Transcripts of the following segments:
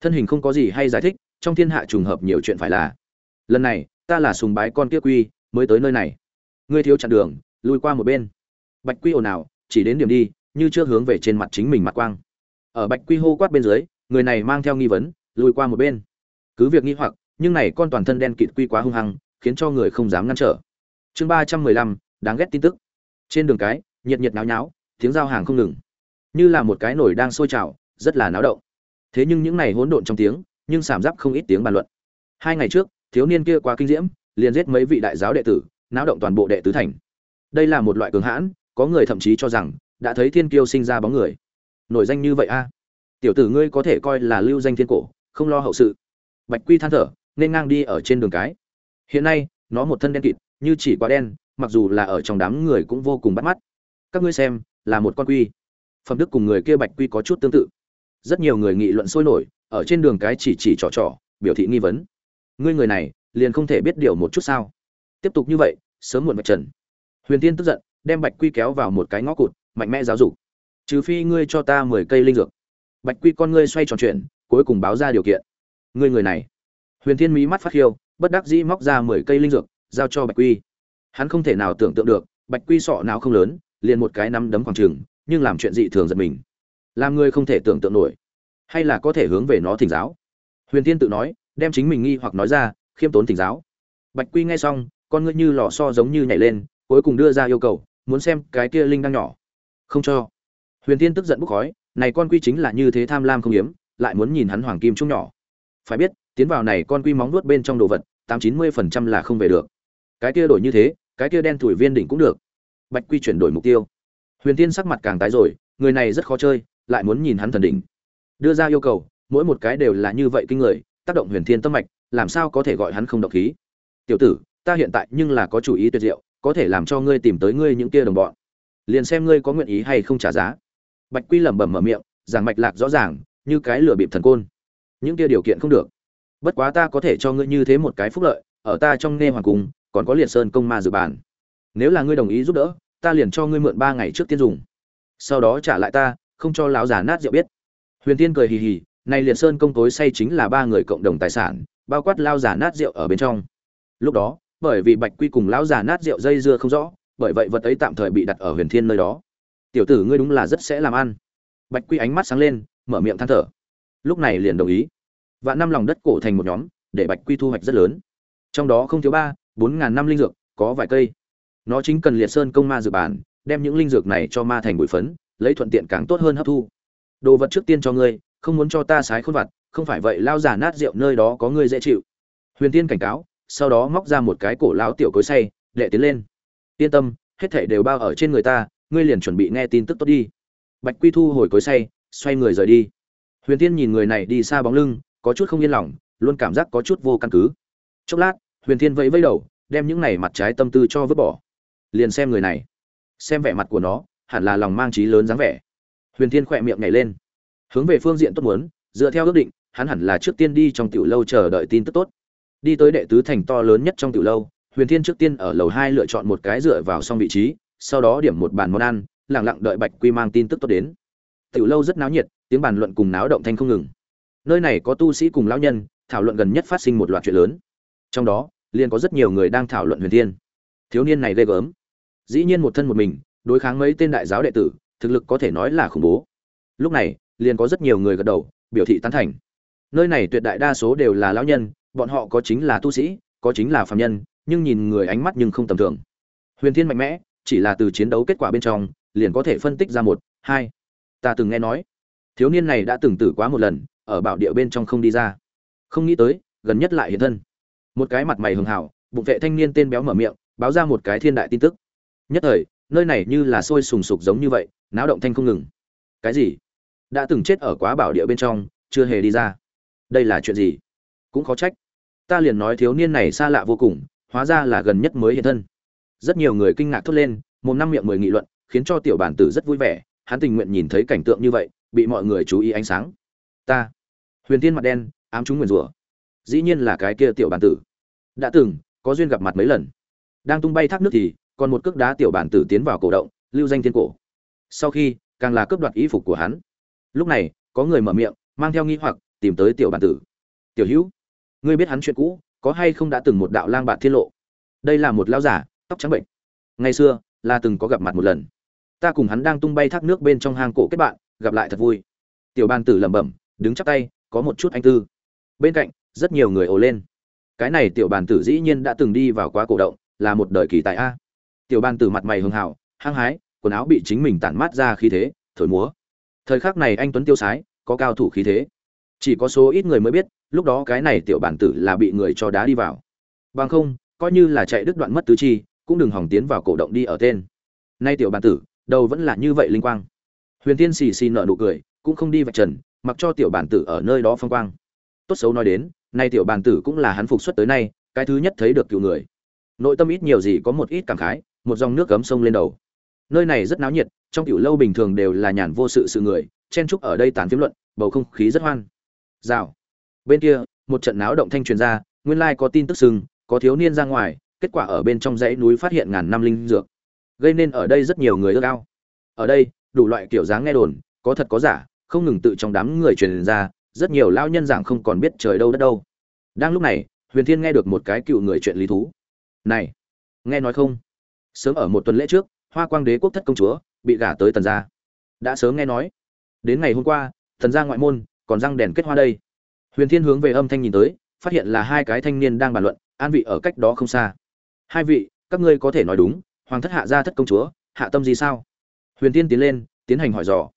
thân hình không có gì hay giải thích, trong thiên hạ trùng hợp nhiều chuyện phải là, lần này, ta là sùng bái con kia quy, mới tới nơi này. Ngươi thiếu chặn đường lùi qua một bên. Bạch quy ồn ào, chỉ đến điểm đi, như chưa hướng về trên mặt chính mình mặt quang. Ở bạch quy hô quát bên dưới, người này mang theo nghi vấn lùi qua một bên. Cứ việc nghi hoặc, nhưng này con toàn thân đen kịt quy quá hung hăng, khiến cho người không dám ngăn trở. Chương ba trăm mười lăm, đáng ghét tin tức. Trên đường cái, nhiệt nhiệt náo nháo, tiếng giao hàng không ngừng. Như là một cái nồi đang sôi trào, rất là náo động thế nhưng những này hỗn độn trong tiếng, nhưng sảm giáp không ít tiếng bàn luận. Hai ngày trước, thiếu niên kia quá kinh diễm, liền giết mấy vị đại giáo đệ tử, náo động toàn bộ đệ tứ thành. Đây là một loại cường hãn, có người thậm chí cho rằng, đã thấy thiên kiêu sinh ra bóng người. Nổi danh như vậy a. Tiểu tử ngươi có thể coi là lưu danh thiên cổ, không lo hậu sự. Bạch quy than thở, nên ngang đi ở trên đường cái. Hiện nay, nó một thân đen kịt, như chỉ quá đen, mặc dù là ở trong đám người cũng vô cùng bắt mắt. Các ngươi xem, là một con quy. Phẩm đức cùng người kia bạch quy có chút tương tự rất nhiều người nghị luận sôi nổi, ở trên đường cái chỉ chỉ trò trò, biểu thị nghi vấn. Ngươi người này, liền không thể biết điều một chút sao? Tiếp tục như vậy, sớm muộn vạch trần. Huyền tiên tức giận, đem bạch quy kéo vào một cái ngõ cụt, mạnh mẽ giáo dục. Trừ phi ngươi cho ta mười cây linh dược. Bạch quy con ngươi xoay tròn chuyện cuối cùng báo ra điều kiện. Ngươi người này. Huyền thiên mỹ mắt phát khiêu, bất đắc dĩ móc ra mười cây linh dược, giao cho bạch quy. Hắn không thể nào tưởng tượng được, bạch quy sọ nào không lớn, liền một cái nắm đấm khoảng trừng nhưng làm chuyện dị thường giật mình làm người không thể tưởng tượng nổi. Hay là có thể hướng về nó thỉnh giáo? Huyền tiên tự nói, đem chính mình nghi hoặc nói ra, khiêm tốn thỉnh giáo. Bạch quy nghe xong, con ngươi như lò so giống như nhảy lên, cuối cùng đưa ra yêu cầu, muốn xem cái kia linh đang nhỏ. Không cho. Huyền tiên tức giận bốc khói, này con quy chính là như thế tham lam không hiếm, lại muốn nhìn hắn hoàng kim trung nhỏ. Phải biết, tiến vào này con quy móng nuốt bên trong đồ vật, tám chín mươi phần trăm là không về được. Cái kia đổi như thế, cái kia đen thủi viên đỉnh cũng được. Bạch quy chuyển đổi mục tiêu. Huyền tiên sắc mặt càng tái rồi, người này rất khó chơi lại muốn nhìn hắn thần đỉnh. Đưa ra yêu cầu, mỗi một cái đều là như vậy kinh người, tác động huyền thiên tâm mạch, làm sao có thể gọi hắn không độc khí? Tiểu tử, ta hiện tại nhưng là có chủ ý tuyệt diệu, có thể làm cho ngươi tìm tới ngươi những kia đồng bọn. Liền xem ngươi có nguyện ý hay không trả giá. Bạch quy lẩm bẩm mở miệng, giảng mạch lạc rõ ràng, như cái lửa bịp thần côn. Những kia điều kiện không được. Bất quá ta có thể cho ngươi như thế một cái phúc lợi, ở ta trong nghe hoàng cung, còn có liệt sơn công ma dự bàn. Nếu là ngươi đồng ý giúp đỡ, ta liền cho ngươi mượn ba ngày trước tiên dùng. Sau đó trả lại ta không cho lão già nát rượu biết. Huyền tiên cười hì hì, này liệt sơn công tối say chính là ba người cộng đồng tài sản, bao quát lao già nát rượu ở bên trong. Lúc đó, bởi vì bạch quy cùng lão già nát rượu dây dưa không rõ, bởi vậy vật ấy tạm thời bị đặt ở huyền thiên nơi đó. Tiểu tử ngươi đúng là rất sẽ làm ăn. Bạch quy ánh mắt sáng lên, mở miệng than thở. Lúc này liền đồng ý. Vạn năm lòng đất cổ thành một nhóm, để bạch quy thu hoạch rất lớn. Trong đó không thiếu ba, bốn ngàn năm linh dược, có vài cây. Nó chính cần liệt sơn công ma dược bản, đem những linh dược này cho ma thành bụi phấn lấy thuận tiện càng tốt hơn hấp thu. Đồ vật trước tiên cho ngươi, không muốn cho ta sái khôn vặt, không phải vậy lao giả nát rượu nơi đó có ngươi dễ chịu. Huyền tiên cảnh cáo, sau đó móc ra một cái cổ lão tiểu cối say đệ tiến lên. Yên tâm, hết thảy đều bao ở trên người ta, ngươi liền chuẩn bị nghe tin tức tốt đi. Bạch quy thu hồi cối say xoay người rời đi. Huyền tiên nhìn người này đi xa bóng lưng, có chút không yên lòng, luôn cảm giác có chút vô căn cứ. Chốc lát, huyền thiên vẫy vẫy đầu, đem những này mặt trái tâm tư cho vứt bỏ. Liền xem người này. Xem vẻ mặt của nó hẳn là lòng mang trí lớn dáng vẻ. Huyền thiên khỏe miệng nhảy lên. Hướng về phương diện tốt muốn, dựa theo ước định, hắn hẳn là trước tiên đi trong tiểu lâu chờ đợi tin tức tốt. Đi tới đệ tứ thành to lớn nhất trong tiểu lâu, huyền thiên trước tiên ở lầu hai lựa chọn một cái dựa vào xong vị trí, sau đó điểm một bàn món ăn lẳng lặng đợi bạch quy mang tin tức tốt đến. Tiểu lâu rất náo nhiệt, tiếng bàn luận cùng náo động thanh không ngừng. Nơi này có tu sĩ cùng lão nhân, thảo luận gần nhất phát sinh một loạt chuyện lớn. Trong đó, liền có rất nhiều người đang thảo luận huyền thiên. Thiếu niên này ghê gớm. Dĩ nhiên một thân một mình đối kháng mấy tên đại giáo đệ tử, thực lực có thể nói là khủng bố. Lúc này, liền có rất nhiều người gật đầu, biểu thị tán thành. Nơi này tuyệt đại đa số đều là lão nhân, bọn họ có chính là tu sĩ, có chính là phạm nhân, nhưng nhìn người ánh mắt nhưng không tầm thường. Huyền thiên mạnh mẽ, chỉ là từ chiến đấu kết quả bên trong, liền có thể phân tích ra một, hai. Ta từng nghe nói, thiếu niên này đã từng tử quá một lần, ở bảo địa bên trong không đi ra. Không nghĩ tới, gần nhất lại hiện thân. Một cái mặt mày hường hảo, bụng vệ thanh niên tên béo mở miệng, báo ra một cái thiên đại tin tức. Nhất thời nơi này như là sôi sùng sục giống như vậy, náo động thanh không ngừng. Cái gì? Đã từng chết ở quá bảo địa bên trong, chưa hề đi ra. Đây là chuyện gì? Cũng khó trách. Ta liền nói thiếu niên này xa lạ vô cùng, hóa ra là gần nhất mới hiện thân. Rất nhiều người kinh ngạc thốt lên, một năm miệng mười nghị luận, khiến cho tiểu bản tử rất vui vẻ, hắn tình nguyện nhìn thấy cảnh tượng như vậy, bị mọi người chú ý ánh sáng. Ta. Huyền tiên mặt đen, ám chúng nguyền rủa. Dĩ nhiên là cái kia tiểu bản tử. Đã từng, có duyên gặp mặt mấy lần. Đang tung bay thác nước thì còn một cước đá tiểu bản tử tiến vào cổ động, lưu danh thiên cổ. Sau khi, càng là cướp đoạt ý phục của hắn. Lúc này, có người mở miệng, mang theo nghi hoặc, tìm tới tiểu bản tử. Tiểu hữu, ngươi biết hắn chuyện cũ, có hay không đã từng một đạo lang bạn thiên lộ? Đây là một lão giả, tóc trắng bệnh. Ngày xưa, là từng có gặp mặt một lần. Ta cùng hắn đang tung bay thác nước bên trong hang cổ kết bạn, gặp lại thật vui. Tiểu ban tử lẩm bẩm, đứng chắp tay, có một chút anh tư. Bên cạnh, rất nhiều người ồ lên. Cái này tiểu bàn tử dĩ nhiên đã từng đi vào quá cổ động, là một đời kỳ tài a tiểu bàn tử mặt mày hưng hào hăng hái, quần áo bị chính mình tản mát ra khí thế, thổi múa. Thời khắc này anh tuấn tiêu sái, có cao thủ khí thế. Chỉ có số ít người mới biết, lúc đó cái này tiểu bản tử là bị người cho đá đi vào. Bằng không, coi như là chạy đứt đoạn mất tứ chi, cũng đừng hỏng tiến vào cổ động đi ở tên. Nay tiểu bản tử đầu vẫn là như vậy linh quang. Huyền tiên xì xì nợ nụ cười, cũng không đi vạch trần, mặc cho tiểu bản tử ở nơi đó phong quang. Tốt xấu nói đến, nay tiểu bản tử cũng là hắn phục xuất tới nay, cái thứ nhất thấy được cựu người. Nội tâm ít nhiều gì có một ít cảm khái một dòng nước cấm sông lên đầu. Nơi này rất náo nhiệt, trong tiểu lâu bình thường đều là nhàn vô sự sự người, chen trúc ở đây tán phiếm luận, bầu không khí rất hoan. Rào. Bên kia, một trận náo động thanh truyền ra, nguyên lai có tin tức sừng, có thiếu niên ra ngoài, kết quả ở bên trong dãy núi phát hiện ngàn năm linh dược. Gây nên ở đây rất nhiều người ước ao. Ở đây, đủ loại kiểu dáng nghe đồn, có thật có giả, không ngừng tự trong đám người truyền ra, rất nhiều lao nhân giảng không còn biết trời đâu đất đâu. Đang lúc này, huyền thiên nghe được một cái cựu người chuyện lý thú. Này, nghe nói không? Sớm ở một tuần lễ trước, hoa quang đế quốc thất công chúa bị gả tới tần gia. Đã sớm nghe nói, đến ngày hôm qua, tần gia ngoại môn còn răng đèn kết hoa đây. Huyền thiên hướng về âm thanh nhìn tới, phát hiện là hai cái thanh niên đang bàn luận, an vị ở cách đó không xa. Hai vị, các ngươi có thể nói đúng, hoàng thất hạ gia thất công chúa, hạ tâm gì sao? Huyền Thiên tiến lên, tiến hành hỏi dò.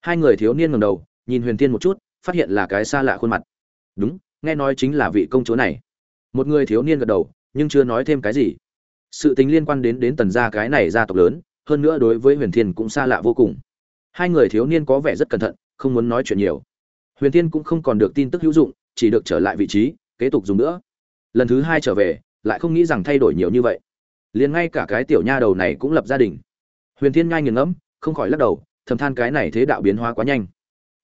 Hai người thiếu niên ngầm đầu, nhìn huyền Thiên một chút, phát hiện là cái xa lạ khuôn mặt. Đúng, nghe nói chính là vị công chúa này. Một người thiếu niên gật đầu, nhưng chưa nói thêm cái gì sự tính liên quan đến đến tần gia cái này gia tộc lớn, hơn nữa đối với huyền thiên cũng xa lạ vô cùng. Hai người thiếu niên có vẻ rất cẩn thận, không muốn nói chuyện nhiều. Huyền thiên cũng không còn được tin tức hữu dụng, chỉ được trở lại vị trí, kế tục dùng nữa. Lần thứ hai trở về, lại không nghĩ rằng thay đổi nhiều như vậy. Liền ngay cả cái tiểu nha đầu này cũng lập gia đình. Huyền thiên nhai nghiền ngẫm, không khỏi lắc đầu, thầm than cái này thế đạo biến hóa quá nhanh.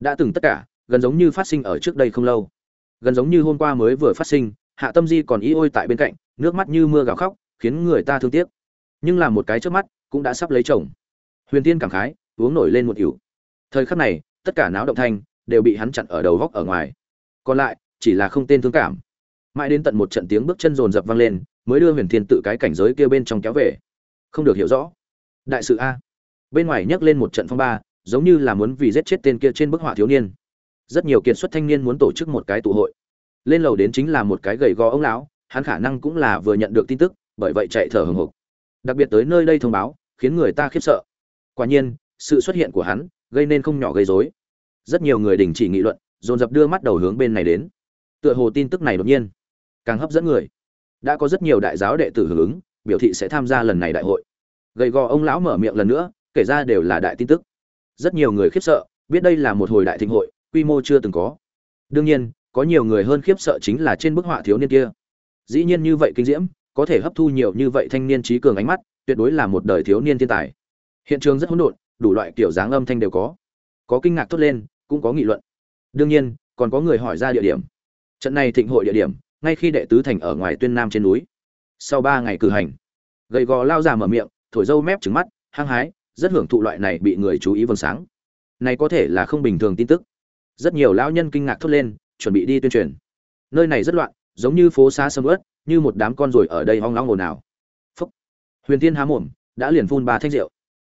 Đã từng tất cả, gần giống như phát sinh ở trước đây không lâu. Gần giống như hôm qua mới vừa phát sinh, hạ tâm di còn y ôi tại bên cạnh, nước mắt như mưa gào khóc khiến người ta thương tiếc. Nhưng làm một cái trước mắt, cũng đã sắp lấy chồng. Huyền tiên cảm khái, uống nổi lên một ỉu thời khắc này, tất cả náo động thanh đều bị hắn chặn ở đầu góc ở ngoài. Còn lại, chỉ là không tên thương cảm. Mãi đến tận một trận tiếng bước chân rồn rập vang lên, mới đưa huyền thiên tự cái cảnh giới kia bên trong kéo về. Không được hiểu rõ. Đại sự a. Bên ngoài nhấc lên một trận phong ba, giống như là muốn vì giết chết tên kia trên bức họa thiếu niên. Rất nhiều kiệt xuất thanh niên muốn tổ chức một cái tụ hội. Lên lầu đến chính là một cái gầy gò ông lão, hắn khả năng cũng là vừa nhận được tin tức bởi vậy chạy thở hừng hực. Đặc biệt tới nơi đây thông báo, khiến người ta khiếp sợ. Quả nhiên, sự xuất hiện của hắn gây nên không nhỏ gây rối. Rất nhiều người đình chỉ nghị luận, dồn dập đưa mắt đầu hướng bên này đến. Tựa hồ tin tức này đột nhiên càng hấp dẫn người. Đã có rất nhiều đại giáo đệ tử hưởng ứng, biểu thị sẽ tham gia lần này đại hội. Gầy gò ông lão mở miệng lần nữa, kể ra đều là đại tin tức. Rất nhiều người khiếp sợ, biết đây là một hồi đại thịnh hội, quy mô chưa từng có. Đương nhiên, có nhiều người hơn khiếp sợ chính là trên bức họa thiếu niên kia. Dĩ nhiên như vậy kinh diễm có thể hấp thu nhiều như vậy thanh niên trí cường ánh mắt, tuyệt đối là một đời thiếu niên thiên tài. Hiện trường rất hỗn độn, đủ loại kiểu dáng âm thanh đều có. Có kinh ngạc thốt lên, cũng có nghị luận. Đương nhiên, còn có người hỏi ra địa điểm. Trận này thịnh hội địa điểm, ngay khi đệ tứ thành ở ngoài tuyên nam trên núi. Sau ba ngày cử hành, gầy gò lao già mở miệng, thổi dâu mép trứng mắt, hăng hái, rất hưởng thụ loại này bị người chú ý vầng sáng. Này có thể là không bình thường tin tức. Rất nhiều lão nhân kinh ngạc thốt lên, chuẩn bị đi tuyên truyền. Nơi này rất loạn, giống như phố xa sầm ớt như một đám con ruồi ở đây hoang long ồn ào. Phúc. Huyền Thiên há mồm, đã liền phun ba thanh rượu.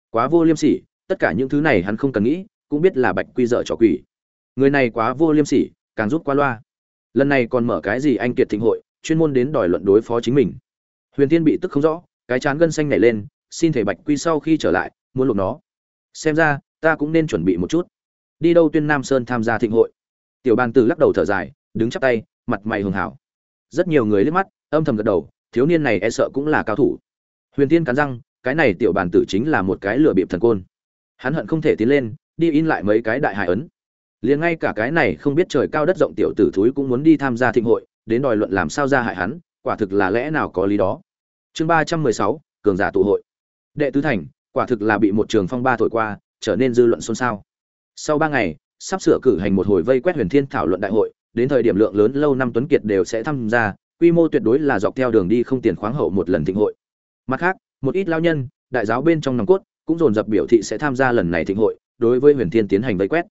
Quá vô liêm sỉ, tất cả những thứ này hắn không cần nghĩ, cũng biết là bạch quy dợ trò quỷ. Người này quá vô liêm sỉ, càng rút qua loa. Lần này còn mở cái gì anh kiệt thịnh hội, chuyên môn đến đòi luận đối phó chính mình. Huyền Thiên bị tức không rõ, cái chán gân xanh nảy lên, xin thể bạch quy sau khi trở lại, muốn lục nó. Xem ra, ta cũng nên chuẩn bị một chút. Đi đâu tuyên nam sơn tham gia thịnh hội? Tiểu bàn tử lắc đầu thở dài, đứng chắp tay, mặt mày hường hảo. Rất nhiều người liếc mắt âm thầm gật đầu, thiếu niên này e sợ cũng là cao thủ. Huyền tiên cắn răng, cái này tiểu bàn tử chính là một cái lửa bịp thần côn. Hắn hận không thể tiến lên, đi in lại mấy cái đại hải ấn. Liền ngay cả cái này không biết trời cao đất rộng tiểu tử thúi cũng muốn đi tham gia thịnh hội, đến đòi luận làm sao ra hại hắn, quả thực là lẽ nào có lý đó. Chương ba trăm mười sáu, cường giả tụ hội. Đệ tứ thành, quả thực là bị một trường phong ba thổi qua, trở nên dư luận xôn xao. Sau ba ngày, sắp sửa cử hành một hồi vây quét huyền thiên thảo luận đại hội, đến thời điểm lượng lớn lâu năm tuấn kiệt đều sẽ tham gia quy mô tuyệt đối là dọc theo đường đi không tiền khoáng hậu một lần thịnh hội. Mặt khác, một ít lao nhân, đại giáo bên trong nòng cốt, cũng dồn dập biểu thị sẽ tham gia lần này thịnh hội, đối với huyền thiên tiến hành vây quét.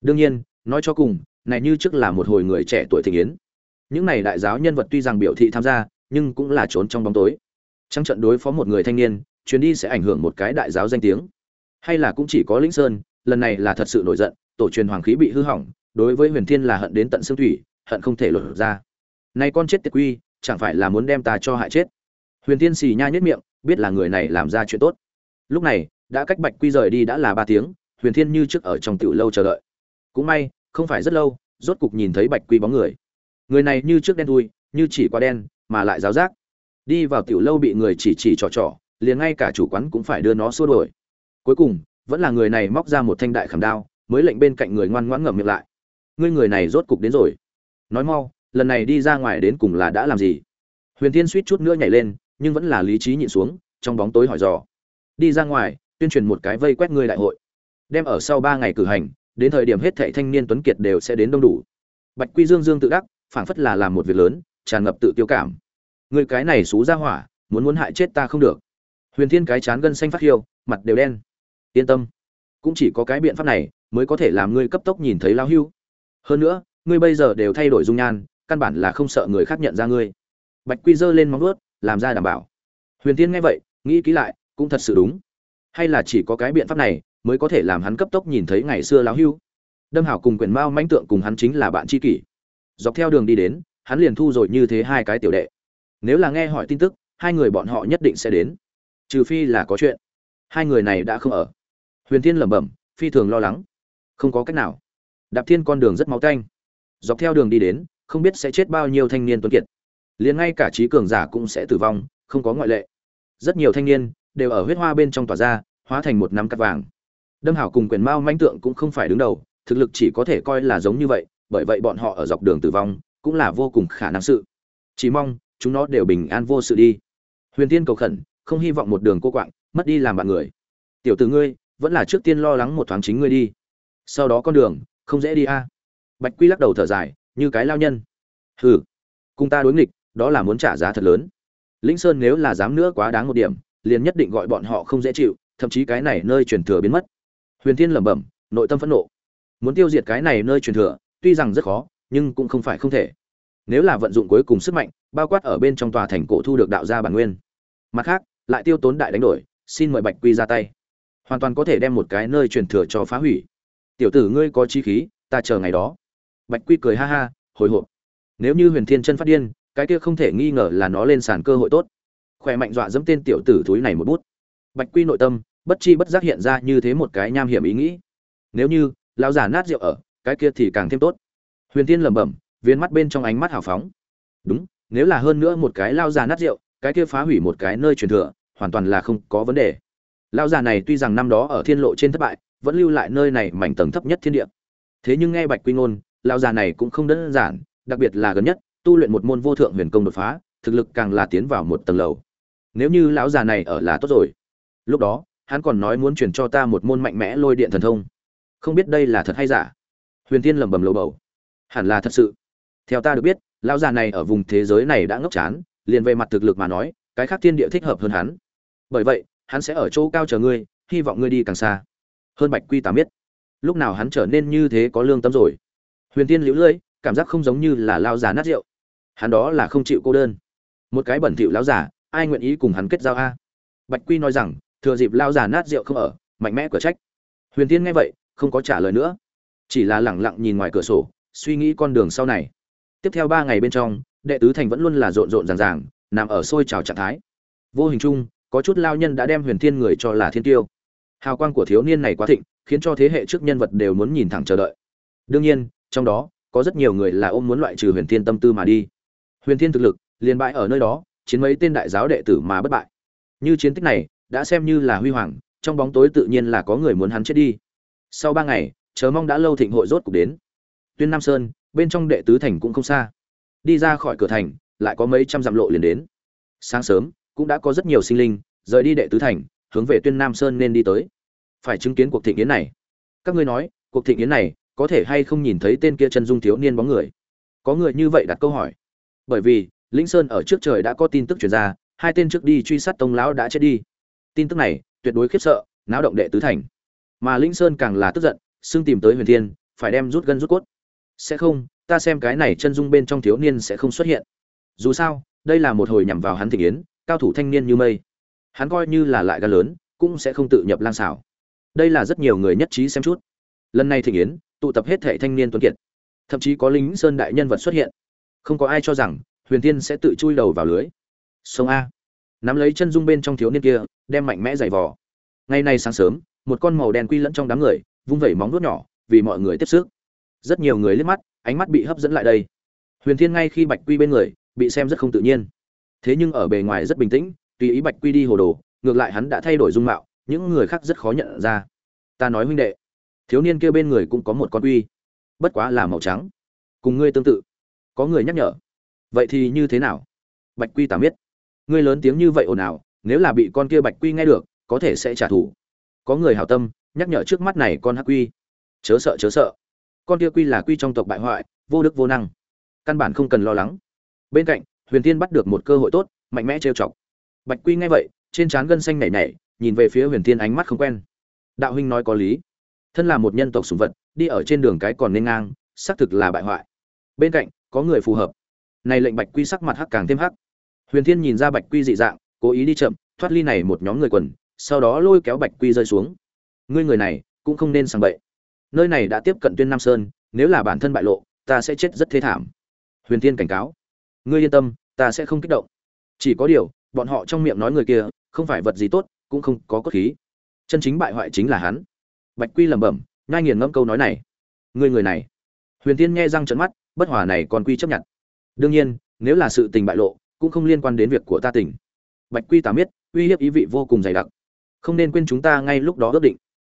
Đương nhiên, nói cho cùng, này như trước là một hồi người trẻ tuổi thịnh yến. Những này đại giáo nhân vật tuy rằng biểu thị tham gia, nhưng cũng là trốn trong bóng tối. Trăng trận đối phó một người thanh niên, chuyến đi sẽ ảnh hưởng một cái đại giáo danh tiếng. Hay là cũng chỉ có lĩnh sơn, lần này là thật sự nổi giận, tổ truyền hoàng khí bị hư hỏng, đối với huyền thiên là hận đến tận xương thủy, hận không thể lột ra này con chết tiệt quy, chẳng phải là muốn đem ta cho hại chết? Huyền thiên xì nha nhất miệng, biết là người này làm ra chuyện tốt. Lúc này, đã cách bạch quy rời đi đã là ba tiếng, huyền thiên như trước ở trong tiểu lâu chờ đợi. Cũng may, không phải rất lâu, rốt cục nhìn thấy bạch quy bóng người. Người này như trước đen thui, như chỉ qua đen, mà lại giáo giác đi vào tiểu lâu bị người chỉ chỉ trò trò, liền ngay cả chủ quán cũng phải đưa nó xua đuổi. Cuối cùng, vẫn là người này móc ra một thanh đại khảm đao, mới lệnh bên cạnh người ngoan ngoãn ngậm miệng lại. Ngươi người này rốt cục đến rồi. Nói mau lần này đi ra ngoài đến cùng là đã làm gì? Huyền thiên suýt chút nữa nhảy lên, nhưng vẫn là lý trí nhịn xuống, trong bóng tối hỏi dò. Đi ra ngoài, tuyên truyền một cái vây quét ngươi đại hội. Đem ở sau ba ngày cử hành, đến thời điểm hết thệ thanh niên tuấn kiệt đều sẽ đến đông đủ. Bạch quy dương dương tự đắc, phảng phất là làm một việc lớn, tràn ngập tự tiêu cảm. Người cái này xú ra hỏa, muốn muốn hại chết ta không được. Huyền thiên cái chán gân xanh phát hiêu mặt đều đen. Yên tâm. Cũng chỉ có cái biện pháp này, mới có thể làm ngươi cấp tốc nhìn thấy lao hưu. Hơn nữa, ngươi bây giờ đều thay đổi dung nhan căn bản là không sợ người khác nhận ra ngươi. Bạch quy giơ lên móng vuốt, làm ra đảm bảo. Huyền tiên nghe vậy, nghĩ kỹ lại, cũng thật sự đúng. Hay là chỉ có cái biện pháp này mới có thể làm hắn cấp tốc nhìn thấy ngày xưa lão hưu? Đâm hảo cùng quyền mao mãnh tượng cùng hắn chính là bạn tri kỷ. Dọc theo đường đi đến, hắn liền thu rồi như thế hai cái tiểu đệ. Nếu là nghe hỏi tin tức, hai người bọn họ nhất định sẽ đến. Trừ phi là có chuyện. Hai người này đã không ở. Huyền thiên lẩm bẩm, phi thường lo lắng. Không có cách nào. Đạp thiên con đường rất máu tanh. Dọc theo đường đi đến không biết sẽ chết bao nhiêu thanh niên tuấn kiệt. Liền ngay cả trí cường giả cũng sẽ tử vong, không có ngoại lệ. Rất nhiều thanh niên đều ở huyết hoa bên trong tỏa ra, hóa thành một nắm cắt vàng. Đâm hảo cùng quyền mao manh tượng cũng không phải đứng đầu, thực lực chỉ có thể coi là giống như vậy, bởi vậy bọn họ ở dọc đường tử vong cũng là vô cùng khả năng sự. Chỉ mong chúng nó đều bình an vô sự đi. Huyền tiên cầu khẩn, không hy vọng một đường cô quạng, mất đi làm bạn người. Tiểu tử ngươi, vẫn là trước tiên lo lắng một thoáng chính ngươi đi. Sau đó con đường, không dễ đi a. Bạch quy lắc đầu thở dài như cái lao nhân. Hừ, cùng ta đối nghịch, đó là muốn trả giá thật lớn. Lĩnh sơn nếu là dám nữa quá đáng một điểm, liền nhất định gọi bọn họ không dễ chịu, thậm chí cái này nơi truyền thừa biến mất. Huyền thiên lẩm bẩm, nội tâm phẫn nộ. Muốn tiêu diệt cái này nơi truyền thừa, tuy rằng rất khó, nhưng cũng không phải không thể. Nếu là vận dụng cuối cùng sức mạnh, bao quát ở bên trong tòa thành cổ thu được đạo gia bản nguyên. Mặt khác, lại tiêu tốn đại đánh đổi, xin mời bạch quy ra tay. Hoàn toàn có thể đem một cái nơi truyền thừa cho phá hủy. Tiểu tử ngươi có chi khí, ta chờ ngày đó bạch quy cười ha ha, hồi hộp. Nếu như huyền thiên chân phát điên, cái kia không thể nghi ngờ là nó lên sàn cơ hội tốt. Khỏe mạnh dọa dẫm tên tiểu tử thúi này một bút. Bạch quy nội tâm, bất chi bất giác hiện ra như thế một cái nham hiểm ý nghĩ. Nếu như, lão giả nát rượu ở, cái kia thì càng thêm tốt. Huyền thiên lẩm bẩm, viên mắt bên trong ánh mắt hào phóng. Đúng, nếu là hơn nữa một cái lao già nát rượu, cái kia phá hủy một cái nơi truyền thừa, hoàn toàn là không có vấn đề. Lao già này tuy rằng năm đó ở thiên lộ trên thất bại, vẫn lưu lại nơi này mảnh tầng thấp nhất thiên địa. Thế nhưng nghe bạch quy ngôn lão già này cũng không đơn giản, đặc biệt là gần nhất, tu luyện một môn vô thượng huyền công đột phá, thực lực càng là tiến vào một tầng lầu. Nếu như lão già này ở là tốt rồi, lúc đó, hắn còn nói muốn truyền cho ta một môn mạnh mẽ lôi điện thần thông. Không biết đây là thật hay giả? Huyền tiên lẩm bẩm lầu bầu. Hẳn là thật sự. Theo ta được biết, lão già này ở vùng thế giới này đã ngốc chán, liền về mặt thực lực mà nói, cái khác thiên địa thích hợp hơn hắn. Bởi vậy, hắn sẽ ở chỗ cao chờ ngươi, hy vọng ngươi đi càng xa. Hơn bạch quy tám biết, lúc nào hắn trở nên như thế có lương tâm rồi huyền tiên liễu lưỡi cảm giác không giống như là lao già nát rượu. Hắn đó là không chịu cô đơn. Một cái bẩn thỉu lão giả ai nguyện ý cùng hắn kết giao a? Bạch quy nói rằng, thừa dịp lao già nát rượu không ở, mạnh mẽ cửa trách. Huyền tiên nghe vậy, không có trả lời nữa. Chỉ là lẳng lặng nhìn ngoài cửa sổ, suy nghĩ con đường sau này. Tiếp theo ba ngày bên trong, đệ tứ thành vẫn luôn là rộn rộn ràng ràng, nằm ở sôi trào trạng thái. Vô hình chung, có chút lao nhân đã đem huyền thiên người cho là thiên tiêu. Hào quang của thiếu niên này quá thịnh, khiến cho thế hệ trước nhân vật đều muốn nhìn thẳng chờ đợi. Đương nhiên trong đó, có rất nhiều người là ôm muốn loại trừ huyền thiên tâm tư mà đi. Huyền thiên thực lực, liền bại ở nơi đó, chiến mấy tên đại giáo đệ tử mà bất bại. Như chiến tích này, đã xem như là huy hoàng, trong bóng tối tự nhiên là có người muốn hắn chết đi. Sau ba ngày, chờ mong đã lâu thịnh hội rốt cục đến. Tuyên nam sơn, bên trong đệ tứ thành cũng không xa. Đi ra khỏi cửa thành, lại có mấy trăm dặm lộ liền đến. Sáng sớm, cũng đã có rất nhiều sinh linh, rời đi đệ tứ thành, hướng về tuyên nam sơn nên đi tới. Phải chứng kiến cuộc thịnh yến này. Các ngươi nói, cuộc thịnh yến này có thể hay không nhìn thấy tên kia chân dung thiếu niên bóng người? Có người như vậy đặt câu hỏi. Bởi vì, lĩnh sơn ở trước trời đã có tin tức truyền ra, hai tên trước đi truy sát tông lão đã chết đi. Tin tức này, tuyệt đối khiếp sợ, náo động đệ tứ thành. Mà lĩnh sơn càng là tức giận, xưng tìm tới huyền thiên, phải đem rút gân rút cốt. Sẽ không, ta xem cái này chân dung bên trong thiếu niên sẽ không xuất hiện. Dù sao, đây là một hồi nhằm vào hắn thị yến, cao thủ thanh niên như mây. Hắn coi như là lại gan lớn, cũng sẽ không tự nhập lang xảo. Đây là rất nhiều người nhất trí xem chút. Lần này thị yến tụ tập hết thể thanh niên tuấn kiệt. Thậm chí có lính sơn đại nhân vật xuất hiện. Không có ai cho rằng huyền tiên sẽ tự chui đầu vào lưới. Sông a. Nắm lấy chân dung bên trong thiếu niên kia, đem mạnh mẽ giày vò. Ngày nay sáng sớm, một con màu đen quy lẫn trong đám người, vung vẩy móng nuốt nhỏ, vì mọi người tiếp sức. Rất nhiều người liếc mắt, ánh mắt bị hấp dẫn lại đây. Huyền thiên ngay khi bạch quy bên người, bị xem rất không tự nhiên. Thế nhưng ở bề ngoài rất bình tĩnh, tùy ý bạch quy đi hồ đồ, ngược lại hắn đã thay đổi dung mạo, những người khác rất khó nhận ra. Ta nói huynh đệ thiếu niên kia bên người cũng có một con quy, bất quá là màu trắng. Cùng ngươi tương tự. Có người nhắc nhở. Vậy thì như thế nào? Bạch quy tạm biết ngươi lớn tiếng như vậy ồn ào, nếu là bị con kia bạch quy nghe được, có thể sẽ trả thù. Có người hảo tâm, nhắc nhở trước mắt này con hắc quy. Chớ sợ chớ sợ. Con kia quy là quy trong tộc bại hoại, vô đức vô năng. Căn bản không cần lo lắng. Bên cạnh, huyền Thiên bắt được một cơ hội tốt, mạnh mẽ trêu chọc. Bạch quy nghe vậy, trên trán gân xanh nảy nảy, nhìn về phía huyền Thiên ánh mắt không quen. Đạo huynh nói có lý thân là một nhân tộc sùng vật, đi ở trên đường cái còn nên ngang, xác thực là bại hoại. Bên cạnh, có người phù hợp. Này lệnh bạch quy sắc mặt hắc càng thêm hắc. Huyền thiên nhìn ra bạch quy dị dạng, cố ý đi chậm, thoát ly này một nhóm người quần, sau đó lôi kéo bạch quy rơi xuống. Ngươi người này, cũng không nên sang bậy. Nơi này đã tiếp cận tuyên nam sơn, nếu là bản thân bại lộ, ta sẽ chết rất thế thảm. Huyền thiên cảnh cáo. Ngươi yên tâm, ta sẽ không kích động. Chỉ có điều, bọn họ trong miệng nói người kia, không phải vật gì tốt, cũng không có cốt khí. Chân chính bại hoại chính là hắn bạch quy lẩm bẩm, nhai nghiền ngẫm câu nói này. Ngươi người này. Huyền tiên nghe răng trận mắt, bất hòa này còn quy chấp nhận. Đương nhiên, nếu là sự tình bại lộ, cũng không liên quan đến việc của ta tỉnh bạch quy tà biết uy hiếp ý vị vô cùng dày đặc. Không nên quên chúng ta ngay lúc đó ước định.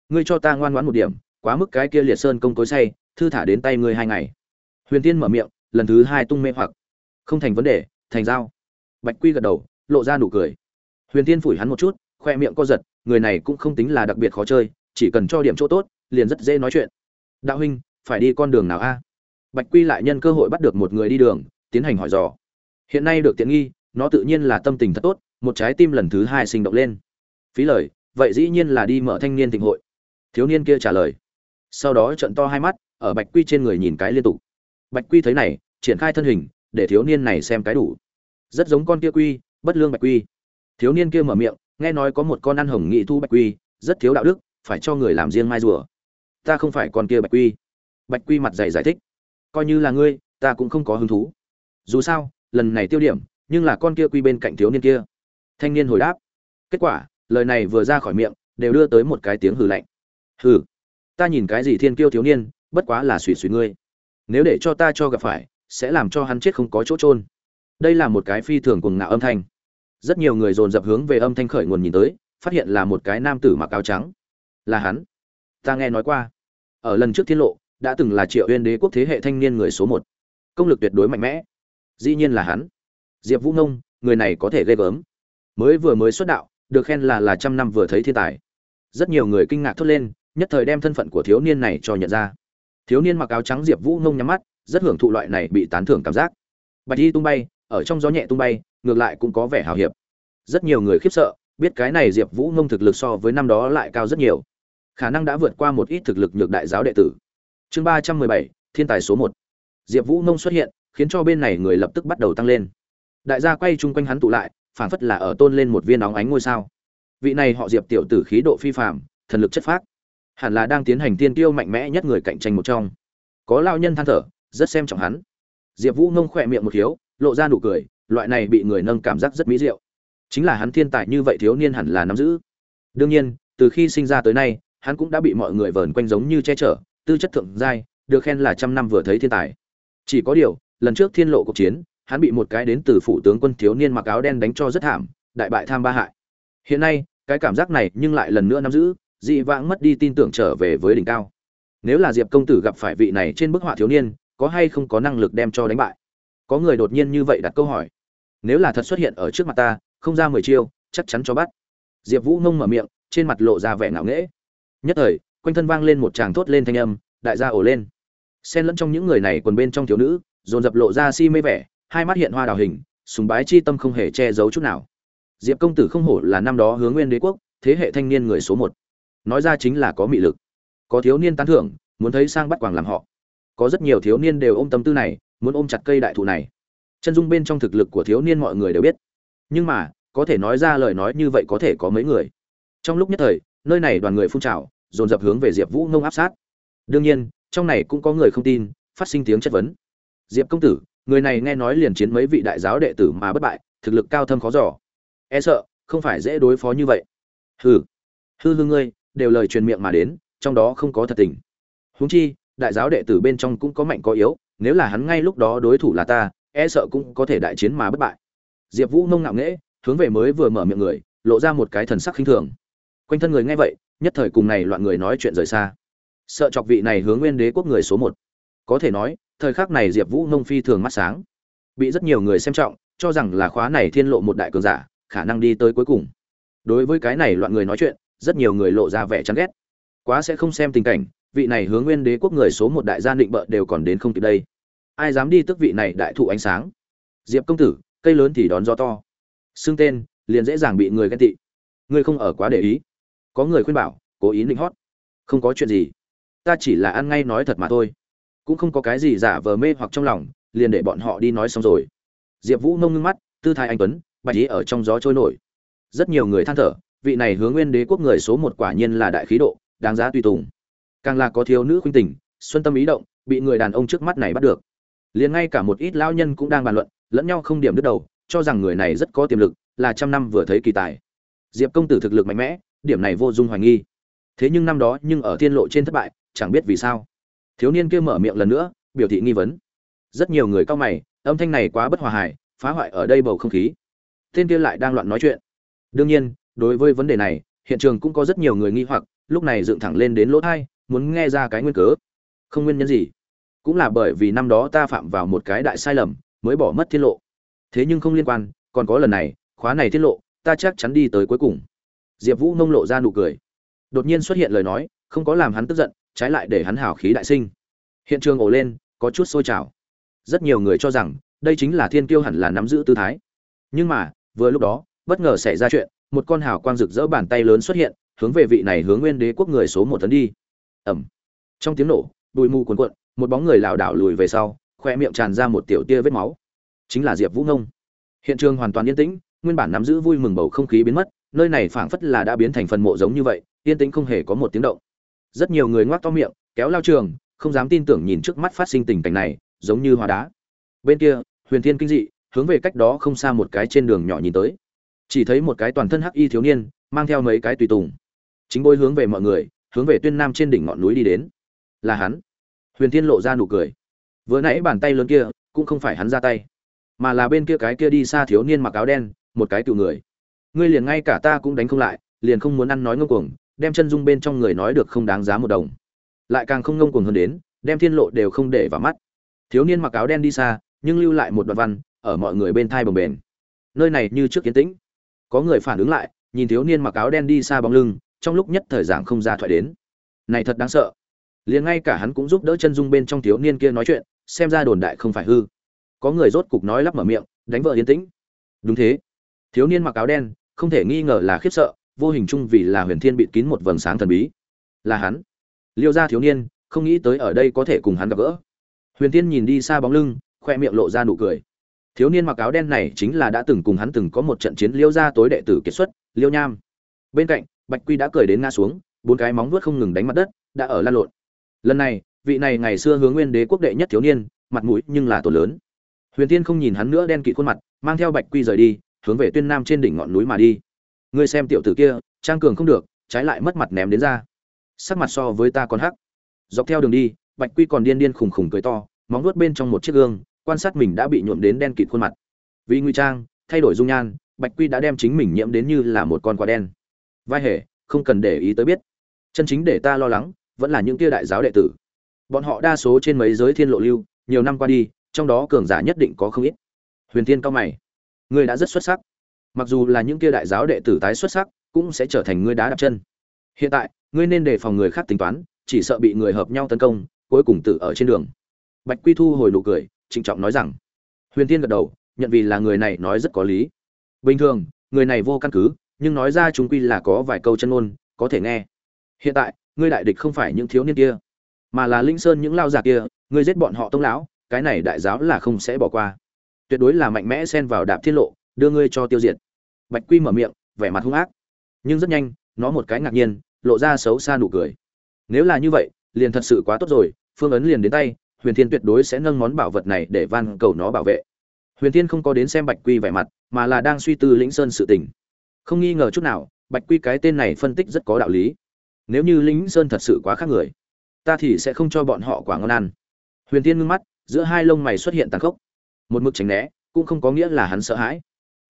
Ngươi cho ta ngoan ngoãn một điểm, quá mức cái kia liệt sơn công cối say, thư thả đến tay ngươi hai ngày. Huyền tiên mở miệng, lần thứ hai tung mê hoặc. Không thành vấn đề, thành giao. Bạch quy gật đầu, lộ ra nụ cười. Huyền tiên phủi hắn một chút, khoe miệng co giật, người này cũng không tính là đặc biệt khó chơi chỉ cần cho điểm chỗ tốt, liền rất dễ nói chuyện. Đạo huynh, phải đi con đường nào a? Bạch quy lại nhân cơ hội bắt được một người đi đường, tiến hành hỏi dò. Hiện nay được tiện nghi, nó tự nhiên là tâm tình thật tốt, một trái tim lần thứ hai sinh động lên. Phí lời, vậy dĩ nhiên là đi mở thanh niên thịnh hội. Thiếu niên kia trả lời. Sau đó trận to hai mắt, ở bạch quy trên người nhìn cái liên tục. Bạch quy thấy này, triển khai thân hình, để thiếu niên này xem cái đủ. Rất giống con kia quy, bất lương bạch quy. Thiếu niên kia mở miệng, nghe nói có một con ăn hồng nghị thu bạch quy, rất thiếu đạo đức phải cho người làm riêng mai rùa. Ta không phải con kia bạch quy. Bạch quy mặt dày giải thích. Coi như là ngươi, ta cũng không có hứng thú. Dù sao, lần này tiêu điểm, nhưng là con kia quy bên cạnh thiếu niên kia. Thanh niên hồi đáp. Kết quả, lời này vừa ra khỏi miệng, đều đưa tới một cái tiếng hừ lạnh. Hừ, ta nhìn cái gì thiên kiêu thiếu niên, bất quá là suy suy ngươi. Nếu để cho ta cho gặp phải, sẽ làm cho hắn chết không có chỗ trôn đây là một cái phi thường cùng ngạo âm thanh. Rất nhiều người dồn dập hướng về âm thanh khởi nguồn nhìn tới, phát hiện là một cái nam tử mặc áo trắng là hắn. Ta nghe nói qua. Ở lần trước thiên lộ đã từng là triệu uyên đế quốc thế hệ thanh niên người số một. Công lực tuyệt đối mạnh mẽ. Dĩ nhiên là hắn. Diệp vũ Nông, người này có thể ghê gớm. Mới vừa mới xuất đạo được khen là là trăm năm vừa thấy thiên tài. Rất nhiều người kinh ngạc thốt lên nhất thời đem thân phận của thiếu niên này cho nhận ra. Thiếu niên mặc áo trắng diệp vũ Nông nhắm mắt rất hưởng thụ loại này bị tán thưởng cảm giác. Bạch y tung bay ở trong gió nhẹ tung bay ngược lại cũng có vẻ hào hiệp. Rất nhiều người khiếp sợ biết cái này diệp vũ Nông thực lực so với năm đó lại cao rất nhiều khả năng đã vượt qua một ít thực lực nhược đại giáo đệ tử. Chương ba trăm mười bảy, thiên tài số một. Diệp vũ Nông xuất hiện, khiến cho bên này người lập tức bắt đầu tăng lên. Đại gia quay chung quanh hắn tụ lại, phảng phất là ở tôn lên một viên óng ánh ngôi sao. Vị này họ diệp tiểu tử khí độ phi phàm, thần lực chất phác. Hẳn là đang tiến hành tiên tiêu mạnh mẽ nhất người cạnh tranh một trong. Có lao nhân than thở, rất xem trọng hắn. Diệp vũ ngông khỏe miệng một hiếu, lộ ra nụ cười, loại này bị người nâng cảm giác rất mỹ diệu. Chính là hắn thiên tài như vậy thiếu niên hẳn là nắm giữ. Đương nhiên, từ khi sinh ra tới nay hắn cũng đã bị mọi người vờn quanh giống như che chở, tư chất thượng giai, được khen là trăm năm vừa thấy thiên tài. Chỉ có điều, lần trước thiên lộ cuộc chiến, hắn bị một cái đến từ phụ tướng quân thiếu niên mặc áo đen đánh cho rất thảm, đại bại tham ba hại. Hiện nay, cái cảm giác này nhưng lại lần nữa nắm giữ, dị vãng mất đi tin tưởng trở về với đỉnh cao. Nếu là diệp công tử gặp phải vị này trên bức họa thiếu niên, có hay không có năng lực đem cho đánh bại? Có người đột nhiên như vậy đặt câu hỏi. Nếu là thật xuất hiện ở trước mặt ta, không ra mười chiêu, chắc chắn cho bắt. Diệp vũ ngông mở miệng, trên mặt lộ ra vẻ ngạo nghễ nhất thời, quanh thân vang lên một tràng thốt lên thanh âm, đại gia ổ lên. Xen lẫn trong những người này quần bên trong thiếu nữ, dồn dập lộ ra si mê vẻ, hai mắt hiện hoa đào hình, sùng bái chi tâm không hề che giấu chút nào. Diệp công tử không hổ là năm đó hướng nguyên đế quốc, thế hệ thanh niên người số một. Nói ra chính là có mị lực, có thiếu niên tán thưởng, muốn thấy sang bắt quàng làm họ. Có rất nhiều thiếu niên đều ôm tâm tư này, muốn ôm chặt cây đại thụ này. Chân dung bên trong thực lực của thiếu niên mọi người đều biết. Nhưng mà, có thể nói ra lời nói như vậy có thể có mấy người. Trong lúc nhất thời, nơi này đoàn người phun trào dồn dập hướng về diệp vũ ngông áp sát. Đương nhiên, trong này cũng có người không tin, phát sinh tiếng chất vấn. Diệp công tử, người này nghe nói liền chiến mấy vị đại giáo đệ tử mà bất bại, thực lực cao thâm khó giỏ e sợ, không phải dễ đối phó như vậy. Hừ. Hư hư ngươi, đều lời truyền miệng mà đến, trong đó không có thật tình. Huống chi, đại giáo đệ tử bên trong cũng có mạnh có yếu, nếu là hắn ngay lúc đó đối thủ là ta e sợ cũng có thể đại chiến mà bất bại. Diệp vũ nông ngạo nghễ, hướng về mới vừa mở miệng người, lộ ra một cái thần sắc khinh thường quanh thân người nghe vậy, nhất thời cùng này loạn người nói chuyện rời xa. Sợ chọc vị này hướng nguyên đế quốc người số một. Có thể nói, thời khắc này diệp vũ nông phi thường mắt sáng. Bị rất nhiều người xem trọng, cho rằng là khóa này thiên lộ một đại cường giả, khả năng đi tới cuối cùng. Đối với cái này loạn người nói chuyện, rất nhiều người lộ ra vẻ chán ghét. Quá sẽ không xem tình cảnh, vị này hướng nguyên đế quốc người số một đại gia định bợ đều còn đến không kịp đây. Ai dám đi tức vị này đại thụ ánh sáng? Diệp công tử, cây lớn thì đón gió to. Xưng tên, liền dễ dàng bị người ghen tị. Ngươi không ở quá để ý có người khuyên bảo, cố ý định hót. Không có chuyện gì. Ta chỉ là ăn ngay nói thật mà thôi. Cũng không có cái gì giả vờ mê hoặc trong lòng, liền để bọn họ đi nói xong rồi. Diệp vũ nông ngưng mắt, tư thái anh tuấn, bạch ý ở trong gió trôi nổi. Rất nhiều người than thở, vị này hướng nguyên đế quốc người số một quả nhiên là đại khí độ, đáng giá tùy tùng. Càng là có thiếu nữ khuynh tình, xuân tâm ý động, bị người đàn ông trước mắt này bắt được. Liền ngay cả một ít lão nhân cũng đang bàn luận, lẫn nhau không điểm đứt đầu, cho rằng người này rất có tiềm lực, là trăm năm vừa thấy kỳ tài. Diệp công tử thực lực mạnh mẽ điểm này vô dung hoài nghi. Thế nhưng năm đó nhưng ở thiên lộ trên thất bại, chẳng biết vì sao. Thiếu niên kia mở miệng lần nữa, biểu thị nghi vấn. Rất nhiều người cao mày, âm thanh này quá bất hòa hài, phá hoại ở đây bầu không khí. Tên kia lại đang loạn nói chuyện. Đương nhiên, đối với vấn đề này, hiện trường cũng có rất nhiều người nghi hoặc, lúc này dựng thẳng lên đến lỗ thai, muốn nghe ra cái nguyên cớ. Không nguyên nhân gì? Cũng là bởi vì năm đó ta phạm vào một cái đại sai lầm, mới bỏ mất tiết lộ. Thế nhưng không liên quan, còn có lần này, khóa này tiết lộ, ta chắc chắn đi tới cuối cùng diệp vũ nông lộ ra nụ cười. Đột nhiên xuất hiện lời nói, không có làm hắn tức giận, trái lại để hắn hào khí đại sinh. Hiện trường ổ lên, có chút sôi trào. Rất nhiều người cho rằng, đây chính là thiên kiêu hẳn là nắm giữ tư thái. Nhưng mà, vừa lúc đó, bất ngờ xảy ra chuyện, một con hào quang rực rỡ bàn tay lớn xuất hiện, hướng về vị này hướng nguyên đế quốc người số một tấn đi. Ẩm trong tiếng nổ, bụi mù cuồn cuộn, một bóng người lảo đảo lùi về sau khoe miệng tràn ra một tiểu tia vết máu. Chính là diệp vũ ngông. Hiện trường hoàn toàn yên tĩnh, nguyên bản nắm giữ vui mừng bầu không khí biến mất nơi này phảng phất là đã biến thành phần mộ giống như vậy, yên tĩnh không hề có một tiếng động. Rất nhiều người ngoác to miệng, kéo lao trường, không dám tin tưởng nhìn trước mắt phát sinh tình cảnh này, giống như hóa đá. Bên kia, huyền thiên kinh dị, hướng về cách đó không xa một cái trên đường nhỏ nhìn tới. Chỉ thấy một cái toàn thân hắc y thiếu niên, mang theo mấy cái tùy tùng. Chính bôi hướng về mọi người, hướng về tuyên nam trên đỉnh ngọn núi đi đến. Là hắn. Huyền thiên lộ ra nụ cười. Vừa nãy bàn tay lớn kia, cũng không phải hắn ra tay, mà là bên kia cái kia đi xa thiếu niên mặc áo đen, một cái cựu người ngươi liền ngay cả ta cũng đánh không lại, liền không muốn ăn nói ngông cuồng, đem chân dung bên trong người nói được không đáng giá một đồng. Lại càng không ngông cuồng hơn đến, đem thiên lộ đều không để vào mắt. Thiếu niên mặc áo đen đi xa, nhưng lưu lại một đoạn văn, ở mọi người bên thai bồng bền nơi này như trước kiến tĩnh. Có người phản ứng lại, nhìn thiếu niên mặc áo đen đi xa bóng lưng, trong lúc nhất thời giảng không ra thoại đến. Này thật đáng sợ. Liền ngay cả hắn cũng giúp đỡ chân dung bên trong thiếu niên kia nói chuyện, xem ra đồn đại không phải hư. Có người rốt cục nói lắp mở miệng, đánh vợ yên tĩnh. Đúng thế. Thiếu niên mặc áo đen không thể nghi ngờ là khiếp sợ, vô hình chung vì là huyền thiên bịt kín một vầng sáng thần bí. Là hắn. Liêu gia thiếu niên, không nghĩ tới ở đây có thể cùng hắn gặp gỡ. Huyền thiên nhìn đi xa bóng lưng, khoe miệng lộ ra nụ cười. Thiếu niên mặc áo đen này chính là đã từng cùng hắn từng có một trận chiến liêu gia tối đệ tử kết xuất, liêu nham. Bên cạnh, bạch quy đã cười đến ngã xuống, bốn cái móng vuốt không ngừng đánh mặt đất, đã ở lan lộn. Lần này, vị này ngày xưa hướng nguyên đế quốc đệ nhất thiếu niên, mặt mũi nhưng là tổ lớn. Huyền tiên không nhìn hắn nữa đen kịt khuôn mặt, mang theo bạch quy rời đi hướng về tuyên nam trên đỉnh ngọn núi mà đi. Ngươi xem tiểu tử kia, trang cường không được, trái lại mất mặt ném đến ra. Sắc mặt so với ta còn hắc. Dọc theo đường đi, bạch quy còn điên điên khùng khùng cười to, móng vuốt bên trong một chiếc gương, quan sát mình đã bị nhuộm đến đen kịt khuôn mặt. Vì nguy trang, thay đổi dung nhan, bạch quy đã đem chính mình nhiễm đến như là một con quả đen. Vai hề, không cần để ý tới biết. Chân chính để ta lo lắng, vẫn là những kia đại giáo đệ tử. Bọn họ đa số trên mấy giới thiên lộ lưu, nhiều năm qua đi, trong đó cường giả nhất định có không ít. Huyền thiên cao mày ngươi đã rất xuất sắc. Mặc dù là những kia đại giáo đệ tử tái xuất sắc, cũng sẽ trở thành ngươi đá đạp chân. Hiện tại, ngươi nên đề phòng người khác tính toán, chỉ sợ bị người hợp nhau tấn công, cuối cùng tử ở trên đường. Bạch quy thu hồi nụ cười, trịnh trọng nói rằng, huyền tiên gật đầu, nhận vì là người này nói rất có lý. Bình thường, người này vô căn cứ, nhưng nói ra chúng quy là có vài câu chân ngôn, có thể nghe. Hiện tại, ngươi đại địch không phải những thiếu niên kia, mà là linh sơn những lao già kia, ngươi giết bọn họ tông lão, cái này đại giáo là không sẽ bỏ qua tuyệt đối là mạnh mẽ xen vào đạp thiên lộ, đưa ngươi cho tiêu diệt. Bạch quy mở miệng, vẻ mặt hung ác. Nhưng rất nhanh, nó một cái ngạc nhiên, lộ ra xấu xa nụ cười. Nếu là như vậy, liền thật sự quá tốt rồi, phương ấn liền đến tay, huyền thiên tuyệt đối sẽ nâng món bảo vật này để van cầu nó bảo vệ. Huyền thiên không có đến xem bạch quy vẻ mặt, mà là đang suy tư lĩnh sơn sự tình. Không nghi ngờ chút nào, bạch quy cái tên này phân tích rất có đạo lý. Nếu như lĩnh sơn thật sự quá khác người, ta thì sẽ không cho bọn họ quả ngon ăn. Huyền thiên ngưng mắt, giữa hai lông mày xuất hiện tàn khốc một mực tránh né, cũng không có nghĩa là hắn sợ hãi.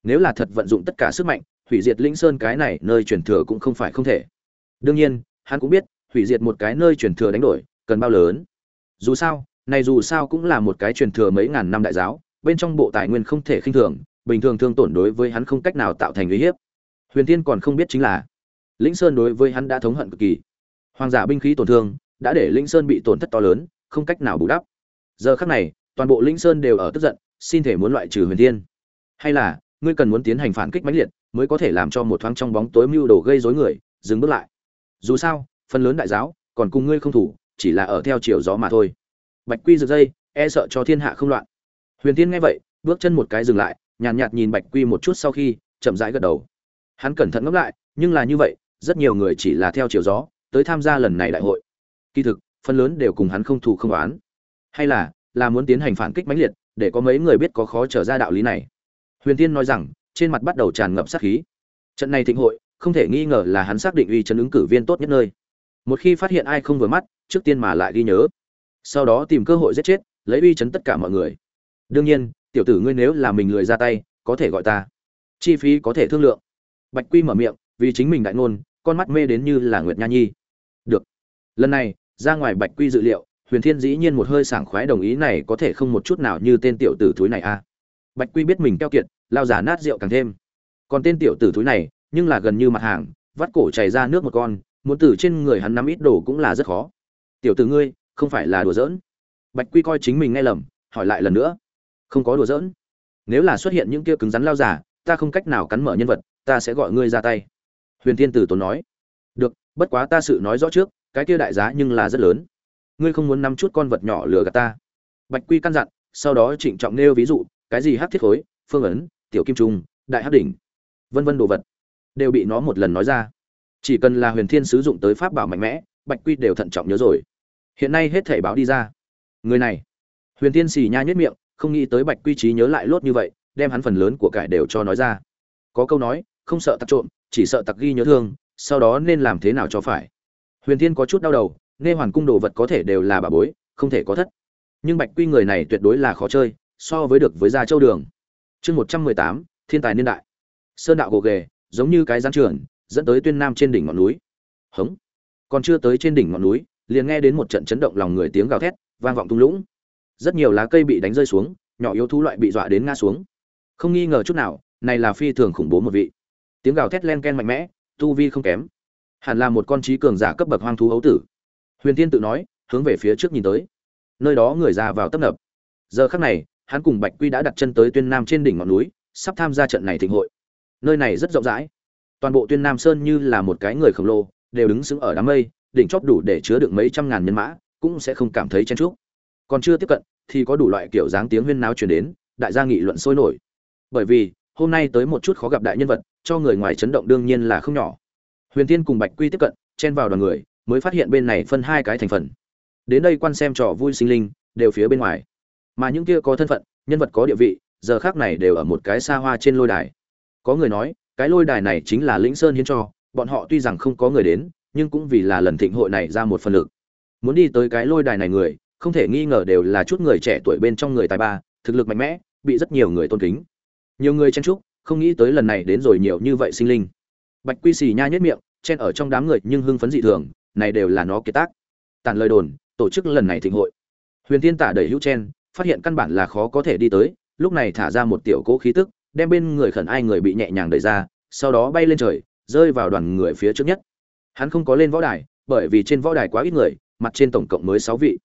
Nếu là thật vận dụng tất cả sức mạnh, hủy diệt lĩnh sơn cái này nơi truyền thừa cũng không phải không thể. Đương nhiên, hắn cũng biết, hủy diệt một cái nơi truyền thừa đánh đổi, cần bao lớn. Dù sao, này dù sao cũng là một cái truyền thừa mấy ngàn năm đại giáo, bên trong bộ tài nguyên không thể khinh thường, bình thường thương tổn đối với hắn không cách nào tạo thành uy hiếp. Huyền tiên còn không biết chính là lĩnh sơn đối với hắn đã thống hận cực kỳ. Hoàng giả binh khí tổn thương, đã để lĩnh sơn bị tổn thất to lớn, không cách nào bù đắp. Giờ khắc này, toàn bộ lĩnh sơn đều ở tức giận xin thể muốn loại trừ huyền Thiên, hay là ngươi cần muốn tiến hành phản kích mãnh liệt mới có thể làm cho một thoáng trong bóng tối mưu đồ gây rối người dừng bước lại. Dù sao phần lớn đại giáo còn cùng ngươi không thủ chỉ là ở theo chiều gió mà thôi. Bạch quy rực dây e sợ cho thiên hạ không loạn. Huyền tiên nghe vậy bước chân một cái dừng lại nhàn nhạt, nhạt nhìn bạch quy một chút sau khi chậm rãi gật đầu. Hắn cẩn thận ngẫm lại nhưng là như vậy rất nhiều người chỉ là theo chiều gió tới tham gia lần này đại hội. Kỳ thực phần lớn đều cùng hắn không thù không oán. Hay là là muốn tiến hành phản kích mãnh liệt để có mấy người biết có khó trở ra đạo lý này. Huyền tiên nói rằng, trên mặt bắt đầu tràn ngập sát khí. Trận này thịnh hội, không thể nghi ngờ là hắn xác định uy chấn ứng cử viên tốt nhất nơi. Một khi phát hiện ai không vừa mắt, trước tiên mà lại ghi nhớ. Sau đó tìm cơ hội giết chết, lấy uy chấn tất cả mọi người. Đương nhiên, tiểu tử ngươi nếu là mình lười ra tay, có thể gọi ta. Chi phí có thể thương lượng. Bạch quy mở miệng, vì chính mình đại ngôn, con mắt mê đến như là nguyệt nha nhi. Được. Lần này, ra ngoài bạch quy dự liệu huyền thiên dĩ nhiên một hơi sảng khoái đồng ý này có thể không một chút nào như tên tiểu tử thúi này a bạch quy biết mình keo kiệt, lao giả nát rượu càng thêm. Còn tên tiểu tử thúi này, nhưng là gần như mặt hàng, vắt cổ chảy ra nước một con, muốn từ trên người hắn nắm ít đồ cũng là rất khó. Tiểu tử ngươi, không phải là đùa giỡn. Bạch quy coi chính mình nghe lầm, hỏi lại lần nữa. Không có đùa giỡn. Nếu là xuất hiện những kia cứng rắn lao giả ta không cách nào cắn mở nhân vật, ta sẽ gọi ngươi ra tay. Huyền Thiên tử tốn nói. Được, bất quá ta sự nói rõ trước, cái kia đại giá nhưng là rất lớn ngươi không muốn nắm chút con vật nhỏ lừa gạt ta. Bạch quy căn dặn, sau đó trịnh trọng nêu ví dụ, cái gì hát thiết khối, phương ấn, tiểu kim trung, đại hắc đỉnh, vân vân đồ vật, đều bị nó một lần nói ra. Chỉ cần là huyền thiên sử dụng tới pháp bảo mạnh mẽ, bạch quy đều thận trọng nhớ rồi. Hiện nay hết thể báo đi ra. Người này, huyền thiên xì nha nhất miệng, không nghĩ tới bạch quy trí nhớ lại lốt như vậy, đem hắn phần lớn của cải đều cho nói ra. Có câu nói, không sợ tặc trộm, chỉ sợ tặc ghi nhớ thương, sau đó nên làm thế nào cho phải. Huyền thiên có chút đau đầu nghe hoàn cung đồ vật có thể đều là bà bối, không thể có thất. Nhưng bạch quy người này tuyệt đối là khó chơi, so với được với gia châu đường. Chương một trăm mười tám, thiên tài niên đại. Sơn đạo gồ ghề, giống như cái gián trường dẫn tới tuyên nam trên đỉnh ngọn núi. Hống. Còn chưa tới trên đỉnh ngọn núi, liền nghe đến một trận chấn động lòng người tiếng gào thét, vang vọng tung lũng. Rất nhiều lá cây bị đánh rơi xuống, nhỏ yếu thú loại bị dọa đến ngã xuống. Không nghi ngờ chút nào, này là phi thường khủng bố một vị. Tiếng gào thét len ken mạnh mẽ, tu vi không kém. Hẳn là một con trí cường giả cấp bậc hoang thú ấu tử huyền tiên tự nói, hướng về phía trước nhìn tới. Nơi đó người ra vào tấp nập. Giờ khắc này, hắn cùng bạch quy đã đặt chân tới tuyên nam trên đỉnh ngọn núi, sắp tham gia trận này thịnh hội. Nơi này rất rộng rãi. Toàn bộ tuyên nam sơn như là một cái người khổng lồ, đều đứng sững ở đám mây, đỉnh chóp đủ để chứa được mấy trăm ngàn nhân mã, cũng sẽ không cảm thấy chen chúc. Còn chưa tiếp cận, thì có đủ loại kiểu dáng tiếng huyên náo truyền đến, đại gia nghị luận sôi nổi. Bởi vì, hôm nay tới một chút khó gặp đại nhân vật, cho người ngoài chấn động đương nhiên là không nhỏ. Huyền tiên cùng bạch quy tiếp cận, chen vào đoàn người mới phát hiện bên này phân hai cái thành phần. Đến đây quan xem trò vui sinh linh, đều phía bên ngoài. Mà những kia có thân phận, nhân vật có địa vị, giờ khác này đều ở một cái xa hoa trên lôi đài. Có người nói, cái lôi đài này chính là lĩnh sơn hiến cho, bọn họ tuy rằng không có người đến, nhưng cũng vì là lần thịnh hội này ra một phần lực. Muốn đi tới cái lôi đài này người, không thể nghi ngờ đều là chút người trẻ tuổi bên trong người tài ba, thực lực mạnh mẽ, bị rất nhiều người tôn kính. Nhiều người chen trúc không nghĩ tới lần này đến rồi nhiều như vậy sinh linh. Bạch quy xì nha nhất miệng, chen ở trong đám người nhưng hưng phấn dị thường này đều là nó kiệt tác. Tàn lời đồn, tổ chức lần này thịnh hội. Huyền Thiên tả đẩy hữu chen, phát hiện căn bản là khó có thể đi tới, lúc này thả ra một tiểu cỗ khí tức, đem bên người khẩn ai người bị nhẹ nhàng đẩy ra, sau đó bay lên trời, rơi vào đoàn người phía trước nhất. Hắn không có lên võ đài, bởi vì trên võ đài quá ít người, mặt trên tổng cộng mới sáu vị.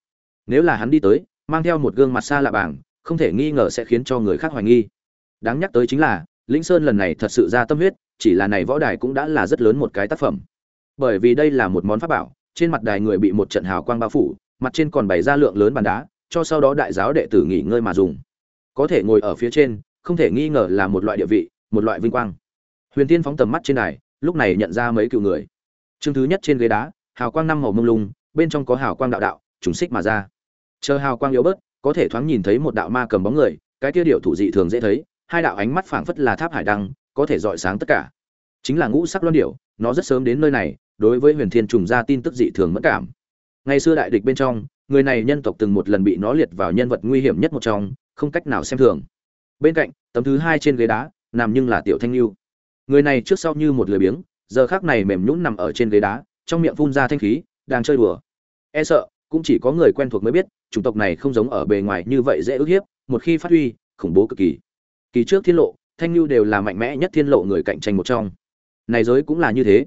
Nếu là hắn đi tới, mang theo một gương mặt xa lạ bảng, không thể nghi ngờ sẽ khiến cho người khác hoài nghi. Đáng nhắc tới chính là, lĩnh sơn lần này thật sự ra tâm huyết, chỉ là này võ đài cũng đã là rất lớn một cái tác phẩm bởi vì đây là một món pháp bảo, trên mặt đài người bị một trận hào quang bao phủ, mặt trên còn bày ra lượng lớn bàn đá, cho sau đó đại giáo đệ tử nghỉ ngơi mà dùng. Có thể ngồi ở phía trên, không thể nghi ngờ là một loại địa vị, một loại vinh quang. Huyền tiên phóng tầm mắt trên đài, lúc này nhận ra mấy cựu người. Chương thứ nhất trên ghế đá, hào quang năm màu mông lung, bên trong có hào quang đạo đạo, trùng xích mà ra. Chờ hào quang yếu bớt, có thể thoáng nhìn thấy một đạo ma cầm bóng người, cái kia điệu thủ dị thường dễ thấy, hai đạo ánh mắt phảng phất là tháp hải đăng, có thể dọi sáng tất cả. Chính là ngũ sắc loan điểu, nó rất sớm đến nơi này đối với huyền thiên trùng ra tin tức dị thường mất cảm. Ngày xưa đại địch bên trong, người này nhân tộc từng một lần bị nó liệt vào nhân vật nguy hiểm nhất một trong, không cách nào xem thường. Bên cạnh, tấm thứ hai trên ghế đá, nằm nhưng là tiểu thanh lưu. Người này trước sau như một lười biếng, giờ khác này mềm nhũn nằm ở trên ghế đá, trong miệng phun ra thanh khí, đang chơi đùa. E sợ, cũng chỉ có người quen thuộc mới biết, chủng tộc này không giống ở bề ngoài như vậy dễ ức hiếp, một khi phát huy, khủng bố cực kỳ. Kỳ trước thiên lộ, thanh lưu đều là mạnh mẽ nhất thiên lộ người cạnh tranh một trong. Này giới cũng là như thế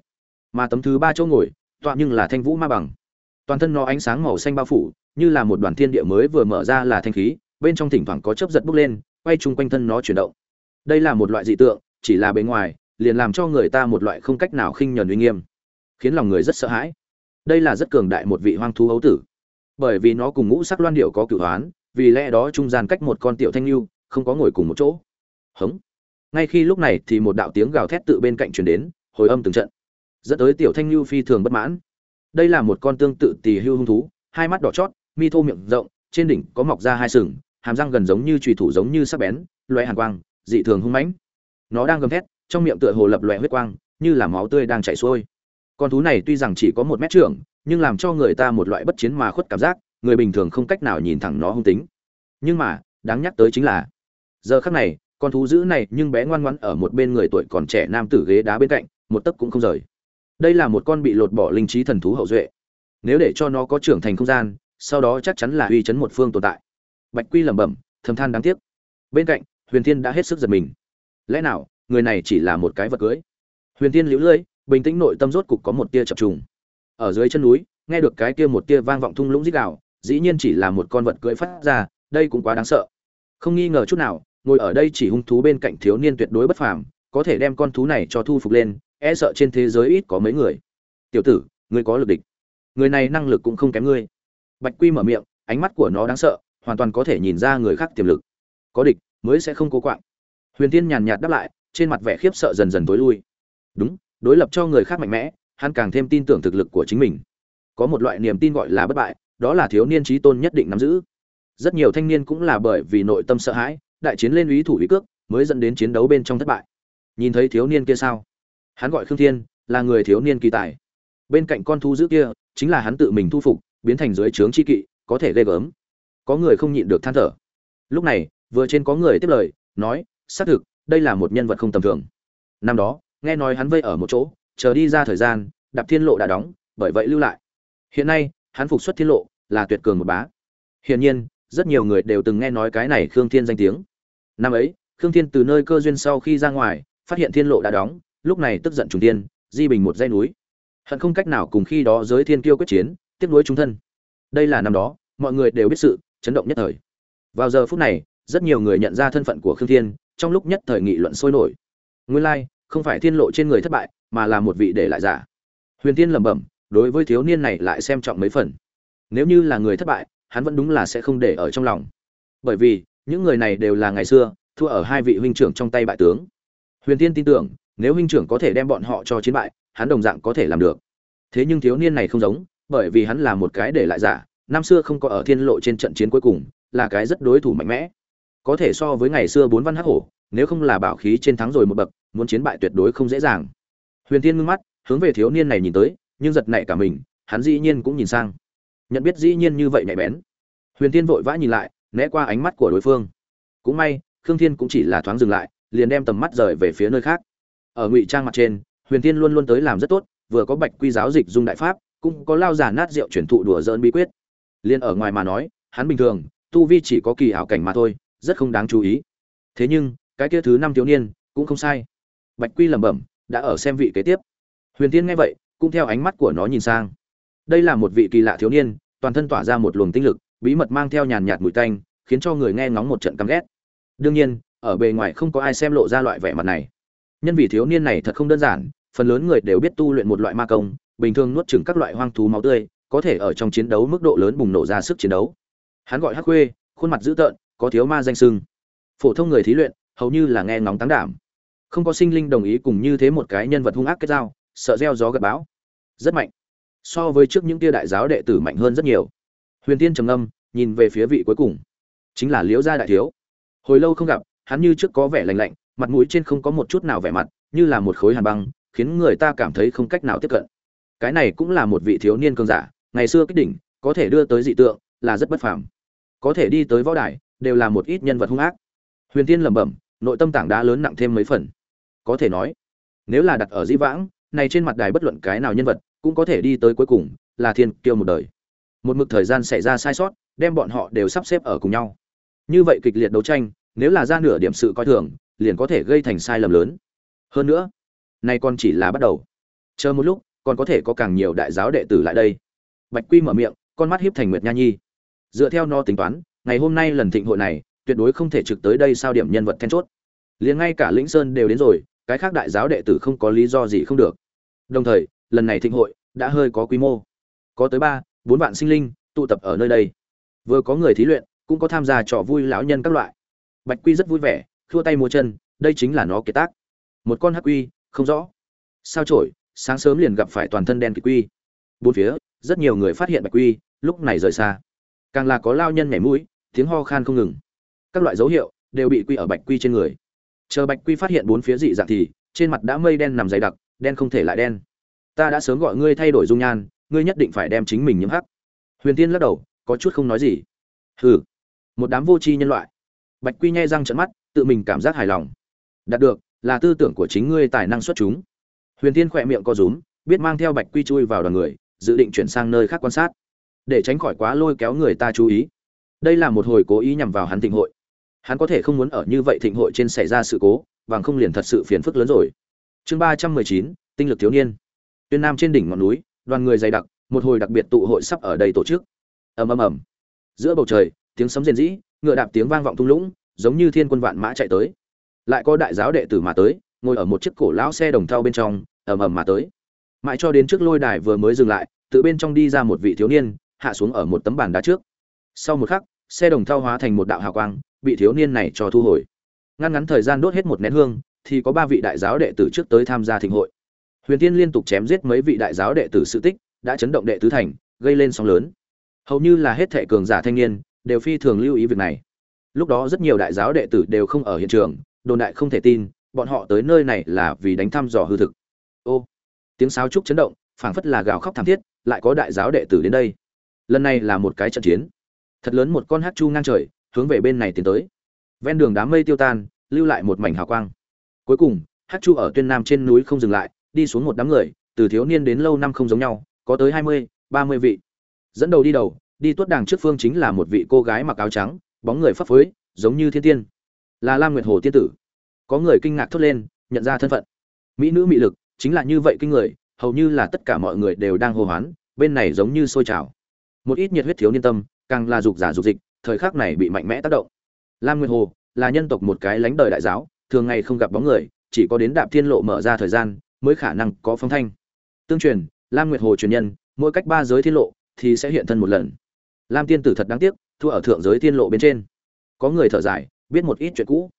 mà tấm thứ ba chỗ ngồi, tọa nhưng là thanh vũ ma bằng. Toàn thân nó ánh sáng màu xanh bao phủ, như là một đoàn thiên địa mới vừa mở ra là thanh khí, bên trong thỉnh thoảng có chớp giật bốc lên, quay chung quanh thân nó chuyển động. Đây là một loại dị tượng, chỉ là bề ngoài, liền làm cho người ta một loại không cách nào khinh nhẫn uy nghiêm, khiến lòng người rất sợ hãi. Đây là rất cường đại một vị hoang thú ấu tử. Bởi vì nó cùng ngũ sắc loan điệu có cửu hoán, vì lẽ đó trung gian cách một con tiểu thanh lưu không có ngồi cùng một chỗ. Hống. Ngay khi lúc này thì một đạo tiếng gào thét tự bên cạnh truyền đến, hồi âm từng trận dẫn tới tiểu thanh lưu phi thường bất mãn. Đây là một con tương tự tỳ hưu hung thú, hai mắt đỏ chót, mi thô miệng rộng, trên đỉnh có mọc ra hai sừng, hàm răng gần giống như trùy thủ giống như sắc bén, loé hàn quang, dị thường hung mãnh. Nó đang gầm thét, trong miệng tựa hồ lập loè huyết quang, như là máu tươi đang chảy xuôi. Con thú này tuy rằng chỉ có một mét trưởng, nhưng làm cho người ta một loại bất chiến mà khuất cảm giác, người bình thường không cách nào nhìn thẳng nó hung tính. Nhưng mà, đáng nhắc tới chính là, giờ khắc này, con thú dữ này nhưng bé ngoan ngoãn ở một bên người tuổi còn trẻ nam tử ghế đá bên cạnh, một tấc cũng không rời đây là một con bị lột bỏ linh trí thần thú hậu duệ. Nếu để cho nó có trưởng thành không gian, sau đó chắc chắn là uy chấn một phương tồn tại. Bạch quy lẩm bẩm, thầm than đáng tiếc. Bên cạnh, huyền thiên đã hết sức giật mình. Lẽ nào, người này chỉ là một cái vật cưới? Huyền thiên liễu lưỡi bình tĩnh nội tâm rốt cục có một tia chập trùng. Ở dưới chân núi, nghe được cái kia một tia vang vọng thung lũng rít gào, dĩ nhiên chỉ là một con vật cưỡi phát ra, đây cũng quá đáng sợ. Không nghi ngờ chút nào, ngồi ở đây chỉ hung thú bên cạnh thiếu niên tuyệt đối bất phàm, có thể đem con thú này cho thu phục lên e sợ trên thế giới ít có mấy người. Tiểu tử, ngươi có lực địch. Người này năng lực cũng không kém ngươi. Bạch quy mở miệng, ánh mắt của nó đáng sợ, hoàn toàn có thể nhìn ra người khác tiềm lực. Có địch, mới sẽ không cố quạng. Huyền tiên nhàn nhạt đáp lại, trên mặt vẻ khiếp sợ dần dần tối lui. Đúng, đối lập cho người khác mạnh mẽ, hắn càng thêm tin tưởng thực lực của chính mình. Có một loại niềm tin gọi là bất bại, đó là thiếu niên trí tôn nhất định nắm giữ. Rất nhiều thanh niên cũng là bởi vì nội tâm sợ hãi, đại chiến lên ý thủ ý cước, mới dẫn đến chiến đấu bên trong thất bại. Nhìn thấy thiếu niên kia sao? Hắn gọi khương thiên, là người thiếu niên kỳ tài. Bên cạnh con thú dữ kia, chính là hắn tự mình thu phục, biến thành dưới trướng chi kỵ, có thể ghê gớm. Có người không nhịn được than thở. Lúc này, vừa trên có người tiếp lời, nói, xác thực, đây là một nhân vật không tầm thường. Năm đó, nghe nói hắn vây ở một chỗ, chờ đi ra thời gian, đạp thiên lộ đã đóng, bởi vậy lưu lại. Hiện nay, hắn phục xuất thiên lộ, là tuyệt cường một bá. Hiển nhiên, rất nhiều người đều từng nghe nói cái này khương thiên danh tiếng. Năm ấy, khương thiên từ nơi cơ duyên sau khi ra ngoài, phát hiện thiên lộ đã đóng lúc này tức giận trùng tiên di bình một dây núi. Hận không cách nào cùng khi đó giới thiên kiêu quyết chiến, tiếp nối chúng thân. Đây là năm đó, mọi người đều biết sự chấn động nhất thời. Vào giờ phút này, rất nhiều người nhận ra thân phận của khương thiên, trong lúc nhất thời nghị luận sôi nổi. Nguyên lai, không phải thiên lộ trên người thất bại, mà là một vị để lại giả. Huyền tiên lẩm bẩm, đối với thiếu niên này lại xem trọng mấy phần. Nếu như là người thất bại, hắn vẫn đúng là sẽ không để ở trong lòng. Bởi vì, những người này đều là ngày xưa, thua ở hai vị huynh trưởng trong tay bại tướng. Huyền tiên tin tưởng nếu huynh trưởng có thể đem bọn họ cho chiến bại, hắn đồng dạng có thể làm được. Thế nhưng thiếu niên này không giống, bởi vì hắn là một cái để lại giả, năm xưa không có ở thiên lộ trên trận chiến cuối cùng, là cái rất đối thủ mạnh mẽ. Có thể so với ngày xưa bốn văn hắc hổ, nếu không là bảo khí trên thắng rồi một bậc, muốn chiến bại tuyệt đối không dễ dàng. Huyền thiên ngưng mắt, hướng về thiếu niên này nhìn tới, nhưng giật nảy cả mình, hắn dĩ nhiên cũng nhìn sang. Nhận biết dĩ nhiên như vậy nhạy bén. Huyền thiên vội vã nhìn lại, né qua ánh mắt của đối phương. Cũng may, khương thiên cũng chỉ là thoáng dừng lại, liền đem tầm mắt rời về phía nơi khác ở ngụy trang mặt trên, huyền tiên luôn luôn tới làm rất tốt, vừa có bạch quy giáo dịch dung đại pháp, cũng có lao giả nát rượu chuyển thụ đùa dỡn bí quyết. Liên ở ngoài mà nói, hắn bình thường, tu vi chỉ có kỳ ảo cảnh mà thôi, rất không đáng chú ý. Thế nhưng, cái kia thứ năm thiếu niên, cũng không sai. Bạch quy lẩm bẩm, đã ở xem vị kế tiếp. Huyền tiên nghe vậy, cũng theo ánh mắt của nó nhìn sang. Đây là một vị kỳ lạ thiếu niên, toàn thân tỏa ra một luồng tinh lực, bí mật mang theo nhàn nhạt mùi tanh, khiến cho người nghe ngóng một trận căm ghét. Đương nhiên, ở bề ngoài không có ai xem lộ ra loại vẻ mặt này nhân vì thiếu niên này thật không đơn giản, phần lớn người đều biết tu luyện một loại ma công, bình thường nuốt chửng các loại hoang thú máu tươi, có thể ở trong chiến đấu mức độ lớn bùng nổ ra sức chiến đấu. Hắn gọi hắc khuê, khuôn mặt dữ tợn, có thiếu ma danh sưng. Phổ thông người thí luyện, hầu như là nghe ngóng tán đảm. Không có sinh linh đồng ý cùng như thế một cái nhân vật hung ác kết giao, sợ gieo gió gặp bão. Rất mạnh. So với trước những tia đại giáo đệ tử mạnh hơn rất nhiều. Huyền tiên trầm âm nhìn về phía vị cuối cùng. Chính là liễu gia đại thiếu. Hồi lâu không gặp, hắn như trước có vẻ lạnh lạnh mặt mũi trên không có một chút nào vẻ mặt, như là một khối hàn băng, khiến người ta cảm thấy không cách nào tiếp cận. Cái này cũng là một vị thiếu niên cường giả, ngày xưa kích đỉnh, có thể đưa tới dị tượng, là rất bất phàm. Có thể đi tới võ đài, đều là một ít nhân vật hung ác. Huyền tiên lẩm bẩm, nội tâm tảng đá lớn nặng thêm mấy phần. Có thể nói, nếu là đặt ở dĩ vãng, này trên mặt đài bất luận cái nào nhân vật, cũng có thể đi tới cuối cùng, là thiên kiêu một đời. Một mực thời gian xảy ra sai sót, đem bọn họ đều sắp xếp ở cùng nhau. Như vậy kịch liệt đấu tranh, nếu là ra nửa điểm sự coi thường liền có thể gây thành sai lầm lớn. Hơn nữa, nay còn chỉ là bắt đầu. Chờ một lúc, còn có thể có càng nhiều đại giáo đệ tử lại đây. Bạch quy mở miệng, con mắt hiếp thành nguyệt nha nhi. Dựa theo nó tính toán, ngày hôm nay lần thịnh hội này, tuyệt đối không thể trực tới đây sao điểm nhân vật then chốt. Liền ngay cả lĩnh sơn đều đến rồi, cái khác đại giáo đệ tử không có lý do gì không được. Đồng thời, lần này thịnh hội đã hơi có quy mô. Có tới ba, bốn vạn sinh linh tụ tập ở nơi đây. Vừa có người thí luyện, cũng có tham gia trò vui lão nhân các loại. Bạch quy rất vui vẻ thua tay mua chân, đây chính là nó kiệt tác. Một con hắc quy, không rõ. Sao trổi sáng sớm liền gặp phải toàn thân đen kịt quy. Bốn phía, rất nhiều người phát hiện bạch quy, lúc này rời xa. Càng là có lao nhân nhảy mũi, tiếng ho khan không ngừng. Các loại dấu hiệu đều bị quy ở bạch quy trên người. Chờ bạch quy phát hiện bốn phía dị dạng thì, trên mặt đã mây đen nằm dày đặc, đen không thể lại đen. Ta đã sớm gọi ngươi thay đổi dung nhan, ngươi nhất định phải đem chính mình nhiễm hắc. Huyền tiên lắc đầu, có chút không nói gì. Hừ. Một đám vô tri nhân loại. Bạch quy nhai răng trận mắt tự mình cảm giác hài lòng. Đạt được, là tư tưởng của chính ngươi tài năng xuất chúng. Huyền Thiên khỏe miệng co rúm, biết mang theo bạch quy chui vào đoàn người, dự định chuyển sang nơi khác quan sát. Để tránh khỏi quá lôi kéo người ta chú ý. Đây là một hồi cố ý nhằm vào hắn thịnh hội. Hắn có thể không muốn ở như vậy thịnh hội trên xảy ra sự cố, bằng không liền thật sự phiền phức lớn rồi. Chương ba trăm mười chín, tinh lực thiếu niên. Tuyên nam trên đỉnh ngọn núi, đoàn người dày đặc, một hồi đặc biệt tụ hội sắp ở đây tổ chức. Ầm ầm ầm. Giữa bầu trời, tiếng sấm rền rĩ, ngựa đạp tiếng vang vọng thung lũng giống như thiên quân vạn mã chạy tới. Lại có đại giáo đệ tử mà tới, ngồi ở một chiếc cổ lão xe đồng thau bên trong, ầm ầm mà tới. Mãi cho đến trước lôi đài vừa mới dừng lại tự bên trong đi ra một vị thiếu niên, hạ xuống ở một tấm bàn đá trước. Sau một khắc, xe đồng thau hóa thành một đạo hào quang, bị thiếu niên này cho thu hồi. Ngăn ngắn thời gian đốt hết một nén hương, thì có ba vị đại giáo đệ tử trước tới tham gia thịnh hội. Huyền tiên liên tục chém giết mấy vị đại giáo đệ tử sự tích, đã chấn động đệ tứ thành, gây lên sóng lớn. Hầu như là hết thệ cường giả thanh niên, đều phi thường lưu ý việc này lúc đó rất nhiều đại giáo đệ tử đều không ở hiện trường, đồn đại không thể tin, bọn họ tới nơi này là vì đánh thăm dò hư thực. Ô, tiếng sáo trúc chấn động, phảng phất là gào khóc thảm thiết, lại có đại giáo đệ tử đến đây. Lần này là một cái trận chiến. Thật lớn một con hát chu ngang trời, hướng về bên này tiến tới. Ven đường đám mây tiêu tan, lưu lại một mảnh hào quang. Cuối cùng, hát chu ở tuyên nam trên núi không dừng lại, đi xuống một đám người, từ thiếu niên đến lâu năm không giống nhau, có tới hai mươi, ba mươi vị. Dẫn đầu đi đầu, đi tuốt đàng trước phương chính là một vị cô gái mặc áo trắng bóng người phấp phới, giống như thiên tiên. Là lam nguyệt hồ tiên tử. Có người kinh ngạc thốt lên, nhận ra thân phận. Mỹ nữ mị lực, chính là như vậy kinh người, hầu như là tất cả mọi người đều đang hô hoán, bên này giống như sôi trào. Một ít nhiệt huyết thiếu niên tâm, càng là dục giả dục dịch, thời khắc này bị mạnh mẽ tác động. Lam nguyệt hồ là nhân tộc một cái lánh đời đại giáo, thường ngày không gặp bóng người, chỉ có đến đạp thiên lộ mở ra thời gian, mới khả năng có phong thanh. Tương truyền, lam nguyệt hồ truyền nhân, mỗi cách ba giới thiên lộ thì sẽ hiện thân một lần. Lam tiên tử thật đáng tiếc thua ở thượng giới tiên lộ bên trên. Có người thở dài, biết một ít chuyện cũ.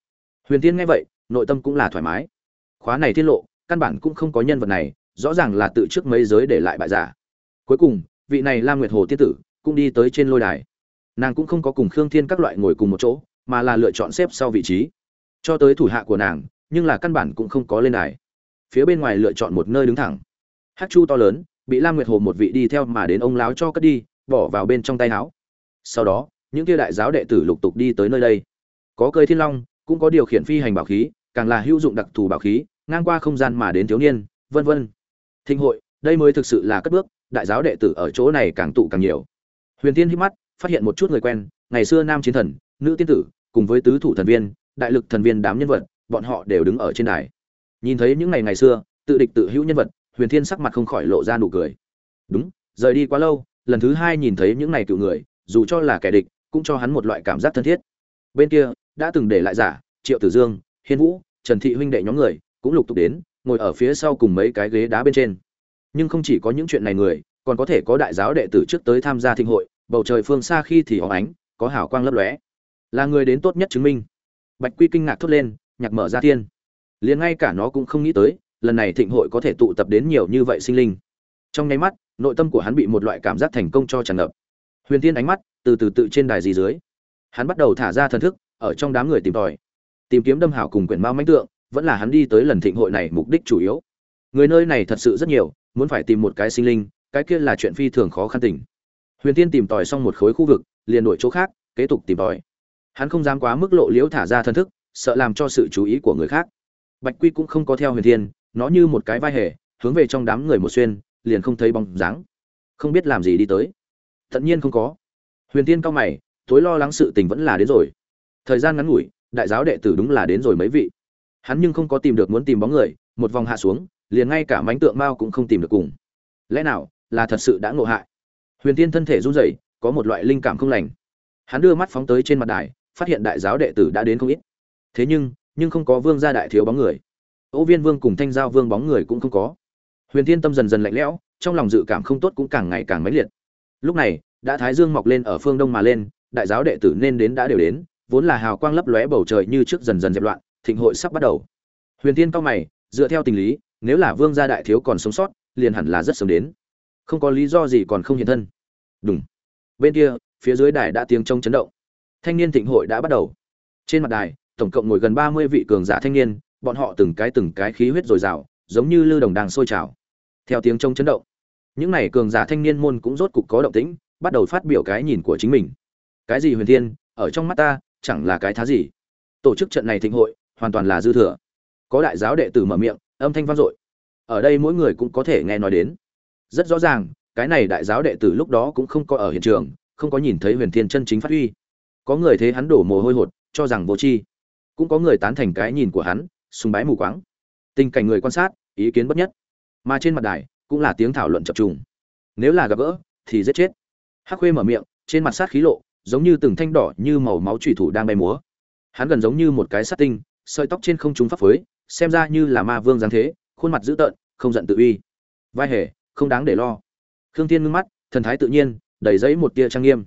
Huyền tiên nghe vậy, nội tâm cũng là thoải mái. Khóa này tiên lộ, căn bản cũng không có nhân vật này, rõ ràng là tự trước mấy giới để lại bại giả. Cuối cùng, vị này lam nguyệt hồ tiên tử cũng đi tới trên lôi đài. Nàng cũng không có cùng khương thiên các loại ngồi cùng một chỗ, mà là lựa chọn xếp sau vị trí. Cho tới thủ hạ của nàng, nhưng là căn bản cũng không có lên đài. Phía bên ngoài lựa chọn một nơi đứng thẳng. Hát chu to lớn, bị lam nguyệt hồ một vị đi theo mà đến ông láo cho cất đi, bỏ vào bên trong tay áo sau đó, những kia đại giáo đệ tử lục tục đi tới nơi đây. Có cơi thiên long, cũng có điều khiển phi hành bảo khí, càng là hữu dụng đặc thù bảo khí, ngang qua không gian mà đến thiếu niên, vân vân. Thịnh hội, đây mới thực sự là cất bước, đại giáo đệ tử ở chỗ này càng tụ càng nhiều. Huyền tiên hít mắt, phát hiện một chút người quen, ngày xưa nam chiến thần, nữ tiên tử, cùng với tứ thủ thần viên, đại lực thần viên đám nhân vật, bọn họ đều đứng ở trên đài. Nhìn thấy những ngày ngày xưa, tự địch tự hữu nhân vật, huyền thiên sắc mặt không khỏi lộ ra nụ cười. Đúng, rời đi quá lâu, lần thứ hai nhìn thấy những ngày cựu người dù cho là kẻ địch, cũng cho hắn một loại cảm giác thân thiết. Bên kia, đã từng để lại giả, triệu tử dương, hiên vũ, trần thị huynh đệ nhóm người, cũng lục tục đến, ngồi ở phía sau cùng mấy cái ghế đá bên trên. Nhưng không chỉ có những chuyện này người, còn có thể có đại giáo đệ tử trước tới tham gia thịnh hội, bầu trời phương xa khi thì hóng ánh, có hảo quang lấp lóe. Là người đến tốt nhất chứng minh. Bạch quy kinh ngạc thốt lên, nhạc mở ra thiên. Liền ngay cả nó cũng không nghĩ tới, lần này thịnh hội có thể tụ tập đến nhiều như vậy sinh linh. Trong nháy mắt, nội tâm của hắn bị một loại cảm giác thành công cho tràn ngập huyền tiên ánh mắt từ từ tự trên đài gì dưới. Hắn bắt đầu thả ra thần thức, ở trong đám người tìm tòi. Tìm kiếm đâm hảo cùng quyển mao mánh tượng, vẫn là hắn đi tới lần thịnh hội này mục đích chủ yếu. Người nơi này thật sự rất nhiều, muốn phải tìm một cái sinh linh, cái kia là chuyện phi thường khó khăn tỉnh huyền tiên tìm tòi xong một khối khu vực, liền đổi chỗ khác, kế tục tìm tòi. Hắn không dám quá mức lộ liễu thả ra thần thức, sợ làm cho sự chú ý của người khác. Bạch quy cũng không có theo huyền thiên, nó như một cái vai hề, hướng về trong đám người một xuyên, liền không thấy bóng dáng. Không biết làm gì đi tới tất nhiên không có. Huyền tiên cao mày, tối lo lắng sự tình vẫn là đến rồi. Thời gian ngắn ngủi, đại giáo đệ tử đúng là đến rồi mấy vị. Hắn nhưng không có tìm được muốn tìm bóng người, một vòng hạ xuống, liền ngay cả mánh tượng mao cũng không tìm được cùng. Lẽ nào, là thật sự đã ngộ hại? Huyền tiên thân thể run rẩy, có một loại linh cảm không lành. Hắn đưa mắt phóng tới trên mặt đài, phát hiện đại giáo đệ tử đã đến không ít. Thế nhưng nhưng không có vương gia đại thiếu bóng người. Ô viên vương cùng thanh giao vương bóng người cũng không có. Huyền tiên tâm dần dần lạnh lẽo, trong lòng dự cảm không tốt cũng càng ngày càng mãnh liệt lúc này, đã thái dương mọc lên ở phương đông mà lên, đại giáo đệ tử nên đến đã đều đến, vốn là hào quang lấp lóe bầu trời như trước dần dần dẹp loạn, thịnh hội sắp bắt đầu. Huyền tiên cao mày, dựa theo tình lý, nếu là vương gia đại thiếu còn sống sót, liền hẳn là rất sớm đến. Không có lý do gì còn không hiện thân. Đúng bên kia, phía dưới đài đã tiếng trông chấn động. Thanh niên thịnh hội đã bắt đầu. Trên mặt đài, tổng cộng ngồi gần ba mươi vị cường giả thanh niên, bọn họ từng cái từng cái khí huyết dồi dào, giống như lưu đồng đang sôi trào. Theo tiếng trông chấn động những này cường giả thanh niên môn cũng rốt cục có động tĩnh, bắt đầu phát biểu cái nhìn của chính mình. Cái gì huyền thiên, ở trong mắt ta, chẳng là cái thá gì. Tổ chức trận này thịnh hội, hoàn toàn là dư thừa. Có đại giáo đệ tử mở miệng, âm thanh vang dội. Ở đây mỗi người cũng có thể nghe nói đến. Rất rõ ràng, cái này đại giáo đệ tử lúc đó cũng không có ở hiện trường, không có nhìn thấy huyền thiên chân chính phát huy. Có người thấy hắn đổ mồ hôi hột, cho rằng vô tri. Cũng có người tán thành cái nhìn của hắn, sùng bái mù quáng. Tình cảnh người quan sát, ý kiến bất nhất. Mà trên mặt đài cũng là tiếng thảo luận chập trùng. Nếu là gặp gỡ, thì giết chết. Hắc khuê mở miệng, trên mặt sát khí lộ, giống như từng thanh đỏ như màu máu trùy thủ đang bay múa. Hắn gần giống như một cái sát tinh, sợi tóc trên không trung pháp phới, xem ra như là ma vương giáng thế, khuôn mặt dữ tợn, không giận tự uy. Vai hề, không đáng để lo. Khương thiên ngưng mắt, thần thái tự nhiên, đầy giấy một tia trang nghiêm.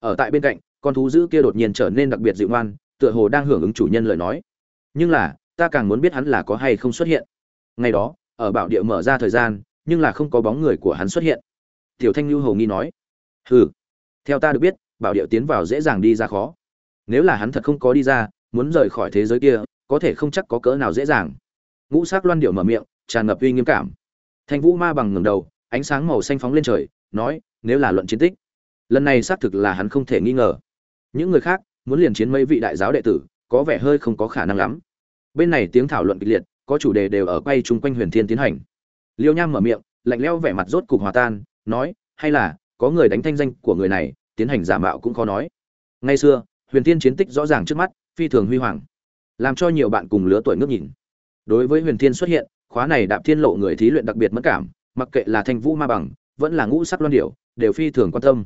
Ở tại bên cạnh, con thú dữ kia đột nhiên trở nên đặc biệt dịu ngoan, tựa hồ đang hưởng ứng chủ nhân lời nói. Nhưng là, ta càng muốn biết hắn là có hay không xuất hiện. Ngày đó, ở bảo địa mở ra thời gian nhưng là không có bóng người của hắn xuất hiện. Tiểu thanh lưu hồ nghi nói, hừ, theo ta được biết, bảo điệu tiến vào dễ dàng đi ra khó. Nếu là hắn thật không có đi ra, muốn rời khỏi thế giới kia, có thể không chắc có cỡ nào dễ dàng. Ngũ sắc loan điệu mở miệng, tràn ngập uy nghiêm cảm. Thanh vũ ma bằng ngừng đầu, ánh sáng màu xanh phóng lên trời, nói, nếu là luận chiến tích, lần này xác thực là hắn không thể nghi ngờ. Những người khác muốn liền chiến mấy vị đại giáo đệ tử, có vẻ hơi không có khả năng lắm. Bên này tiếng thảo luận kịch liệt, có chủ đề đều ở quay chung quanh huyền thiên tiến hành liêu nham mở miệng, lạnh leo vẻ mặt rốt cục hòa tan, nói, hay là, có người đánh thanh danh của người này, tiến hành giả mạo cũng khó nói. Ngay xưa, huyền thiên chiến tích rõ ràng trước mắt, phi thường huy hoàng, làm cho nhiều bạn cùng lứa tuổi ngước nhìn. Đối với huyền thiên xuất hiện, khóa này đạp thiên lộ người thí luyện đặc biệt mất cảm, mặc kệ là thanh vũ ma bằng, vẫn là ngũ sắc loan điểu, đều phi thường quan tâm.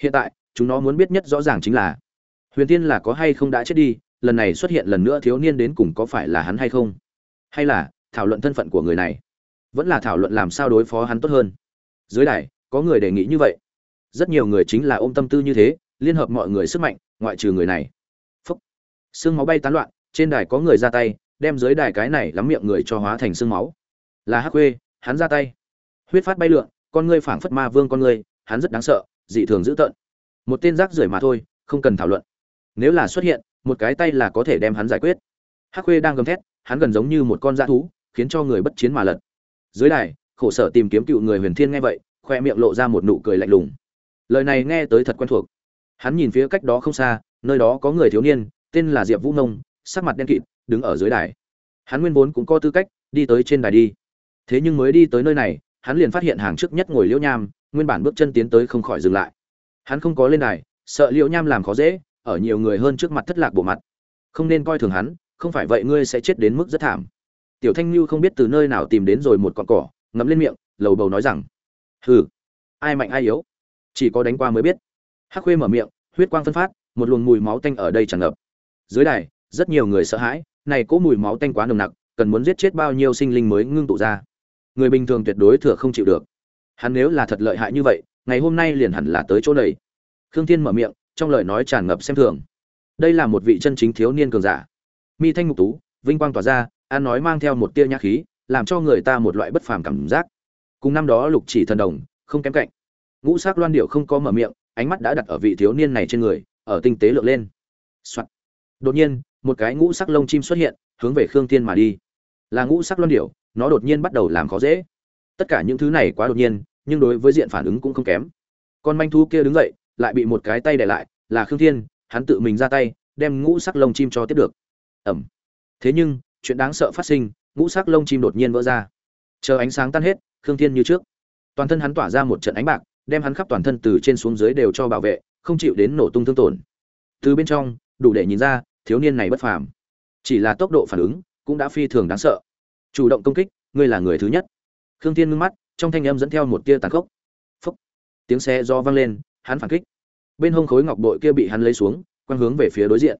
Hiện tại, chúng nó muốn biết nhất rõ ràng chính là, huyền thiên là có hay không đã chết đi, lần này xuất hiện lần nữa thiếu niên đến cùng có phải là hắn hay không? Hay là, thảo luận thân phận của người này? Vẫn là thảo luận làm sao đối phó hắn tốt hơn. Dưới đài, có người đề nghị như vậy. Rất nhiều người chính là ôm tâm tư như thế, liên hợp mọi người sức mạnh, ngoại trừ người này. Phúc. Xương máu bay tán loạn, trên đài có người ra tay, đem dưới đài cái này lắm miệng người cho hóa thành xương máu. Là hắc quê hắn ra tay. Huyết phát bay lượn, con ngươi phảng phất ma vương con ngươi, hắn rất đáng sợ, dị thường dữ tợn. Một tên rác rưởi mà thôi, không cần thảo luận. Nếu là xuất hiện, một cái tay là có thể đem hắn giải quyết. Hắc khuê đang gầm thét, hắn gần giống như một con dã thú, khiến cho người bất chiến mà lật dưới đài, khổ sở tìm kiếm cựu người huyền thiên nghe vậy, khoe miệng lộ ra một nụ cười lạnh lùng. Lời này nghe tới thật quen thuộc. Hắn nhìn phía cách đó không xa, nơi đó có người thiếu niên, tên là diệp vũ nông, sắc mặt đen kịt, đứng ở dưới đài. Hắn nguyên vốn cũng có tư cách, đi tới trên đài đi. Thế nhưng mới đi tới nơi này, hắn liền phát hiện hàng trước nhất ngồi liễu nham, nguyên bản bước chân tiến tới không khỏi dừng lại. Hắn không có lên đài, sợ liễu nham làm khó dễ, ở nhiều người hơn trước mặt thất lạc bộ mặt. Không nên coi thường hắn, không phải vậy ngươi sẽ chết đến mức rất thảm tiểu thanh lưu không biết từ nơi nào tìm đến rồi một con cỏ, ngậm lên miệng, lầu bầu nói rằng, hừ, ai mạnh ai yếu, chỉ có đánh qua mới biết. Hắc khuê mở miệng, huyết quang phân phát, một luồng mùi máu tanh ở đây tràn ngập. Dưới đài, rất nhiều người sợ hãi, này, cỗ mùi máu tanh quá nồng nặc, cần muốn giết chết bao nhiêu sinh linh mới ngưng tụ ra? Người bình thường tuyệt đối thừa không chịu được. Hắn nếu là thật lợi hại như vậy, ngày hôm nay liền hẳn là tới chỗ này. Khương thiên mở miệng, trong lời nói tràn ngập xem thường. Đây là một vị chân chính thiếu niên cường giả. Mi thanh ngục tú, vinh quang tỏa ra an nói mang theo một tia nhã khí, làm cho người ta một loại bất phàm cảm giác. Cùng năm đó lục chỉ thần đồng, không kém cạnh. Ngũ sắc loan điệu không có mở miệng, ánh mắt đã đặt ở vị thiếu niên này trên người, ở tinh tế lượng lên、Soạn. đột nhiên, một cái ngũ sắc lông chim xuất hiện, hướng về khương thiên mà đi. Là ngũ sắc loan điệu nó đột nhiên bắt đầu làm khó dễ. Tất cả những thứ này quá đột nhiên, nhưng đối với diện phản ứng cũng không kém. Con manh thú kia đứng dậy, lại bị một cái tay đè lại, là khương thiên, hắn tự mình ra tay, đem ngũ sắc lông chim cho tiếp được. Ẩm. Thế nhưng chuyện đáng sợ phát sinh, ngũ sắc lông chim đột nhiên vỡ ra. Chờ ánh sáng tan hết, khương thiên như trước. Toàn thân hắn tỏa ra một trận ánh bạc, đem hắn khắp toàn thân từ trên xuống dưới đều cho bảo vệ, không chịu đến nổ tung thương tổn. Từ bên trong, đủ để nhìn ra, thiếu niên này bất phàm. Chỉ là tốc độ phản ứng cũng đã phi thường đáng sợ. Chủ động công kích, ngươi là người thứ nhất. Khương thiên ngưng mắt, trong thanh âm dẫn theo một tia tàn khốc. Phúc. Tiếng xe do vang lên, hắn phản kích. Bên hông khối ngọc bội kia bị hắn lấy xuống quan hướng về phía đối diện.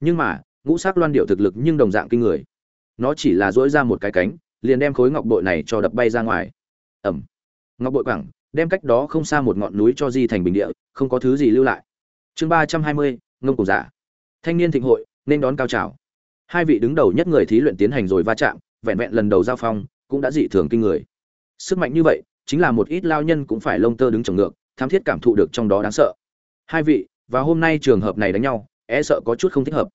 Nhưng mà, ngũ sắc loan điệu thực lực nhưng đồng dạng kinh người nó chỉ là dỗi ra một cái cánh, liền đem khối ngọc bội này cho đập bay ra ngoài. Ẩm. Ngọc bội quẳng, đem cách đó không xa một ngọn núi cho di thành bình địa, không có thứ gì lưu lại. Chương ba trăm hai mươi, ngông cổ giả. Thanh niên thịnh hội, nên đón cao trào. Hai vị đứng đầu nhất người thí luyện tiến hành rồi va chạm, vẹn vẹn lần đầu giao phong, cũng đã dị thường kinh người. Sức mạnh như vậy, chính là một ít lao nhân cũng phải lông tơ đứng trồng ngược tham thiết cảm thụ được trong đó đáng sợ. Hai vị, và hôm nay trường hợp này đánh nhau e sợ có chút không thích hợp.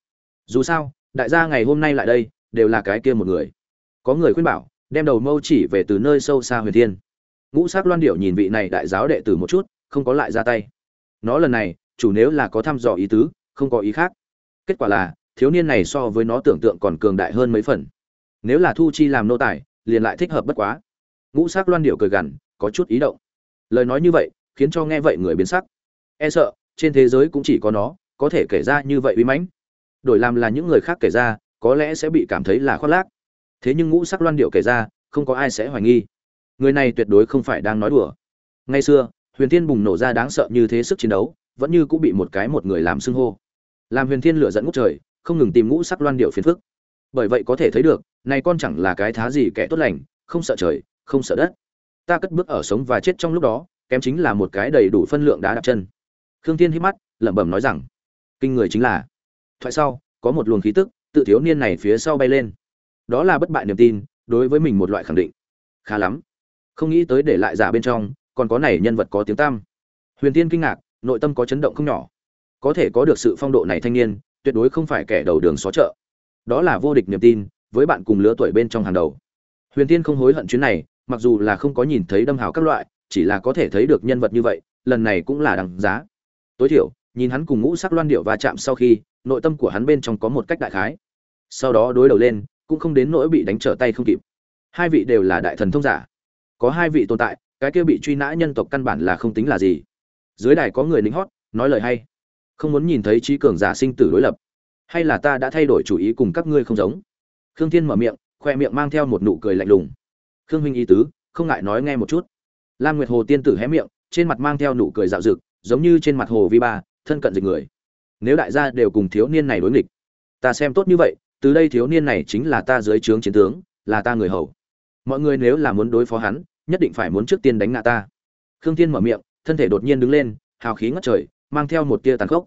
Dù sao, đại gia ngày hôm nay lại đây đều là cái kia một người. Có người khuyên bảo, đem đầu mâu chỉ về từ nơi sâu xa huyền thiên. Ngũ sắc loan điệu nhìn vị này đại giáo đệ tử một chút, không có lại ra tay. Nó lần này, chủ nếu là có thăm dò ý tứ, không có ý khác. Kết quả là, thiếu niên này so với nó tưởng tượng còn cường đại hơn mấy phần. Nếu là thu chi làm nô tài, liền lại thích hợp bất quá. Ngũ sắc loan điệu cười gằn, có chút ý động. Lời nói như vậy, khiến cho nghe vậy người biến sắc. E sợ, trên thế giới cũng chỉ có nó, có thể kể ra như vậy uy mãnh. Đổi làm là những người khác kể ra có lẽ sẽ bị cảm thấy là khoác lác. Thế nhưng ngũ sắc loan điệu kể ra, không có ai sẽ hoài nghi. Người này tuyệt đối không phải đang nói đùa. Ngày xưa, huyền thiên bùng nổ ra đáng sợ như thế sức chiến đấu, vẫn như cũng bị một cái một người làm xưng hô. Làm huyền thiên lửa dẫn ngút trời, không ngừng tìm ngũ sắc loan điệu phiền phức. Bởi vậy có thể thấy được, này con chẳng là cái thá gì kẻ tốt lành, không sợ trời, không sợ đất. Ta cất bước ở sống và chết trong lúc đó, kém chính là một cái đầy đủ phân lượng đá đặt chân. Khương thiên hít mắt, lẩm bẩm nói rằng, kinh người chính là. Thoại sau, có một luồng khí tức tự thiếu niên này phía sau bay lên. Đó là bất bại niềm tin, đối với mình một loại khẳng định. Khá lắm. Không nghĩ tới để lại giả bên trong, còn có này nhân vật có tiếng tam huyền tiên kinh ngạc, nội tâm có chấn động không nhỏ. Có thể có được sự phong độ này thanh niên, tuyệt đối không phải kẻ đầu đường xó chợ. Đó là vô địch niềm tin, với bạn cùng lứa tuổi bên trong hàng đầu. Huyền tiên không hối hận chuyến này, mặc dù là không có nhìn thấy đâm hào các loại, chỉ là có thể thấy được nhân vật như vậy, lần này cũng là đằng giá. Tối thiểu, nhìn hắn cùng ngũ sắc loan điệu va chạm sau khi, nội tâm của hắn bên trong có một cách đại khái sau đó đối đầu lên, cũng không đến nỗi bị đánh trở tay không kịp. Hai vị đều là đại thần thông giả. Có hai vị tồn tại, cái kia bị truy nã nhân tộc căn bản là không tính là gì. Dưới đài có người lính hót, nói lời hay. Không muốn nhìn thấy trí cường giả sinh tử đối lập. Hay là ta đã thay đổi chủ ý cùng các ngươi không giống? Khương thiên mở miệng, khoe miệng mang theo một nụ cười lạnh lùng. Khương huynh ý tứ, không ngại nói nghe một chút. Lam nguyệt hồ tiên tử hé miệng, trên mặt mang theo nụ cười dạo rực giống như trên mặt hồ vi ba, thân cận dịch người. Nếu đại gia đều cùng thiếu niên này đối nghịch, ta xem tốt như vậy từ đây thiếu niên này chính là ta dưới trướng chiến tướng, là ta người hầu. Mọi người nếu là muốn đối phó hắn, nhất định phải muốn trước tiên đánh ngã ta. Khương thiên mở miệng, thân thể đột nhiên đứng lên, hào khí ngất trời, mang theo một tia tàn khốc.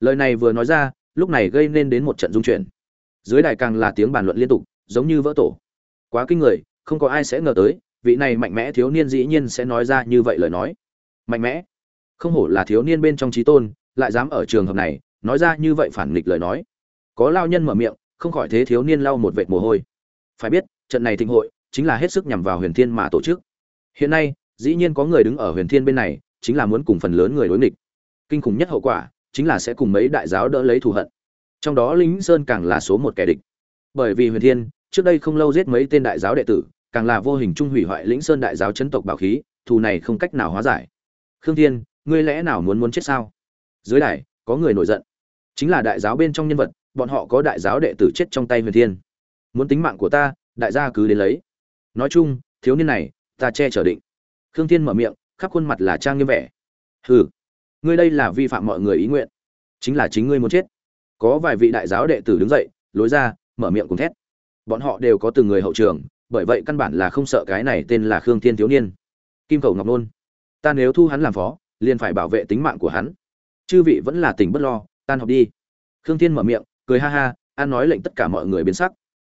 Lời này vừa nói ra, lúc này gây nên đến một trận dung chuyển. Dưới đài càng là tiếng bàn luận liên tục, giống như vỡ tổ. Quá kinh người, không có ai sẽ ngờ tới, vị này mạnh mẽ thiếu niên dĩ nhiên sẽ nói ra như vậy lời nói. Mạnh mẽ. Không hổ là thiếu niên bên trong trí tôn, lại dám ở trường hợp này, nói ra như vậy phản nghịch lời nói. Có lao nhân mở miệng không khỏi thế thiếu niên lau một vệt mồ hôi. Phải biết, trận này thịnh hội chính là hết sức nhằm vào huyền thiên mà tổ chức. Hiện nay, dĩ nhiên có người đứng ở huyền thiên bên này, chính là muốn cùng phần lớn người đối nghịch. Kinh khủng nhất hậu quả chính là sẽ cùng mấy đại giáo đỡ lấy thù hận. Trong đó lính sơn càng là số một kẻ địch. Bởi vì huyền thiên, trước đây không lâu giết mấy tên đại giáo đệ tử, càng là vô hình trung hủy hoại lĩnh sơn đại giáo chấn tộc bảo khí, thù này không cách nào hóa giải. Khương thiên, ngươi lẽ nào muốn muốn chết sao? Dưới đài, có người nổi giận. Chính là đại giáo bên trong nhân vật bọn họ có đại giáo đệ tử chết trong tay huyền thiên. Muốn tính mạng của ta, đại gia cứ đến lấy. Nói chung, thiếu niên này, ta che chở định. Khương thiên mở miệng, khắp khuôn mặt là trang nghiêm vẻ. Hừ, ngươi đây là vi phạm mọi người ý nguyện. Chính là chính ngươi muốn chết. Có vài vị đại giáo đệ tử đứng dậy, lối ra, mở miệng cùng thét. Bọn họ đều có từng người hậu trường, bởi vậy căn bản là không sợ cái này tên là khương thiên thiếu niên. Kim cầu ngọc nôn. Ta nếu thu hắn làm phó, liền phải bảo vệ tính mạng của hắn. Chư vị vẫn là tỉnh bất lo, tan học đi. Khương thiên mở miệng cười ha ha an nói lệnh tất cả mọi người biến sắc.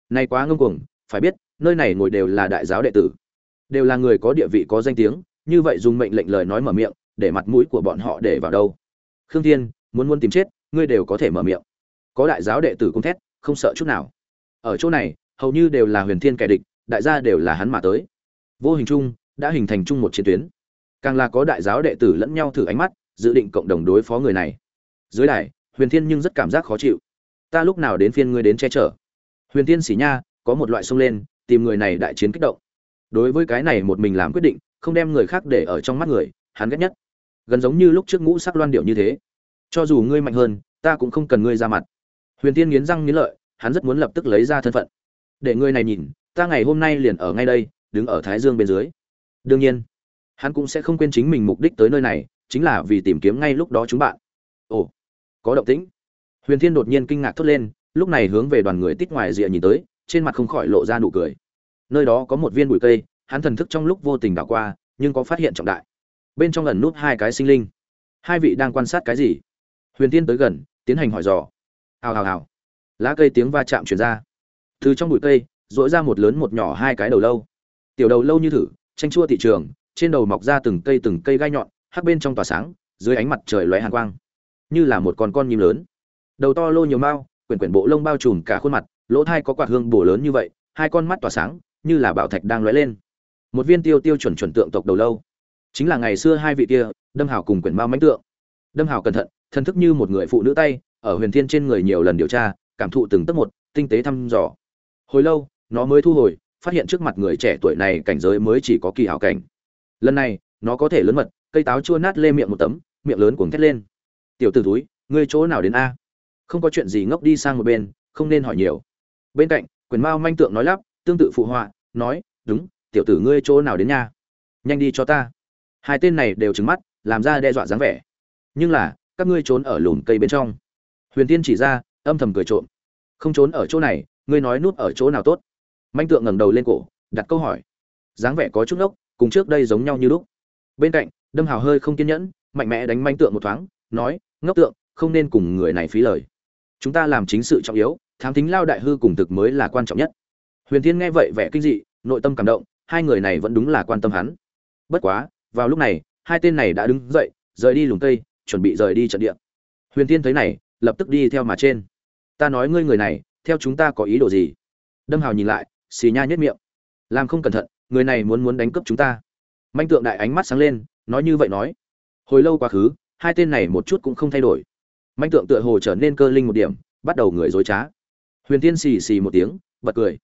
Nay quá ngông cuồng, phải biết, nơi này ngồi đều là đại giáo đệ tử. Đều là người có địa vị có danh tiếng, như vậy dùng mệnh lệnh lời nói mở miệng, để mặt mũi của bọn họ để vào đâu. Khương thiên, muốn muốn tìm chết, ngươi đều có thể mở miệng. Có đại giáo đệ tử cũng thét, không sợ chút nào. Ở chỗ này, hầu như đều là huyền thiên kẻ địch, đại gia đều là hắn mà tới. Vô hình chung, đã hình thành chung một chiến tuyến. Càng là có đại giáo đệ tử lẫn nhau thử ánh mắt, dự định cộng đồng đối phó người này. Dưới đài, huyền thiên nhưng rất cảm giác khó chịu ta lúc nào đến phiên ngươi đến che chở. Huyền thiên xỉ nha, có một loại xông lên, tìm người này đại chiến kích động. Đối với cái này một mình làm quyết định, không đem người khác để ở trong mắt người, hắn ghét nhất. Gần giống như lúc trước ngũ sắc loan điệu như thế. Cho dù ngươi mạnh hơn, ta cũng không cần ngươi ra mặt. Huyền tiên nghiến răng nghiến lợi, hắn rất muốn lập tức lấy ra thân phận. Để ngươi này nhìn, ta ngày hôm nay liền ở ngay đây, đứng ở thái dương bên dưới. Đương nhiên, hắn cũng sẽ không quên chính mình mục đích tới nơi này, chính là vì tìm kiếm ngay lúc đó chúng bạn. Ồ, có động tĩnh huyền thiên đột nhiên kinh ngạc thốt lên, lúc này hướng về đoàn người tít ngoài rìa nhìn tới, trên mặt không khỏi lộ ra nụ cười. Nơi đó có một viên bụi cây, hắn thần thức trong lúc vô tình đảo qua, nhưng có phát hiện trọng đại. Bên trong ẩn nút hai cái sinh linh. Hai vị đang quan sát cái gì? Huyền tiên tới gần, tiến hành hỏi dò. Hào hào hào. Lá cây tiếng va chạm chuyển ra. Từ trong bụi cây dỗi ra một lớn một nhỏ hai cái đầu lâu. Tiểu đầu lâu như thử, tranh chua thị trường, trên đầu mọc ra từng cây từng cây gai nhọn, hắc bên trong tỏa sáng, dưới ánh mặt trời lóe hàn quang. Như là một con con nhím lớn đầu to lô nhiều mao quyển quyển bộ lông bao trùm cả khuôn mặt, lỗ thai có quạt hương bổ lớn như vậy, hai con mắt tỏa sáng, như là bảo thạch đang lóe lên. Một viên tiêu tiêu chuẩn chuẩn tượng tộc đầu lâu. Chính là ngày xưa hai vị kia, đâm hảo cùng quyển mao mãnh tượng. Đâm hảo cẩn thận thân thức như một người phụ nữ tay, ở huyền thiên trên người nhiều lần điều tra, cảm thụ từng tấc một, tinh tế thăm dò. Hồi lâu, nó mới thu hồi, phát hiện trước mặt người trẻ tuổi này cảnh giới mới chỉ có kỳ hảo cảnh. Lần này, nó có thể lớn mật, cây táo chua nát lê miệng một tấm, miệng lớn cuồng thét lên. Tiểu t ử túi ngươi chỗ nào đến a? Không có chuyện gì ngốc đi sang một bên, không nên hỏi nhiều. Bên cạnh, quyền mao manh tượng nói lắp, tương tự phụ họa, nói, đúng, tiểu tử ngươi chỗ nào đến nha? Nhanh đi cho ta. Hai tên này đều trứng mắt, làm ra đe dọa dáng vẻ. Nhưng là, các ngươi trốn ở lùn cây bên trong. Huyền tiên chỉ ra, âm thầm cười trộm. Không trốn ở chỗ này, ngươi nói nút ở chỗ nào tốt? Manh tượng ngẩng đầu lên cổ, đặt câu hỏi. Dáng vẻ có chút ngốc, cùng trước đây giống nhau như lúc. Bên cạnh, đâm hào hơi không kiên nhẫn, mạnh mẽ đánh manh tượng một thoáng, nói, ngốc tượng, không nên cùng người này phí lời chúng ta làm chính sự trọng yếu, thám tính lao đại hư cùng thực mới là quan trọng nhất. Huyền thiên nghe vậy vẻ kinh dị, nội tâm cảm động, hai người này vẫn đúng là quan tâm hắn. Bất quá, vào lúc này, hai tên này đã đứng dậy, rời đi lùng cây, chuẩn bị rời đi trận địa. Huyền thiên thấy này, lập tức đi theo mà trên. Ta nói ngươi người này, theo chúng ta có ý đồ gì? Đâm hào nhìn lại, xì nha nhất miệng. Làm không cẩn thận, người này muốn muốn đánh cướp chúng ta. Manh tượng đại ánh mắt sáng lên, nói như vậy nói. Hồi lâu quá khứ, hai tên này một chút cũng không thay đổi manh tượng tựa hồ trở nên cơ linh một điểm, bắt đầu người dối trá. Huyền tiên xì xì một tiếng, bật cười.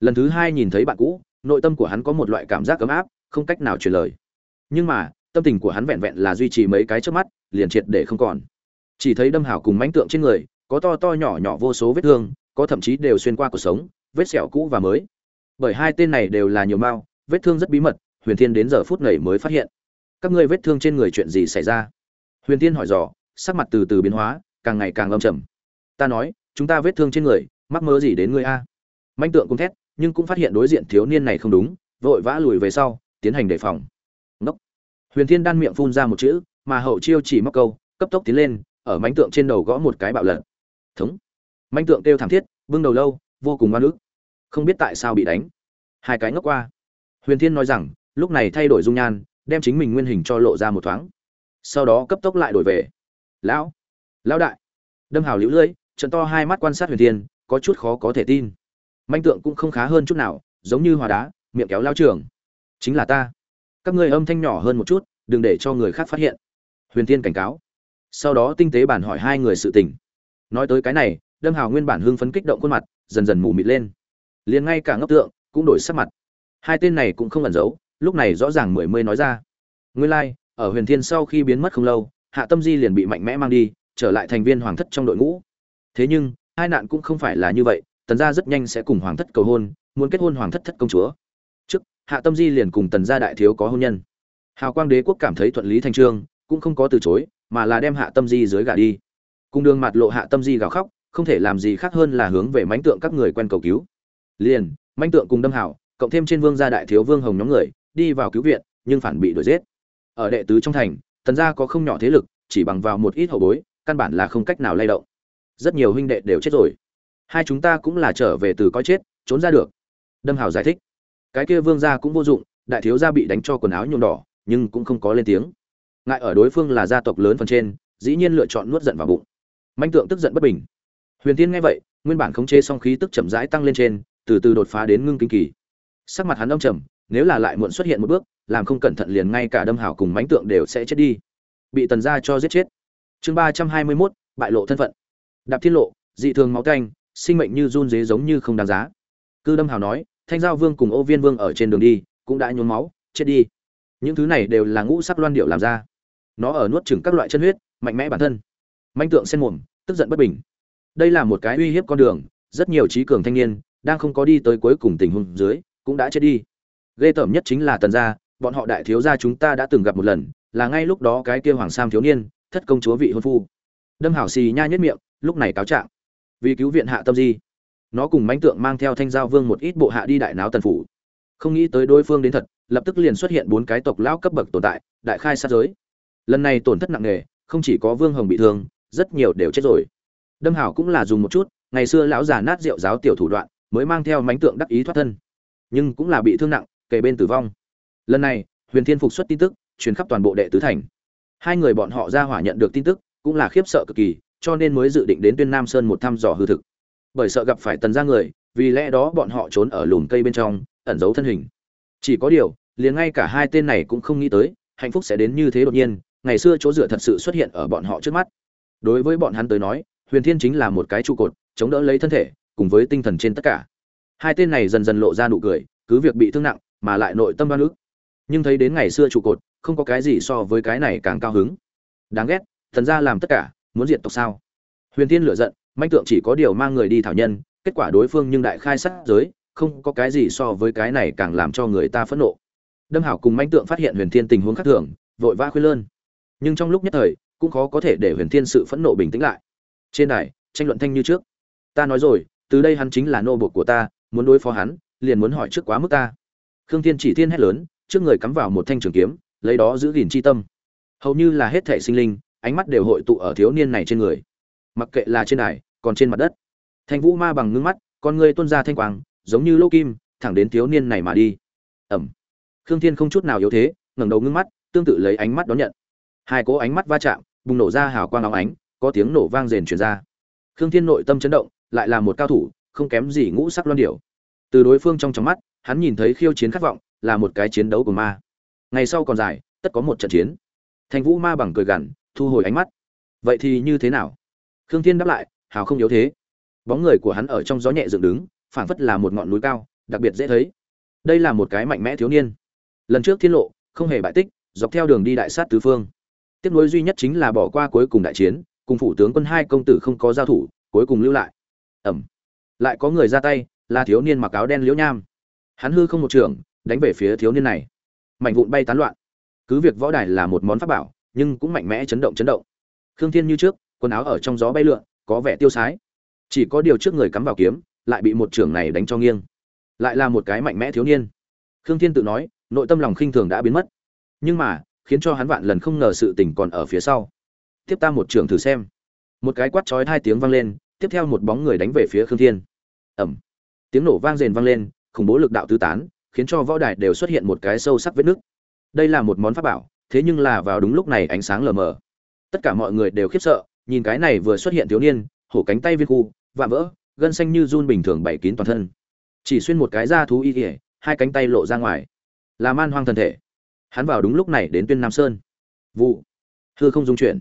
Lần thứ hai nhìn thấy bạn cũ, nội tâm của hắn có một loại cảm giác ấm áp, không cách nào truyền lời. Nhưng mà, tâm tình của hắn vẹn vẹn là duy trì mấy cái trước mắt, liền triệt để không còn. Chỉ thấy đâm hảo cùng mánh tượng trên người, có to to nhỏ nhỏ vô số vết thương, có thậm chí đều xuyên qua cuộc sống, vết sẹo cũ và mới. Bởi hai tên này đều là nhiều mao, vết thương rất bí mật, huyền thiên đến giờ phút này mới phát hiện. Các ngươi vết thương trên người chuyện gì xảy ra? Huyền thiên hỏi dò sắc mặt từ từ biến hóa, càng ngày càng âm trầm. Ta nói, chúng ta vết thương trên người, mắc mơ gì đến ngươi a? Manh tượng cũng thét, nhưng cũng phát hiện đối diện thiếu niên này không đúng, vội vã lùi về sau, tiến hành đề phòng. Ngốc. Huyền thiên đan miệng phun ra một chữ, mà hậu chiêu chỉ móc câu, cấp tốc tiến lên, ở mánh tượng trên đầu gõ một cái bạo lật. Thống. Manh tượng kêu thảm thiết, bưng đầu lâu, vô cùng oan ức. Không biết tại sao bị đánh. Hai cái ngốc qua. Huyền thiên nói rằng, lúc này thay đổi dung nhan, đem chính mình nguyên hình cho lộ ra một thoáng. Sau đó cấp tốc lại đổi về lão lão đại. Đâm hào liễu lưỡi trận to hai mắt quan sát huyền thiên có chút khó có thể tin. Manh tượng cũng không khá hơn chút nào giống như hòa đá miệng kéo lao trường. Chính là ta. Các ngươi âm thanh nhỏ hơn một chút đừng để cho người khác phát hiện. Huyền thiên cảnh cáo. Sau đó tinh tế bản hỏi hai người sự tình. Nói tới cái này đâm hào nguyên bản hưng phấn kích động khuôn mặt dần dần mù mịt lên. Liền ngay cả ngốc tượng cũng đổi sắc mặt. Hai tên này cũng không ẩn giấu lúc này rõ ràng mười mươi nói ra. Nguyên lai、like, ở huyền thiên sau khi biến mất không lâu hạ tâm di liền bị mạnh mẽ mang đi, trở lại thành viên hoàng thất trong đội ngũ. Thế nhưng, hai nạn cũng không phải là như vậy, tần gia rất nhanh sẽ cùng hoàng thất cầu hôn, muốn kết hôn hoàng thất thất công chúa. Trước, hạ tâm di liền cùng tần gia đại thiếu có hôn nhân. Hào quang đế quốc cảm thấy thuận lý thành trương, cũng không có từ chối, mà là đem hạ tâm di dưới gà đi. Cùng đường mặt lộ hạ tâm di gào khóc, không thể làm gì khác hơn là hướng về mánh tượng các người quen cầu cứu. Liền manh tượng cùng đâm hảo, cộng thêm trên vương gia đại thiếu vương hồng nhóm người, đi vào cứu viện, nhưng phản bị đuổi giết. Ở đệ tứ trong thành tần gia có không nhỏ thế lực, chỉ bằng vào một ít hậu bối, căn bản là không cách nào lay động. Rất nhiều huynh đệ đều chết rồi. Hai chúng ta cũng là trở về từ coi chết, trốn ra được. Đâm hào giải thích. Cái kia vương gia cũng vô dụng, đại thiếu gia bị đánh cho quần áo nhuộm đỏ, nhưng cũng không có lên tiếng. Ngại ở đối phương là gia tộc lớn phần trên, dĩ nhiên lựa chọn nuốt giận vào bụng. Manh tượng tức giận bất bình. Huyền tiên nghe vậy, nguyên bản khống chế song khí tức chậm rãi tăng lên trên, từ từ đột phá đến ngưng kinh kỳ. Sắc mặt hắn âm trầm, nếu là lại muộn xuất hiện một bước làm không cẩn thận liền ngay cả đâm hào cùng mánh tượng đều sẽ chết đi. Bị tần gia cho giết chết. Chương ba trăm hai mươi mốt, bại lộ thân phận. Đạp thiên lộ, dị thường máu canh, sinh mệnh như run dế giống như không đáng giá. Cư đâm hào nói, thanh giao vương cùng ô viên vương ở trên đường đi, cũng đã nhuốm máu, chết đi. Những thứ này đều là ngũ sắc loan điệu làm ra. Nó ở nuốt chửng các loại chân huyết, mạnh mẽ bản thân. Manh tượng sen mồm, tức giận bất bình. Đây là một cái uy hiếp con đường, rất nhiều trí cường thanh niên, đang không có đi tới cuối cùng tình huống dưới, cũng đã chết đi. Ghê tởm nhất chính là tần gia bọn họ đại thiếu gia chúng ta đã từng gặp một lần, là ngay lúc đó cái kia hoàng sam thiếu niên, thất công chúa vị hôn phu. Đâm hảo xì nha nhất miệng, lúc này cáo trạng. Vì cứu viện hạ tâm di, nó cùng mánh tượng mang theo thanh giao vương một ít bộ hạ đi đại náo tần phủ. Không nghĩ tới đối phương đến thật, lập tức liền xuất hiện bốn cái tộc lão cấp bậc tồn tại, đại khai sát giới. Lần này tổn thất nặng nề, không chỉ có vương hồng bị thương, rất nhiều đều chết rồi. Đâm hảo cũng là dùng một chút, ngày xưa lão già nát rượu giáo tiểu thủ đoạn, mới mang theo mánh tượng đắc ý thoát thân. Nhưng cũng là bị thương nặng kề bên tử vong lần này, huyền thiên phục xuất tin tức, truyền khắp toàn bộ đệ tứ thành. Hai người bọn họ ra hỏa nhận được tin tức, cũng là khiếp sợ cực kỳ, cho nên mới dự định đến tuyên nam sơn một thăm dò hư thực. Bởi sợ gặp phải tần gia người, vì lẽ đó bọn họ trốn ở lùm cây bên trong, ẩn giấu thân hình. Chỉ có điều, liền ngay cả hai tên này cũng không nghĩ tới, hạnh phúc sẽ đến như thế đột nhiên, ngày xưa chỗ dựa thật sự xuất hiện ở bọn họ trước mắt. Đối với bọn hắn tới nói, huyền thiên chính là một cái trụ cột, chống đỡ lấy thân thể, cùng với tinh thần trên tất cả. Hai tên này dần dần lộ ra nụ cười, cứ việc bị thương nặng, mà lại nội tâm đoan ức nhưng thấy đến ngày xưa trụ cột, không có cái gì so với cái này càng cao hứng. Đáng ghét, thần gia làm tất cả, muốn diệt tộc sao? Huyền thiên lửa giận, manh tượng chỉ có điều mang người đi thảo nhân, kết quả đối phương nhưng đại khai sát giới, không có cái gì so với cái này càng làm cho người ta phẫn nộ. Đâm hảo cùng manh tượng phát hiện huyền thiên tình huống khác thường, vội vã khuyên lơn. Nhưng trong lúc nhất thời, cũng khó có thể để huyền thiên sự phẫn nộ bình tĩnh lại. Trên đài, tranh luận thanh như trước. Ta nói rồi, từ đây hắn chính là nô buộc của ta, muốn đối phó hắn, liền muốn hỏi trước quá mức ta. Khương thiên chỉ thiên hét lớn trước người cắm vào một thanh trường kiếm, lấy đó giữ gìn chi tâm. Hầu như là hết thể sinh linh, ánh mắt đều hội tụ ở thiếu niên này trên người. Mặc kệ là trên đài, còn trên mặt đất. Thanh vũ ma bằng ngưng mắt, con người tuôn ra thanh quang, giống như lô kim, thẳng đến thiếu niên này mà đi. Ẩm. Khương thiên không chút nào yếu thế, ngẩng đầu ngưng mắt, tương tự lấy ánh mắt đón nhận. Hai cố ánh mắt va chạm, bùng nổ ra hào quang óng ánh, có tiếng nổ vang rền truyền ra. Khương thiên nội tâm chấn động, lại là một cao thủ, không kém gì ngũ sắc loan điểu. Từ đối phương trong trong mắt, hắn nhìn thấy khiêu chiến khát vọng là một cái chiến đấu của ma. Ngày sau còn dài, tất có một trận chiến. Thành vũ ma bằng cười gằn, thu hồi ánh mắt. Vậy thì như thế nào? Khương thiên đáp lại, hào không yếu thế. Bóng người của hắn ở trong gió nhẹ dựng đứng, phảng phất là một ngọn núi cao, đặc biệt dễ thấy. Đây là một cái mạnh mẽ thiếu niên. Lần trước thiên lộ, không hề bại tích, dọc theo đường đi đại sát tứ phương. Tiếp nối duy nhất chính là bỏ qua cuối cùng đại chiến, cùng phủ tướng quân hai công tử không có giao thủ, cuối cùng lưu lại. Ẩm. Lại có người ra tay, là thiếu niên mặc áo đen liễu nham. Hắn hư không một trường đánh về phía thiếu niên này. Mảnh vụn bay tán loạn. Cứ việc võ đài là một món pháp bảo, nhưng cũng mạnh mẽ chấn động chấn động. Khương thiên như trước, quần áo ở trong gió bay lượn, có vẻ tiêu sái. Chỉ có điều trước người cắm vào kiếm, lại bị một trưởng này đánh cho nghiêng. Lại là một cái mạnh mẽ thiếu niên. Khương thiên tự nói, nội tâm lòng khinh thường đã biến mất. Nhưng mà, khiến cho hắn vạn lần không ngờ sự tình còn ở phía sau. Tiếp ta một trưởng thử xem. Một cái quát chói hai tiếng vang lên, tiếp theo một bóng người đánh về phía khương thiên. Ẩm. Tiếng nổ vang rền vang lên, khủng bố lực đạo tứ tán khiến cho võ đài đều xuất hiện một cái sâu sắc vết nứt đây là một món pháp bảo thế nhưng là vào đúng lúc này ánh sáng lờ mờ. Tất cả mọi người đều khiếp sợ nhìn cái này vừa xuất hiện thiếu niên hổ cánh tay viên khu vạm vỡ gân xanh như run bình thường bảy kín toàn thân. Chỉ xuyên một cái da thú y y, hai cánh tay lộ ra ngoài. Là man hoang thần thể. Hắn vào đúng lúc này đến tuyên nam sơn. Vụ. Hư không dung chuyển.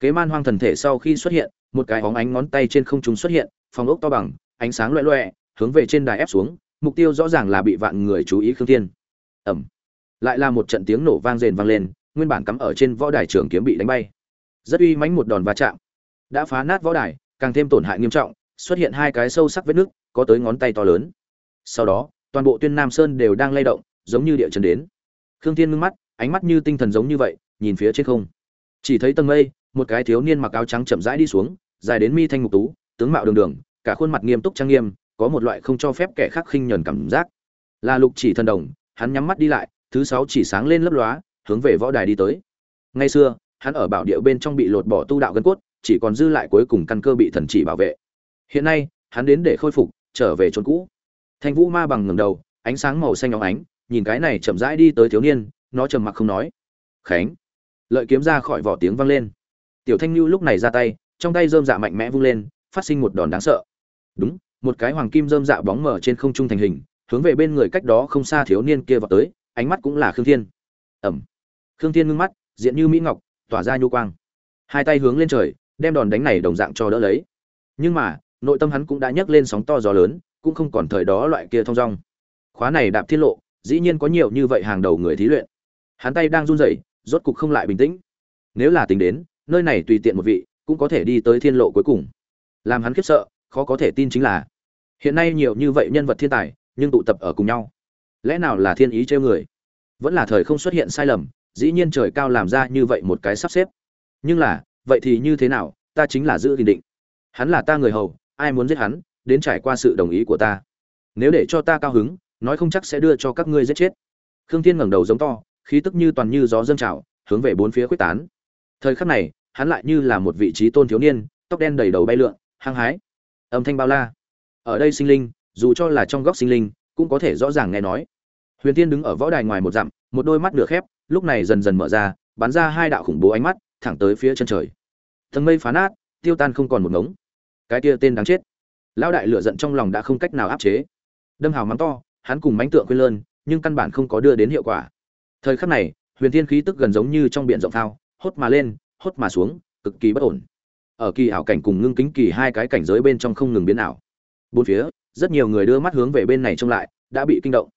Kế man hoang thần thể sau khi xuất hiện một cái óng ánh ngón tay trên không trung xuất hiện phòng ốc to bằng ánh sáng loẹ loẹ hướng về trên đài ép xuống mục tiêu rõ ràng là bị vạn người chú ý khương thiên. Ẩm. Lại là một trận tiếng nổ vang rền vang lên, nguyên bản cắm ở trên võ đài trường kiếm bị đánh bay. Rất uy mãnh một đòn va chạm. Đã phá nát võ đài, càng thêm tổn hại nghiêm trọng, xuất hiện hai cái sâu sắc vết nước có tới ngón tay to lớn. Sau đó, toàn bộ tuyên nam sơn đều đang lay động, giống như địa chấn đến. Khương thiên ngưng mắt, ánh mắt như tinh thần giống như vậy, nhìn phía trên không. Chỉ thấy tầng mây, một cái thiếu niên mặc áo trắng chậm rãi đi xuống, dài đến mi thanh ngục tú, tướng mạo đường đường, cả khuôn mặt nghiêm túc trang nghiêm có một loại không cho phép kẻ khác khinh nhờn cảm giác. Là lục chỉ thần đồng, hắn nhắm mắt đi lại, thứ sáu chỉ sáng lên lấp lóa, hướng về võ đài đi tới. Ngày xưa, hắn ở bảo địa bên trong bị lột bỏ tu đạo gân cốt, chỉ còn dư lại cuối cùng căn cơ bị thần chỉ bảo vệ. Hiện nay, hắn đến để khôi phục, trở về chốn cũ. Thanh vũ ma bằng ngẩng đầu, ánh sáng màu xanh óng ánh, nhìn cái này chậm rãi đi tới thiếu niên, nó trầm mặc không nói. Khánh. Lợi kiếm ra khỏi vỏ tiếng vang lên. Tiểu thanh lưu lúc này ra tay, trong tay dơm dạ mạnh mẽ vung lên, phát sinh một đòn đáng sợ. Đúng một cái hoàng kim dơm dạ bóng mở trên không trung thành hình, hướng về bên người cách đó không xa thiếu niên kia vào tới, ánh mắt cũng là khương thiên. Ẩm. Khương thiên ngưng mắt, diện như mỹ ngọc, tỏa ra nhu quang. Hai tay hướng lên trời, đem đòn đánh này đồng dạng cho đỡ lấy. Nhưng mà, nội tâm hắn cũng đã nhấc lên sóng to gió lớn, cũng không còn thời đó loại kia thong dong. Khóa này đạp thiên lộ, dĩ nhiên có nhiều như vậy hàng đầu người thí luyện. Hắn tay đang run rẩy, rốt cục không lại bình tĩnh. Nếu là tính đến, nơi này tùy tiện một vị, cũng có thể đi tới thiên lộ cuối cùng. Làm hắn khiếp sợ khó có thể tin chính là, hiện nay nhiều như vậy nhân vật thiên tài, nhưng tụ tập ở cùng nhau. Lẽ nào là thiên ý trêu người? Vẫn là thời không xuất hiện sai lầm, dĩ nhiên trời cao làm ra như vậy một cái sắp xếp. Nhưng là, vậy thì như thế nào, ta chính là giữ gìn định. Hắn là ta người hầu, ai muốn giết hắn, đến trải qua sự đồng ý của ta. Nếu để cho ta cao hứng, nói không chắc sẽ đưa cho các ngươi giết chết. Khương thiên ngẩng đầu giống to, khí tức như toàn như gió dâng trào, hướng về bốn phía quyết tán. Thời khắc này, hắn lại như là một vị trí tôn thiếu niên, tóc đen đầy đầu bay lượn, hăng hái âm thanh bao la. Ở đây sinh linh, dù cho là trong góc sinh linh, cũng có thể rõ ràng nghe nói. Huyền tiên đứng ở võ đài ngoài một dặm, một đôi mắt nửa khép, lúc này dần dần mở ra, bắn ra hai đạo khủng bố ánh mắt, thẳng tới phía chân trời. Thần mây phá nát, tiêu tan không còn một ngống. Cái kia tên đáng chết. Lão đại lửa giận trong lòng đã không cách nào áp chế. Đâm hào mắng to, hắn cùng mánh tượng quên lơn, nhưng căn bản không có đưa đến hiệu quả. Thời khắc này, huyền thiên khí tức gần giống như trong biển rộng thao, hốt mà lên, hốt mà xuống, cực kỳ bất ổn ở kỳ ảo cảnh cùng ngưng kính kỳ hai cái cảnh giới bên trong không ngừng biến ảo. Bốn phía, rất nhiều người đưa mắt hướng về bên này trông lại, đã bị kinh động.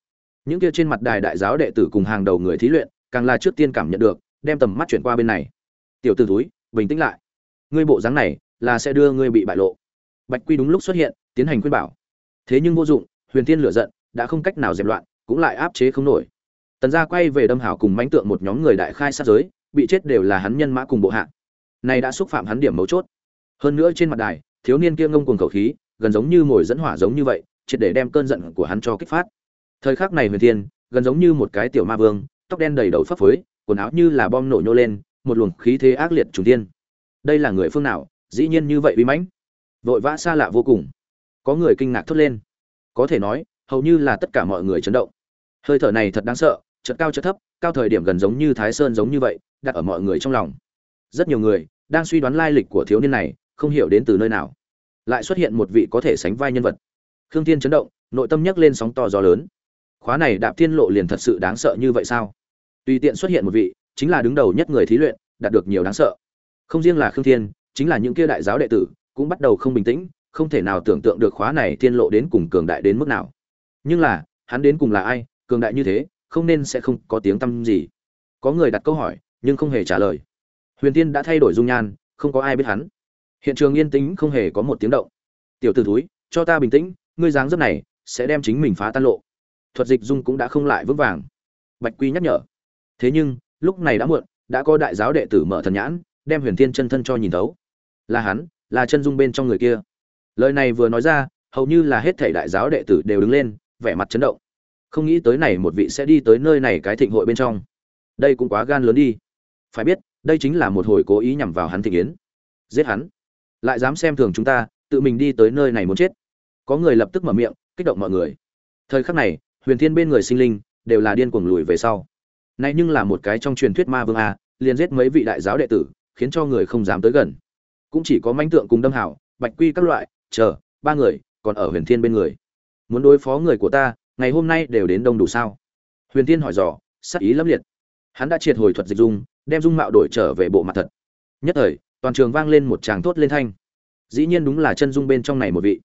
Những kia trên mặt đài đại giáo đệ tử cùng hàng đầu người thí luyện, càng là trước tiên cảm nhận được, đem tầm mắt chuyển qua bên này. Tiểu t ử túi bình tĩnh lại. Ngươi bộ dáng này là sẽ đưa ngươi bị bại lộ. Bạch quy đúng lúc xuất hiện, tiến hành khuyên bảo. Thế nhưng vô dụng, huyền tiên lửa giận, đã không cách nào dẹp loạn, cũng lại áp chế không nổi. Tần gia quay về đâm hảo cùng mánh tượng một nhóm người đại khai sát giới, bị chết đều là hắn nhân mã cùng bộ hạ. Này đã xúc phạm hắn điểm mấu chốt hơn nữa trên mặt đài, thiếu niên kia ngông cuồng khẩu khí, gần giống như mồi dẫn hỏa giống như vậy, triệt để đem cơn giận của hắn cho kích phát. Thời khắc này huyền thiên, gần giống như một cái tiểu ma vương, tóc đen đầy đầu phấp phới, quần áo như là bom nổ nhô lên, một luồng khí thế ác liệt trùng tiên đây là người phương nào? Dĩ nhiên như vậy uy mãnh. Vội vã xa lạ vô cùng. Có người kinh ngạc thốt lên. Có thể nói, hầu như là tất cả mọi người chấn động. Hơi thở này thật đáng sợ chật cao chật thấp, cao thời điểm gần giống như thái sơn giống như vậy, đặt ở mọi người trong lòng. Rất nhiều người đang suy đoán lai lịch của thiếu niên này không hiểu đến từ nơi nào. Lại xuất hiện một vị có thể sánh vai nhân vật. Khương thiên chấn động, nội tâm nhấc lên sóng to gió lớn. Khóa này đạp thiên lộ liền thật sự đáng sợ như vậy sao? Tùy tiện xuất hiện một vị, chính là đứng đầu nhất người thí luyện, đạt được nhiều đáng sợ. Không riêng là khương thiên, chính là những kia đại giáo đệ tử, cũng bắt đầu không bình tĩnh, không thể nào tưởng tượng được khóa này thiên lộ đến cùng cường đại đến mức nào. Nhưng là, hắn đến cùng là ai, cường đại như thế, không nên sẽ không có tiếng tăm gì. Có người đặt câu hỏi, nhưng không hề trả lời. Huyền tiên đã thay đổi dung nhan, không có ai biết hắn hiện trường yên tĩnh không hề có một tiếng động. Tiểu t ử túi cho ta bình tĩnh, ngươi dáng dấp này sẽ đem chính mình phá tan lộ. Thuật dịch dung cũng đã không lại vững vàng. Bạch quy nhắc nhở. Thế nhưng, lúc này đã muộn, đã có đại giáo đệ tử mở thần nhãn, đem huyền thiên chân thân cho nhìn thấu. Là hắn, là chân dung bên trong người kia. Lời này vừa nói ra, hầu như là hết thảy đại giáo đệ tử đều đứng lên, vẻ mặt chấn động. Không nghĩ tới này một vị sẽ đi tới nơi này cái thịnh hội bên trong. Đây cũng quá gan lớn đi. Phải biết, đây chính là một hồi cố ý nhằm vào hắn thịnh yến. Giết hắn lại dám xem thường chúng ta, tự mình đi tới nơi này muốn chết. Có người lập tức mở miệng, kích động mọi người. Thời khắc này, huyền thiên bên người sinh linh đều là điên cuồng lùi về sau. Nay nhưng là một cái trong truyền thuyết ma vương a, liền giết mấy vị đại giáo đệ tử, khiến cho người không dám tới gần. Cũng chỉ có manh tượng cùng đâm hảo, bạch quy các loại, chờ, ba người còn ở huyền thiên bên người. Muốn đối phó người của ta, ngày hôm nay đều đến đông đủ sao? Huyền thiên hỏi dò, sắc ý lâm liệt. Hắn đã triệt hồi thuật dịch dung, đem dung mạo đổi trở về bộ mặt thật. Nhất thời toàn trường vang lên một tràng thốt lên thanh. Dĩ nhiên đúng là chân dung bên trong này một vị.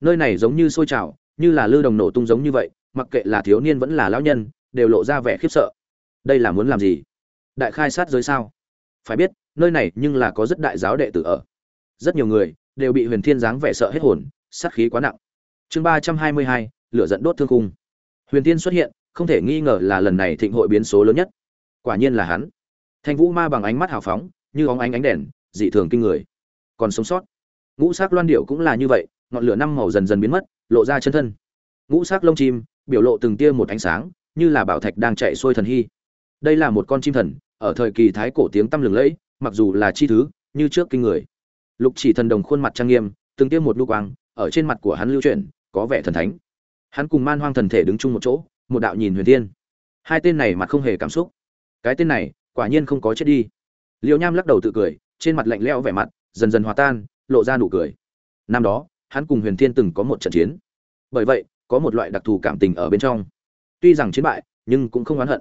Nơi này giống như sôi trào, như là lư đồng nổ tung giống như vậy, mặc kệ là thiếu niên vẫn là lão nhân, đều lộ ra vẻ khiếp sợ. Đây là muốn làm gì? Đại khai sát giới sao? Phải biết, nơi này nhưng là có rất đại giáo đệ tử ở. Rất nhiều người đều bị huyền thiên dáng vẻ sợ hết hồn, sát khí quá nặng. Chương ba trăm hai mươi hai, lửa dẫn đốt thương cung huyền thiên xuất hiện, không thể nghi ngờ là lần này thịnh hội biến số lớn nhất. Quả nhiên là hắn. Thanh vũ ma bằng ánh mắt hào phóng, như óng ánh ánh đèn dị thường kinh người. Còn sống sót. Ngũ sắc loan điệu cũng là như vậy, ngọn lửa năm màu dần dần biến mất, lộ ra chân thân. Ngũ sắc lông chim, biểu lộ từng tia một ánh sáng, như là bảo thạch đang chạy xuôi thần hy. Đây là một con chim thần, ở thời kỳ thái cổ tiếng tăm lừng lẫy, mặc dù là chi thứ, như trước kinh người. Lục chỉ thần đồng khuôn mặt trang nghiêm, từng tiêm một lưu quang, ở trên mặt của hắn lưu chuyển, có vẻ thần thánh. Hắn cùng man hoang thần thể đứng chung một chỗ, một đạo nhìn huyền thiên. Hai tên này mặt không hề cảm xúc. Cái tên này, quả nhiên không có chết đi. Liêu nham lắc đầu tự cười trên mặt lạnh lẽo vẻ mặt, dần dần hòa tan, lộ ra nụ cười. Năm đó, hắn cùng huyền thiên từng có một trận chiến. Bởi vậy, có một loại đặc thù cảm tình ở bên trong. Tuy rằng chiến bại, nhưng cũng không oán hận.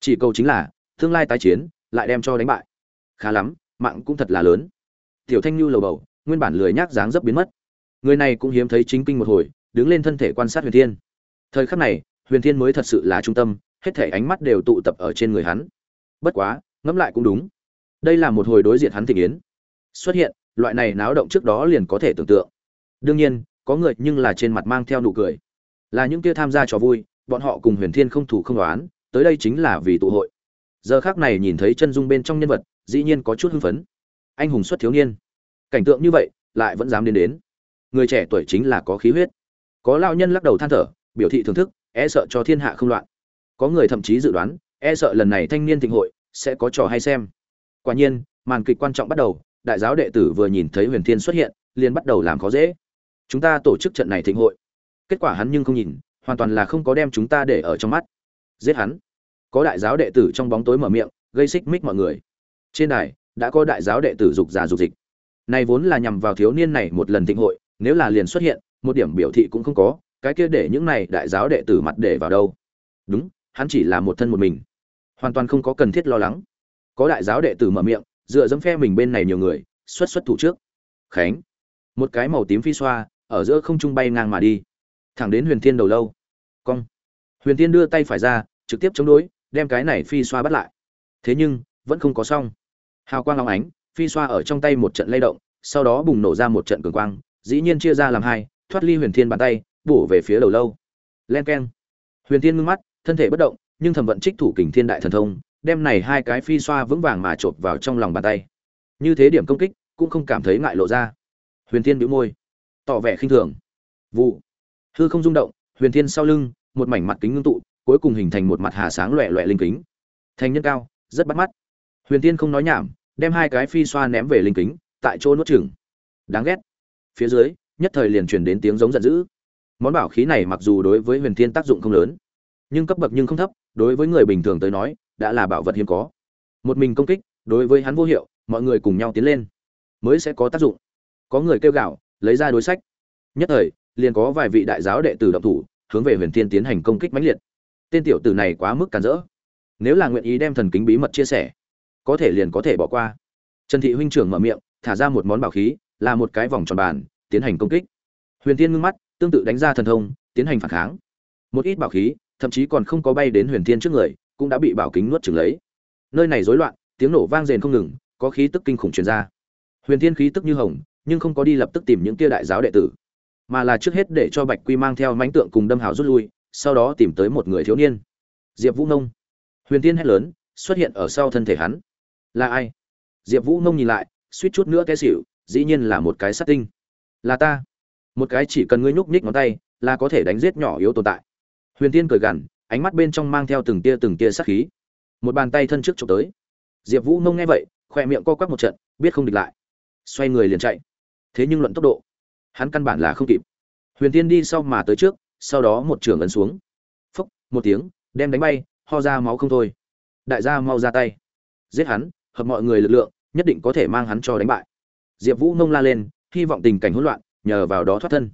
Chỉ cầu chính là, tương lai tái chiến, lại đem cho đánh bại. Khá lắm, mạng cũng thật là lớn. Tiểu thanh lưu lầu bầu, nguyên bản lười nhác dáng dấp biến mất. Người này cũng hiếm thấy chính kinh một hồi, đứng lên thân thể quan sát huyền thiên. Thời khắc này, huyền thiên mới thật sự là trung tâm, hết thể ánh mắt đều tụ tập ở trên người hắn. Bất quá, ngẫm lại cũng đúng đây là một hồi đối diện hắn thịnh yến. Xuất hiện, loại này náo động trước đó liền có thể tưởng tượng. Đương nhiên, có người nhưng là trên mặt mang theo nụ cười. Là những kia tham gia trò vui, bọn họ cùng huyền thiên không thủ không đoán, tới đây chính là vì tụ hội. Giờ khác này nhìn thấy chân dung bên trong nhân vật, dĩ nhiên có chút hưng phấn. Anh hùng xuất thiếu niên. Cảnh tượng như vậy, lại vẫn dám đến đến. Người trẻ tuổi chính là có khí huyết. Có lao nhân lắc đầu than thở, biểu thị thưởng thức e sợ cho thiên hạ không loạn. Có người thậm chí dự đoán e sợ lần này thanh niên thịnh hội sẽ có trò hay xem quả nhiên, màn kịch quan trọng bắt đầu, đại giáo đệ tử vừa nhìn thấy huyền thiên xuất hiện, liền bắt đầu làm khó dễ. Chúng ta tổ chức trận này thịnh hội. Kết quả hắn nhưng không nhìn, hoàn toàn là không có đem chúng ta để ở trong mắt. Giết hắn. Có đại giáo đệ tử trong bóng tối mở miệng, gây xích mích mọi người. Trên đài, đã có đại giáo đệ tử dục giả dục dịch. Này vốn là nhằm vào thiếu niên này một lần thịnh hội, nếu là liền xuất hiện, một điểm biểu thị cũng không có, cái kia để những này đại giáo đệ tử mặt để vào đâu. Đúng, hắn chỉ là một thân một mình. Hoàn toàn không có cần thiết lo lắng có đại giáo đệ tử mở miệng, dựa dẫm phe mình bên này nhiều người, xuất xuất thủ trước. Khánh, một cái màu tím phi xoa, ở giữa không trung bay ngang mà đi. Thẳng đến huyền thiên đầu lâu. Cong. Huyền thiên đưa tay phải ra, trực tiếp chống đối, đem cái này phi xoa bắt lại. Thế nhưng, vẫn không có xong. Hào quang long ánh, phi xoa ở trong tay một trận lay động, sau đó bùng nổ ra một trận cường quang, dĩ nhiên chia ra làm hai, thoát ly huyền thiên bàn tay, bổ về phía đầu lâu. Len keng. Huyền thiên ngưng mắt, thân thể bất động, nhưng thẩm vận trích thủ kình thiên đại thần thông đem này hai cái phi xoa vững vàng mà chộp vào trong lòng bàn tay. Như thế điểm công kích, cũng không cảm thấy ngại lộ ra. Huyền thiên bĩu môi, tỏ vẻ khinh thường. Vụ. Hư không rung động, huyền thiên sau lưng, một mảnh mặt kính ngưng tụ, cuối cùng hình thành một mặt hà sáng loẹ loẹ linh kính. Thành nhân cao, rất bắt mắt. Huyền thiên không nói nhảm, đem hai cái phi xoa ném về linh kính, tại chỗ nuốt chừng đáng ghét. Phía dưới, nhất thời liền truyền đến tiếng giống giận dữ. Món bảo khí này mặc dù đối với huyền thiên tác dụng không lớn, nhưng cấp bậc nhưng không thấp, đối với người bình thường tới nói đã là bảo vật hiếm có. Một mình công kích, đối với hắn vô hiệu, mọi người cùng nhau tiến lên, mới sẽ có tác dụng. Có người kêu gạo lấy ra đối sách. Nhất thời, liền có vài vị đại giáo đệ tử động thủ, hướng về huyền thiên tiến hành công kích mãnh liệt. Tên tiểu tử này quá mức cản rỡ. Nếu là nguyện ý đem thần kính bí mật chia sẻ, có thể liền có thể bỏ qua. Trần thị huynh trưởng mở miệng, thả ra một món bảo khí, là một cái vòng tròn bàn, tiến hành công kích. Huyền thiên ngưng mắt, tương tự đánh ra thần thông, tiến hành phản kháng. Một ít bảo khí, thậm chí còn không có bay đến huyền thiên trước người cũng đã bị bảo kính nuốt chửng lấy. Nơi này rối loạn, tiếng nổ vang rền không ngừng, có khí tức kinh khủng truyền ra. Huyền thiên khí tức như hồng, nhưng không có đi lập tức tìm những kia đại giáo đệ tử, mà là trước hết để cho bạch quy mang theo mãnh tượng cùng đâm hào rút lui, sau đó tìm tới một người thiếu niên. Diệp vũ nông. Huyền thiên hét lớn, xuất hiện ở sau thân thể hắn. Là ai? Diệp vũ nông nhìn lại, suýt chút nữa té xỉu, dĩ nhiên là một cái sát tinh. Là ta. Một cái chỉ cần ngươi nhúc nhích ngón tay, là có thể đánh giết nhỏ yếu tồn tại. Huyền thiên cười gằn ánh mắt bên trong mang theo từng tia từng tia sát khí. Một bàn tay thân trước trộm tới. Diệp vũ nông nghe vậy khoe miệng co quắp một trận, biết không địch lại. Xoay người liền chạy. Thế nhưng luận tốc độ, hắn căn bản là không kịp. Huyền tiên đi sau mà tới trước, sau đó một trường ấn xuống. Phốc một tiếng, đem đánh bay, ho ra máu không thôi. Đại gia mau ra tay. Giết hắn, hợp mọi người lực lượng, nhất định có thể mang hắn cho đánh bại. Diệp vũ nông la lên, hy vọng tình cảnh hỗn loạn, nhờ vào đó thoát thân.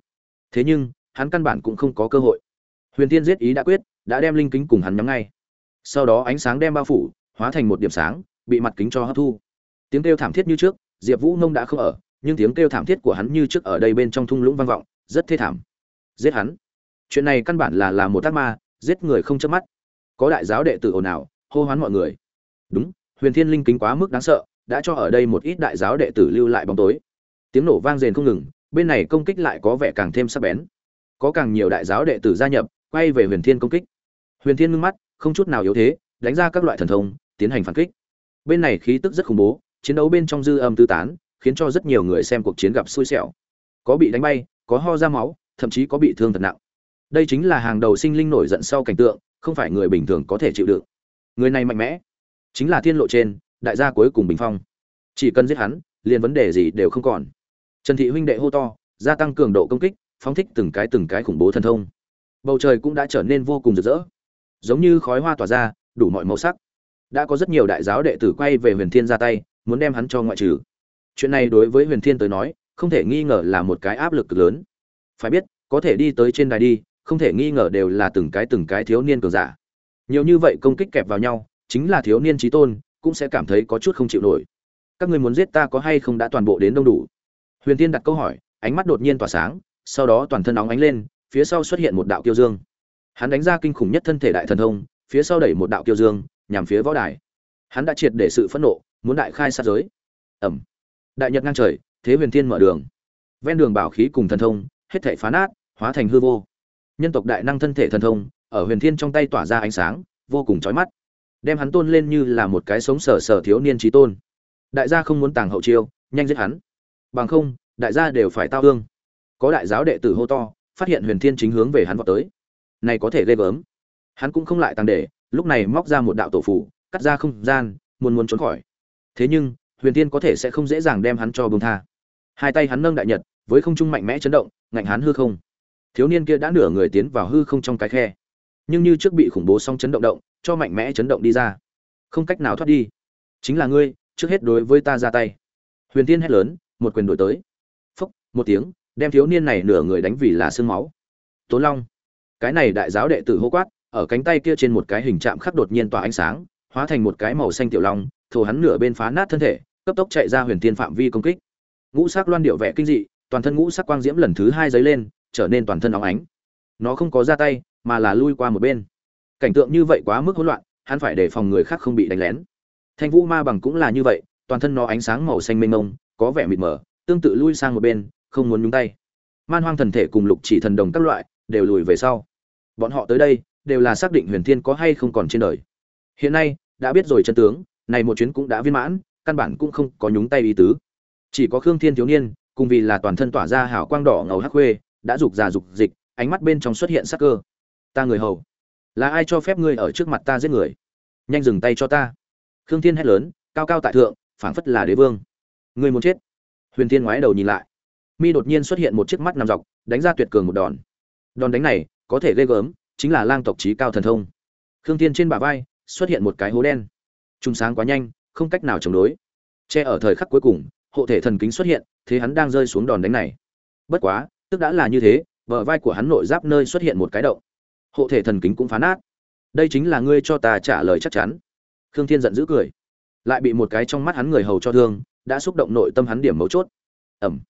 Thế nhưng, hắn căn bản cũng không có cơ hội. Huyền tiên giết ý đã quyết đã đem linh kính cùng hắn nhắm ngay. Sau đó ánh sáng đem bao phủ, hóa thành một điểm sáng, bị mặt kính cho hấp thu. Tiếng kêu thảm thiết như trước, diệp vũ nông đã không ở, nhưng tiếng kêu thảm thiết của hắn như trước ở đây bên trong thung lũng vang vọng, rất thê thảm. Giết hắn. Chuyện này căn bản là là một tác ma, giết người không chớp mắt. Có đại giáo đệ tử ồn ào, hô hoán mọi người. Đúng, huyền thiên linh kính quá mức đáng sợ, đã cho ở đây một ít đại giáo đệ tử lưu lại bóng tối. Tiếng nổ vang rền không ngừng, bên này công kích lại có vẻ càng thêm sắc bén. Có càng nhiều đại giáo đệ tử gia nhập, quay về huyền thiên công kích huyền thiên ngưng mắt, không chút nào yếu thế, đánh ra các loại thần thông, tiến hành phản kích. Bên này khí tức rất khủng bố, chiến đấu bên trong dư âm tư tán, khiến cho rất nhiều người xem cuộc chiến gặp xui xẻo. Có bị đánh bay, có ho ra máu, thậm chí có bị thương thật nặng. Đây chính là hàng đầu sinh linh nổi giận sau cảnh tượng, không phải người bình thường có thể chịu đựng. Người này mạnh mẽ, chính là thiên lộ trên, đại gia cuối cùng bình phong. Chỉ cần giết hắn, liền vấn đề gì đều không còn. Trần thị huynh đệ hô to, gia tăng cường độ công kích, phóng thích từng cái từng cái khủng bố thần thông. Bầu trời cũng đã trở nên vô cùng rực rỡ giống như khói hoa tỏa ra, đủ mọi màu sắc. Đã có rất nhiều đại giáo đệ tử quay về huyền thiên ra tay, muốn đem hắn cho ngoại trừ. Chuyện này đối với huyền thiên tới nói, không thể nghi ngờ là một cái áp lực cực lớn. Phải biết, có thể đi tới trên đài đi, không thể nghi ngờ đều là từng cái từng cái thiếu niên cường giả. Nhiều như vậy công kích kẹp vào nhau, chính là thiếu niên trí tôn, cũng sẽ cảm thấy có chút không chịu nổi. Các ngươi muốn giết ta có hay không đã toàn bộ đến đông đủ? Huyền thiên đặt câu hỏi, ánh mắt đột nhiên tỏa sáng, sau đó toàn thân nóng ánh lên, phía sau xuất hiện một đạo kiêu dương hắn đánh ra kinh khủng nhất thân thể đại thần thông, phía sau đẩy một đạo kiêu dương, nhằm phía võ đài. Hắn đã triệt để sự phẫn nộ, muốn đại khai sát giới. Ẩm. Đại nhật ngang trời, thế huyền thiên mở đường. Ven đường bảo khí cùng thần thông, hết thể phá nát, hóa thành hư vô. Nhân tộc đại năng thân thể thần thông, ở huyền thiên trong tay tỏa ra ánh sáng, vô cùng chói mắt. Đem hắn tôn lên như là một cái sống sờ sờ thiếu niên trí tôn. Đại gia không muốn tàng hậu chiêu, nhanh giết hắn. Bằng không, đại gia đều phải tao hương có đại giáo đệ tử hô to, phát hiện huyền thiên chính hướng về hắn vào tới này có thể ghê gớm. Hắn cũng không lại tăng để, lúc này móc ra một đạo tổ phủ cắt ra không gian, muốn muốn trốn khỏi. Thế nhưng, huyền thiên có thể sẽ không dễ dàng đem hắn cho bông tha. Hai tay hắn nâng đại nhật, với không trung mạnh mẽ chấn động, ngạnh hắn hư không. Thiếu niên kia đã nửa người tiến vào hư không trong cái khe. Nhưng như trước bị khủng bố song chấn động động, cho mạnh mẽ chấn động đi ra. Không cách nào thoát đi. Chính là ngươi, trước hết đối với ta ra tay. Huyền tiên hét lớn, một quyền đổi tới. Phốc, một tiếng, đem thiếu niên này nửa người đánh vì là xương máu. Tố long cái này đại giáo đệ tử hô quát, ở cánh tay kia trên một cái hình chạm khắc đột nhiên tỏa ánh sáng, hóa thành một cái màu xanh tiểu long, thổ hắn nửa bên phá nát thân thể, cấp tốc chạy ra huyền tiên phạm vi công kích. Ngũ sắc loan điệu vẽ kinh dị, toàn thân ngũ sắc quang diễm lần thứ hai dấy lên, trở nên toàn thân óng ánh. Nó không có ra tay, mà là lui qua một bên. Cảnh tượng như vậy quá mức hỗn loạn, hắn phải đề phòng người khác không bị đánh lén. Thanh vũ ma bằng cũng là như vậy, toàn thân nó ánh sáng màu xanh mênh mông, có vẻ mịt mờ, tương tự lui sang một bên, không muốn nhúng tay. Man hoang thần thể cùng lục chỉ thần đồng các loại, đều lùi về sau bọn họ tới đây đều là xác định huyền thiên có hay không còn trên đời. Hiện nay, đã biết rồi chân tướng, này một chuyến cũng đã viên mãn, căn bản cũng không có nhúng tay ý tứ. Chỉ có khương thiên thiếu niên, cùng vì là toàn thân tỏa ra hào quang đỏ ngầu hắc khuê, đã dục già dục dịch, ánh mắt bên trong xuất hiện sắc cơ. Ta người hầu, là ai cho phép ngươi ở trước mặt ta giết người? Nhanh dừng tay cho ta. Khương thiên hét lớn, cao cao tại thượng, phảng phất là đế vương. Ngươi muốn chết? Huyền thiên ngoái đầu nhìn lại. Mi đột nhiên xuất hiện một chiếc mắt nằm dọc, đánh ra tuyệt cường một đòn. Đòn đánh này có thể ghê gớm, chính là lang tộc trí cao thần thông. Khương thiên trên bả vai xuất hiện một cái hố đen. Trung sáng quá nhanh, không cách nào chống đối. Che ở thời khắc cuối cùng, hộ thể thần kính xuất hiện, thế hắn đang rơi xuống đòn đánh này. Bất quá, tức đã là như thế, bờ vai của hắn nội giáp nơi xuất hiện một cái động. Hộ thể thần kính cũng phá nát. Đây chính là ngươi cho ta trả lời chắc chắn. Khương thiên giận dữ cười. Lại bị một cái trong mắt hắn người hầu cho thương, đã xúc động nội tâm hắn điểm mấu chốt. Ẩm.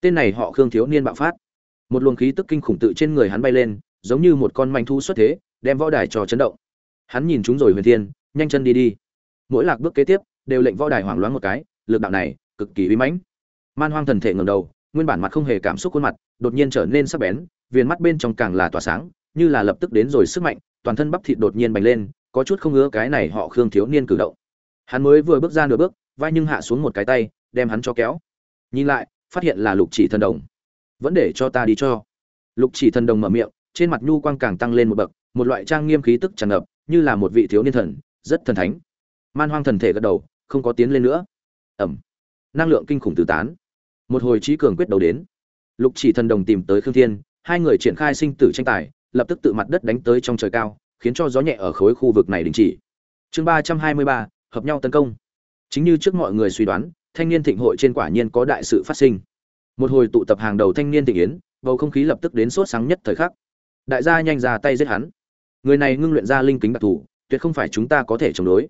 Tên này họ khương thiếu niên bạo phát. Một luồng khí tức kinh khủng tự trên người hắn bay lên giống như một con manh thu xuất thế, đem võ đài cho chấn động. Hắn nhìn chúng rồi huyền thiên, nhanh chân đi đi. Mỗi lạc bước kế tiếp, đều lệnh võ đài hoảng loáng một cái, lực đạo này cực kỳ uy mãnh. Man hoang thần thể ngẩng đầu, nguyên bản mặt không hề cảm xúc khuôn mặt, đột nhiên trở nên sắc bén, viền mắt bên trong càng là tỏa sáng, như là lập tức đến rồi sức mạnh, toàn thân bắp thịt đột nhiên bành lên, có chút không ngứa cái này họ khương thiếu niên cử động. Hắn mới vừa bước ra nửa bước, vai nhưng hạ xuống một cái tay, đem hắn cho kéo. Nhìn lại, phát hiện là lục chỉ thần đồng. Vẫn để cho ta đi cho. Lục chỉ thần đồng mở miệng trên mặt nhu quang càng tăng lên một bậc, một loại trang nghiêm khí tức tràn ngập, như là một vị thiếu niên thần, rất thần thánh. Man hoang thần thể gật đầu, không có tiến lên nữa. Ẩm. Năng lượng kinh khủng tứ tán. Một hồi trí cường quyết đầu đến. Lục chỉ thần đồng tìm tới khương thiên, hai người triển khai sinh tử tranh tài, lập tức tự mặt đất đánh tới trong trời cao, khiến cho gió nhẹ ở khối khu vực này đình chỉ. Chương ba trăm hai mươi ba, hợp nhau tấn công. Chính như trước mọi người suy đoán, thanh niên thịnh hội trên quả nhiên có đại sự phát sinh. Một hồi tụ tập hàng đầu thanh niên thịnh yến, bầu không khí lập tức đến sốt sáng nhất thời khắc đại gia nhanh ra tay giết hắn. Người này ngưng luyện ra linh kính đặc thù, tuyệt không phải chúng ta có thể chống đối.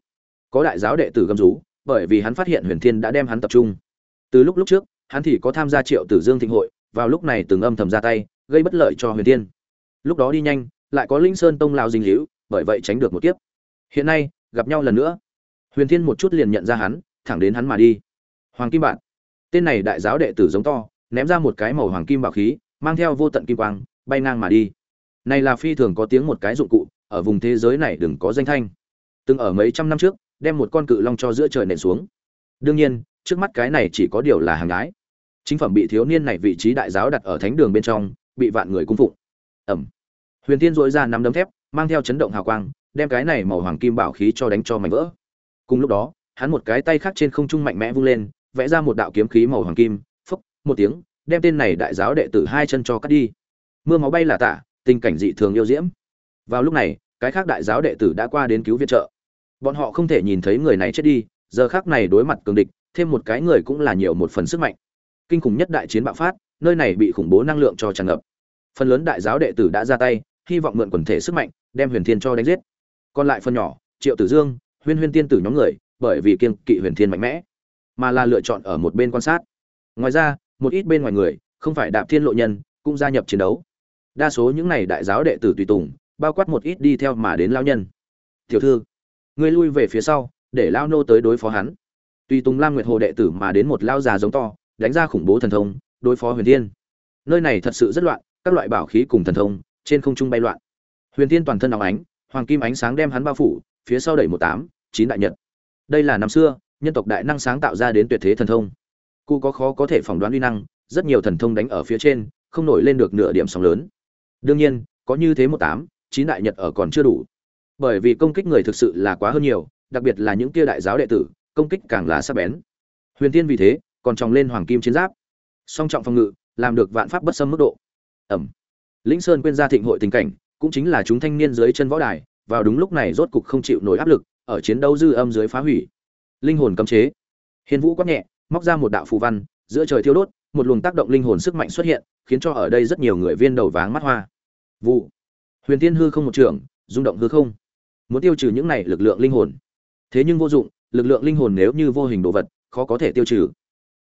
Có đại giáo đệ tử gầm rú, bởi vì hắn phát hiện huyền thiên đã đem hắn tập trung. Từ lúc lúc trước, hắn thì có tham gia triệu tử dương thịnh hội, vào lúc này từng âm thầm ra tay, gây bất lợi cho huyền thiên. Lúc đó đi nhanh, lại có linh sơn tông lao dinh hữu, bởi vậy tránh được một kiếp. Hiện nay, gặp nhau lần nữa. Huyền thiên một chút liền nhận ra hắn, thẳng đến hắn mà đi. Hoàng kim bạn. Tên này đại giáo đệ tử giống to, ném ra một cái màu hoàng kim bảo khí, mang theo vô tận kim quang, bay ngang mà đi này là phi thường có tiếng một cái dụng cụ, ở vùng thế giới này đừng có danh thanh. Từng ở mấy trăm năm trước, đem một con cự long cho giữa trời nện xuống. Đương nhiên, trước mắt cái này chỉ có điều là hàng ái chính phẩm bị thiếu niên này vị trí đại giáo đặt ở thánh đường bên trong, bị vạn người cung phụng. Ẩm. Huyền tiên dội ra nắm đấm thép, mang theo chấn động hào quang, đem cái này màu hoàng kim bảo khí cho đánh cho mảnh vỡ. Cùng lúc đó, hắn một cái tay khác trên không trung mạnh mẽ vung lên, vẽ ra một đạo kiếm khí màu hoàng kim phốc một tiếng, đem tên này đại giáo đệ tử hai chân cho cắt đi. Mưa máu bay là tả tình cảnh dị thường yêu diễm. Vào lúc này, cái khác đại giáo đệ tử đã qua đến cứu viện trợ. Bọn họ không thể nhìn thấy người này chết đi, giờ khác này đối mặt cường địch, thêm một cái người cũng là nhiều một phần sức mạnh. Kinh khủng nhất đại chiến bạo phát, nơi này bị khủng bố năng lượng cho tràn ngập. Phần lớn đại giáo đệ tử đã ra tay, hy vọng mượn quần thể sức mạnh, đem huyền thiên cho đánh giết. Còn lại phần nhỏ, triệu tử dương, huyên huyên tiên tử nhóm người, bởi vì kiên kỵ huyền thiên mạnh mẽ, mà là lựa chọn ở một bên quan sát. Ngoài ra, một ít bên ngoài người, không phải đạp thiên lộ nhân, cũng gia nhập chiến đấu đa số những này đại giáo đệ tử tùy tùng, bao quát một ít đi theo mà đến lao nhân. Tiểu thư, ngươi lui về phía sau, để lao nô tới đối phó hắn. Tùy tùng lam nguyệt hồ đệ tử mà đến một lao già giống to, đánh ra khủng bố thần thông, đối phó huyền thiên. Nơi này thật sự rất loạn, các loại bảo khí cùng thần thông, trên không trung bay loạn. Huyền thiên toàn thân óng ánh, hoàng kim ánh sáng đem hắn bao phủ, phía sau đẩy một tám, chín đại nhật. Đây là năm xưa, nhân tộc đại năng sáng tạo ra đến tuyệt thế thần thông. Cụ có khó có thể phỏng đoán uy năng, rất nhiều thần thông đánh ở phía trên, không nổi lên được nửa điểm sóng lớn đương nhiên, có như thế một tám, chín đại nhật ở còn chưa đủ. Bởi vì công kích người thực sự là quá hơn nhiều, đặc biệt là những kia đại giáo đệ tử, công kích càng là sắc bén. Huyền tiên vì thế, còn tròng lên hoàng kim chiến giáp. Song trọng phòng ngự, làm được vạn pháp bất xâm mức độ. Ẩm. Lĩnh sơn quên ra thịnh hội tình cảnh, cũng chính là chúng thanh niên dưới chân võ đài, vào đúng lúc này rốt cục không chịu nổi áp lực, ở chiến đấu dư âm dưới phá hủy. Linh hồn cấm chế. Hiền vũ quát nhẹ, móc ra một đạo phù văn, giữa trời thiêu đốt, một luồng tác động linh hồn sức mạnh xuất hiện khiến cho ở đây rất nhiều người viên đầu váng mắt hoa. Vụ. Huyền tiên hư không một trường rung động hư không. Muốn tiêu trừ những này lực lượng linh hồn. Thế nhưng vô dụng, lực lượng linh hồn nếu như vô hình đồ vật, khó có thể tiêu trừ.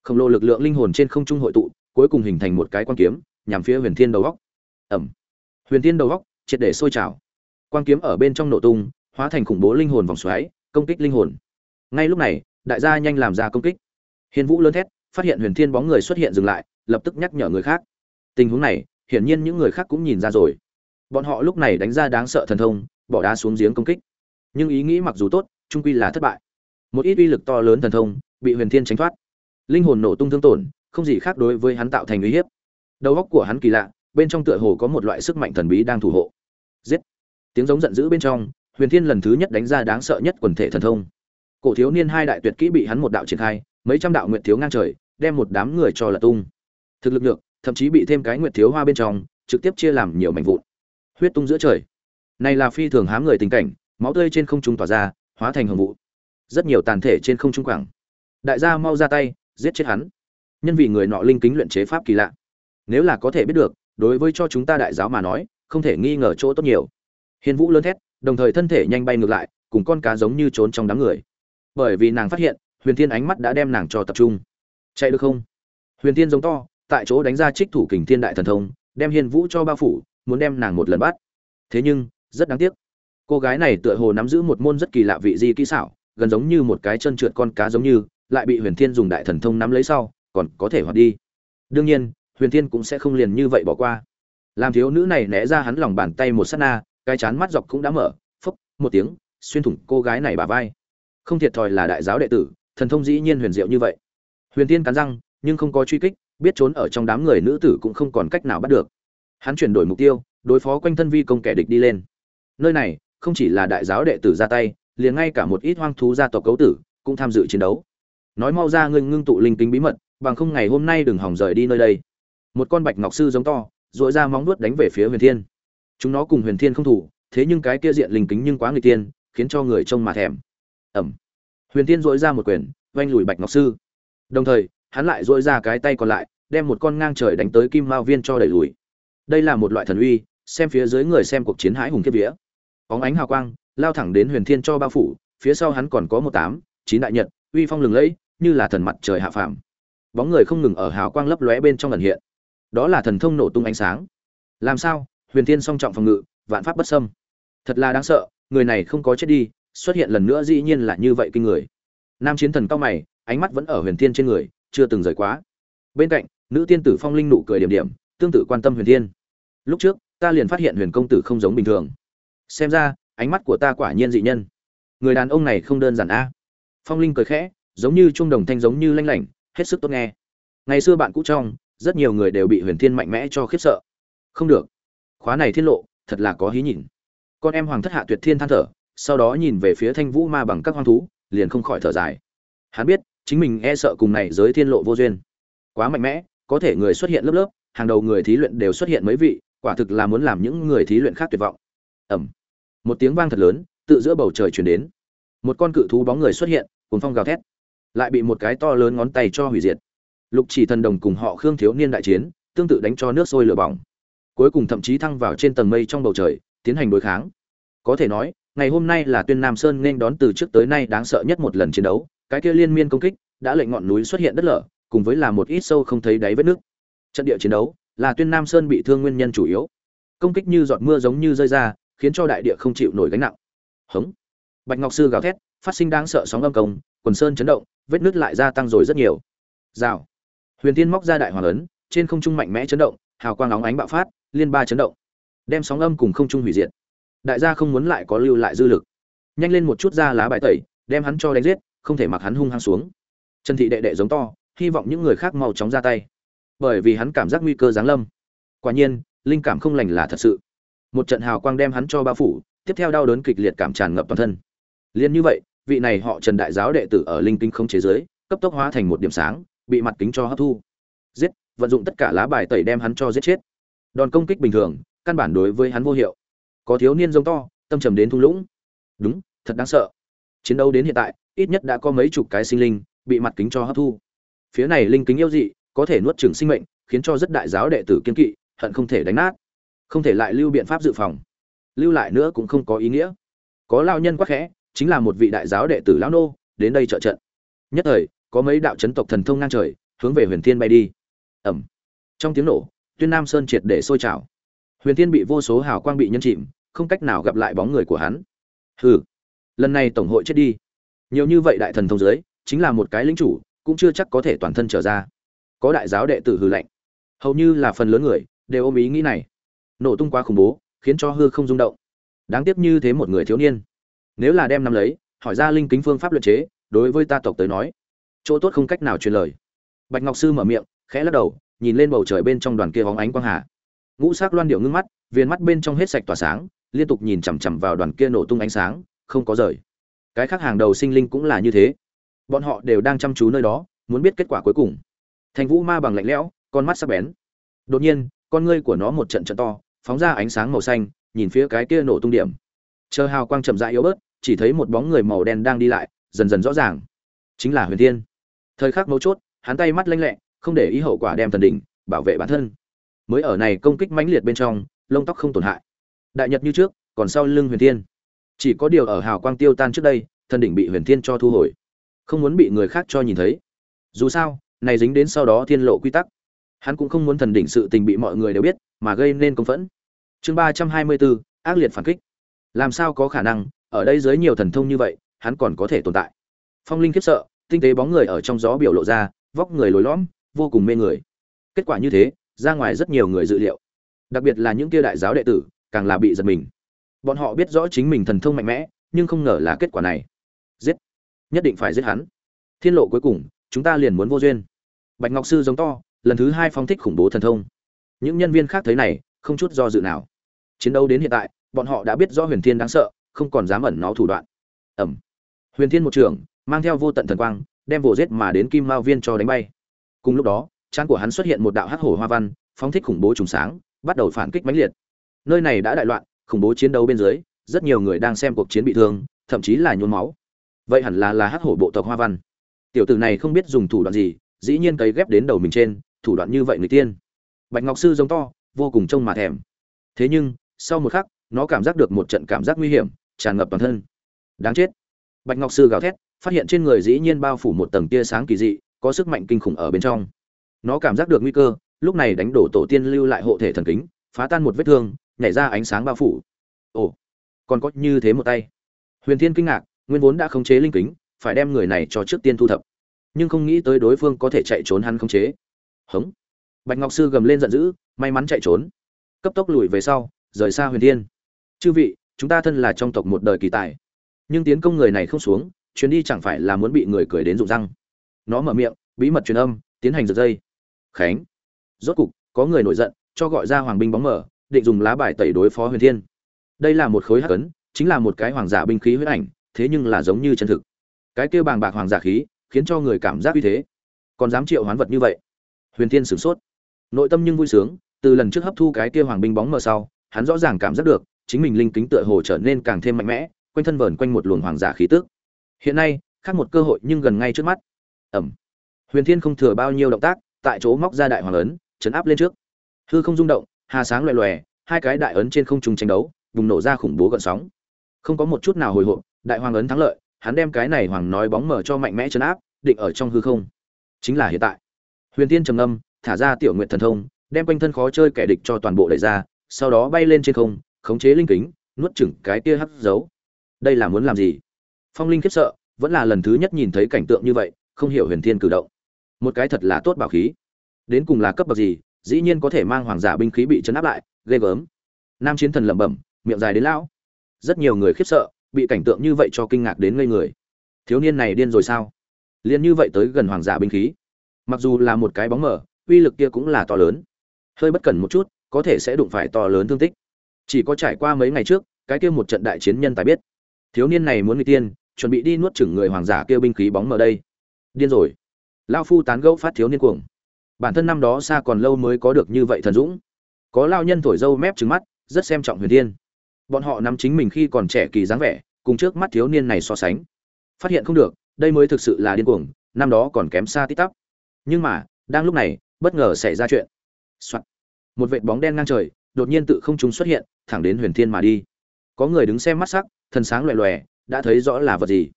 Khổng lồ lực lượng linh hồn trên không trung hội tụ, cuối cùng hình thành một cái quan kiếm, nhằm phía huyền thiên đầu góc. Ẩm. Huyền thiên đầu góc, triệt để sôi trào. Quan kiếm ở bên trong nổ tung, hóa thành khủng bố linh hồn vòng xoáy, công kích linh hồn. Ngay lúc này, đại gia nhanh làm ra công kích. Hiền vũ lớn thét, phát hiện huyền thiên bóng người xuất hiện dừng lại, lập tức nhắc nhở người khác tình huống này, hiển nhiên những người khác cũng nhìn ra rồi. Bọn họ lúc này đánh ra đáng sợ thần thông, bỏ đá xuống giếng công kích. Nhưng ý nghĩ mặc dù tốt, trung quy là thất bại. Một ít uy lực to lớn thần thông, bị huyền thiên tránh thoát. Linh hồn nổ tung thương tổn, không gì khác đối với hắn tạo thành uy hiếp. Đầu óc của hắn kỳ lạ, bên trong tựa hồ có một loại sức mạnh thần bí đang thủ hộ. Giết! Tiếng giống giận dữ bên trong, huyền thiên lần thứ nhất đánh ra đáng sợ nhất quần thể thần thông. Cổ thiếu niên hai đại tuyệt kỹ bị hắn một đạo triển khai, mấy trăm đạo nguyện thiếu ngang trời, đem một đám người cho là tung. Thực lực được thậm chí bị thêm cái nguyệt thiếu hoa bên trong, trực tiếp chia làm nhiều mảnh vụn. Huyết tung giữa trời. Này là phi thường hám người tình cảnh, máu tươi trên không trung tỏa ra, hóa thành hồng vụ. Rất nhiều tàn thể trên không trung quảng. Đại gia mau ra tay, giết chết hắn. Nhân vì người nọ linh kính luyện chế pháp kỳ lạ. Nếu là có thể biết được, đối với cho chúng ta đại giáo mà nói, không thể nghi ngờ chỗ tốt nhiều. Hiền vũ lớn thét, đồng thời thân thể nhanh bay ngược lại, cùng con cá giống như trốn trong đám người. Bởi vì nàng phát hiện, huyền thiên ánh mắt đã đem nàng cho tập trung. Chạy được không? Huyền thiên giống to tại chỗ đánh ra trích thủ kình thiên đại thần thông, đem hiền vũ cho bao phủ, muốn đem nàng một lần bắt. Thế nhưng, rất đáng tiếc, cô gái này tựa hồ nắm giữ một môn rất kỳ lạ vị di kỹ xảo, gần giống như một cái chân trượt con cá giống như, lại bị huyền thiên dùng đại thần thông nắm lấy sau, còn có thể hoạt đi. Đương nhiên, huyền thiên cũng sẽ không liền như vậy bỏ qua. Làm thiếu nữ này né ra hắn lòng bàn tay một sát na, cái chán mắt dọc cũng đã mở, phốc, một tiếng, xuyên thủng cô gái này bà vai. Không thiệt thòi là đại giáo đệ tử, thần thông dĩ nhiên huyền diệu như vậy. Huyền thiên cắn răng, nhưng không có truy kích biết trốn ở trong đám người nữ tử cũng không còn cách nào bắt được. Hắn chuyển đổi mục tiêu, đối phó quanh thân vi công kẻ địch đi lên. Nơi này, không chỉ là đại giáo đệ tử ra tay, liền ngay cả một ít hoang thú gia tộc cấu tử cũng tham dự chiến đấu. Nói mau ra ngưng ngưng tụ linh tính bí mật, bằng không ngày hôm nay đừng hỏng rời đi nơi đây. Một con bạch ngọc sư giống to dội ra móng nuốt đánh về phía huyền thiên. Chúng nó cùng huyền thiên không thủ, thế nhưng cái kia diện linh kính nhưng quá người tiên, khiến cho người trông mà thèm. Ẩm. Huyền thiên dội ra một quyền, oanh lùi bạch ngọc sư. Đồng thời hắn lại dội ra cái tay còn lại, đem một con ngang trời đánh tới kim mao viên cho đẩy lùi. Đây là một loại thần uy, xem phía dưới người xem cuộc chiến hãi hùng kiếp vía. Óng ánh hào quang, lao thẳng đến huyền thiên cho bao phủ, phía sau hắn còn có một tám, chín đại nhật, uy phong lừng lẫy, như là thần mặt trời hạ phàm. Bóng người không ngừng ở hào quang lấp lóe bên trong ẩn hiện. Đó là thần thông nổ tung ánh sáng. Làm sao? Huyền thiên song trọng phòng ngự, vạn pháp bất xâm. Thật là đáng sợ, người này không có chết đi, xuất hiện lần nữa dĩ nhiên là như vậy kinh người. Nam chiến thần cao mày, ánh mắt vẫn ở huyền thiên trên người chưa từng rời quá. Bên cạnh, nữ tiên tử phong linh nụ cười điểm điểm, tương tự quan tâm huyền thiên. Lúc trước, ta liền phát hiện huyền công tử không giống bình thường. Xem ra, ánh mắt của ta quả nhiên dị nhân. Người đàn ông này không đơn giản a. Phong linh cười khẽ, giống như trung đồng thanh giống như lanh lảnh, hết sức tốt nghe. Ngày xưa bạn cũ trong, rất nhiều người đều bị huyền thiên mạnh mẽ cho khiếp sợ. Không được. Khóa này thiên lộ, thật là có hí nhìn. Con em hoàng thất hạ tuyệt thiên than thở, sau đó nhìn về phía thanh vũ ma bằng các hoang thú, liền không khỏi thở dài. Hắn biết chính mình e sợ cùng này giới thiên lộ vô duyên. Quá mạnh mẽ, có thể người xuất hiện lớp lớp, hàng đầu người thí luyện đều xuất hiện mấy vị, quả thực là muốn làm những người thí luyện khác tuyệt vọng. Ẩm một tiếng vang thật lớn, tự giữa bầu trời chuyển đến. Một con cự thú bóng người xuất hiện cùng phong gào thét. Lại bị một cái to lớn ngón tay cho hủy diệt. Lục chỉ thần đồng cùng họ khương thiếu niên đại chiến, tương tự đánh cho nước sôi lửa bỏng. Cuối cùng thậm chí thăng vào trên tầng mây trong bầu trời, tiến hành đối kháng. Có thể nói, ngày hôm nay là tuyên nam sơn nên đón từ trước tới nay đáng sợ nhất một lần chiến đấu cái kia liên miên công kích đã lệnh ngọn núi xuất hiện đất lở, cùng với là một ít sâu không thấy đáy vết nước. Trận địa chiến đấu là tuyên nam sơn bị thương nguyên nhân chủ yếu. Công kích như giọt mưa giống như rơi ra, khiến cho đại địa không chịu nổi gánh nặng. Hống. Bạch ngọc sư gào thét, phát sinh đáng sợ sóng âm công, quần sơn chấn động, vết nứt lại gia tăng rồi rất nhiều. Rào. Huyền tiên móc ra đại hoàng ấn, trên không trung mạnh mẽ chấn động, hào quang óng ánh bạo phát, liên ba chấn động. Đem sóng âm cùng không trung hủy diệt. Đại gia không muốn lại có lưu lại dư lực. Nhanh lên một chút ra lá bài tẩy, đem hắn cho đánh giết không thể mặc hắn hung hăng xuống. Trần thị đệ đệ giống to, hy vọng những người khác mau chóng ra tay. Bởi vì hắn cảm giác nguy cơ giáng lâm. Quả nhiên, linh cảm không lành là thật sự. Một trận hào quang đem hắn cho bao phủ, tiếp theo đau đớn kịch liệt cảm tràn ngập toàn thân. Liền như vậy, vị này họ trần đại giáo đệ tử ở linh kinh không chế giới, cấp tốc hóa thành một điểm sáng, bị mặt kính cho hấp thu. Giết, vận dụng tất cả lá bài tẩy đem hắn cho giết chết. Đòn công kích bình thường, căn bản đối với hắn vô hiệu. Có thiếu niên giống to, tâm trầm đến thung lũng. Đúng, thật đáng sợ. Chiến đấu đến hiện tại ít nhất đã có mấy chục cái sinh linh bị mặt kính cho hấp thu. Phía này linh kính yêu dị, có thể nuốt chửng sinh mệnh, khiến cho rất đại giáo đệ tử kiên kỵ, hận không thể đánh nát. Không thể lại lưu biện pháp dự phòng. Lưu lại nữa cũng không có ý nghĩa. Có lao nhân quá khẽ, chính là một vị đại giáo đệ tử lão nô, đến đây trợ trận. Nhất thời, có mấy đạo chấn tộc thần thông ngang trời, hướng về huyền thiên bay đi. Ẩm. Trong tiếng nổ, tuyên nam sơn triệt để sôi trào. Huyền thiên bị vô số hào quang bị nhân chìm, không cách nào gặp lại bóng người của hắn. Hừ. Lần này tổng hội chết đi nhiều như vậy đại thần thông giới, chính là một cái lính chủ, cũng chưa chắc có thể toàn thân trở ra. Có đại giáo đệ tử hư lệnh. Hầu như là phần lớn người, đều ôm ý nghĩ này. Nổ tung quá khủng bố, khiến cho hư không rung động. Đáng tiếc như thế một người thiếu niên. Nếu là đem năm lấy, hỏi ra linh kính phương pháp luật chế, đối với ta tộc tới nói, chỗ tốt không cách nào truyền lời. Bạch ngọc sư mở miệng, khẽ lắc đầu, nhìn lên bầu trời bên trong đoàn kia hóng ánh quang hà. Ngũ sắc loan điệu ngưng mắt viên mắt bên trong hết sạch tỏa sáng, liên tục nhìn chằm chằm vào đoàn kia nổ tung ánh sáng, không có rời cái khác hàng đầu sinh linh cũng là như thế. Bọn họ đều đang chăm chú nơi đó, muốn biết kết quả cuối cùng. Thành vũ ma bằng lạnh lẽo, con mắt sắc bén. Đột nhiên, con ngươi của nó một trận trận to, phóng ra ánh sáng màu xanh, nhìn phía cái kia nổ tung điểm. Chờ hào quang chậm rãi yếu bớt, chỉ thấy một bóng người màu đen đang đi lại, dần dần rõ ràng. Chính là huyền thiên. Thời khắc mấu chốt, hắn tay mắt lanh lẹ, không để ý hậu quả đem thần đỉnh, bảo vệ bản thân. Mới ở này công kích mãnh liệt bên trong, lông tóc không tổn hại. Đại nhật như trước, còn sau lưng huyền thiên chỉ có điều ở hào quang tiêu tan trước đây, thần đỉnh bị huyền thiên cho thu hồi. Không muốn bị người khác cho nhìn thấy. Dù sao, này dính đến sau đó thiên lộ quy tắc. Hắn cũng không muốn thần đỉnh sự tình bị mọi người đều biết, mà gây nên công phẫn. Chương ba trăm hai mươi bốn ác liệt phản kích. Làm sao có khả năng, ở đây dưới nhiều thần thông như vậy, hắn còn có thể tồn tại? Phong linh khiếp sợ, tinh tế bóng người ở trong gió biểu lộ ra, vóc người lồi lõm, vô cùng mê người. Kết quả như thế, ra ngoài rất nhiều người dự liệu. Đặc biệt là những kia đại giáo đệ tử, càng là bị giật mình bọn họ biết rõ chính mình thần thông mạnh mẽ, nhưng không ngờ là kết quả này. Giết. Nhất định phải giết hắn. Thiên lộ cuối cùng, chúng ta liền muốn vô duyên. Bạch ngọc sư giống to, lần thứ hai phong thích khủng bố thần thông. Những nhân viên khác thấy này, không chút do dự nào. Chiến đấu đến hiện tại, bọn họ đã biết rõ huyền thiên đáng sợ, không còn dám ẩn nó thủ đoạn. Ẩm. Huyền thiên một trường, mang theo vô tận thần quang, đem vồ giết mà đến kim mao viên cho đánh bay. Cùng lúc đó, trán của hắn xuất hiện một đạo hắc hổ hoa văn, phóng thích khủng bố trùng sáng, bắt đầu phản kích mãnh liệt. Nơi này đã đại loạn khủng bố chiến đấu bên dưới, rất nhiều người đang xem cuộc chiến bị thương, thậm chí là nhuốm máu. Vậy hẳn là là hắc hổ bộ tộc hoa văn. Tiểu tử này không biết dùng thủ đoạn gì, dĩ nhiên cấy ghép đến đầu mình trên, thủ đoạn như vậy người tiên. Bạch ngọc sư giống to, vô cùng trông mà thèm. Thế nhưng, sau một khắc, nó cảm giác được một trận cảm giác nguy hiểm, tràn ngập toàn thân. Đáng chết. Bạch ngọc sư gào thét, phát hiện trên người dĩ nhiên bao phủ một tầng tia sáng kỳ dị, có sức mạnh kinh khủng ở bên trong. Nó cảm giác được nguy cơ, lúc này đánh đổ tổ tiên lưu lại hộ thể thần kính, phá tan một vết thương nhảy ra ánh sáng bao phủ. Ồ, còn có như thế một tay. Huyền thiên kinh ngạc, nguyên vốn đã khống chế linh kính, phải đem người này cho trước tiên thu thập. Nhưng không nghĩ tới đối phương có thể chạy trốn hắn khống chế. Hống. Bạch ngọc sư gầm lên giận dữ, may mắn chạy trốn. Cấp tốc lùi về sau, rời xa huyền thiên. Chư vị, chúng ta thân là trong tộc một đời kỳ tài. Nhưng tiến công người này không xuống, chuyến đi chẳng phải là muốn bị người cười đến rụng răng. Nó mở miệng, bí mật truyền âm, tiến hành giật dây. Khánh. Rốt cục, có người nổi giận, cho gọi ra hoàng binh bóng mở định dùng lá bài tẩy đối phó huyền thiên. Đây là một khối hắc ấn chính là một cái hoàng giả binh khí huyết ảnh thế nhưng là giống như chân thực. Cái kêu bàng bạc hoàng giả khí khiến cho người cảm giác uy thế. Còn dám triệu hoán vật như vậy? Huyền thiên sửng sốt. Nội tâm nhưng vui sướng từ lần trước hấp thu cái kia hoàng binh bóng mờ sau hắn rõ ràng cảm giác được chính mình linh kính tựa hồ trở nên càng thêm mạnh mẽ quanh thân vờn quanh một luồng hoàng giả khí tức. Hiện nay khác một cơ hội nhưng gần ngay trước mắt. Ẩm. Huyền thiên không thừa bao nhiêu động tác tại chỗ móc ra đại hoàng lớn, chấn áp lên trước. Hư không rung động hà sáng loè loè, hai cái đại ấn trên không trung tranh đấu, bùng nổ ra khủng bố gợn sóng. Không có một chút nào hồi hộp, đại hoàng ấn thắng lợi, hắn đem cái này hoàng nói bóng mở cho mạnh mẽ chấn áp, định ở trong hư không. Chính là hiện tại. Huyền tiên trầm âm thả ra tiểu nguyện thần thông, đem quanh thân khó chơi kẻ địch cho toàn bộ đẩy ra, sau đó bay lên trên không, khống chế linh kính, nuốt chửng cái kia hắc dấu. Đây là muốn làm gì? Phong linh khiếp sợ, vẫn là lần thứ nhất nhìn thấy cảnh tượng như vậy, không hiểu huyền thiên cử động. Một cái thật là tốt bảo khí. Đến cùng là cấp bậc gì dĩ nhiên có thể mang hoàng giả binh khí bị chấn áp lại, ghê gớm. Nam chiến thần lẩm bẩm, miệng dài đến lão. Rất nhiều người khiếp sợ, bị cảnh tượng như vậy cho kinh ngạc đến ngây người. Thiếu niên này điên rồi sao? Liền như vậy tới gần hoàng giả binh khí. Mặc dù là một cái bóng mở uy lực kia cũng là to lớn. Hơi bất cẩn một chút, có thể sẽ đụng phải to lớn thương tích. Chỉ có trải qua mấy ngày trước, cái kia một trận đại chiến nhân tài biết. Thiếu niên này muốn người tiên, chuẩn bị đi nuốt chửng người hoàng giả kia binh khí bóng mở đây. Điên rồi. Lao phu tán gẫu phát thiếu niên cuồng bản thân năm đó xa còn lâu mới có được như vậy thần dũng. Có lao nhân thổi dâu mép trứng mắt, rất xem trọng huyền thiên. Bọn họ nắm chính mình khi còn trẻ kỳ dáng vẻ, cùng trước mắt thiếu niên này so sánh. Phát hiện không được, đây mới thực sự là điên cuồng, năm đó còn kém xa tít tắp. Nhưng mà, đang lúc này, bất ngờ xảy ra chuyện、Soạn. một vệt bóng đen ngang trời, đột nhiên tự không trung xuất hiện, thẳng đến huyền thiên mà đi. Có người đứng xem mắt sắc, thần sáng loè loè, đã thấy rõ là vật gì.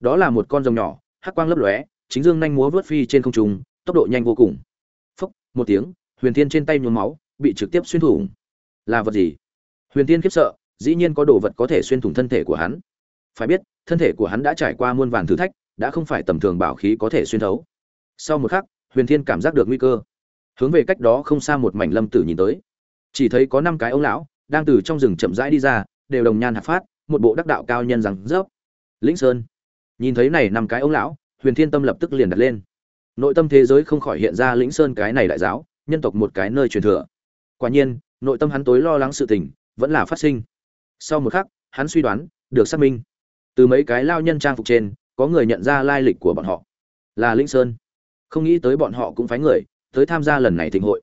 Đó là một con rồng nhỏ, hắc quang lấp lóe, chính dương nhanh múa vớt phi trên không trung, tốc độ nhanh vô cùng một tiếng, huyền thiên trên tay nhuốm máu, bị trực tiếp xuyên thủng. Là vật gì? Huyền thiên khiếp sợ, dĩ nhiên có đồ vật có thể xuyên thủng thân thể của hắn. Phải biết, thân thể của hắn đã trải qua muôn vàn thử thách, đã không phải tầm thường bảo khí có thể xuyên thấu. Sau một khắc, huyền thiên cảm giác được nguy cơ. Hướng về cách đó không xa một mảnh lâm tử nhìn tới. Chỉ thấy có năm cái ông lão, đang từ trong rừng chậm rãi đi ra, đều đồng nhan hạt phát, một bộ đắc đạo cao nhân rằng rớp lĩnh sơn. Nhìn thấy này năm cái ông lão, huyền thiên tâm lập tức liền đặt lên nội tâm thế giới không khỏi hiện ra lĩnh sơn cái này đại giáo, nhân tộc một cái nơi truyền thừa. Quả nhiên, nội tâm hắn tối lo lắng sự tình, vẫn là phát sinh. Sau một khắc, hắn suy đoán, được xác minh. Từ mấy cái lao nhân trang phục trên, có người nhận ra lai lịch của bọn họ. Là lĩnh sơn. Không nghĩ tới bọn họ cũng phái người, tới tham gia lần này thịnh hội.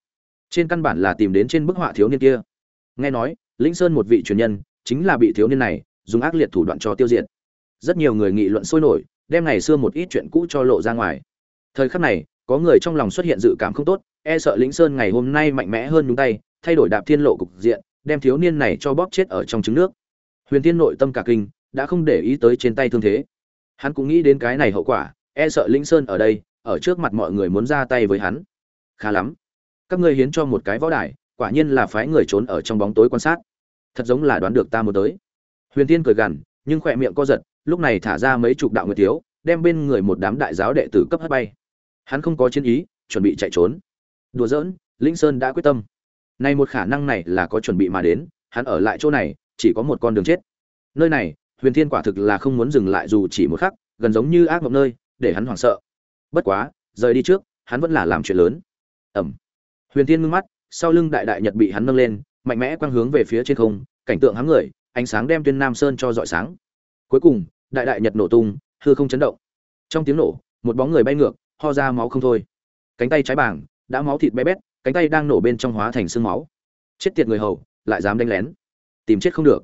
Trên căn bản là tìm đến trên bức họa thiếu niên kia. Nghe nói, lĩnh sơn một vị truyền nhân, chính là bị thiếu niên này, dùng ác liệt thủ đoạn cho tiêu diệt. Rất nhiều người nghị luận sôi nổi, đem ngày xưa một ít chuyện cũ cho lộ ra ngoài thời khắc này có người trong lòng xuất hiện dự cảm không tốt e sợ lĩnh sơn ngày hôm nay mạnh mẽ hơn nhúng tay thay đổi đạp thiên lộ cục diện đem thiếu niên này cho bóp chết ở trong trứng nước. Huyền tiên nội tâm cả kinh đã không để ý tới trên tay thương thế. Hắn cũng nghĩ đến cái này hậu quả e sợ lĩnh sơn ở đây ở trước mặt mọi người muốn ra tay với hắn. Khá lắm. Các ngươi hiến cho một cái võ đài quả nhiên là phái người trốn ở trong bóng tối quan sát. Thật giống là đoán được ta muốn tới. Huyền tiên cười gằn nhưng khỏe miệng co giật lúc này thả ra mấy chục đạo người thiếu, đem bên người một đám đại giáo đệ tử cấp hất bay hắn không có chiến ý, chuẩn bị chạy trốn. Đùa giỡn lĩnh sơn đã quyết tâm. Nay một khả năng này là có chuẩn bị mà đến, hắn ở lại chỗ này, chỉ có một con đường chết. Nơi này, huyền thiên quả thực là không muốn dừng lại dù chỉ một khắc, gần giống như ác mộng nơi, để hắn hoảng sợ. Bất quá, rời đi trước, hắn vẫn là làm chuyện lớn. Ẩm. Huyền thiên ngưng mắt, sau lưng đại đại nhật bị hắn nâng lên, mạnh mẽ quang hướng về phía trên không, cảnh tượng hắn người, ánh sáng đem tuyên nam sơn cho rọi sáng. Cuối cùng, đại đại nhật nổ tung, hư không chấn động. Trong tiếng nổ, một bóng người bay ngược ho ra máu không thôi. Cánh tay trái bảng, đã máu thịt bé bét, cánh tay đang nổ bên trong hóa thành xương máu. Chết tiệt người hầu, lại dám đánh lén. Tìm chết không được.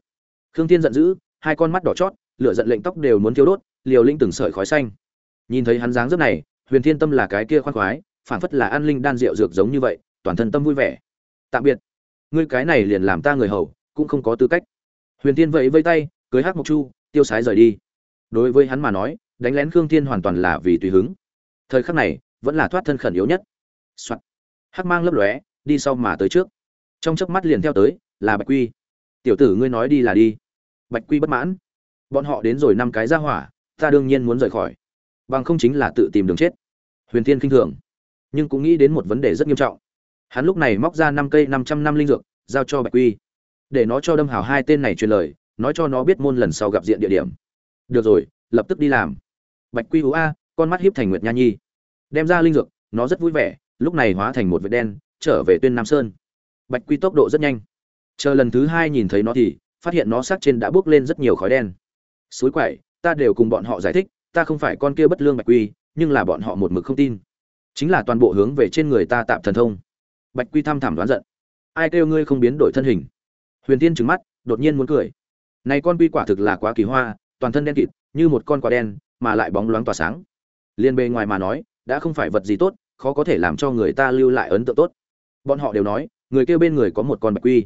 Khương thiên giận dữ, hai con mắt đỏ chót, lửa giận lệnh tóc đều muốn thiêu đốt, liều linh từng sợi khói xanh. Nhìn thấy hắn dáng dấp này, huyền thiên tâm là cái kia khoan khoái phản phất là an linh đan rượu dược giống như vậy, toàn thân tâm vui vẻ. Tạm biệt. Ngươi cái này liền làm ta người hầu, cũng không có tư cách. Huyền thiên vẫy vây tay, cưới hát mộc chu, tiêu sái rời đi. Đối với hắn mà nói, đánh lén khương thiên hoàn toàn là vì tùy hứng thời khắc này, vẫn là thoát thân khẩn yếu nhất. Soạn. hắc mang lấp lóe, đi sau mà tới trước. Trong chớp mắt liền theo tới, là bạch quy. Tiểu tử ngươi nói đi là đi. Bạch quy bất mãn. Bọn họ đến rồi năm cái ra hỏa, ta đương nhiên muốn rời khỏi. Bằng không chính là tự tìm đường chết. Huyền thiên kinh thường, nhưng cũng nghĩ đến một vấn đề rất nghiêm trọng. Hắn lúc này móc ra năm cây năm trăm năm linh dược, giao cho bạch quy. Để nó cho đâm hào hai tên này truyền lời, nói cho nó biết môn lần sau gặp diện địa điểm. Được rồi, lập tức đi làm. Bạch quy ú a con mắt hiếp thành nguyệt nha nhi. Đem ra linh dược, nó rất vui vẻ, lúc này hóa thành một vệt đen, trở về tuyên nam sơn. Bạch quy tốc độ rất nhanh. Chờ lần thứ hai nhìn thấy nó thì, phát hiện nó sát trên đã bước lên rất nhiều khói đen. Suối quậy, ta đều cùng bọn họ giải thích, ta không phải con kia bất lương bạch quy, nhưng là bọn họ một mực không tin. Chính là toàn bộ hướng về trên người ta tạm thần thông. Bạch quy thăm thảm đoán giận. Ai kêu ngươi không biến đổi thân hình? Huyền tiên trừng mắt, đột nhiên muốn cười. Này con quy quả thực là quá kỳ hoa, toàn thân đen kịt, như một con quả đen, mà lại bóng loáng tỏa sáng liên bề ngoài mà nói, đã không phải vật gì tốt, khó có thể làm cho người ta lưu lại ấn tượng tốt. Bọn họ đều nói, người kêu bên người có một con bạch quy.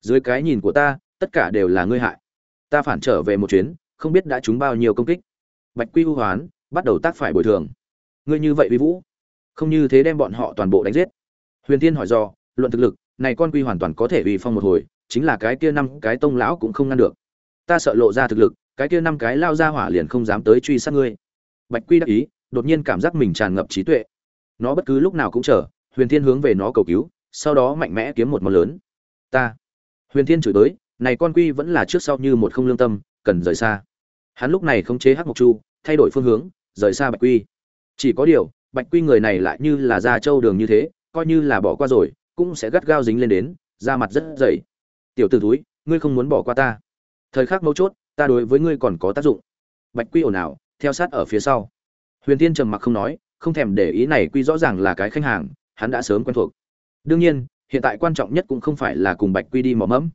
Dưới cái nhìn của ta, tất cả đều là ngươi hại. Ta phản trở về một chuyến, không biết đã trúng bao nhiêu công kích. Bạch quy ưu hoán, bắt đầu tác phải bồi thường. Ngươi như vậy uy vũ, không như thế đem bọn họ toàn bộ đánh giết. Huyền tiên hỏi do luận thực lực, này con quy hoàn toàn có thể uy phong một hồi, chính là cái kia năm cái tông lão cũng không ngăn được. Ta sợ lộ ra thực lực, cái kia năm cái lao ra hỏa liền không dám tới truy sát ngươi. Bạch quy đáp ý đột nhiên cảm giác mình tràn ngập trí tuệ. Nó bất cứ lúc nào cũng chờ, huyền thiên hướng về nó cầu cứu, sau đó mạnh mẽ kiếm một món lớn. Ta. Huyền thiên chửi tới này con quy vẫn là trước sau như một không lương tâm, cần rời xa. Hắn lúc này không chế hắc mộc chu, thay đổi phương hướng, rời xa bạch quy. Chỉ có điều, bạch quy người này lại như là ra châu đường như thế, coi như là bỏ qua rồi, cũng sẽ gắt gao dính lên đến, da mặt rất dày. Tiểu t ử túi ngươi không muốn bỏ qua ta. Thời khắc mấu chốt, ta đối với ngươi còn có tác dụng. Bạch quy ồn ào, theo sát ở phía sau huyền tiên trầm mặc không nói, không thèm để ý này quy rõ ràng là cái khách hàng, hắn đã sớm quen thuộc. Đương nhiên, hiện tại quan trọng nhất cũng không phải là cùng bạch quy đi mò mẫm.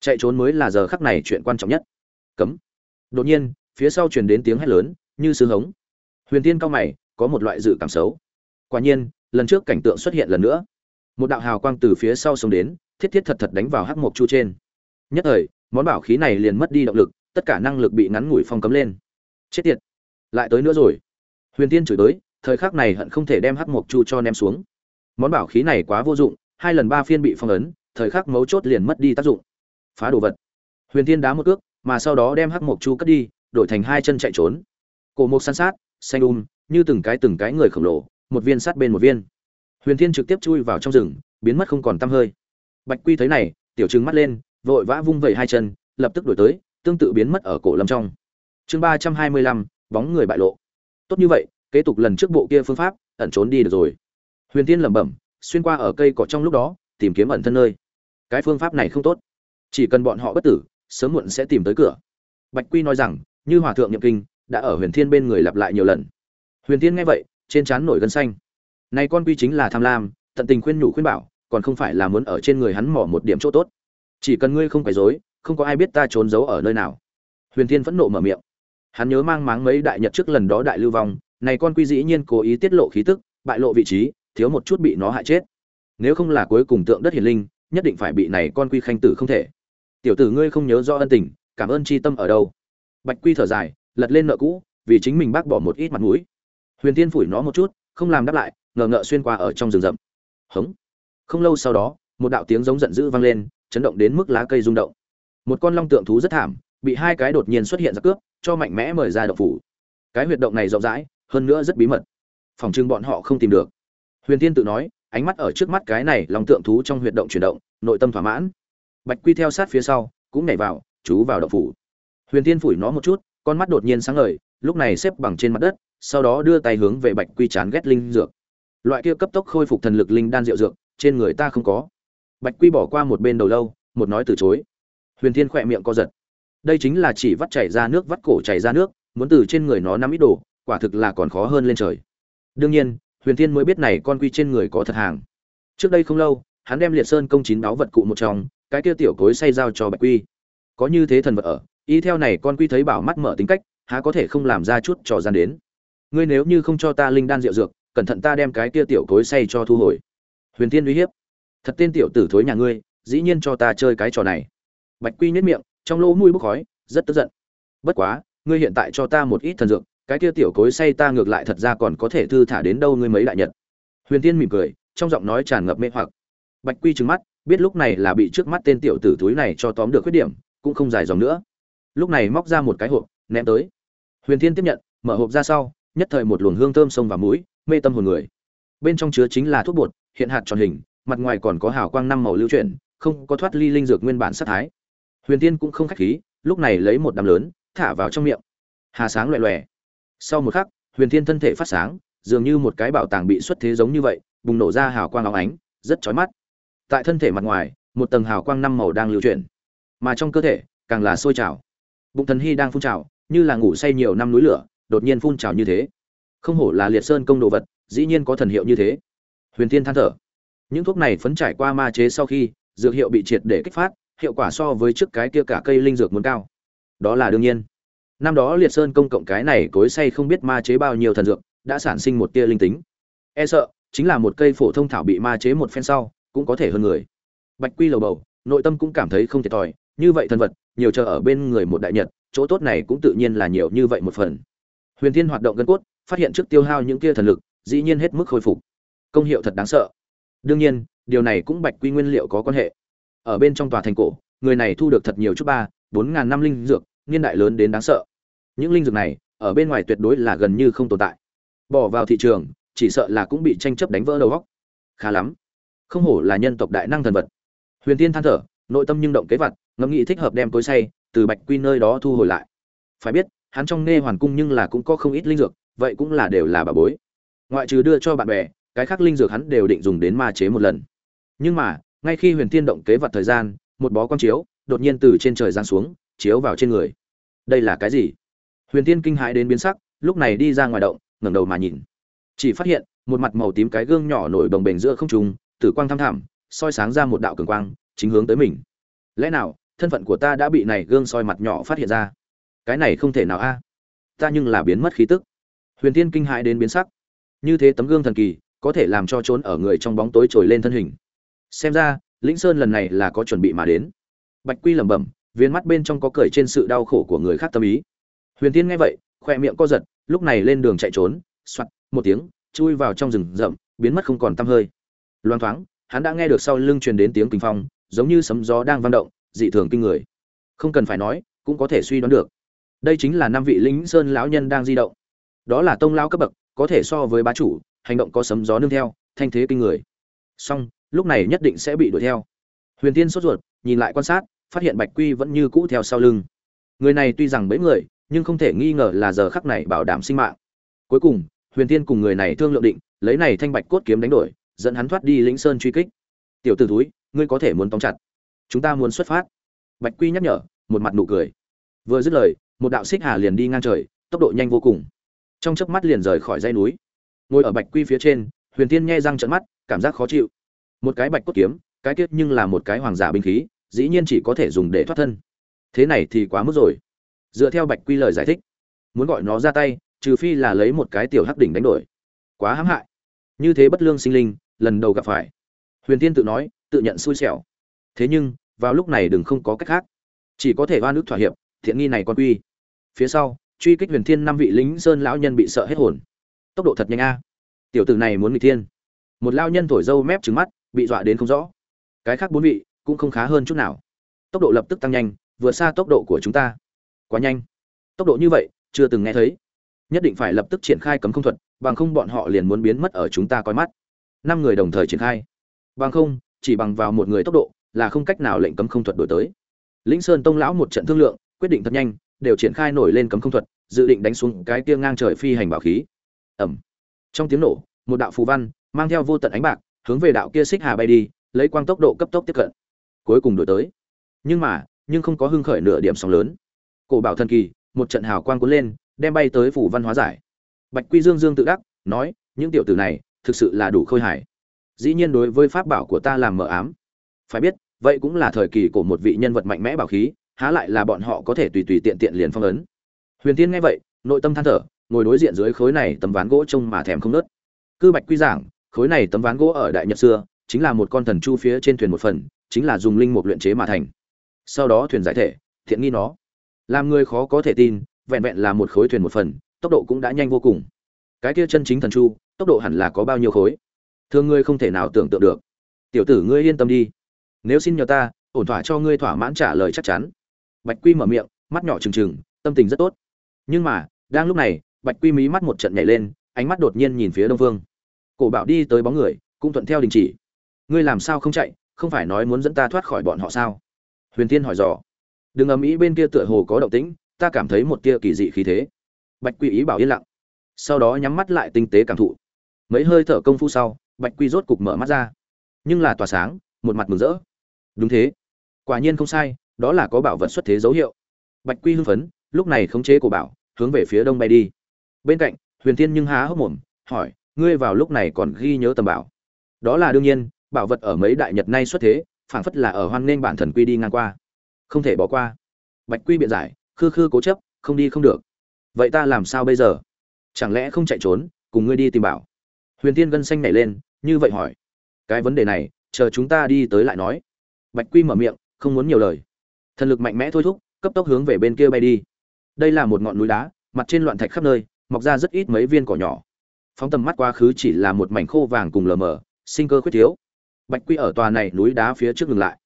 Chạy trốn mới là giờ khắc này chuyện quan trọng nhất. Cấm. Đột nhiên, phía sau truyền đến tiếng hét lớn, như sứ hống. Huyền tiên cao mày, có một loại dự cảm xấu. Quả nhiên, lần trước cảnh tượng xuất hiện lần nữa. Một đạo hào quang từ phía sau xông đến, thiết thiết thật thật đánh vào hắc mộc chu trên. Nhất thời, món bảo khí này liền mất đi động lực, tất cả năng lực bị ngắn ngủi phong cấm lên. Chết tiệt. Lại tới nữa rồi huyền tiên chửi tới, thời khắc này hận không thể đem hắc mộc chu cho ném xuống. Món bảo khí này quá vô dụng, hai lần ba phiên bị phong ấn, thời khắc mấu chốt liền mất đi tác dụng. Phá đồ vật. Huyền tiên đá một cước, mà sau đó đem hắc mộc chu cất đi, đổi thành hai chân chạy trốn. Cổ mộc san sát, xanh um như từng cái từng cái người khổng lồ, một viên sát bên một viên. Huyền thiên trực tiếp chui vào trong rừng, biến mất không còn tăm hơi. Bạch quy thấy này, tiểu trừng mắt lên, vội vã vung vẩy hai chân, lập tức đổi tới, tương tự biến mất ở cổ lâm trong. Chương ba trăm hai mươi lăm, bóng người bại lộ tốt như vậy, kế tục lần trước bộ kia phương pháp, ẩn trốn đi được rồi. Huyền tiên lẩm bẩm, xuyên qua ở cây cỏ trong lúc đó, tìm kiếm ẩn thân nơi. Cái phương pháp này không tốt. Chỉ cần bọn họ bất tử, sớm muộn sẽ tìm tới cửa. Bạch quy nói rằng, như hòa thượng nhậm kinh, đã ở huyền thiên bên người lặp lại nhiều lần. Huyền thiên nghe vậy, trên trán nổi gân xanh. Này con quy chính là tham lam, tận tình khuyên nhủ khuyên bảo, còn không phải là muốn ở trên người hắn mỏ một điểm chỗ tốt. Chỉ cần ngươi không phải dối không có ai biết ta trốn giấu ở nơi nào. Huyền thiên phẫn nộ mở miệng hắn nhớ mang máng mấy đại nhật trước lần đó đại lưu vong, này con quy dĩ nhiên cố ý tiết lộ khí tức, bại lộ vị trí, thiếu một chút bị nó hại chết. Nếu không là cuối cùng tượng đất hiền linh, nhất định phải bị này con quy khanh tử không thể. Tiểu tử ngươi không nhớ rõ ân tình, cảm ơn chi tâm ở đâu. Bạch quy thở dài, lật lên nợ cũ, vì chính mình bác bỏ một ít mặt mũi. Huyền tiên phủi nó một chút, không làm đáp lại, ngờ ngợ xuyên qua ở trong rừng rậm. Hống. Không lâu sau đó, một đạo tiếng giống giận dữ vang lên, chấn động đến mức lá cây rung động. Một con long tượng thú rất thảm bị hai cái đột nhiên xuất hiện ra cướp, cho mạnh mẽ mời ra động phủ. Cái huyệt động này rộng rãi, hơn nữa rất bí mật. Phòng trưng bọn họ không tìm được. Huyền tiên tự nói, ánh mắt ở trước mắt cái này long tượng thú trong huyệt động chuyển động, nội tâm thỏa mãn. Bạch quy theo sát phía sau, cũng nhảy vào, chú vào động phủ. Huyền tiên phủi nó một chút, con mắt đột nhiên sáng ngời, lúc này xếp bằng trên mặt đất, sau đó đưa tay hướng về bạch quy chán ghét linh dược. Loại kia cấp tốc khôi phục thần lực linh đan rượu dược, trên người ta không có. Bạch quy bỏ qua một bên đầu lâu, một nói từ chối. Huyền thiên khỏe miệng co giật đây chính là chỉ vắt chảy ra nước vắt cổ chảy ra nước, muốn từ trên người nó nắm ít đồ, quả thực là còn khó hơn lên trời. Đương nhiên, huyền thiên mới biết này con quy trên người có thật hàng. Trước đây không lâu, hắn đem liệt sơn công chín báo vật cụ một trong, cái kia tiểu cối say giao cho bạch quy. Có như thế thần vật ở ý theo này con quy thấy bảo mắt mở tính cách, há có thể không làm ra chút trò gian đến. Ngươi nếu như không cho ta linh đan rượu dược, cẩn thận ta đem cái kia tiểu cối say cho thu hồi. Huyền tiên uy hiếp. Thật tên tiểu tử thối nhà ngươi, dĩ nhiên cho ta chơi cái trò này. Bạch quy nhếch miệng trong lỗ mũi bốc khói, rất tức giận. Bất quá, ngươi hiện tại cho ta một ít thần dược, cái kia tiểu cối say ta ngược lại thật ra còn có thể thư thả đến đâu ngươi mấy đại nhật. Huyền tiên mỉm cười, trong giọng nói tràn ngập mê hoặc. Bạch quy trừng mắt, biết lúc này là bị trước mắt tên tiểu tử túi này cho tóm được khuyết điểm, cũng không dài dòng nữa. Lúc này móc ra một cái hộp, ném tới. Huyền thiên tiếp nhận, mở hộp ra sau, nhất thời một luồng hương thơm xông vào mũi, mê tâm hồn người. Bên trong chứa chính là thuốc bột, hiện hạt tròn hình, mặt ngoài còn có hào quang năm màu lưu chuyển, không có thoát ly linh dược nguyên bản sát thái huyền tiên cũng không khách khí, lúc này lấy một đám lớn, thả vào trong miệng. Hà sáng loẹ loẹ. Sau một khắc, huyền thiên thân thể phát sáng, dường như một cái bảo tàng bị xuất thế giống như vậy, bùng nổ ra hào quang óng ánh, rất chói mắt. Tại thân thể mặt ngoài, một tầng hào quang năm màu đang lưu chuyển. Mà trong cơ thể, càng là sôi trào. Bụng thần hy đang phun trào, như là ngủ say nhiều năm núi lửa, đột nhiên phun trào như thế. Không hổ là liệt sơn công đồ vật, dĩ nhiên có thần hiệu như thế. Huyền tiên than thở. Những thuốc này phấn trải qua ma chế sau khi, dược hiệu bị triệt để kích phát hiệu quả so với trước cái kia cả cây linh dược muốn cao. Đó là đương nhiên. Năm đó liệt sơn công cộng cái này cối say không biết ma chế bao nhiêu thần dược, đã sản sinh một tia linh tính. E sợ, chính là một cây phổ thông thảo bị ma chế một phen sau, cũng có thể hơn người. Bạch quy lầu bầu, nội tâm cũng cảm thấy không thiệt thòi, như vậy thần vật, nhiều chờ ở bên người một đại nhật, chỗ tốt này cũng tự nhiên là nhiều như vậy một phần. Huyền thiên hoạt động gân cốt, phát hiện trước tiêu hao những kia thần lực, dĩ nhiên hết mức khôi phục. Công hiệu thật đáng sợ. Đương nhiên, điều này cũng bạch quy nguyên liệu có quan hệ ở bên trong tòa thành cổ, người này thu được thật nhiều chút ba, bốn ngàn năm linh dược, niên đại lớn đến đáng sợ. Những linh dược này, ở bên ngoài tuyệt đối là gần như không tồn tại. Bỏ vào thị trường, chỉ sợ là cũng bị tranh chấp đánh vỡ đầu góc khá lắm. Không hổ là nhân tộc đại năng thần vật. Huyền tiên than thở, nội tâm nhưng động kế vật ngẫm nghĩ thích hợp đem tối say từ bạch quy nơi đó thu hồi lại. Phải biết, hắn trong nghe hoàn cung nhưng là cũng có không ít linh dược, vậy cũng là đều là bà bối. Ngoại trừ đưa cho bạn bè, cái khác linh dược hắn đều định dùng đến ma chế một lần. Nhưng mà ngay khi huyền tiên động kế vật thời gian, một bó quang chiếu đột nhiên từ trên trời giáng xuống, chiếu vào trên người. Đây là cái gì? Huyền tiên kinh hãi đến biến sắc, lúc này đi ra ngoài động, ngẩng đầu mà nhìn. Chỉ phát hiện, một mặt màu tím cái gương nhỏ nổi bồng bềnh giữa không trung, tử quang thăm thẳm, soi sáng ra một đạo cường quang, chính hướng tới mình. Lẽ nào, thân phận của ta đã bị này gương soi mặt nhỏ phát hiện ra? Cái này không thể nào a. Ta nhưng là biến mất khí tức. Huyền tiên kinh hãi đến biến sắc. Như thế tấm gương thần kỳ, có thể làm cho trốn ở người trong bóng tối trồi lên thân hình xem ra, lĩnh sơn lần này là có chuẩn bị mà đến. Bạch quy lẩm bẩm, viên mắt bên trong có cười trên sự đau khổ của người khác tâm ý. Huyền tiên nghe vậy, khoe miệng co giật, lúc này lên đường chạy trốn soặt một tiếng, chui vào trong rừng rậm, biến mất không còn tăm hơi. Loang thoáng, hắn đã nghe được sau lưng truyền đến tiếng kinh phong, giống như sấm gió đang vang động, dị thường kinh người. Không cần phải nói, cũng có thể suy đoán được. Đây chính là năm vị lính sơn lão nhân đang di động. Đó là tông lão cấp bậc, có thể so với bá chủ, hành động có sấm gió nương theo, thanh thế kinh người. Song lúc này nhất định sẽ bị đuổi theo. Huyền tiên sốt ruột, nhìn lại quan sát, phát hiện bạch quy vẫn như cũ theo sau lưng. Người này tuy rằng bấy người, nhưng không thể nghi ngờ là giờ khắc này bảo đảm sinh mạng. Cuối cùng, huyền tiên cùng người này thương lượng định, lấy này thanh bạch cốt kiếm đánh đổi, dẫn hắn thoát đi lĩnh sơn truy kích. Tiểu t ử túi ngươi có thể muốn tóm chặt. Chúng ta muốn xuất phát. Bạch quy nhắc nhở, một mặt nụ cười. Vừa dứt lời, một đạo xích hà liền đi ngang trời, tốc độ nhanh vô cùng. Trong chớp mắt liền rời khỏi dây núi. Ngồi ở bạch quy phía trên, huyền tiên nghe răng trận mắt, cảm giác khó chịu một cái bạch cốt kiếm, cái tiết nhưng là một cái hoàng giả binh khí, dĩ nhiên chỉ có thể dùng để thoát thân. Thế này thì quá mức rồi. Dựa theo bạch quy lời giải thích, muốn gọi nó ra tay, trừ phi là lấy một cái tiểu hắc đỉnh đánh đổi. Quá hãm hại. Như thế bất lương sinh linh, lần đầu gặp phải. Huyền tiên tự nói, tự nhận xui xẻo. Thế nhưng, vào lúc này đừng không có cách khác. Chỉ có thể oan ức thỏa hiệp, thiện nghi này con quy. Phía sau, truy kích huyền thiên năm vị lính sơn lão nhân bị sợ hết hồn. Tốc độ thật nhanh a. Tiểu tử này muốn bị thiên. Một lao nhân thổi dâu mép trứng mắt bị dọa đến không rõ. Cái khác bốn vị cũng không khá hơn chút nào. Tốc độ lập tức tăng nhanh, vượt xa tốc độ của chúng ta. Quá nhanh. Tốc độ như vậy, chưa từng nghe thấy. Nhất định phải lập tức triển khai cấm không thuật, bằng không bọn họ liền muốn biến mất ở chúng ta coi mắt. Năm người đồng thời triển khai. Bằng không, chỉ bằng vào một người tốc độ là không cách nào lệnh cấm không thuật đổi tới. Lĩnh sơn tông lão một trận thương lượng, quyết định thật nhanh, đều triển khai nổi lên cấm không thuật, dự định đánh xuống cái kia ngang trời phi hành bảo khí. Ẩm trong tiếng nổ, một đạo phù văn, mang theo vô tận ánh bạc hướng về đạo kia xích hà bay đi, lấy quang tốc độ cấp tốc tiếp cận. Cuối cùng đổi tới. Nhưng mà, nhưng không có hưng khởi nửa điểm sóng lớn. Cổ bảo thần kỳ, một trận hào quang cuốn lên, đem bay tới phủ văn hóa giải. Bạch quy dương dương tự đắc, nói, những tiểu tử này, thực sự là đủ khôi hài. Dĩ nhiên đối với pháp bảo của ta làm mờ ám. Phải biết, vậy cũng là thời kỳ của một vị nhân vật mạnh mẽ bảo khí, há lại là bọn họ có thể tùy tùy tiện tiện liền phong ấn. Huyền tiên nghe vậy, nội tâm than thở, ngồi đối diện dưới khối này tấm ván gỗ trông mà thèm không nớt. Cư bạch quy giảng khối này tấm ván gỗ ở đại nhật xưa, chính là một con thần chu phía trên thuyền một phần, chính là dùng linh mục luyện chế mà thành. Sau đó thuyền giải thể, thiện nghi nó. Làm người khó có thể tin, vẹn vẹn là một khối thuyền một phần, tốc độ cũng đã nhanh vô cùng. Cái kia chân chính thần chu, tốc độ hẳn là có bao nhiêu khối? Thương ngươi không thể nào tưởng tượng được. Tiểu tử ngươi yên tâm đi. Nếu xin nhờ ta, ổn thỏa cho ngươi thỏa mãn trả lời chắc chắn. Bạch quy mở miệng, mắt nhỏ trừng trừng, tâm tình rất tốt. Nhưng mà, đang lúc này, bạch quy mí mắt một trận nhảy lên, ánh mắt đột nhiên nhìn phía đông phương cổ bảo đi tới bóng người, cũng thuận theo đình chỉ. Ngươi làm sao không chạy, không phải nói muốn dẫn ta thoát khỏi bọn họ sao? Huyền tiên hỏi dò. Đừng ầm ĩ bên kia tựa hồ có động tĩnh, ta cảm thấy một tia kỳ dị khí thế. Bạch quy ý bảo yên lặng. Sau đó nhắm mắt lại tinh tế cảm thụ. Mấy hơi thở công phu sau, bạch quy rốt cục mở mắt ra. Nhưng là tỏa sáng, một mặt mừng rỡ. Đúng thế. Quả nhiên không sai, đó là có bảo vật xuất thế dấu hiệu. Bạch quy hưng phấn, lúc này khống chế của bảo, hướng về phía đông bay đi. Bên cạnh, huyền tiên nhưng há hốc mồm, hỏi ngươi vào lúc này còn ghi nhớ tầm bảo. Đó là đương nhiên, bảo vật ở mấy đại nhật nay xuất thế, phảng phất là ở hoan nghênh bản thần quy đi ngang qua. Không thể bỏ qua. Bạch quy biện giải, khư khư cố chấp, không đi không được. Vậy ta làm sao bây giờ? Chẳng lẽ không chạy trốn, cùng ngươi đi tìm bảo? Huyền tiên gân xanh nảy lên, như vậy hỏi. Cái vấn đề này, chờ chúng ta đi tới lại nói. Bạch quy mở miệng, không muốn nhiều lời. Thần lực mạnh mẽ thôi thúc, cấp tốc hướng về bên kia bay đi. Đây là một ngọn núi đá, mặt trên loạn thạch khắp nơi, mọc ra rất ít mấy viên cỏ nhỏ phóng tầm mắt quá khứ chỉ là một mảnh khô vàng cùng lờ mờ, sinh cơ khuyết thiếu. Bạch quy ở tòa này núi đá phía trước ngừng lại.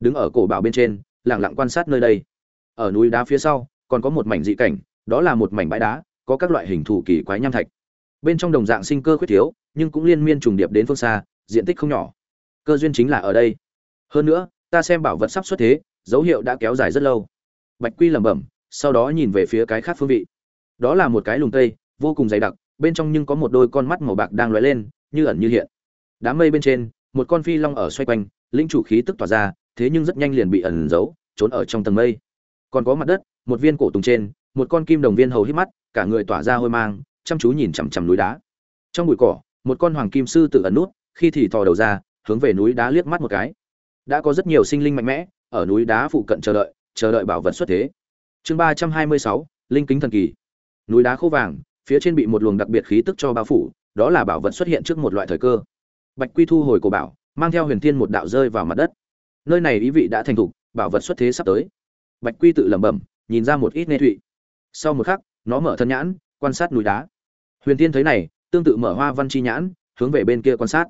Đứng ở cổ bảo bên trên lẳng lặng quan sát nơi đây. Ở núi đá phía sau, còn có một mảnh dị cảnh, đó là một mảnh bãi đá, có các loại hình thù kỳ quái nham thạch. Bên trong đồng dạng sinh cơ khuyết thiếu, nhưng cũng liên miên trùng điệp đến phương xa, diện tích không nhỏ. Cơ duyên chính là ở đây. Hơn nữa, ta xem bảo vật sắp xuất thế, dấu hiệu đã kéo dài rất lâu. Bạch quy lẩm bẩm, sau đó nhìn về phía cái khác phương vị. Đó là một cái lùng tây, vô cùng dày đặc bên trong nhưng có một đôi con mắt màu bạc đang lóe lên, như ẩn như hiện. Đám mây bên trên, một con phi long ở xoay quanh, linh chủ khí tức tỏa ra, thế nhưng rất nhanh liền bị ẩn giấu, trốn ở trong tầng mây. Còn có mặt đất, một viên cổ tùng trên, một con kim đồng viên hầu hít mắt, cả người tỏa ra hôi mang, chăm chú nhìn chằm chằm núi đá. Trong bụi cỏ, một con hoàng kim sư tự ẩn nút, khi thì thò đầu ra, hướng về núi đá liếc mắt một cái. Đã có rất nhiều sinh linh mạnh mẽ, ở núi đá phụ cận chờ đợi chờ đợi bảo vật xuất thế. Chương ba trăm hai mươi sáu, linh kính thần kỳ. Núi đá khô vàng phía trên bị một luồng đặc biệt khí tức cho bao phủ đó là bảo vật xuất hiện trước một loại thời cơ. Bạch quy thu hồi cổ bảo mang theo huyền thiên một đạo rơi vào mặt đất. Nơi này ý vị đã thành thục bảo vật xuất thế sắp tới. Bạch quy tự lẩm bẩm nhìn ra một ít nê thụy. Sau một khắc nó mở thân nhãn quan sát núi đá. Huyền thiên thấy này tương tự mở hoa văn chi nhãn hướng về bên kia quan sát.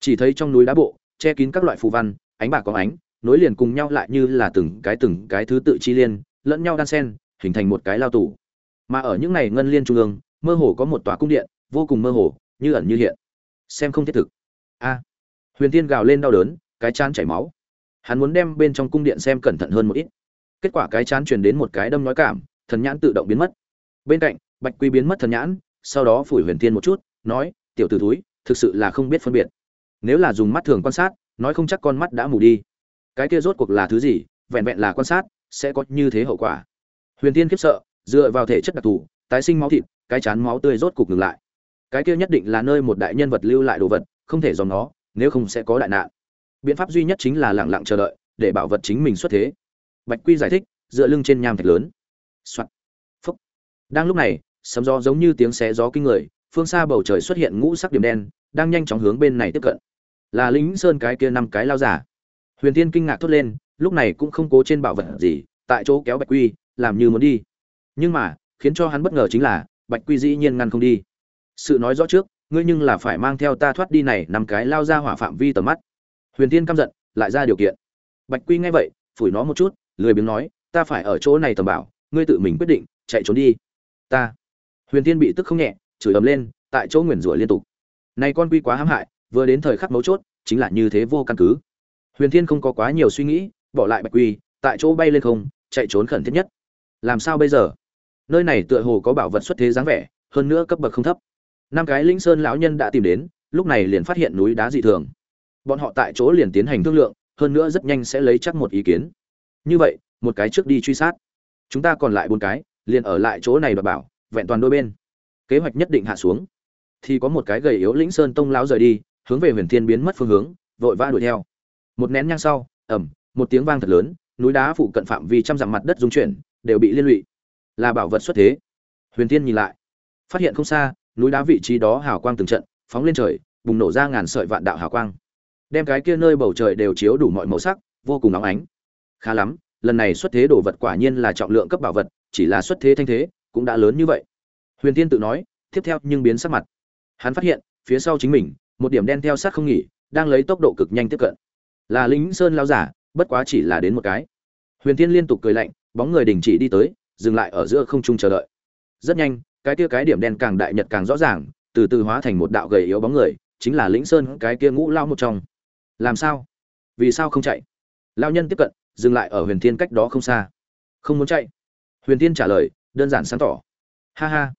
Chỉ thấy trong núi đá bộ che kín các loại phù văn ánh bạc có ánh nối liền cùng nhau lại như là từng cái từng cái thứ tự chi liên lẫn nhau đan xen, hình thành một cái lao tủ mà ở những này ngân liên trung ương mơ hồ có một tòa cung điện, vô cùng mơ hồ, như ẩn như hiện. Xem không thiết thực. A. À, huyền tiên gào lên đau đớn, cái chán chảy máu. Hắn muốn đem bên trong cung điện xem cẩn thận hơn một ít. Kết quả cái chán truyền đến một cái đâm nói cảm, thần nhãn tự động biến mất. Bên cạnh, bạch quy biến mất thần nhãn, sau đó phủi huyền tiên một chút, nói, tiểu t ử túi thực sự là không biết phân biệt. Nếu là dùng mắt thường quan sát, nói không chắc con mắt đã mù đi. Cái kia rốt cuộc là thứ gì, vẹn vẹn là quan sát, sẽ có như thế hậu quả. Huyền tiên khiếp sợ, dựa vào thể chất đặc thù, tái sinh máu thịt cái chán máu tươi rốt cục ngừng lại. Cái kia nhất định là nơi một đại nhân vật lưu lại đồ vật, không thể dòng nó, nếu không sẽ có đại nạn. Biện pháp duy nhất chính là lẳng lặng chờ đợi, để bảo vật chính mình xuất thế. Bạch quy giải thích, dựa lưng trên nham thạch lớn. Soạn. Phúc. đang lúc này, sấm gió giống như tiếng xé gió kinh người, phương xa bầu trời xuất hiện ngũ sắc điểm đen, đang nhanh chóng hướng bên này tiếp cận. Là lính sơn cái kia năm cái lao giả. Huyền tiên kinh ngạc thốt lên, lúc này cũng không cố trên bảo vật gì, tại chỗ kéo bạch quy, làm như muốn đi. Nhưng mà, khiến cho hắn bất ngờ chính là bạch quy dĩ nhiên ngăn không đi. Sự nói rõ trước, ngươi nhưng là phải mang theo ta thoát đi này năm cái lao ra hỏa phạm vi tầm mắt. Huyền tiên căm giận, lại ra điều kiện. Bạch quy nghe vậy, phủi nó một chút, lười biếng nói, ta phải ở chỗ này tầm bảo, ngươi tự mình quyết định, chạy trốn đi. Ta. Huyền tiên bị tức không nhẹ, chửi ầm lên, tại chỗ nguyền rủa liên tục. Này con quy quá hãm hại, vừa đến thời khắc mấu chốt, chính là như thế vô căn cứ. Huyền thiên không có quá nhiều suy nghĩ, bỏ lại bạch quy, tại chỗ bay lên không, chạy trốn khẩn thiết nhất. Làm sao bây giờ? Nơi này tựa hồ có bảo vật xuất thế dáng vẻ, hơn nữa cấp bậc không thấp. Năm cái linh sơn lão nhân đã tìm đến, lúc này liền phát hiện núi đá dị thường. Bọn họ tại chỗ liền tiến hành thương lượng, hơn nữa rất nhanh sẽ lấy chắc một ý kiến. Như vậy, một cái trước đi truy sát. Chúng ta còn lại bốn cái, liền ở lại chỗ này và bảo, vẹn toàn đôi bên. Kế hoạch nhất định hạ xuống. Thì có một cái gầy yếu lĩnh sơn tông lão rời đi, hướng về huyền thiên biến mất phương hướng, vội vã đuổi theo. Một nén nhang sau ẩm một tiếng vang thật lớn, núi đá phụ cận phạm vi trăm dặm mặt đất dung chuyển, đều bị liên lụy là bảo vật xuất thế. Huyền thiên nhìn lại, phát hiện không xa, núi đá vị trí đó hào quang từng trận phóng lên trời, bùng nổ ra ngàn sợi vạn đạo hào quang. Đem cái kia nơi bầu trời đều chiếu đủ mọi màu sắc, vô cùng nóng ánh. Khá lắm, lần này xuất thế đồ vật quả nhiên là trọng lượng cấp bảo vật, chỉ là xuất thế thanh thế cũng đã lớn như vậy. Huyền tiên tự nói, tiếp theo nhưng biến sắc mặt. Hắn phát hiện, phía sau chính mình, một điểm đen theo sát không nghỉ, đang lấy tốc độ cực nhanh tiếp cận. Là lính sơn lao giả, bất quá chỉ là đến một cái. Huyền tiên liên tục cười lạnh, bóng người đình chỉ đi tới dừng lại ở giữa không trung chờ đợi. Rất nhanh, cái kia cái điểm đen càng đại nhật càng rõ ràng, từ từ hóa thành một đạo gầy yếu bóng người, chính là lĩnh sơn, cái kia ngũ lao một trong. Làm sao? Vì sao không chạy? Lao nhân tiếp cận, dừng lại ở huyền thiên cách đó không xa. Không muốn chạy. Huyền thiên trả lời, đơn giản sáng tỏ. Ha ha.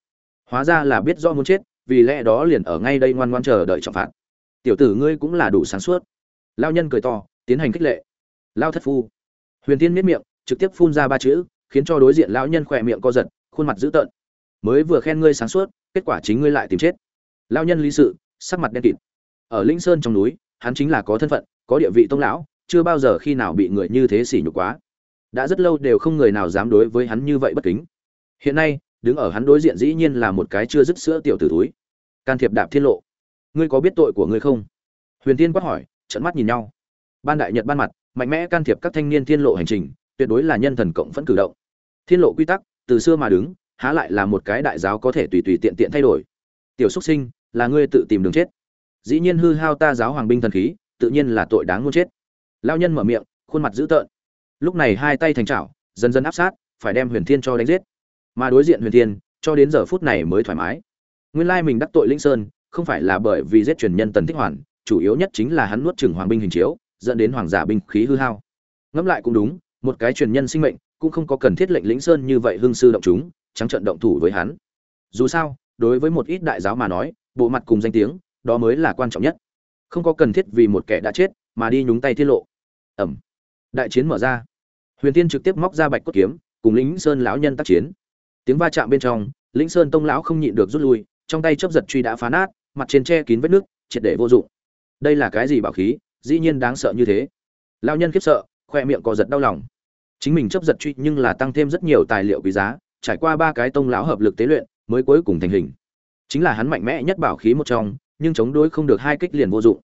Hóa ra là biết do muốn chết, vì lẽ đó liền ở ngay đây ngoan ngoan chờ đợi trọng phạt. Tiểu tử ngươi cũng là đủ sáng suốt. Lao nhân cười to, tiến hành khích lệ. Lao thất phu. Huyền thiên miết miệng, trực tiếp phun ra ba chữ khiến cho đối diện lão nhân khỏe miệng co giật, khuôn mặt dữ tợn. Mới vừa khen ngươi sáng suốt, kết quả chính ngươi lại tìm chết. Lão nhân lý sự, sắc mặt đen kịt. Ở lĩnh sơn trong núi, hắn chính là có thân phận, có địa vị tông lão, chưa bao giờ khi nào bị người như thế sỉ nhục quá. Đã rất lâu đều không người nào dám đối với hắn như vậy bất kính. Hiện nay, đứng ở hắn đối diện dĩ nhiên là một cái chưa dứt sữa tiểu tử túi can thiệp đạp thiên lộ. Ngươi có biết tội của ngươi không? Huyền tiên quát hỏi trận mắt nhìn nhau. Ban đại nhật ban mặt, mạnh mẽ can thiệp các thanh niên thiên lộ hành trình, tuyệt đối là nhân thần cộng vẫn cử động thiên lộ quy tắc, từ xưa mà đứng, há lại là một cái đại giáo có thể tùy tùy tiện tiện thay đổi. Tiểu xuất sinh, là ngươi tự tìm đường chết. Dĩ nhiên hư hao ta giáo hoàng binh thần khí, tự nhiên là tội đáng muốn chết. Lao nhân mở miệng, khuôn mặt dữ tợn. Lúc này hai tay thành chảo dần dần áp sát, phải đem huyền thiên cho đánh giết. Mà đối diện huyền thiên, cho đến giờ phút này mới thoải mái. Nguyên lai mình đắc tội linh sơn, không phải là bởi vì giết truyền nhân tần thích hoàn, chủ yếu nhất chính là hắn nuốt chừng hoàng binh hình chiếu, dẫn đến hoàng giả binh khí hư hao. Ngẫm lại cũng đúng, một cái truyền nhân sinh mệnh cũng không có cần thiết lệnh lĩnh sơn như vậy hưng sư động chúng, trắng trận động thủ với hắn. Dù sao, đối với một ít đại giáo mà nói, bộ mặt cùng danh tiếng, đó mới là quan trọng nhất. Không có cần thiết vì một kẻ đã chết mà đi nhúng tay tiết lộ. Ẩm. Đại chiến mở ra. Huyền tiên trực tiếp móc ra bạch cốt kiếm, cùng lĩnh sơn lão nhân tác chiến. Tiếng va chạm bên trong, lĩnh sơn tông lão không nhịn được rút lui, trong tay chấp giật truy đã phá nát, mặt trên che kín vết nước, triệt để vô dụng. Đây là cái gì bảo khí? Dĩ nhiên đáng sợ như thế. Lão nhân khiếp sợ, khoe miệng có giật đau lòng chính mình chấp giật truy nhưng là tăng thêm rất nhiều tài liệu quý giá, trải qua ba cái tông lão hợp lực tế luyện mới cuối cùng thành hình. Chính là hắn mạnh mẽ nhất bảo khí một trong, nhưng chống đối không được hai kích liền vô dụng.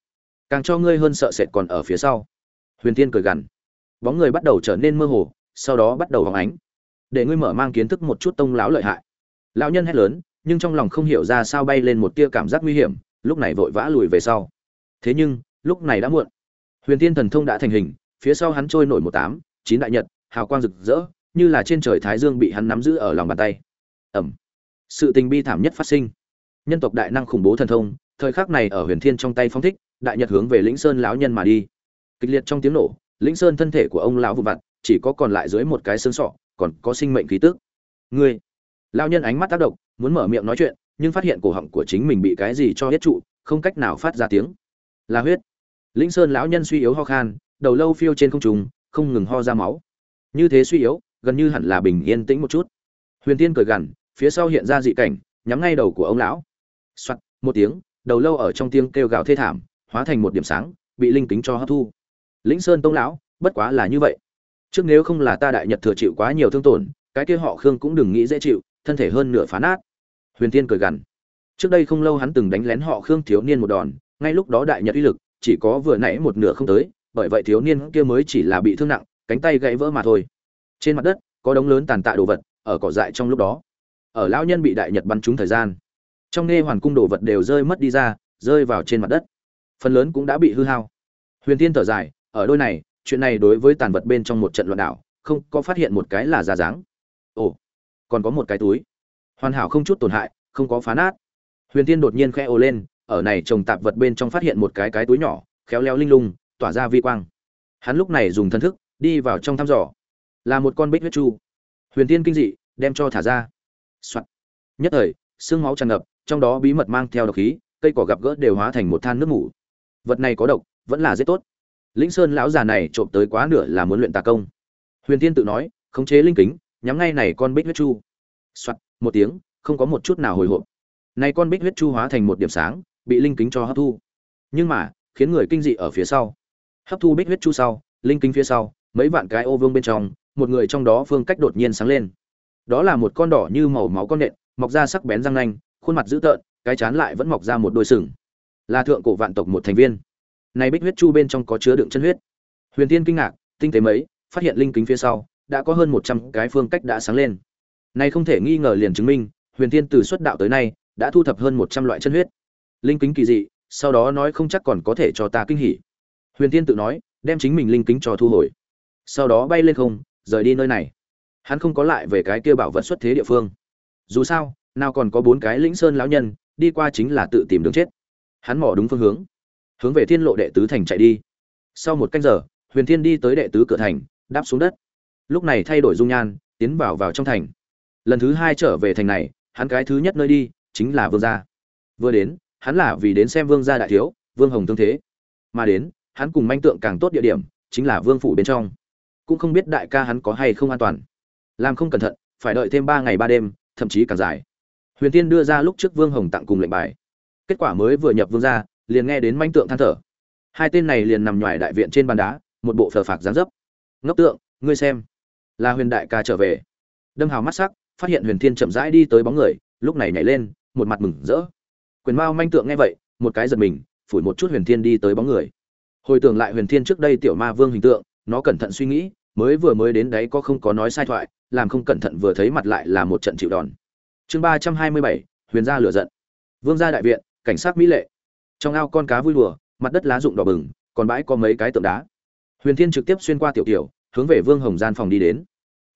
Càng cho ngươi hơn sợ sệt còn ở phía sau. Huyền tiên cười gằn. Bóng người bắt đầu trở nên mơ hồ, sau đó bắt đầu hóng ánh. Để ngươi mở mang kiến thức một chút tông lão lợi hại. Lão nhân hét lớn, nhưng trong lòng không hiểu ra sao bay lên một tia cảm giác nguy hiểm, lúc này vội vã lùi về sau. Thế nhưng, lúc này đã muộn. Huyền tiên thần thông đã thành hình, phía sau hắn trôi nổi một tám, chín đại nhật hào quang rực rỡ, như là trên trời thái dương bị hắn nắm giữ ở lòng bàn tay. Ẩm. Sự tình bi thảm nhất phát sinh. Nhân tộc đại năng khủng bố thần thông, thời khắc này ở huyền thiên trong tay phong thích, đại nhật hướng về lĩnh sơn lão nhân mà đi. Kịch liệt trong tiếng nổ, lĩnh sơn thân thể của ông lão vụ vặt, chỉ có còn lại dưới một cái xương sọ, còn có sinh mệnh khí tức. Ngươi. Lão nhân ánh mắt tác động, muốn mở miệng nói chuyện, nhưng phát hiện cổ họng của chính mình bị cái gì cho hết trụ, không cách nào phát ra tiếng. Là huyết. Lĩnh sơn lão nhân suy yếu ho khan, đầu lâu phiêu trên không trung, không ngừng ho ra máu như thế suy yếu, gần như hẳn là bình yên tĩnh một chút. Huyền tiên cười gằn, phía sau hiện ra dị cảnh, nhắm ngay đầu của ông lão. Soạt, một tiếng, đầu lâu ở trong tiếng kêu gào thê thảm, hóa thành một điểm sáng, bị linh kính cho hấp thu. Lĩnh sơn tông lão, bất quá là như vậy. Trước nếu không là ta đại nhật thừa chịu quá nhiều thương tổn, cái kia họ khương cũng đừng nghĩ dễ chịu, thân thể hơn nửa phá nát. Huyền tiên cười gằn. Trước đây không lâu hắn từng đánh lén họ khương thiếu niên một đòn, ngay lúc đó đại nhật uy lực chỉ có vừa nãy một nửa không tới, bởi vậy thiếu niên kia mới chỉ là bị thương nặng cánh tay gãy vỡ mà thôi. Trên mặt đất, có đống lớn tàn tạ đồ vật, ở cỏ dại trong lúc đó. Ở lão nhân bị đại nhật bắn trúng thời gian, trong nghe hoàn cung đồ vật đều rơi mất đi ra, rơi vào trên mặt đất. Phần lớn cũng đã bị hư hao. Huyền tiên thở dài, ở đôi này, chuyện này đối với tàn vật bên trong một trận loạn đảo, không có phát hiện một cái là ra dáng. Ồ, còn có một cái túi. Hoàn hảo không chút tổn hại, không có phá nát. Huyền tiên đột nhiên khẽ ồ lên, ở này trồng tạp vật bên trong phát hiện một cái cái túi nhỏ, khéo léo linh lung, tỏa ra vi quang. Hắn lúc này dùng thân thức đi vào trong thăm dò. Là một con bích huyết chu. Huyền tiên kinh dị đem cho thả ra、Soạn. nhất thời xương máu tràn ngập trong đó bí mật mang theo độc khí cây cỏ gặp gỡ đều hóa thành một than nước mủ. Vật này có độc vẫn là rất tốt. Lĩnh sơn lão già này trộm tới quá nửa là muốn luyện tà công. Huyền tiên tự nói khống chế linh kính nhắm ngay này con bích huyết chu. Soạn, một tiếng không có một chút nào hồi hộp. Này con bích huyết chu hóa thành một điểm sáng bị linh kính cho hấp thu. Nhưng mà khiến người kinh dị ở phía sau. Hấp thu bích huyết chu sau linh kính phía sau mấy vạn cái ô vương bên trong, một người trong đó phương cách đột nhiên sáng lên. Đó là một con đỏ như màu máu con nện, mọc ra sắc bén răng nanh, khuôn mặt dữ tợn, cái chán lại vẫn mọc ra một đôi sừng. Là thượng cổ vạn tộc một thành viên. Này bích huyết chu bên trong có chứa đựng chân huyết. Huyền tiên kinh ngạc, tinh tế mấy, phát hiện linh kính phía sau, đã có hơn một trăm cái phương cách đã sáng lên. Này không thể nghi ngờ liền chứng minh, huyền tiên từ xuất đạo tới nay, đã thu thập hơn một trăm loại chân huyết. Linh kính kỳ dị, sau đó nói không chắc còn có thể cho ta kinh hỉ. Huyền tiên tự nói, đem chính mình linh kính cho thu hồi sau đó bay lên không, rời đi nơi này. Hắn không có lại về cái kia bảo vật xuất thế địa phương. Dù sao, nào còn có bốn cái lĩnh sơn lão nhân, đi qua chính là tự tìm đường chết. Hắn mỏ đúng phương hướng hướng về thiên lộ đệ tứ thành chạy đi. Sau một canh giờ, huyền thiên đi tới đệ tứ cửa thành, đáp xuống đất. Lúc này thay đổi dung nhan, tiến vào vào trong thành. Lần thứ hai trở về thành này, hắn cái thứ nhất nơi đi, chính là vương gia. Vừa đến, hắn là vì đến xem vương gia đại thiếu, vương hồng thương thế. Mà đến, hắn cùng manh tượng càng tốt địa điểm, chính là vương phủ bên trong cũng không biết đại ca hắn có hay không an toàn. Làm không cẩn thận, phải đợi thêm ba ngày ba đêm, thậm chí càng dài. Huyền tiên đưa ra lúc trước vương hồng tặng cùng lệnh bài. Kết quả mới vừa nhập vương ra, liền nghe đến manh tượng than thở. Hai tên này liền nằm ngoài đại viện trên bàn đá, một bộ phờ phạc gián dấp. Ngốc tượng, ngươi xem. Là huyền đại ca trở về. Đâm hào mắt sắc, phát hiện huyền thiên chậm rãi đi tới bóng người, lúc này nhảy lên, một mặt mừng rỡ. Quyền mao manh tượng nghe vậy, một cái giật mình, phủi một chút huyền thiên đi tới bóng người. Hồi tưởng lại huyền thiên trước đây tiểu ma vương hình tượng nó cẩn thận suy nghĩ, mới vừa mới đến đấy có không có nói sai thoại, làm không cẩn thận vừa thấy mặt lại là một trận chịu đòn. Chương ba trăm hai mươi bảy, huyền gia lửa giận. Vương gia đại viện, cảnh sát mỹ lệ. Trong ao con cá vui đùa, mặt đất lá rụng đỏ bừng, còn bãi có mấy cái tượng đá. Huyền thiên trực tiếp xuyên qua tiểu tiểu, hướng về vương hồng gian phòng đi đến.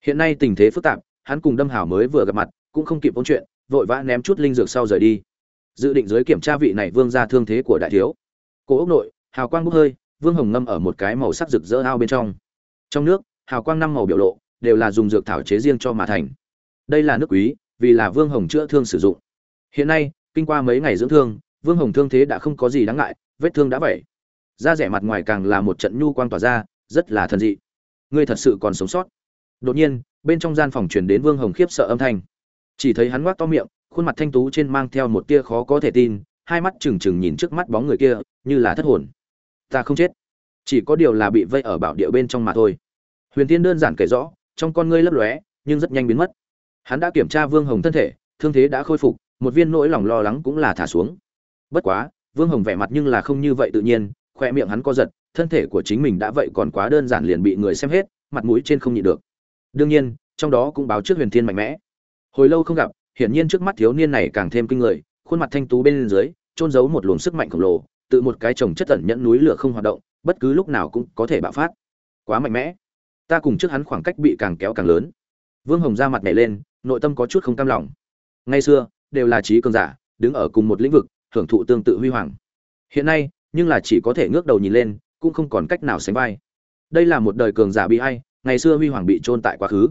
Hiện nay tình thế phức tạp, hắn cùng đâm hảo mới vừa gặp mặt, cũng không kịp ôn chuyện, vội vã ném chút linh dược sau rời đi. Dự định dưới kiểm tra vị này vương gia thương thế của đại thiếu. Cổ ốc nội, hào quang bốc hơi vương hồng ngâm ở một cái màu sắc rực rỡ ao bên trong. Trong nước, hào quang năm màu biểu lộ đều là dùng dược thảo chế riêng cho mà thành. Đây là nước quý, vì là vương hồng chữa thương sử dụng. Hiện nay, kinh qua mấy ngày dưỡng thương, vương hồng thương thế đã không có gì đáng ngại, vết thương đã vậy da rẻ mặt ngoài càng là một trận nhu quang tỏa ra, rất là thần dị. Ngươi thật sự còn sống sót. Đột nhiên, bên trong gian phòng truyền đến vương hồng khiếp sợ âm thanh. Chỉ thấy hắn ngoác to miệng, khuôn mặt thanh tú trên mang theo một tia khó có thể tin, hai mắt trừng trừng nhìn trước mắt bóng người kia, như là thất hồn ta không chết. Chỉ có điều là bị vây ở bảo địa bên trong mà thôi. Huyền tiên đơn giản kể rõ, trong con ngươi lấp lóe, nhưng rất nhanh biến mất. Hắn đã kiểm tra vương hồng thân thể, thương thế đã khôi phục, một viên nỗi lòng lo lắng cũng là thả xuống. Bất quá, vương hồng vẻ mặt nhưng là không như vậy tự nhiên, khoe miệng hắn co giật, thân thể của chính mình đã vậy còn quá đơn giản liền bị người xem hết, mặt mũi trên không nhịn được. Đương nhiên, trong đó cũng báo trước huyền thiên mạnh mẽ. Hồi lâu không gặp, hiển nhiên trước mắt thiếu niên này càng thêm kinh người, khuôn mặt thanh tú bên dưới trôn giấu một luồng sức mạnh khổng lồ tự một cái chồng chất tẩn nhẫn núi lửa không hoạt động, bất cứ lúc nào cũng có thể bạo phát. Quá mạnh mẽ. Ta cùng trước hắn khoảng cách bị càng kéo càng lớn. Vương hồng ra mặt nhảy lên, nội tâm có chút không cam lòng. Ngày xưa, đều là trí cường giả, đứng ở cùng một lĩnh vực, hưởng thụ tương tự huy hoàng. Hiện nay, nhưng là chỉ có thể ngước đầu nhìn lên, cũng không còn cách nào sánh vai. Đây là một đời cường giả bị hay ngày xưa huy hoàng bị trôn tại quá khứ.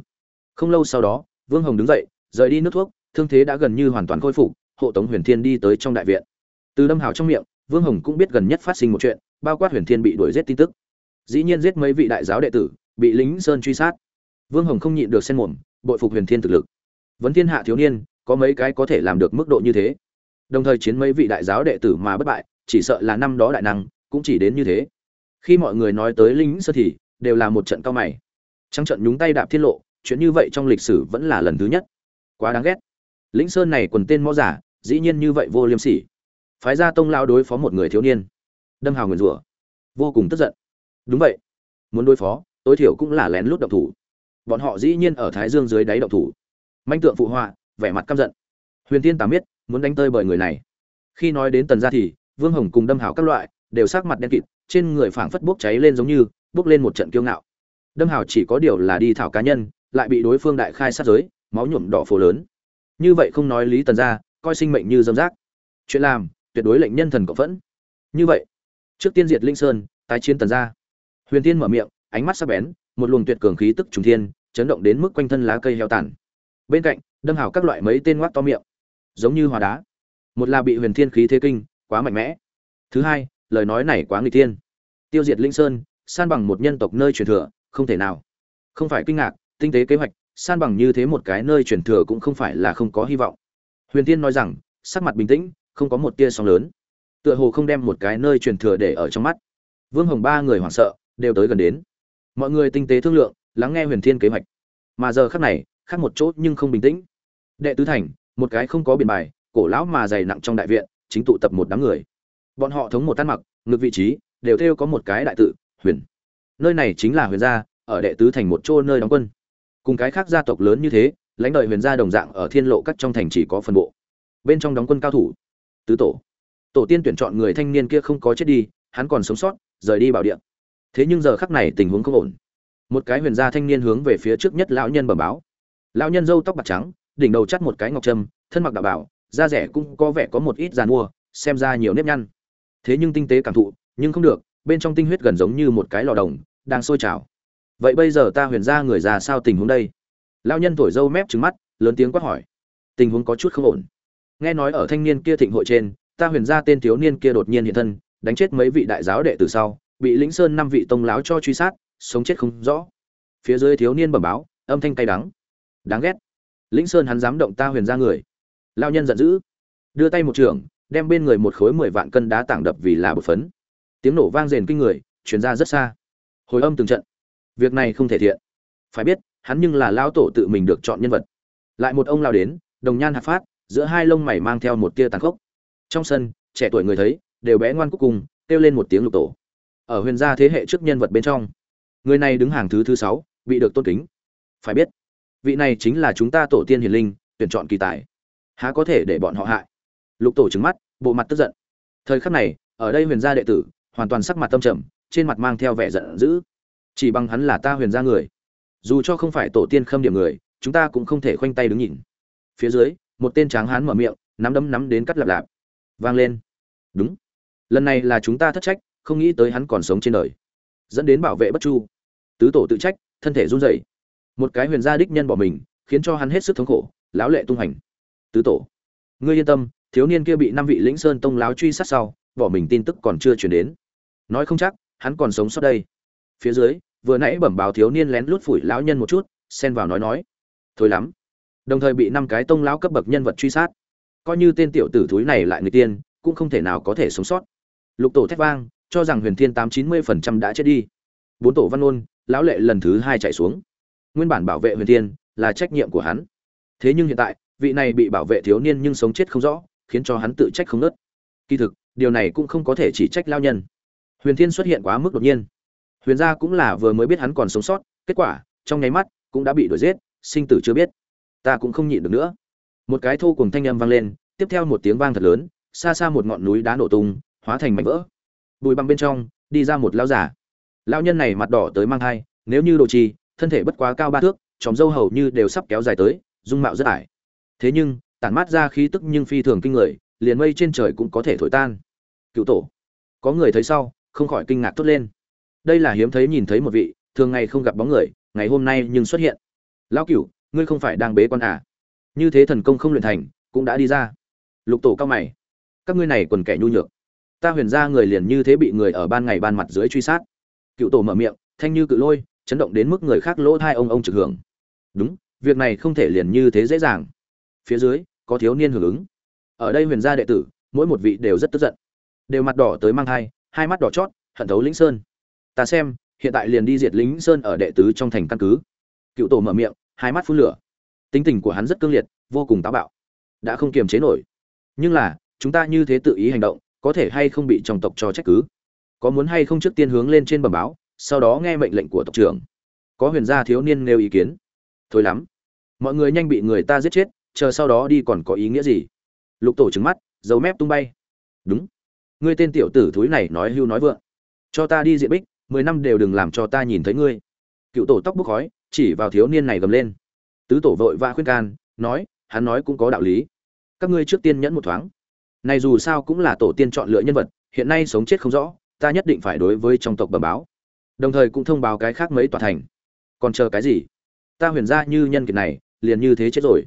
Không lâu sau đó, vương hồng đứng dậy, rời đi nước thuốc, thương thế đã gần như hoàn toàn khôi phục, hộ tống huyền thiên đi tới trong đại viện. Từ đâm hào trong miệng vương hồng cũng biết gần nhất phát sinh một chuyện, bao quát huyền thiên bị đuổi giết tin tức. Dĩ nhiên giết mấy vị đại giáo đệ tử, bị lính sơn truy sát. Vương hồng không nhịn được xen mồm, bội phục huyền thiên thực lực. Vấn thiên hạ thiếu niên, có mấy cái có thể làm được mức độ như thế? Đồng thời chiến mấy vị đại giáo đệ tử mà bất bại, chỉ sợ là năm đó đại năng, cũng chỉ đến như thế. Khi mọi người nói tới lính sơn thì, đều là một trận cao mày. Trắng trận nhúng tay đạp thiên lộ, chuyện như vậy trong lịch sử vẫn là lần thứ nhất. Quá đáng ghét. Lĩnh sơn này quần tên mõ giả, dĩ nhiên như vậy vô liêm sỉ phái ra tông lao đối phó một người thiếu niên. Đâm hào nguyền rủa. Vô cùng tức giận. Đúng vậy. Muốn đối phó, tối thiểu cũng là lén lút động thủ. Bọn họ dĩ nhiên ở thái dương dưới đáy động thủ. Manh tượng phụ họa, vẻ mặt căm giận. Huyền tiên tám biết muốn đánh tơi bởi người này. Khi nói đến tần gia thì, vương hồng cùng đâm hào các loại, đều sắc mặt đen kịt, trên người phảng phất bốc cháy lên giống như, bốc lên một trận kiêu ngạo. Đâm hào chỉ có điều là đi thảo cá nhân, lại bị đối phương đại khai sát giới, máu nhuộm đỏ phố lớn. Như vậy không nói lý tần gia, coi sinh mệnh như dâm rác. Chuyện làm tuyệt đối lệnh nhân thần cộng phẫn. Như vậy, trước tiên diệt linh sơn, tái chiến tần gia. Huyền tiên mở miệng, ánh mắt sắc bén, một luồng tuyệt cường khí tức trùng thiên, chấn động đến mức quanh thân lá cây heo tàn. Bên cạnh, đâm hào các loại mấy tên ngoác to miệng. Giống như hòa đá. Một là bị huyền thiên khí thế kinh, quá mạnh mẽ. Thứ hai, lời nói này quá người tiên tiêu diệt linh sơn, san bằng một nhân tộc nơi truyền thừa, không thể nào. Không phải kinh ngạc, tinh tế kế hoạch, san bằng như thế một cái nơi truyền thừa cũng không phải là không có hy vọng. Huyền tiên nói rằng, sắc mặt bình tĩnh không có một tia sóng lớn. Tựa hồ không đem một cái nơi truyền thừa để ở trong mắt. Vương hồng ba người hoảng sợ, đều tới gần đến. Mọi người tinh tế thương lượng, lắng nghe huyền thiên kế hoạch. Mà giờ khác này, khác một chỗ nhưng không bình tĩnh. Đệ tứ thành, một cái không có biển bài, cổ lão mà dày nặng trong đại viện, chính tụ tập một đám người. Bọn họ thống một tan mặc ngược vị trí, đều theo có một cái đại tự, huyền. Nơi này chính là huyền gia, ở đệ tứ thành một chỗ nơi đóng quân. Cùng cái khác gia tộc lớn như thế, lãnh đời huyền gia đồng dạng ở thiên lộ các trong thành chỉ có phần bộ. Bên trong đóng quân cao thủ tứ tổ. Tổ tiên tuyển chọn người thanh niên kia không có chết đi, hắn còn sống sót, rời đi bảo địa. Thế nhưng giờ khắc này tình huống không ổn. Một cái huyền gia thanh niên hướng về phía trước nhất lão nhân bẩm báo. Lão nhân râu tóc bạc trắng, đỉnh đầu chắt một cái ngọc trâm, thân mặc đạo bảo, da rẻ cũng có vẻ có một ít giàn mua xem ra nhiều nếp nhăn. Thế nhưng tinh tế cảm thụ, nhưng không được, bên trong tinh huyết gần giống như một cái lò đồng, đang sôi trào. Vậy bây giờ ta huyền ra người già sao tình huống đây? Lao nhân thổi dâu mép trứng mắt, lớn tiếng quát hỏi. Tình huống có chút không ổn nghe nói ở thanh niên kia thịnh hội trên, ta huyền ra tên thiếu niên kia đột nhiên hiện thân, đánh chết mấy vị đại giáo đệ từ sau, bị lĩnh sơn năm vị tông láo cho truy sát, sống chết không rõ. Phía dưới thiếu niên bẩm báo, âm thanh cay đắng. Đáng ghét. Lĩnh sơn hắn dám động ta huyền ra người. Lao nhân giận dữ. Đưa tay một trường đem bên người một khối mười vạn cân đá tảng đập vì là bột phấn. Tiếng nổ vang rền kinh người chuyển ra rất xa. Hồi âm từng trận. Việc này không thể thiện. Phải biết, hắn nhưng là lao tổ tự mình được chọn nhân vật. Lại một ông lao đến, đồng nhan hạ phát giữa hai lông mày mang theo một tia tàn khốc. Trong sân, trẻ tuổi người thấy, đều bé ngoan cuối cùng, kêu lên một tiếng lục tổ. Ở huyền gia thế hệ trước nhân vật bên trong, người này đứng hàng thứ thứ sáu, bị được tôn kính. Phải biết, vị này chính là chúng ta tổ tiên hiền linh, tuyển chọn kỳ tài. Há có thể để bọn họ hại? Lục tổ trứng mắt, bộ mặt tức giận. Thời khắc này, ở đây huyền gia đệ tử, hoàn toàn sắc mặt tâm trầm, trên mặt mang theo vẻ giận dữ. Chỉ bằng hắn là ta huyền gia người. Dù cho không phải tổ tiên khâm điểm người, chúng ta cũng không thể khoanh tay đứng nhìn. Phía dưới một tên tráng hán mở miệng, nắm đấm nắm đến cắt lạp lạp. Vang lên. Đúng. Lần này là chúng ta thất trách, không nghĩ tới hắn còn sống trên đời. Dẫn đến bảo vệ bất chu. Tứ tổ tự trách, thân thể run rẩy. Một cái huyền gia đích nhân bỏ mình, khiến cho hắn hết sức thống khổ, lão lệ tung hành tứ tổ. Ngươi yên tâm, thiếu niên kia bị năm vị lĩnh sơn tông láo truy sát sau, bỏ mình tin tức còn chưa chuyển đến. Nói không chắc, hắn còn sống sót đây. Phía dưới, vừa nãy bẩm báo thiếu niên lén lút phủi lão nhân một chút, xen vào nói nói. Thôi lắm đồng thời bị năm cái tông lão cấp bậc nhân vật truy sát. Coi như tên tiểu tử thúi này lại người tiên, cũng không thể nào có thể sống sót. Lục tổ thét vang, cho rằng huyền thiên tám chín mươi phần trăm đã chết đi. Bốn tổ văn ôn, lão lệ lần thứ hai chạy xuống. Nguyên bản bảo vệ huyền thiên là trách nhiệm của hắn. Thế nhưng hiện tại, vị này bị bảo vệ thiếu niên nhưng sống chết không rõ, khiến cho hắn tự trách không nớt kỳ thực, điều này cũng không có thể chỉ trách lao nhân. Huyền thiên xuất hiện quá mức đột nhiên. Huyền gia cũng là vừa mới biết hắn còn sống sót, kết quả, trong nháy mắt, cũng đã bị đuổi giết, sinh tử chưa biết ta cũng không nhịn được nữa. Một cái thô cùng thanh âm vang lên, tiếp theo một tiếng vang thật lớn, xa xa một ngọn núi đá nổ tung, hóa thành mảnh vỡ. Bùi băng bên trong, đi ra một lão giả lão nhân này mặt đỏ tới mang thai, nếu như đồ trì, thân thể bất quá cao ba thước, tròm dâu hầu như đều sắp kéo dài tới, dung mạo rất ải. Thế nhưng, tản mát ra khí tức nhưng phi thường kinh người, liền mây trên trời cũng có thể thổi tan. Cựu tổ. Có người thấy sau, không khỏi kinh ngạc thốt lên. Đây là hiếm thấy nhìn thấy một vị, thường ngày không gặp bóng người, ngày hôm nay nhưng xuất hiện. Lão cửu ngươi không phải đang bế quan à? Như thế thần công không luyện thành cũng đã đi ra. Lục tổ cao mày. Các ngươi này quần kẻ nhu nhược. Ta huyền gia người liền như thế bị người ở ban ngày ban mặt dưới truy sát. Cựu tổ mở miệng thanh như cự lôi chấn động đến mức người khác lỗ thai ông ông trực hưởng. Đúng việc này không thể liền như thế dễ dàng. Phía dưới có thiếu niên hưởng ứng. Ở đây huyền gia đệ tử mỗi một vị đều rất tức giận. Đều mặt đỏ tới mang hai, hai mắt đỏ chót hận thấu lĩnh sơn. Ta xem hiện tại liền đi diệt lĩnh sơn ở đệ tứ trong thành căn cứ. Cựu tổ mở miệng hai mắt phun lửa. Tính tình của hắn rất cương liệt, vô cùng táo bạo. Đã không kiềm chế nổi. Nhưng là, chúng ta như thế tự ý hành động, có thể hay không bị trong tộc cho trách cứ? Có muốn hay không trước tiên hướng lên trên bẩm báo, sau đó nghe mệnh lệnh của tộc trưởng? Có huyền gia thiếu niên nêu ý kiến. Thôi lắm. Mọi người nhanh bị người ta giết chết, chờ sau đó đi còn có ý nghĩa gì? Lục tổ trứng mắt, dấu mép tung bay. Đúng. Ngươi tên tiểu tử thúi này nói hưu nói vượng. Cho ta đi diện bích, mười năm đều đừng làm cho ta nhìn thấy ngươi. Cựu tổ tóc bốc khói chỉ vào thiếu niên này gầm lên. Tứ tổ vội và khuyên can, nói, hắn nói cũng có đạo lý. Các ngươi trước tiên nhẫn một thoáng. Này dù sao cũng là tổ tiên chọn lựa nhân vật, hiện nay sống chết không rõ, ta nhất định phải đối với trong tộc bẩm báo. Đồng thời cũng thông báo cái khác mấy tòa thành. Còn chờ cái gì? Ta huyền ra như nhân kiệt này, liền như thế chết rồi.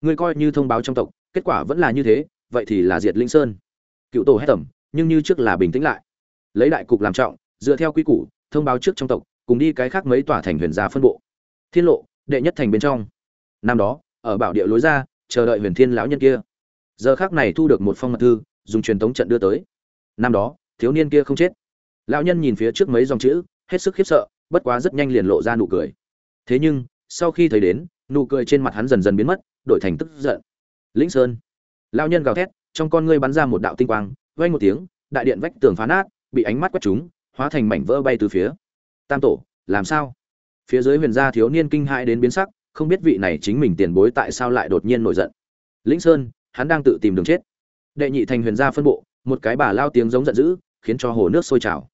Ngươi coi như thông báo trong tộc, kết quả vẫn là như thế, vậy thì là diệt linh sơn. Cựu tổ hét tầm nhưng như trước là bình tĩnh lại. Lấy đại cục làm trọng, dựa theo quy củ, thông báo trước trong tộc, cùng đi cái khác mấy tòa thành huyền gia phân bộ thiên lộ, đệ nhất thành bên trong. Năm đó, ở bảo địa lối ra, chờ đợi huyền thiên lão nhân kia. Giờ khác này thu được một phong mật thư, dùng truyền thống trận đưa tới. Năm đó, thiếu niên kia không chết. Lão nhân nhìn phía trước mấy dòng chữ, hết sức khiếp sợ, bất quá rất nhanh liền lộ ra nụ cười. Thế nhưng, sau khi thấy đến, nụ cười trên mặt hắn dần dần biến mất, đổi thành tức giận. Lĩnh sơn. Lão nhân gào thét, trong con ngươi bắn ra một đạo tinh quang vây một tiếng, đại điện vách tường phá nát, bị ánh mắt quét chúng hóa thành mảnh vỡ bay từ phía. Tam tổ, làm sao? Phía dưới huyền gia thiếu niên kinh hãi đến biến sắc, không biết vị này chính mình tiền bối tại sao lại đột nhiên nổi giận. Lĩnh sơn, hắn đang tự tìm đường chết. Đệ nhị thành huyền gia phân bộ, một cái bà lao tiếng giống giận dữ, khiến cho hồ nước sôi trào.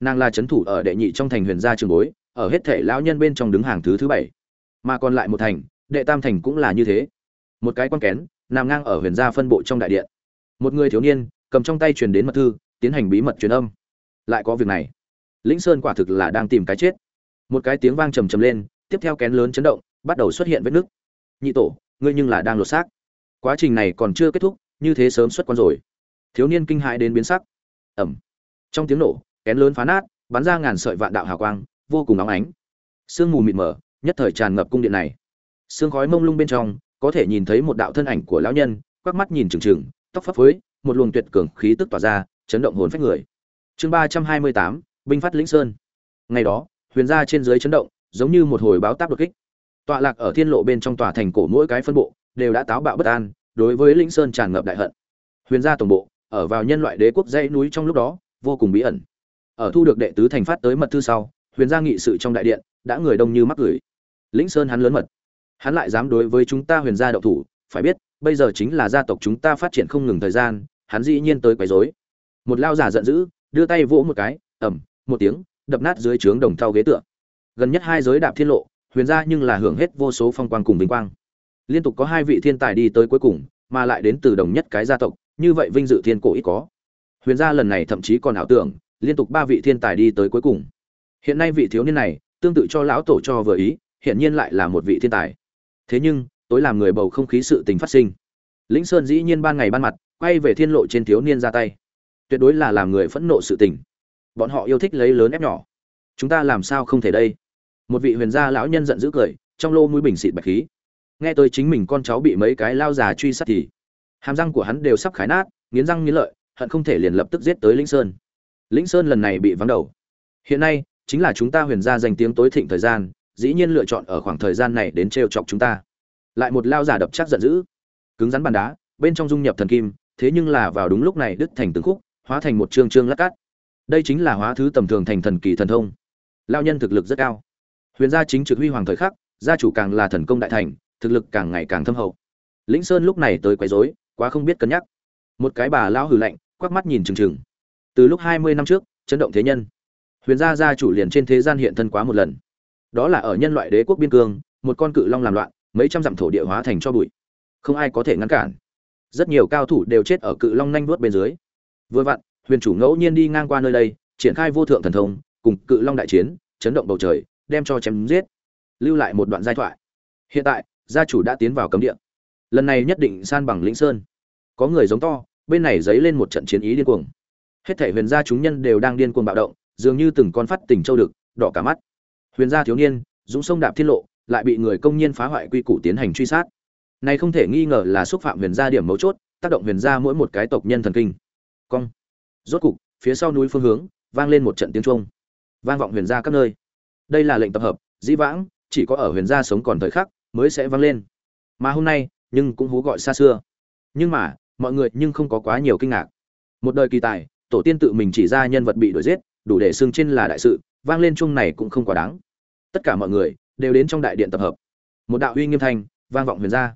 Nàng là c thủ ở đệ nhị trong thành huyền gia trường bối, ở hết thể lão nhân bên trong đứng hàng thứ thứ bảy. Mà còn lại một thành, đệ tam thành cũng là như thế. Một cái quan kén, nằm ngang ở huyền gia phân bộ trong đại điện. Một người thiếu niên, cầm trong tay truyền đến mật thư, tiến hành bí mật truyền âm. Lại có việc này. Lĩnh sơn quả thực là đang tìm cái chết một cái tiếng vang trầm trầm lên, tiếp theo kén lớn chấn động, bắt đầu xuất hiện vết nứt. Nhị tổ, ngươi nhưng là đang lột xác. Quá trình này còn chưa kết thúc, như thế sớm xuất quan rồi. Thiếu niên kinh hãi đến biến sắc. Ẩm trong tiếng nổ, kén lớn phá nát, bắn ra ngàn sợi vạn đạo hào quang, vô cùng óng ánh. Sương mù mịt mờ, nhất thời tràn ngập cung điện này. Sương khói mông lung bên trong, có thể nhìn thấy một đạo thân ảnh của lão nhân, quắc mắt nhìn trừng trừng tóc phấp phới, một luồng tuyệt cường khí tức tỏa ra, chấn động hồn phách người. Chương ba trăm hai mươi tám, binh phát lĩnh sơn. Ngày đó huyền gia trên dưới chấn động, giống như một hồi báo táp đột kích. Tọa lạc ở thiên lộ bên trong tòa thành cổ mỗi cái phân bộ, đều đã táo bạo bất an, đối với lĩnh sơn tràn ngập đại hận. Huyền gia tổng bộ, ở vào nhân loại đế quốc dãy núi trong lúc đó, vô cùng bí ẩn. Ở thu được đệ tứ thành phát tới mật thư sau, huyền gia nghị sự trong đại điện, đã người đông như mắc gửi lĩnh sơn hắn lớn mật. Hắn lại dám đối với chúng ta huyền gia đậu thủ, phải biết, bây giờ chính là gia tộc chúng ta phát triển không ngừng thời gian, hắn dĩ nhiên tới quấy rối. Một lao giả giận dữ, đưa tay vỗ một cái ẩm một tiếng đập nát dưới trướng đồng thau ghế tựa. Gần nhất hai giới đạp thiên lộ, huyền gia nhưng là hưởng hết vô số phong quang cùng vinh quang. Liên tục có hai vị thiên tài đi tới cuối cùng, mà lại đến từ đồng nhất cái gia tộc, như vậy vinh dự thiên cổ ít có. Huyền gia lần này thậm chí còn ảo tưởng, liên tục ba vị thiên tài đi tới cuối cùng. Hiện nay vị thiếu niên này, tương tự cho lão tổ cho vừa ý, hiện nhiên lại là một vị thiên tài. Thế nhưng, tối làm người bầu không khí sự tình phát sinh. Lĩnh sơn dĩ nhiên ban ngày ban mặt, quay về thiên lộ trên thiếu niên ra tay. Tuyệt đối là làm người phẫn nộ sự tình bọn họ yêu thích lấy lớn ép nhỏ. Chúng ta làm sao không thể đây? Một vị huyền gia lão nhân giận dữ cười, trong lô mũi bình xịt bạch khí. Nghe tôi chính mình con cháu bị mấy cái lao già truy sát thì, hàm răng của hắn đều sắp khải nát, nghiến răng nghiến lợi, hận không thể liền lập tức giết tới lĩnh sơn. Lĩnh sơn lần này bị vắng đầu. Hiện nay, chính là chúng ta huyền gia danh tiếng tối thịnh thời gian, dĩ nhiên lựa chọn ở khoảng thời gian này đến trêu chọc chúng ta. Lại một lao giả đập chắc giận dữ. Cứng rắn bàn đá, bên trong dung nhập thần kim, thế nhưng là vào đúng lúc này đứt thành từng khúc, hóa thành một trương trương lát cát đây chính là hóa thứ tầm thường thành thần kỳ thần thông. Lao nhân thực lực rất cao. Huyền gia chính trực huy hoàng thời khắc, gia chủ càng là thần công đại thành, thực lực càng ngày càng thâm hậu. Lĩnh sơn lúc này tới quấy rối, quá không biết cân nhắc. Một cái bà lão hừ lạnh, quắc mắt nhìn trừng trừng từ lúc hai mươi năm trước, chấn động thế nhân. Huyền gia gia chủ liền trên thế gian hiện thân quá một lần. Đó là ở nhân loại đế quốc biên cương, một con cự long làm loạn, mấy trăm dặm thổ địa hóa thành cho bụi. Không ai có thể ngăn cản. Rất nhiều cao thủ đều chết ở cự long nhanh vuốt bên dưới. Vừa vặn huyền chủ ngẫu nhiên đi ngang qua nơi đây, triển khai vô thượng thần thông, cùng cự long đại chiến, chấn động bầu trời, đem cho chém giết. Lưu lại một đoạn giai thoại. Hiện tại, gia chủ đã tiến vào cấm địa. Lần này nhất định san bằng lĩnh sơn. Có người giống to, bên này dấy lên một trận chiến ý điên cuồng. Hết thể huyền gia chúng nhân đều đang điên cuồng bạo động, dường như từng con phát tỉnh châu đực, đỏ cả mắt. Huyền gia thiếu niên, dũng sông đạp thiên lộ, lại bị người công nhiên phá hoại quy củ tiến hành truy sát. Này không thể nghi ngờ là xúc phạm huyền gia điểm mấu chốt, tác động huyền gia mỗi một cái tộc nhân thần kinh. Cong rốt cục, phía sau núi phương hướng, vang lên một trận tiếng trung vang vọng huyền gia các nơi. Đây là lệnh tập hợp, dĩ vãng, chỉ có ở huyền gia sống còn thời khắc, mới sẽ vang lên. Mà hôm nay, nhưng cũng hú gọi xa xưa. Nhưng mà, mọi người nhưng không có quá nhiều kinh ngạc. Một đời kỳ tài, tổ tiên tự mình chỉ ra nhân vật bị đuổi giết, đủ để xưng trên là đại sự, vang lên chung này cũng không quá đáng. Tất cả mọi người, đều đến trong đại điện tập hợp. Một đạo uy nghiêm thanh, vang vọng huyền gia.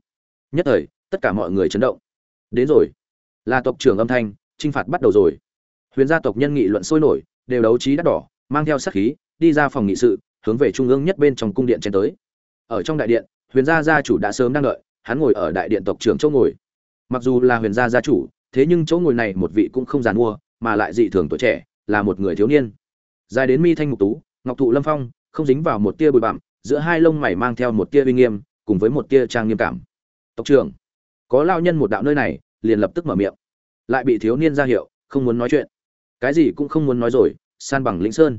Nhất thời, tất cả mọi người chấn động. Đến rồi. Là tộc trưởng âm thanh trinh phạt bắt đầu rồi huyền gia tộc nhân nghị luận sôi nổi, đều đấu trí đắt đỏ, mang theo sát khí, đi ra phòng nghị sự, hướng về trung ương nhất bên trong cung điện chen tới. Ở trong đại điện, huyền gia gia chủ đã sớm đang đợi, hắn ngồi ở đại điện tộc trưởng chỗ ngồi. Mặc dù là huyền gia gia chủ, thế nhưng chỗ ngồi này một vị cũng không giàn mua, mà lại dị thường tuổi trẻ, là một người thiếu niên. Dài đến mi thanh Mục tú, ngọc thụ lâm phong, không dính vào một tia bụi bặm, giữa hai lông mày mang theo một tia uy nghiêm, cùng với một tia trang nghiêm cảm. Tộc trưởng, có lao nhân một đạo nơi này, liền lập tức mở miệng. Lại bị thiếu niên ra hiệu, không muốn nói chuyện cái gì cũng không muốn nói rồi, san bằng lĩnh sơn.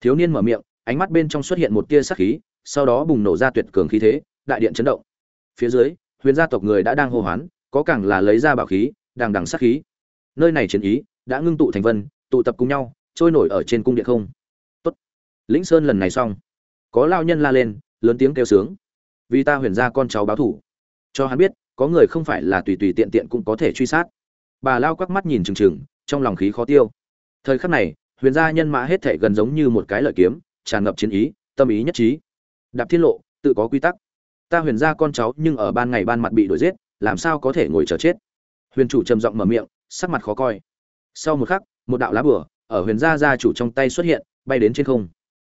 Thiếu niên mở miệng, ánh mắt bên trong xuất hiện một tia sắc khí, sau đó bùng nổ ra tuyệt cường khí thế, đại điện chấn động. Phía dưới, huyền gia tộc người đã đang hô hoán, có càng là lấy ra bảo khí, đằng đằng sắc khí. Nơi này chiến ý, đã ngưng tụ thành vân, tụ tập cùng nhau, trôi nổi ở trên cung điện không. Tốt. Lĩnh sơn lần này xong. Có lao nhân la lên, lớn tiếng kêu sướng. Vì ta huyền gia con cháu báo thủ. Cho hắn biết, có người không phải là tùy tùy tiện tiện cũng có thể truy sát. Bà lao quắc mắt nhìn trừng trừng trong lòng khí khó tiêu thời khắc này, huyền gia nhân mã hết thể gần giống như một cái lợi kiếm, tràn ngập chiến ý, tâm ý nhất trí. Đạp thiên lộ, tự có quy tắc. Ta huyền gia con cháu nhưng ở ban ngày ban mặt bị đuổi giết, làm sao có thể ngồi chờ chết? Huyền chủ trầm giọng mở miệng, sắc mặt khó coi. Sau một khắc, một đạo lá bửa ở huyền gia gia chủ trong tay xuất hiện, bay đến trên không.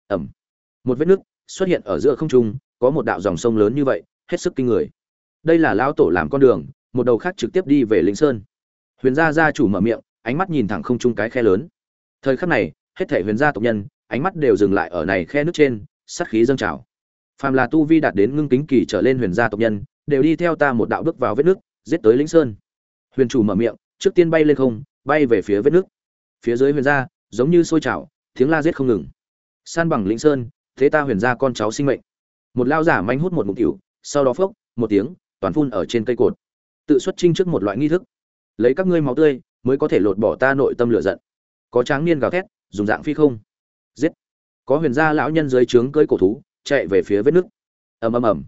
Ẩm. Một vết nứt xuất hiện ở giữa không trung, có một đạo dòng sông lớn như vậy, hết sức kinh người. Đây là lão tổ làm con đường, một đầu khác trực tiếp đi về lĩnh sơn. Huyền gia gia chủ mở miệng, ánh mắt nhìn thẳng không trung cái khe lớn thời khắc này, hết thể huyền gia tộc nhân, ánh mắt đều dừng lại ở này khe nước trên, sát khí dâng trào. Phàm là tu vi đạt đến ngưng kính kỳ trở lên huyền gia tộc nhân, đều đi theo ta một đạo bước vào vết nước, giết tới lĩnh sơn. Huyền chủ mở miệng, trước tiên bay lên không, bay về phía vết nước. Phía dưới huyền gia, giống như sôi trào, tiếng la giết không ngừng. San bằng lĩnh sơn, thế ta huyền gia con cháu sinh mệnh. Một lao giả manh hút một mục tiểu, sau đó phốc, một tiếng, toàn phun ở trên cây cột. Tự xuất trinh trước một loại nghi thức. Lấy các ngươi máu tươi, mới có thể lột bỏ ta nội tâm lửa giận có tráng niên gào thét, dùng dạng phi không. Giết. Có huyền gia lão nhân dưới trướng cưỡi cổ thú, chạy về phía vết nước. Ầm ầm ầm.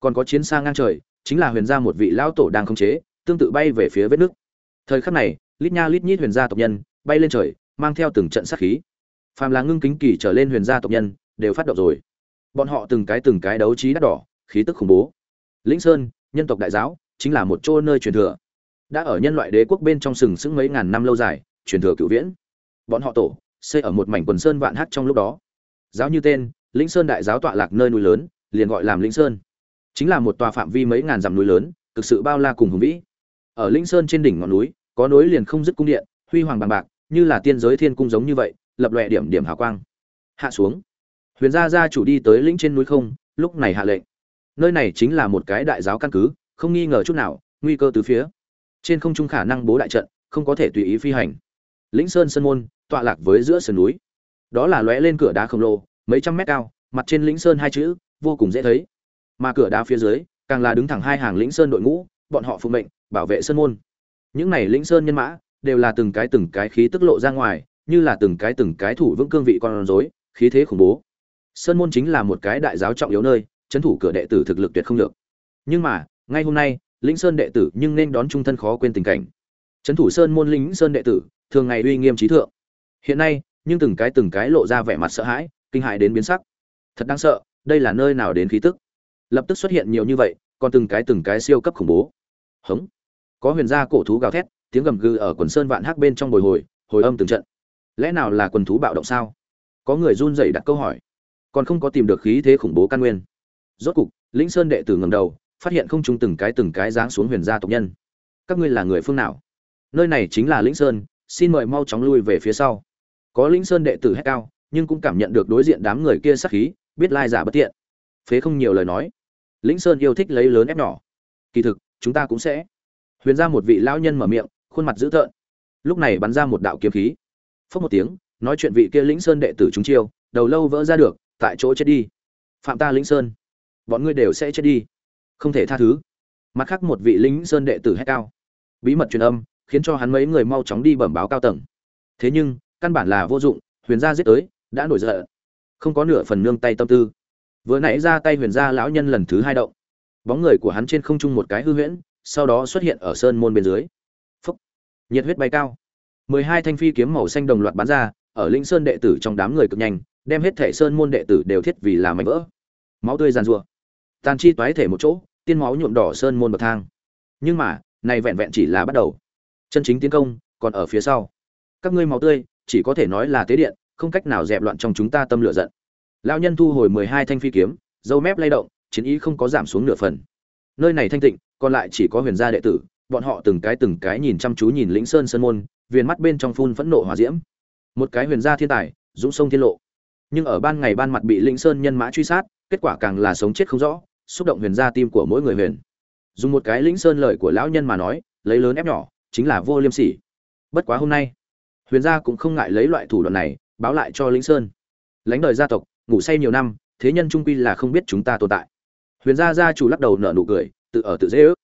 Còn có chiến xa ngang trời, chính là huyền gia một vị lão tổ đang khống chế, tương tự bay về phía vết nước. Thời khắc này, lít nha lít nhít huyền gia tộc nhân bay lên trời, mang theo từng trận sát khí. Phàm là ngưng kính kỳ trở lên huyền gia tộc nhân đều phát động rồi. Bọn họ từng cái từng cái đấu trí đắt đỏ, khí tức khủng bố. Lĩnh sơn, nhân tộc đại giáo, chính là một chỗ nơi truyền thừa. Đã ở nhân loại đế quốc bên trong sừng sững mấy ngàn năm lâu dài, truyền thừa cựu viễn bọn họ tổ xây ở một mảnh quần sơn vạn hát trong lúc đó. Giáo như tên, lĩnh sơn đại giáo tọa lạc nơi núi lớn, liền gọi làm lĩnh sơn. Chính là một tòa phạm vi mấy ngàn dặm núi lớn thực sự bao la cùng hùng vĩ. Ở lĩnh sơn trên đỉnh ngọn núi, có núi liền không dứt cung điện, huy hoàng bằng bạc, như là tiên giới thiên cung giống như vậy, lập lòe điểm điểm hào quang. Hạ xuống. Huyền gia gia chủ đi tới lĩnh trên núi không, lúc này hạ lệnh. Nơi này chính là một cái đại giáo căn cứ, không nghi ngờ chút nào, nguy cơ từ phía. Trên không trung khả năng bố đại trận, không có thể tùy ý phi hành lĩnh sơn sơn môn, tọa lạc với giữa sườn núi. Đó là lóe lên cửa đá khổng lồ, mấy trăm mét cao, mặt trên lĩnh sơn hai chữ, vô cùng dễ thấy. Mà cửa đá phía dưới, càng là đứng thẳng hai hàng lĩnh sơn đội ngũ, bọn họ phụ mệnh, bảo vệ sơn môn. Những này lĩnh sơn nhân mã, đều là từng cái từng cái khí tức lộ ra ngoài, như là từng cái từng cái thủ vững cương vị con rối, khí thế khủng bố. Sơn môn chính là một cái đại giáo trọng yếu nơi trấn thủ cửa đệ tử thực lực tuyệt không được. Nhưng mà, ngay hôm nay, lĩnh sơn đệ tử nhưng nên đón trung thân khó quên tình cảnh. Trấn thủ sơn môn lĩnh sơn đệ tử thường ngày uy nghiêm trí thượng. Hiện nay, nhưng từng cái từng cái lộ ra vẻ mặt sợ hãi, kinh hại đến biến sắc. Thật đáng sợ, đây là nơi nào đến khí tức? Lập tức xuất hiện nhiều như vậy, còn từng cái từng cái siêu cấp khủng bố. Hống. Có huyền gia cổ thú gào thét, tiếng gầm gừ ở quần sơn vạn hắc bên trong bồi hồi hồi âm từng trận. Lẽ nào là quần thú bạo động sao? Có người run rẩy đặt câu hỏi. Còn không có tìm được khí thế khủng bố căn nguyên. Rốt cục, lĩnh sơn đệ tử ngầm đầu, phát hiện không chúng từng cái từng cái dáng xuống huyền gia tộc nhân. Các ngươi là người phương nào? Nơi này chính là lĩnh sơn xin mời mau chóng lui về phía sau. Có lĩnh sơn đệ tử hét cao, nhưng cũng cảm nhận được đối diện đám người kia sắc khí, biết lai giả bất tiện. Phế không nhiều lời nói. Lĩnh sơn yêu thích lấy lớn ép nhỏ. Kỳ thực, chúng ta cũng sẽ. Huyền ra một vị lão nhân mở miệng, khuôn mặt dữ tợn. Lúc này bắn ra một đạo kiếm khí. Phốc một tiếng, nói chuyện vị kia lĩnh sơn đệ tử chúng chiêu, đầu lâu vỡ ra được, tại chỗ chết đi. Phạm ta lĩnh sơn. Bọn ngươi đều sẽ chết đi. Không thể tha thứ. Mặt khác một vị lính sơn đệ tử hét cao. Bí mật truyền âm khiến cho hắn mấy người mau chóng đi bẩm báo cao tầng. Thế nhưng, căn bản là vô dụng, huyền gia giết tới, đã nổi giận. Không có nửa phần nương tay tâm tư. Vừa nãy ra tay huyền gia lão nhân lần thứ hai động. Bóng người của hắn trên không trung một cái hư huyễn, sau đó xuất hiện ở sơn môn bên dưới. Phúc! Nhiệt huyết bay cao. Mười hai thanh phi kiếm màu xanh đồng loạt bắn ra, ở linh sơn đệ tử trong đám người cực nhanh, đem hết thể sơn môn đệ tử đều thiết vì làm mảnh vỡ. Máu tươi giàn rùa tàn chi toái thể một chỗ, tiên máu nhuộm đỏ sơn môn bậc thang. Nhưng mà, này vẹn vẹn chỉ là bắt đầu chân chính tiến công, còn ở phía sau. Các ngươi máu tươi, chỉ có thể nói là tế điện, không cách nào dẹp loạn trong chúng ta tâm lửa giận. Lão nhân thu hồi mười hai thanh phi kiếm, dâu mép lay động, chiến ý không có giảm xuống nửa phần. Nơi này thanh tịnh, còn lại chỉ có huyền gia đệ tử, bọn họ từng cái từng cái nhìn chăm chú nhìn lĩnh sơn sơn môn, viền mắt bên trong phun phẫn nộ hỏa diễm. Một cái huyền gia thiên tài, dũng sông thiên lộ. Nhưng ở ban ngày ban mặt bị lĩnh sơn nhân mã truy sát, kết quả càng là sống chết không rõ, xúc động huyền gia tim của mỗi người huyền. Dùng một cái lĩnh sơn lời của lão nhân mà nói, lấy lớn ép nhỏ chính là vô liêm sỉ. Bất quá hôm nay, huyền gia cũng không ngại lấy loại thủ đoạn này, báo lại cho lĩnh sơn. Lãnh đời gia tộc, ngủ say nhiều năm, thế nhân trung quy là không biết chúng ta tồn tại. Huyền gia gia chủ lắc đầu nở nụ cười, tự ở tự dễ ước.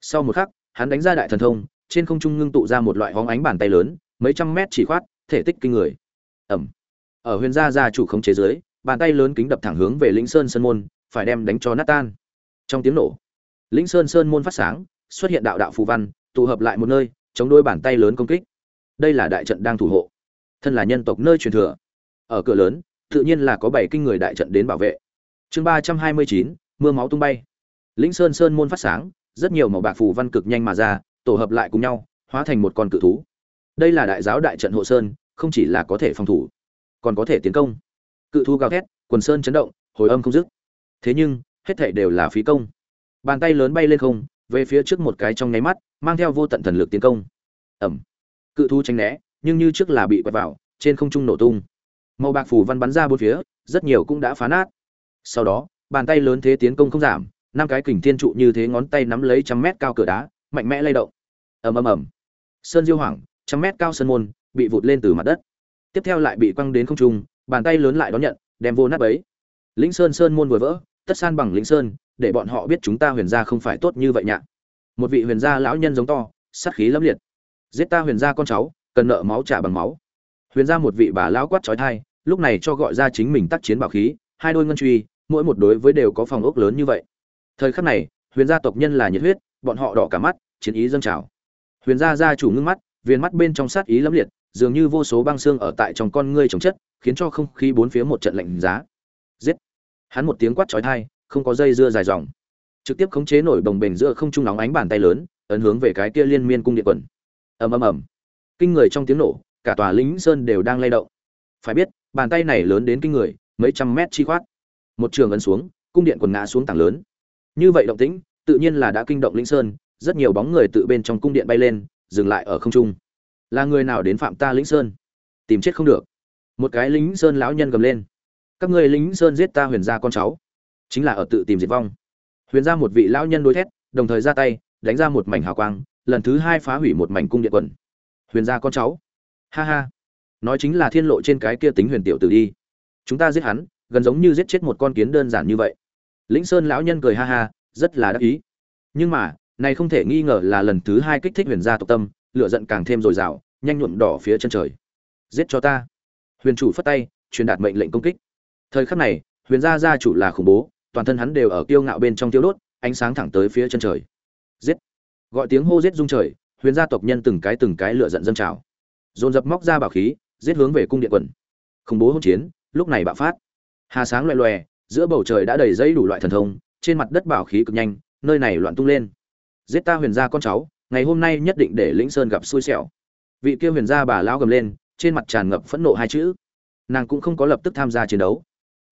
Sau một khắc, hắn đánh ra đại thần thông, trên không trung ngưng tụ ra một loại hóng ánh bàn tay lớn, mấy trăm mét chỉ khoát, thể tích kinh người. Ẩm. Ở huyền gia gia chủ không chế giới bàn tay lớn kính đập thẳng hướng về lĩnh sơn sơn môn, phải đem đánh cho nát tan. Trong tiếng nổ lĩnh sơn sơn môn phát sáng, xuất hiện đạo đạo phù văn tụ hợp lại một nơi, chống đôi bàn tay lớn công kích. Đây là đại trận đang thủ hộ. Thân là nhân tộc nơi truyền thừa. Ở cửa lớn, tự nhiên là có bảy kinh người đại trận đến bảo vệ. Chương ba trăm hai mươi chín, mưa máu tung bay. Lĩnh sơn sơn môn phát sáng, rất nhiều màu bạc phù văn cực nhanh mà ra, tổ hợp lại cùng nhau, hóa thành một con cự thú. Đây là đại giáo đại trận hộ sơn, không chỉ là có thể phòng thủ, còn có thể tiến công. Cự thú gào thét, quần sơn chấn động, hồi âm không dứt. Thế nhưng, hết thảy đều là phí công. Bàn tay lớn bay lên không, về phía trước một cái trong nháy mắt mang theo vô tận thần lực tiến công. Ẩm. Cự thú tránh né, nhưng như trước là bị quẹt vào, trên không trung nổ tung. Màu bạc phủ văn bắn ra bốn phía, rất nhiều cũng đã phá nát. Sau đó, bàn tay lớn thế tiến công không giảm, năm cái kình thiên trụ như thế ngón tay nắm lấy trăm mét cao cửa đá, mạnh mẽ lay động. Ầm ầm ầm. Sơn diêu hoảng, trăm mét cao sơn môn, bị vụt lên từ mặt đất. Tiếp theo lại bị quăng đến không trung, bàn tay lớn lại đón nhận, đem vô nát bấy. Lĩnh sơn sơn môn vừa vỡ, tất san bằng lĩnh sơn, để bọn họ biết chúng ta huyền gia không phải tốt như vậy nhạ một vị huyền gia lão nhân giống to, sát khí lâm liệt. Giết ta huyền gia con cháu, cần nợ máu trả bằng máu. Huyền gia một vị bà lão quát trói thai, lúc này cho gọi ra chính mình tác chiến bảo khí, hai đôi ngân truy, mỗi một đối với đều có phòng ốc lớn như vậy. Thời khắc này, huyền gia tộc nhân là nhiệt huyết, bọn họ đỏ cả mắt, chiến ý dâng trào. Huyền gia gia chủ ngưng mắt viên mắt bên trong sát ý lâm liệt, dường như vô số băng xương ở tại trong con ngươi trồng chất, khiến cho không khí bốn phía một trận lạnh giá. Giết. Hắn một tiếng quát trói thai, không có dây dưa dài dòng trực tiếp khống chế nổi bồng bềnh giữa không trung nóng ánh bàn tay lớn, ấn hướng về cái kia liên miên cung điện quần. Ầm ầm ầm. Kinh người trong tiếng nổ, cả tòa lính sơn đều đang lay động. Phải biết, bàn tay này lớn đến kinh người, mấy trăm mét chi khoát. Một trường ấn xuống, cung điện quần ngã xuống tảng lớn. Như vậy động tĩnh, tự nhiên là đã kinh động linh sơn, rất nhiều bóng người tự bên trong cung điện bay lên, dừng lại ở không trung. Là người nào đến phạm ta lĩnh sơn? Tìm chết không được. Một cái lính sơn lão nhân gầm lên. Các ngươi lính sơn giết ta huyền gia con cháu. Chính là ở tự tìm diệt vong huyền gia một vị lão nhân đối thét, đồng thời ra tay, đánh ra một mảnh hào quang, lần thứ hai phá hủy một mảnh cung điện quần. Huyền gia con cháu. Ha ha. Nói chính là thiên lộ trên cái kia tính huyền tiểu tử đi. Chúng ta giết hắn, gần giống như giết chết một con kiến đơn giản như vậy. Lĩnh sơn lão nhân cười ha ha, rất là đắc ý. Nhưng mà, này không thể nghi ngờ là lần thứ hai kích thích huyền gia tộc tâm, lửa giận càng thêm dồi dào, nhanh nhuộm đỏ phía chân trời. Giết cho ta. Huyền chủ phất tay, truyền đạt mệnh lệnh công kích. Thời khắc này, huyền gia gia chủ là khủng bố toàn thân hắn đều ở kiêu ngạo bên trong tiêu đốt, ánh sáng thẳng tới phía chân trời. Giết! Gọi tiếng hô giết rung trời, huyền gia tộc nhân từng cái từng cái lửa giận dâng trào. Dồn dập móc ra bảo khí, giết hướng về cung điện quần. Khủng bố hỗn chiến, lúc này bạo phát. Hà sáng loè loè, giữa bầu trời đã đầy dây đủ loại thần thông, trên mặt đất bảo khí cực nhanh, nơi này loạn tung lên. Giết ta huyền gia con cháu, ngày hôm nay nhất định để lĩnh sơn gặp xui xẻo. Vị kia huyền gia bà lao gầm lên, trên mặt tràn ngập phẫn nộ hai chữ. Nàng cũng không có lập tức tham gia chiến đấu,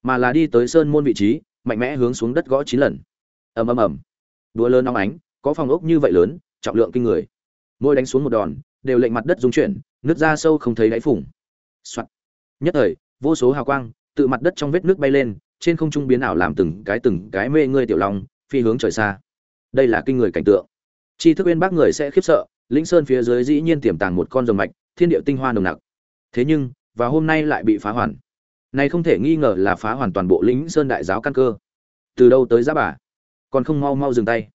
mà là đi tới sơn môn vị trí mạnh mẽ hướng xuống đất gõ chín lần. Ầm ầm ầm. Đua lớn nóng ánh, có phòng ốc như vậy lớn, trọng lượng kinh người. Môi đánh xuống một đòn, đều lệnh mặt đất rung chuyển, nước ra sâu không thấy đáy phủng Soạn. nhất thời, vô số hào quang, tự mặt đất trong vết nước bay lên, trên không trung biến ảo làm từng cái từng cái mê ngươi tiểu long, phi hướng trời xa. Đây là kinh người cảnh tượng. Chi thức bên bác người sẽ khiếp sợ, lĩnh sơn phía dưới dĩ nhiên tiềm tàng một con rồng mạch, thiên địa tinh hoa nồng nặc. Thế nhưng, và hôm nay lại bị phá hoàn này không thể nghi ngờ là phá hoàn toàn bộ lĩnh sơn đại giáo căn cơ. Từ đâu tới giá bà? Còn không mau mau dừng tay.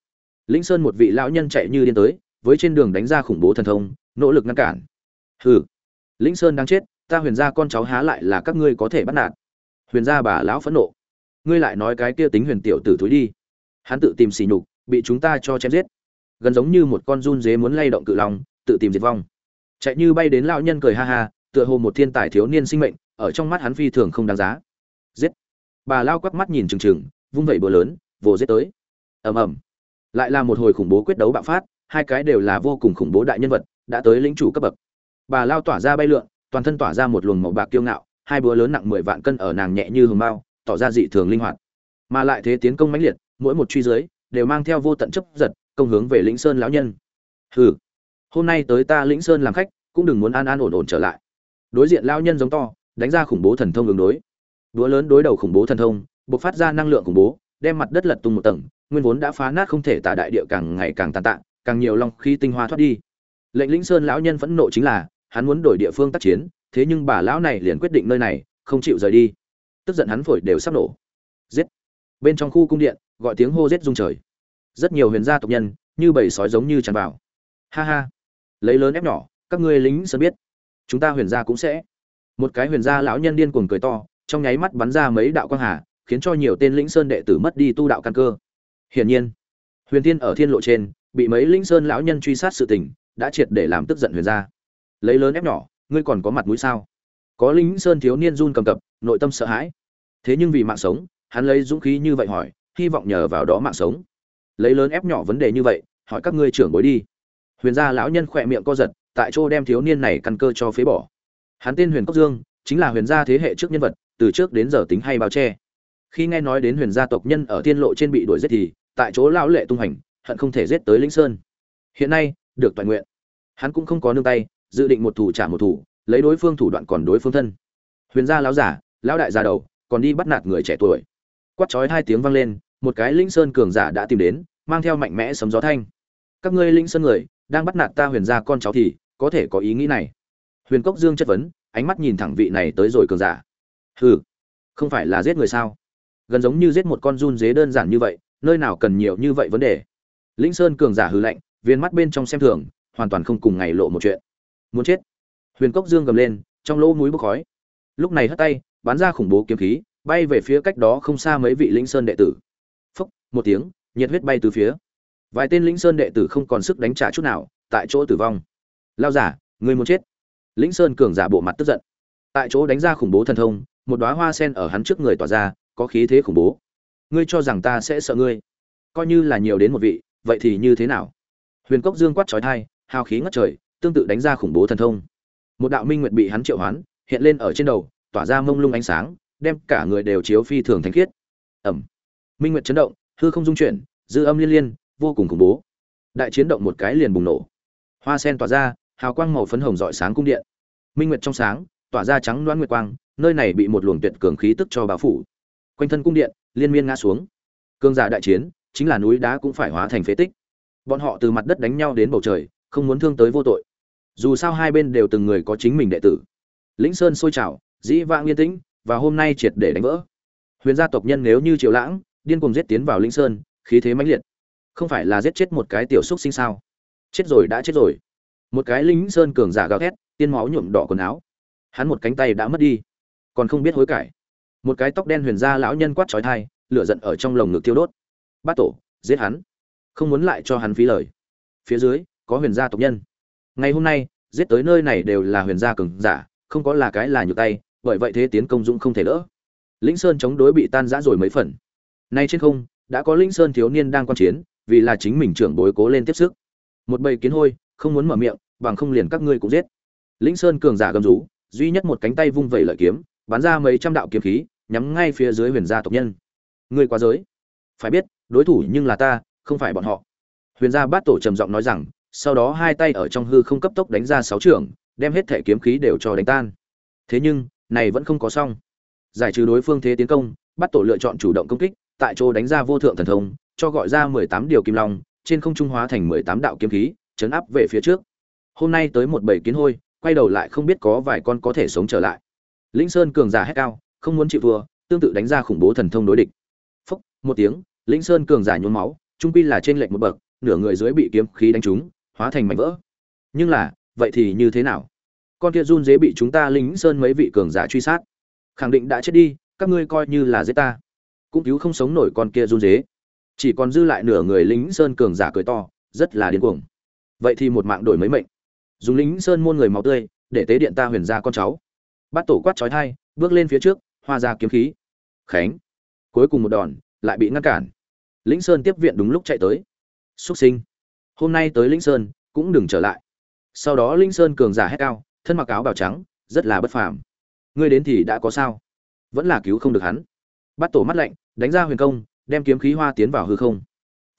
Lĩnh sơn một vị lão nhân chạy như điên tới, với trên đường đánh ra khủng bố thần thông, nỗ lực ngăn cản. Hừ. Lĩnh sơn đang chết, ta huyền gia con cháu há lại là các ngươi có thể bắt nạt. Huyền gia bà lão phẫn nộ. Ngươi lại nói cái kia tính huyền tiểu tử thúi đi. Hắn tự tìm xỉ nhục, bị chúng ta cho chém giết. Gần giống như một con run dế muốn lay động cự lòng tự tìm diệt vong. Chạy như bay đến lão nhân cười ha ha, tựa hồ một thiên tài thiếu niên sinh mệnh ở trong mắt hắn phi thường không đáng giá. Giết! Bà lao quắc mắt nhìn trừng trừng vung vẩy bừa lớn, vồ giết tới. Ầm ầm. Lại là một hồi khủng bố quyết đấu bạo phát, hai cái đều là vô cùng khủng bố đại nhân vật, đã tới lĩnh chủ cấp bậc. Bà lao tỏa ra bay lượn, toàn thân tỏa ra một luồng màu bạc kiêu ngạo, hai búa lớn nặng mười vạn cân ở nàng nhẹ như hồng mao tỏ ra dị thường linh hoạt. Mà lại thế tiến công mãnh liệt, mỗi một truy dưới, đều mang theo vô tận chấp giật, công hướng về lĩnh sơn lão nhân. Hừ, hôm nay tới ta lĩnh sơn làm khách, cũng đừng muốn an an ổn ổn trở lại. Đối diện lão nhân giống to đánh ra khủng bố thần thông ứng đối. Đũa lớn đối đầu khủng bố thần thông, bộc phát ra năng lượng khủng bố, đem mặt đất lật tung một tầng, nguyên vốn đã phá nát không thể tả đại địa càng ngày càng tàn tạ, càng nhiều long khí tinh hoa thoát đi. Lệnh lĩnh sơn lão nhân phẫn nộ chính là, hắn muốn đổi địa phương tác chiến, thế nhưng bà lão này liền quyết định nơi này, không chịu rời đi. Tức giận hắn phổi đều sắp nổ. Giết. Bên trong khu cung điện, gọi tiếng hô giết rung trời. Rất nhiều huyền gia tộc nhân, như bầy sói giống như tràn vào. Ha ha. Lấy lớn ép nhỏ, các ngươi lính sơn biết. Chúng ta huyền gia cũng sẽ một cái huyền gia lão nhân điên cuồng cười to, trong nháy mắt bắn ra mấy đạo quang hà, khiến cho nhiều tên lĩnh sơn đệ tử mất đi tu đạo căn cơ. Hiển nhiên, huyền tiên ở thiên lộ trên, bị mấy lĩnh sơn lão nhân truy sát sự tình, đã triệt để làm tức giận huyền gia. Lấy lớn ép nhỏ, ngươi còn có mặt mũi sao? Có lĩnh sơn thiếu niên run cầm cập, nội tâm sợ hãi. Thế nhưng vì mạng sống, hắn lấy dũng khí như vậy hỏi, hy vọng nhờ vào đó mạng sống. Lấy lớn ép nhỏ vấn đề như vậy, hỏi các ngươi trưởng bối đi. Huyền gia lão nhân khỏe miệng co giật, tại chỗ đem thiếu niên này căn cơ cho phế bỏ hắn tên huyền cốc dương, chính là huyền gia thế hệ trước nhân vật, từ trước đến giờ tính hay bao che. Khi nghe nói đến huyền gia tộc nhân ở tiên lộ trên bị đuổi giết thì, tại chỗ lão lệ tung hành, hận không thể giết tới lĩnh sơn. Hiện nay, được toàn nguyện. Hắn cũng không có nương tay, dự định một thủ trả một thủ, lấy đối phương thủ đoạn còn đối phương thân. Huyền gia lão giả lão đại già đầu, còn đi bắt nạt người trẻ tuổi. Quát chói hai tiếng vang lên, một cái linh sơn cường giả đã tìm đến, mang theo mạnh mẽ sấm gió thanh. Các ngươi linh sơn người, đang bắt nạt ta huyền gia con cháu thì, có thể có ý nghĩ này huyền cốc dương chất vấn, ánh mắt nhìn thẳng vị này tới rồi cường giả. Hừ, không phải là giết người sao? Gần giống như giết một con run dế đơn giản như vậy, nơi nào cần nhiều như vậy vấn đề? Lĩnh sơn cường giả hư lạnh, viên mắt bên trong xem thường, hoàn toàn không cùng ngày lộ một chuyện. Muốn chết. Huyền cốc dương gầm lên, trong lỗ mũi bốc khói. Lúc này hất tay, bắn ra khủng bố kiếm khí, bay về phía cách đó không xa mấy vị lĩnh sơn đệ tử. Phốc một tiếng, nhiệt huyết bay từ phía. Vài tên lĩnh sơn đệ tử không còn sức đánh trả chút nào, tại chỗ tử vong. Lao giả, người muốn chết lĩnh sơn cường giả bộ mặt tức giận. Tại chỗ đánh ra khủng bố thần thông, một đóa hoa sen ở hắn trước người tỏa ra, có khí thế khủng bố. Ngươi cho rằng ta sẽ sợ ngươi? Coi như là nhiều đến một vị, vậy thì như thế nào? Huyền cốc dương quát trói thai hào khí ngất trời, tương tự đánh ra khủng bố thần thông. Một đạo minh nguyện bị hắn triệu hoán, hiện lên ở trên đầu, tỏa ra mông lung ánh sáng, đem cả người đều chiếu phi thường thánh khiết. Ẩm. Minh nguyện chấn động, hư không dung chuyển, dư âm liên liên, vô cùng khủng bố. Đại chiến động một cái liền bùng nổ. Hoa sen tỏa ra hào quang màu phấn hồng rọi sáng cung điện. Minh nguyệt trong sáng, tỏa ra trắng loãng nguyệt quang, nơi này bị một luồng tuyệt cường khí tức cho bao phủ. Quanh thân cung điện, liên miên ngã xuống. Cương giả đại chiến, chính là núi đá cũng phải hóa thành phế tích. Bọn họ từ mặt đất đánh nhau đến bầu trời, không muốn thương tới vô tội. Dù sao hai bên đều từng người có chính mình đệ tử. Lĩnh sơn sôi trào, dĩ vãng yên tĩnh, và hôm nay triệt để đánh vỡ. Huyền gia tộc nhân nếu như triệu lãng, điên cuồng giết tiến vào lĩnh sơn, khí thế mãnh liệt. Không phải là giết chết một cái tiểu xúc sinh sao? Chết rồi đã chết rồi một cái lính sơn cường giả gào thét, tiên máu nhuộm đỏ quần áo. Hắn một cánh tay đã mất đi, còn không biết hối cải. Một cái tóc đen huyền gia lão nhân quát trói thai lửa giận ở trong lồng ngực tiêu đốt. Bát tổ, giết hắn. Không muốn lại cho hắn phí lời. Phía dưới, có huyền gia tộc nhân. Ngày hôm nay, giết tới nơi này đều là huyền gia cường giả, không có là cái là nhược tay, bởi vậy thế tiến công dũng không thể lỡ lĩnh sơn chống đối bị tan rã rồi mấy phần. Nay trên không, đã có lĩnh sơn thiếu niên đang quan chiến, vì là chính mình trưởng bối cố lên tiếp sức. Một bầy kiến hôi, không muốn mở miệng bằng không liền các ngươi cũng giết. Lĩnh sơn cường giả gầm rú, duy nhất một cánh tay vung vẩy lợi kiếm, bắn ra mấy trăm đạo kiếm khí, nhắm ngay phía dưới huyền gia tộc nhân. Ngươi quá giới. Phải biết, đối thủ nhưng là ta, không phải bọn họ. Huyền gia bát tổ trầm giọng nói rằng, sau đó hai tay ở trong hư không cấp tốc đánh ra sáu trưởng đem hết thể kiếm khí đều cho đánh tan. Thế nhưng, này vẫn không có xong. Giải trừ đối phương thế tiến công bắt tổ lựa chọn chủ động công kích, tại chỗ đánh ra vô thượng thần thông, cho gọi ra mười tám điều kim long, trên không trung hóa thành mười tám đạo kiếm khí, chấn áp về phía trước hôm nay tới một bầy kiến hôi, quay đầu lại không biết có vài con có thể sống trở lại. Lĩnh sơn cường giả hét cao, không muốn chịu thua, tương tự đánh ra khủng bố thần thông đối địch. Phốc một tiếng, lĩnh sơn cường giả nhuốm máu, trung quy là trên lệnh một bậc, nửa người dưới bị kiếm khí đánh trúng, hóa thành mảnh vỡ. Nhưng là, vậy thì như thế nào? Con kia run dế bị chúng ta lính sơn mấy vị cường giả truy sát. Khẳng định đã chết đi, các ngươi coi như là dế ta. Cũng cứu không sống nổi con kia run dế. Chỉ còn dư lại nửa người lính sơn cường giả cười to, rất là điên cuồng. Vậy thì một mạng đổi mấy mệnh dùng lính sơn môn người máu tươi, để tế điện ta huyền ra con cháu. Bát tổ quát trói thai, bước lên phía trước, hoa ra kiếm khí. Khánh. Cuối cùng một đòn, lại bị ngăn cản. Lĩnh sơn tiếp viện đúng lúc chạy tới. Xuất sinh. Hôm nay tới lĩnh sơn, cũng đừng trở lại. Sau đó linh sơn cường giả hét cao, thân mặc áo bào trắng, rất là bất phàm. Ngươi đến thì đã có sao? Vẫn là cứu không được hắn. Bắt tổ mắt lạnh, đánh ra huyền công, đem kiếm khí hoa tiến vào hư không.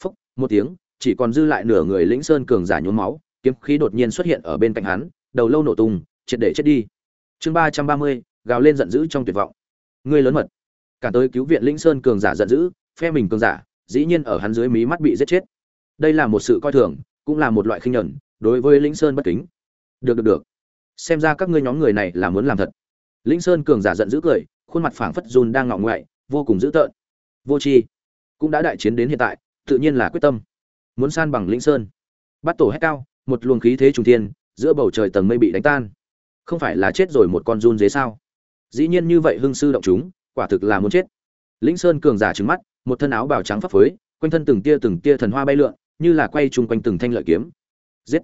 Phúc, một tiếng, chỉ còn dư lại nửa người lĩnh sơn cường giả nhuốm máu kiếm khí đột nhiên xuất hiện ở bên cạnh hắn, đầu lâu nổ tung, triệt để chết đi. Chương ba trăm ba mươi, gào lên giận dữ trong tuyệt vọng. Ngươi lớn mật. Cả tới cứu viện lĩnh sơn cường giả giận dữ, phe mình cường giả, dĩ nhiên ở hắn dưới mí mắt bị giết chết. Đây là một sự coi thường, cũng là một loại khinh nhẫn, đối với lĩnh sơn bất kính. Được được được. Xem ra các ngươi nhóm người này là muốn làm thật. Lĩnh sơn cường giả giận dữ cười, khuôn mặt phảng phất run đang ngọ ngoại, vô cùng dữ tợn. Vô tri, cũng đã đại chiến đến hiện tại, tự nhiên là quyết tâm. Muốn san bằng lĩnh sơn. Bắt tổ hét cao một luồng khí thế trùng thiên, giữa bầu trời tầng mây bị đánh tan. Không phải là chết rồi một con run dế sao? Dĩ nhiên như vậy hưng sư động chúng, quả thực là muốn chết. Lĩnh sơn cường giả trừng mắt, một thân áo bào trắng phấp phới, quanh thân từng tia từng tia thần hoa bay lượn, như là quay chung quanh từng thanh lợi kiếm. Giết!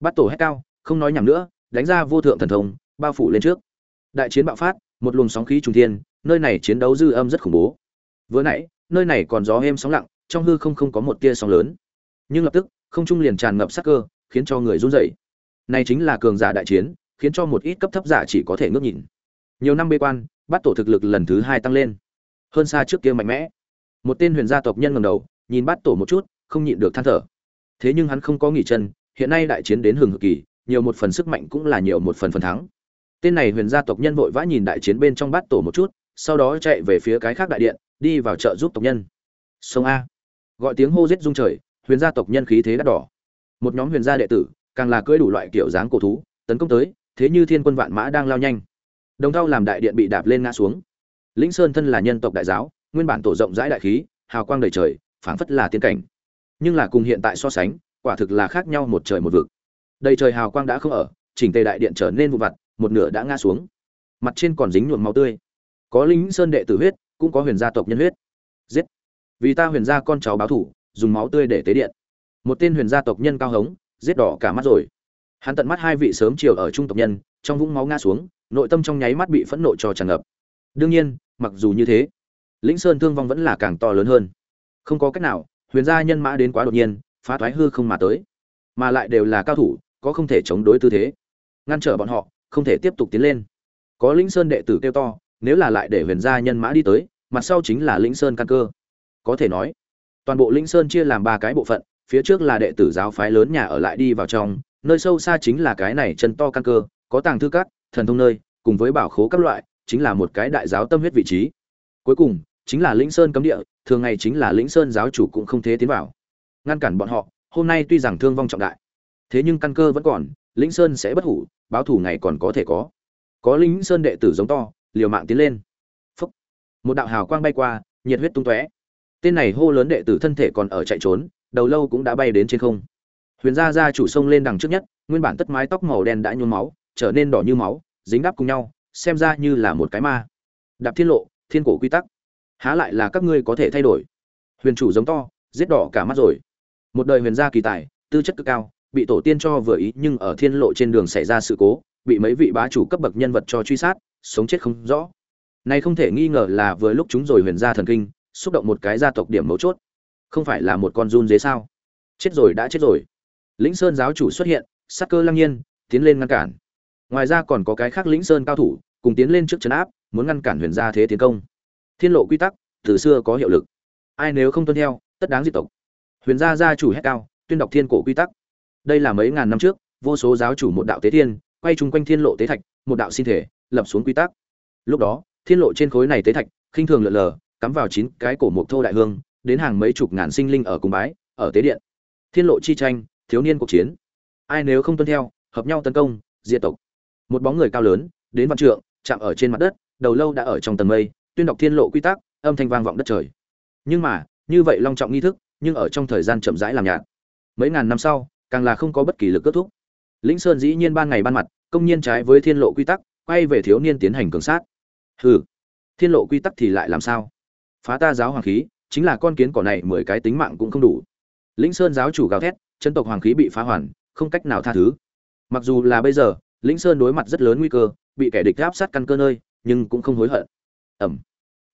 Bắt tổ hét cao, không nói nhảm nữa, đánh ra vô thượng thần thông, bao phủ lên trước. Đại chiến bạo phát, một luồng sóng khí trùng thiên, nơi này chiến đấu dư âm rất khủng bố. Vừa nãy, nơi này còn gió êm sóng lặng, trong hư không không có một tia sóng lớn. Nhưng lập tức, không trung liền tràn ngập sát cơ khiến cho người run rẩy. Này chính là cường giả đại chiến, khiến cho một ít cấp thấp giả chỉ có thể ngước nhìn. Nhiều năm bê quan bắt tổ thực lực lần thứ hai tăng lên. Hơn xa trước kia mạnh mẽ. Một tên huyền gia tộc nhân ngẩng đầu, nhìn bắt tổ một chút, không nhịn được than thở. Thế nhưng hắn không có nghỉ chân, hiện nay đại chiến đến hừng hực kỳ, nhiều một phần sức mạnh cũng là nhiều một phần phần thắng. Tên này huyền gia tộc nhân vội vã nhìn đại chiến bên trong bát tổ một chút, sau đó chạy về phía cái khác đại điện, đi vào chợ giúp tộc nhân. Sông a. Gọi tiếng hô giết rung trời, huyền gia tộc nhân khí thế đắt đỏ một nhóm huyền gia đệ tử, càng là cưỡi đủ loại kiểu dáng cổ thú, tấn công tới, thế như thiên quân vạn mã đang lao nhanh. Đồng thau làm đại điện bị đạp lên ngã xuống. Lĩnh sơn thân là nhân tộc đại giáo, nguyên bản tổ rộng rãi đại khí, hào quang đầy trời, phảng phất là tiên cảnh. Nhưng là cùng hiện tại so sánh, quả thực là khác nhau một trời một vực. Đầy trời hào quang đã không ở, chỉnh tề đại điện trở nên vụ vặt, một nửa đã ngã xuống. Mặt trên còn dính nhuộm máu tươi. Có lính sơn đệ tử huyết, cũng có huyền gia tộc nhân huyết. Giết! Vì ta huyền gia con cháu báo thủ, dùng máu tươi để tế điện một tên huyền gia tộc nhân cao hống, giết đỏ cả mắt rồi. Hắn tận mắt hai vị sớm chiều ở trung tộc nhân, trong vũng máu ngã xuống, nội tâm trong nháy mắt bị phẫn nộ cho tràn ngập. Đương nhiên, mặc dù như thế, lĩnh sơn thương vong vẫn là càng to lớn hơn. Không có cách nào, huyền gia nhân mã đến quá đột nhiên, phá thoái hư không mà tới. Mà lại đều là cao thủ, có không thể chống đối tư thế. Ngăn trở bọn họ, không thể tiếp tục tiến lên. Có lĩnh sơn đệ tử kêu to, nếu là lại để huyền gia nhân mã đi tới, mặt sau chính là lĩnh sơn căn cơ. Có thể nói, toàn bộ lĩnh sơn chia làm ba cái bộ phận phía trước là đệ tử giáo phái lớn nhà ở lại đi vào trong, nơi sâu xa chính là cái này chân to căn cơ, có tàng thư cát thần thông nơi, cùng với bảo khố các loại, chính là một cái đại giáo tâm huyết vị trí. Cuối cùng, chính là lĩnh sơn cấm địa, thường ngày chính là lĩnh sơn giáo chủ cũng không thế tiến vào. Ngăn cản bọn họ, hôm nay tuy rằng thương vong trọng đại, thế nhưng căn cơ vẫn còn, lĩnh sơn sẽ bất hủ, báo thủ ngày còn có thể có. Có lĩnh sơn đệ tử giống to, liều mạng tiến lên. Phúc. một đạo hào quang bay qua, nhiệt huyết tung tóe. Tên này hô lớn đệ tử thân thể còn ở chạy trốn đầu lâu cũng đã bay đến trên không. Huyền gia gia chủ sông lên đằng trước nhất, nguyên bản tất mái tóc màu đen đã nhuốm máu, trở nên đỏ như máu, dính đắp cùng nhau, xem ra như là một cái ma. Đạp thiên lộ, thiên cổ quy tắc. Há lại là các ngươi có thể thay đổi. Huyền chủ giống to, giết đỏ cả mắt rồi. Một đời huyền gia kỳ tài, tư chất cực cao, bị tổ tiên cho vừa ý, nhưng ở thiên lộ trên đường xảy ra sự cố, bị mấy vị bá chủ cấp bậc nhân vật cho truy sát, sống chết không rõ. Này không thể nghi ngờ là vừa lúc chúng rồi huyền gia thần kinh, xúc động một cái gia tộc điểm mấu chốt không phải là một con run dế sao? Chết rồi đã chết rồi. Lĩnh sơn giáo chủ xuất hiện, sắc cơ lăng nhiên, tiến lên ngăn cản. Ngoài ra còn có cái khác lĩnh sơn cao thủ, cùng tiến lên trước trấn áp, muốn ngăn cản huyền gia thế tiến công. Thiên lộ quy tắc, từ xưa có hiệu lực. Ai nếu không tuân theo, tất đáng diệt tộc. Huyền gia gia chủ hét cao, tuyên đọc thiên cổ quy tắc. Đây là mấy ngàn năm trước, vô số giáo chủ một đạo tế thiên, quay chung quanh thiên lộ tế thạch, một đạo sinh thể, lập xuống quy tắc. Lúc đó, thiên lộ trên khối này tế thạch, khinh thường lượn lờ, cắm vào chín cái cổ mộc thô đại hương đến hàng mấy chục ngàn sinh linh ở cung bái, ở tế điện. Thiên lộ chi tranh, thiếu niên cuộc chiến. Ai nếu không tuân theo, hợp nhau tấn công, diệt tộc. Một bóng người cao lớn, đến văn trượng, chạm ở trên mặt đất, đầu lâu đã ở trong tầng mây, tuyên đọc thiên lộ quy tắc, âm thanh vang vọng đất trời. Nhưng mà, như vậy long trọng nghi thức, nhưng ở trong thời gian chậm rãi làm nhạt. Mấy ngàn năm sau, càng là không có bất kỳ lực kết thúc. Lĩnh sơn dĩ nhiên ban ngày ban mặt, công nhiên trái với thiên lộ quy tắc, quay về thiếu niên tiến hành cường sát. Hừ, thiên lộ quy tắc thì lại làm sao? Phá ta giáo hoàng khí chính là con kiến cỏ này mười cái tính mạng cũng không đủ. Lĩnh sơn giáo chủ gào thét, chân tộc hoàng khí bị phá hoàn, không cách nào tha thứ. Mặc dù là bây giờ, lĩnh sơn đối mặt rất lớn nguy cơ, bị kẻ địch áp sát căn cơ nơi, nhưng cũng không hối hận. Ẩm.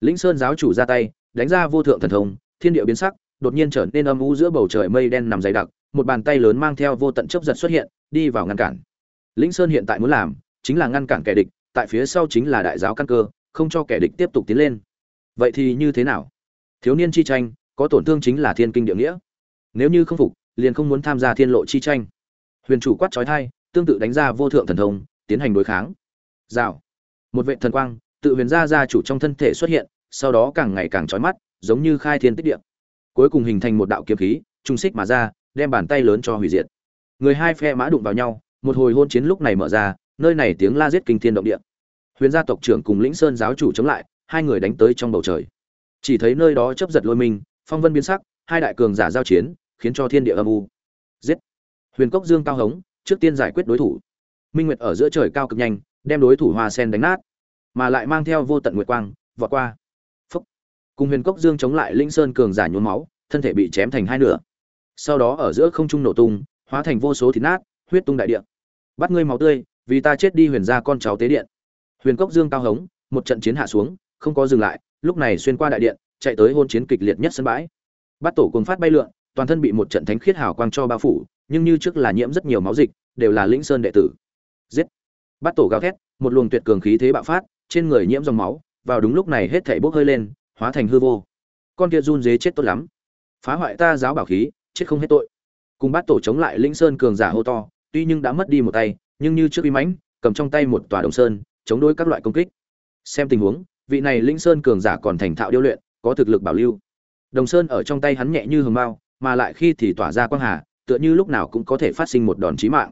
Lĩnh sơn giáo chủ ra tay, đánh ra vô thượng thần thông, thiên địa biến sắc, đột nhiên trở nên âm u giữa bầu trời mây đen nằm dày đặc, một bàn tay lớn mang theo vô tận chấp giật xuất hiện, đi vào ngăn cản. Lĩnh sơn hiện tại muốn làm, chính là ngăn cản kẻ địch, tại phía sau chính là đại giáo căn cơ, không cho kẻ địch tiếp tục tiến lên. Vậy thì như thế nào? Thiếu niên chi tranh, có tổn thương chính là thiên kinh địa nghĩa. Nếu như không phục, liền không muốn tham gia thiên lộ chi tranh. Huyền chủ quát trói thai, tương tự đánh ra vô thượng thần thông, tiến hành đối kháng. Rào. Một vệ thần quang, tự huyền gia gia chủ trong thân thể xuất hiện, sau đó càng ngày càng trói mắt, giống như khai thiên tích địa. Cuối cùng hình thành một đạo kiếm khí trung xích mà ra, đem bàn tay lớn cho hủy diệt. Người hai phe mã đụng vào nhau, một hồi hôn chiến lúc này mở ra, nơi này tiếng la giết kinh thiên động địa. Huyền gia tộc trưởng cùng lĩnh sơn giáo chủ chống lại, hai người đánh tới trong bầu trời chỉ thấy nơi đó chấp giật lôi mình phong vân biến sắc hai đại cường giả giao chiến khiến cho thiên địa âm u. Giết! Huyền cốc dương cao hống trước tiên giải quyết đối thủ. Minh nguyệt ở giữa trời cao cực nhanh đem đối thủ hoa sen đánh nát mà lại mang theo vô tận nguyệt quang vọt qua. Phúc! Cùng huyền cốc dương chống lại linh sơn cường giả nhuốm máu thân thể bị chém thành hai nửa. Sau đó ở giữa không trung nổ tung hóa thành vô số thịt nát huyết tung đại địa, bắt ngươi máu tươi vì ta chết đi huyền ra con cháu tế điện. Huyền cốc dương cao hống một trận chiến hạ xuống không có dừng lại lúc này xuyên qua đại điện, chạy tới hôn chiến kịch liệt nhất sân bãi. Bắt tổ cùng phát bay lượn, toàn thân bị một trận thánh khiết hào quang cho bao phủ, nhưng như trước là nhiễm rất nhiều máu dịch, đều là lĩnh sơn đệ tử. Giết! Bắt tổ gào thét, một luồng tuyệt cường khí thế bạo phát, trên người nhiễm dòng máu, vào đúng lúc này hết thảy bốc hơi lên, hóa thành hư vô. Con kia run dế chết tốt lắm. Phá hoại ta giáo bảo khí, chết không hết tội. Cùng bắt tổ chống lại lĩnh sơn cường giả hô to, tuy nhưng đã mất đi một tay, nhưng như trước uy mãnh, cầm trong tay một tòa đồng sơn, chống đối các loại công kích. Xem tình huống vị này lĩnh sơn cường giả còn thành thạo điêu luyện, có thực lực bảo lưu. Đồng sơn ở trong tay hắn nhẹ như hường mao, mà lại khi thì tỏa ra quang hà, tựa như lúc nào cũng có thể phát sinh một đòn chí mạng.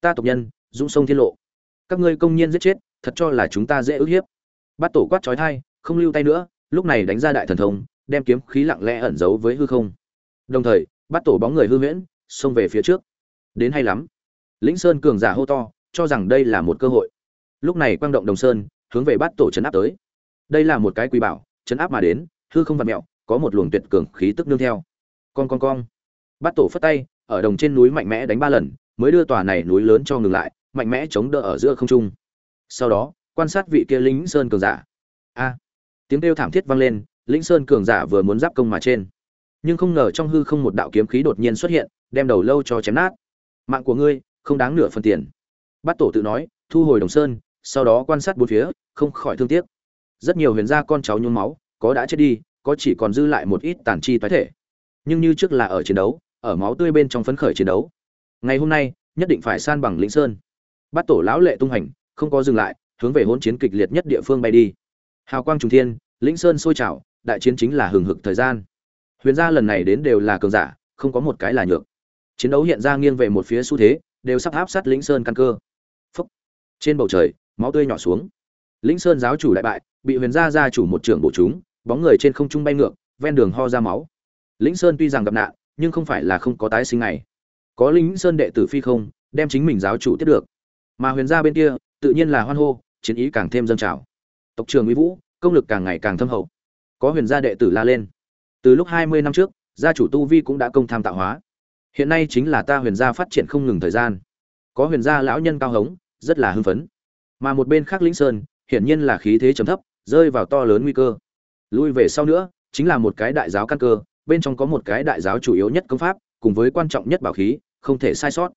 Ta tộc nhân, dũng sông thiên lộ. Các ngươi công nhiên giết chết, thật cho là chúng ta dễ ức hiếp. Bắt tổ quát trói thai, không lưu tay nữa, lúc này đánh ra đại thần thông, đem kiếm khí lặng lẽ ẩn giấu với hư không. Đồng thời bắt tổ bóng người hư huyễn, xông về phía trước. Đến hay lắm. Lĩnh sơn cường giả hô to, cho rằng đây là một cơ hội. Lúc này quang động đồng sơn, hướng về bắt tổ chấn áp tới đây là một cái quý bảo, chấn áp mà đến, hư không vặt mẹo, có một luồng tuyệt cường khí tức nương theo. Con con con bắt tổ phất tay, ở đồng trên núi mạnh mẽ đánh ba lần, mới đưa tòa này núi lớn cho ngừng lại, mạnh mẽ chống đỡ ở giữa không trung. Sau đó, quan sát vị kia lính sơn cường giả. A! Tiếng kêu thảm thiết vang lên, lĩnh sơn cường giả vừa muốn giáp công mà trên. Nhưng không ngờ trong hư không một đạo kiếm khí đột nhiên xuất hiện, đem đầu lâu cho chém nát. Mạng của ngươi, không đáng nửa phần tiền. Bát tổ tự nói, thu hồi đồng sơn, sau đó quan sát bốn phía, không khỏi thương tiếc rất nhiều huyền gia con cháu nhuốm máu, có đã chết đi, có chỉ còn dư lại một ít tàn chi toái thể. Nhưng như trước là ở chiến đấu, ở máu tươi bên trong phấn khởi chiến đấu. Ngày hôm nay, nhất định phải san bằng lĩnh sơn. Bát tổ lão lệ tung hành, không có dừng lại, hướng về hỗn chiến kịch liệt nhất địa phương bay đi. Hào quang trùng thiên, lĩnh sơn sôi trào, đại chiến chính là hừng hực thời gian. Huyền gia lần này đến đều là cường giả, không có một cái là nhược. Chiến đấu hiện ra nghiêng về một phía xu thế, đều sắp áp sát lĩnh sơn căn cơ. Phúc. trên bầu trời, máu tươi nhỏ xuống lĩnh sơn giáo chủ đại bại, bị huyền gia gia chủ một trưởng bổ chúng bóng người trên không trung bay ngược, ven đường ho ra máu. Lĩnh sơn tuy rằng gặp nạn, nhưng không phải là không có tái sinh này có lĩnh sơn đệ tử phi không, đem chính mình giáo chủ tiếp được. Mà huyền gia bên kia, tự nhiên là hoan hô, chiến ý càng thêm dâng trào. Tộc trường uy vũ, công lực càng ngày càng thâm hậu. Có huyền gia đệ tử la lên. Từ lúc hai mươi năm trước, gia chủ tu vi cũng đã công tham tạo hóa. Hiện nay chính là ta huyền gia phát triển không ngừng thời gian. Có huyền gia lão nhân cao hống rất là hưng phấn. Mà một bên khác lĩnh sơn hiển nhiên là khí thế trầm thấp, rơi vào to lớn nguy cơ. Lui về sau nữa, chính là một cái đại giáo căn cơ, bên trong có một cái đại giáo chủ yếu nhất công pháp, cùng với quan trọng nhất bảo khí, không thể sai sót.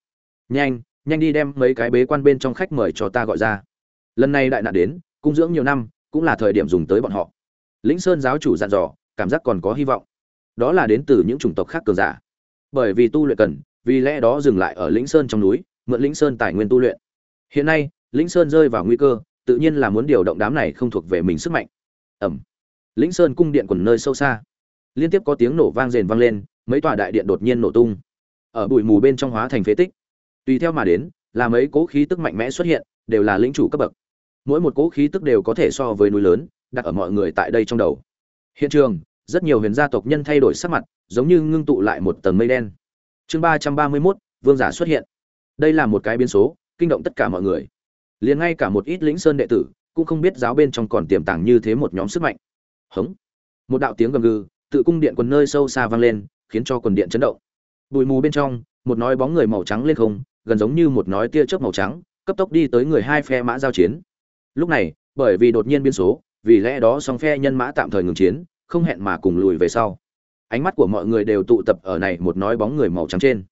Nhanh nhanh đi đem mấy cái bế quan bên trong khách mời cho ta gọi ra. Lần này đại nạn đến, cung dưỡng nhiều năm, cũng là thời điểm dùng tới bọn họ. Lĩnh sơn giáo chủ dặn dò, cảm giác còn có hy vọng. Đó là đến từ những chủng tộc khác cường giả. Bởi vì tu luyện cần, vì lẽ đó dừng lại ở lĩnh sơn trong núi, mượn lĩnh sơn tài nguyên tu luyện. Hiện nay, lĩnh sơn rơi vào nguy cơ tự nhiên là muốn điều động đám này không thuộc về mình sức mạnh. Ẩm lĩnh sơn cung điện quần nơi sâu xa. Liên tiếp có tiếng nổ vang rền vang lên, mấy tòa đại điện đột nhiên nổ tung. Ở bụi mù bên trong hóa thành phế tích. Tùy theo mà đến, là mấy cố khí tức mạnh mẽ xuất hiện, đều là lĩnh chủ cấp bậc. Mỗi một cố khí tức đều có thể so với núi lớn, đặt ở mọi người tại đây trong đầu. Hiện trường, rất nhiều huyền gia tộc nhân thay đổi sắc mặt, giống như ngưng tụ lại một tầng mây đen. Chương ba trăm ba mươi mốt, vương giả xuất hiện. Đây là một cái biến số, kinh động tất cả mọi người liền ngay cả một ít lĩnh sơn đệ tử cũng không biết giáo bên trong còn tiềm tàng như thế một nhóm sức mạnh. Hống. Một đạo tiếng gầm gừ, tự cung điện quần nơi sâu xa vang lên, khiến cho quần điện chấn động. Bụi mù bên trong, một nói bóng người màu trắng lên không, gần giống như một nói tia chớp màu trắng, cấp tốc đi tới người hai phe mã giao chiến. Lúc này, bởi vì đột nhiên biến số, vì lẽ đó song phe nhân mã tạm thời ngừng chiến, không hẹn mà cùng lùi về sau. Ánh mắt của mọi người đều tụ tập ở này một nói bóng người màu trắng trên.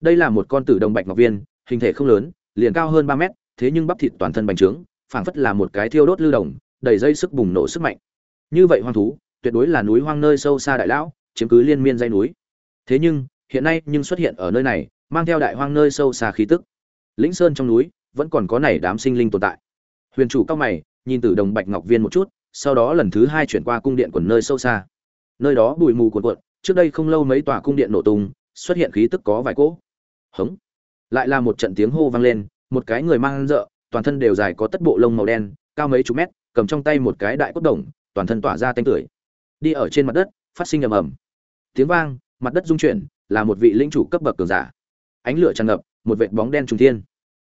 Đây là một con tử đồng bạch ngọc viên, hình thể không lớn, liền cao hơn ba mét thế nhưng bắp thịt toàn thân bành trướng, phảng phất là một cái thiêu đốt lưu đồng, đầy dây sức bùng nổ sức mạnh. Như vậy hoang thú, tuyệt đối là núi hoang nơi sâu xa đại lão, chiếm cứ liên miên dây núi. Thế nhưng, hiện nay nhưng xuất hiện ở nơi này, mang theo đại hoang nơi sâu xa khí tức. Lĩnh sơn trong núi, vẫn còn có này đám sinh linh tồn tại. Huyền chủ cao mày, nhìn từ đồng bạch ngọc viên một chút, sau đó lần thứ hai chuyển qua cung điện quần nơi sâu xa. Nơi đó bụi mù cuồn cuộn, trước đây không lâu mấy tòa cung điện nổ tung, xuất hiện khí tức có vài cỗ. Hống! Lại là một trận tiếng hô vang lên một cái người mang rợ toàn thân đều dài có tất bộ lông màu đen, cao mấy chục mét, cầm trong tay một cái đại cốt đồng, toàn thân tỏa ra tanh tưởi. Đi ở trên mặt đất, phát sinh ầm ầm. Tiếng vang, mặt đất rung chuyển, là một vị linh chủ cấp bậc cường giả. Ánh lửa tràn ngập, một vệt bóng đen trùng thiên.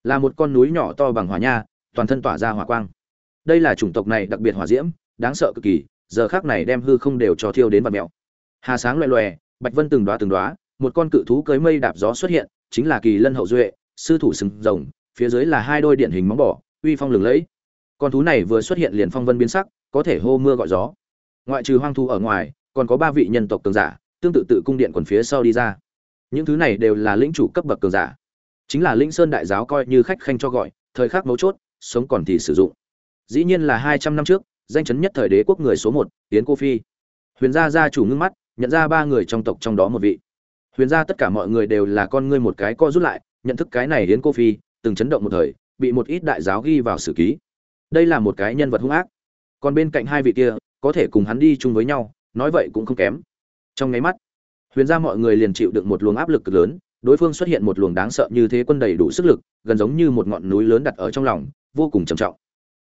Là một con núi nhỏ to bằng hỏa nha, toàn thân tỏa ra hỏa quang. Đây là chủng tộc này đặc biệt hỏa diễm, đáng sợ cực kỳ, giờ khác này đem hư không đều cho thiêu đến vật mèo. Hà sáng loẹ loẹ bạch vân từng đoá từng đoá một con cự thú cưới mây đạp gió xuất hiện, chính là kỳ lân hậu duệ, sư thủ sừng rồng phía dưới là hai đôi điện hình móng bỏ uy phong lừng lẫy. Con thú này vừa xuất hiện liền phong vân biến sắc, có thể hô mưa gọi gió. Ngoại trừ hoang thú ở ngoài, còn có ba vị nhân tộc cường giả, tương tự tự cung điện quần phía sau đi ra. Những thứ này đều là lĩnh chủ cấp bậc cường giả. Chính là lĩnh sơn đại giáo coi như khách khanh cho gọi, thời khắc mấu chốt, sống còn thì sử dụng. Dĩ nhiên là hai trăm năm trước, danh chấn nhất thời đế quốc người số một, yến cô phi. Huyền gia gia chủ ngưng mắt, nhận ra ba người trong tộc trong đó một vị. Huyền gia tất cả mọi người đều là con ngươi một cái co rút lại, nhận thức cái này yến cô phi từng chấn động một thời, bị một ít đại giáo ghi vào sử ký. Đây là một cái nhân vật hung ác. Còn bên cạnh hai vị kia, có thể cùng hắn đi chung với nhau, nói vậy cũng không kém. Trong ngay mắt, huyền gia mọi người liền chịu đựng một luồng áp lực cực lớn, đối phương xuất hiện một luồng đáng sợ như thế quân đầy đủ sức lực, gần giống như một ngọn núi lớn đặt ở trong lòng, vô cùng trầm trọng.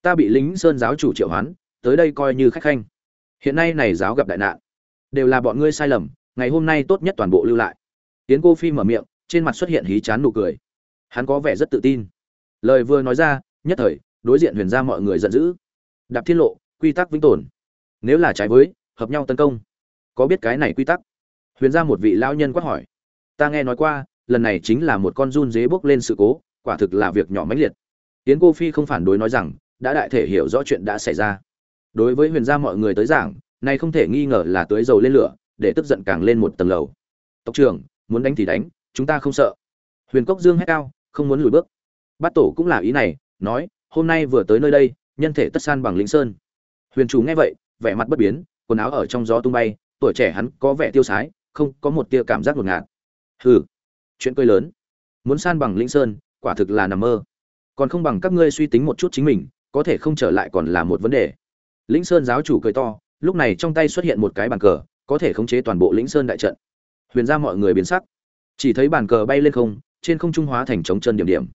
Ta bị lính sơn giáo chủ triệu hoán, tới đây coi như khách khanh. Hiện nay này giáo gặp đại nạn, đều là bọn ngươi sai lầm, ngày hôm nay tốt nhất toàn bộ lưu lại. Tiến cô phi mở miệng, trên mặt xuất hiện hí chán nụ cười hắn có vẻ rất tự tin. Lời vừa nói ra, nhất thời, đối diện huyền ra mọi người giận dữ. Đạp thiên lộ, quy tắc vĩnh tồn. Nếu là trái với, hợp nhau tấn công. Có biết cái này quy tắc? Huyền ra một vị lão nhân quát hỏi. Ta nghe nói qua, lần này chính là một con run dế bốc lên sự cố, quả thực là việc nhỏ mãnh liệt. Tiến cô phi không phản đối nói rằng, đã đại thể hiểu rõ chuyện đã xảy ra. Đối với huyền gia mọi người tới giảng này không thể nghi ngờ là tưới dầu lên lửa, để tức giận càng lên một tầng lầu. Tộc trưởng, muốn đánh thì đánh, chúng ta không sợ. Huyền cốc dương hét cao không muốn lùi bước. Bát tổ cũng là ý này, nói, hôm nay vừa tới nơi đây, nhân thể tất san bằng lĩnh sơn. Huyền chủ nghe vậy, vẻ mặt bất biến, quần áo ở trong gió tung bay, tuổi trẻ hắn có vẻ tiêu sái, không có một tia cảm giác ngột ngạt. Hừ, chuyện cười lớn. Muốn san bằng lĩnh sơn, quả thực là nằm mơ. Còn không bằng các ngươi suy tính một chút chính mình, có thể không trở lại còn là một vấn đề. Lĩnh sơn giáo chủ cười to, lúc này trong tay xuất hiện một cái bàn cờ, có thể khống chế toàn bộ lĩnh sơn đại trận. Huyền ra mọi người biến sắc. Chỉ thấy bàn cờ bay lên không trên không trung hóa thành trống chân điểm điểm.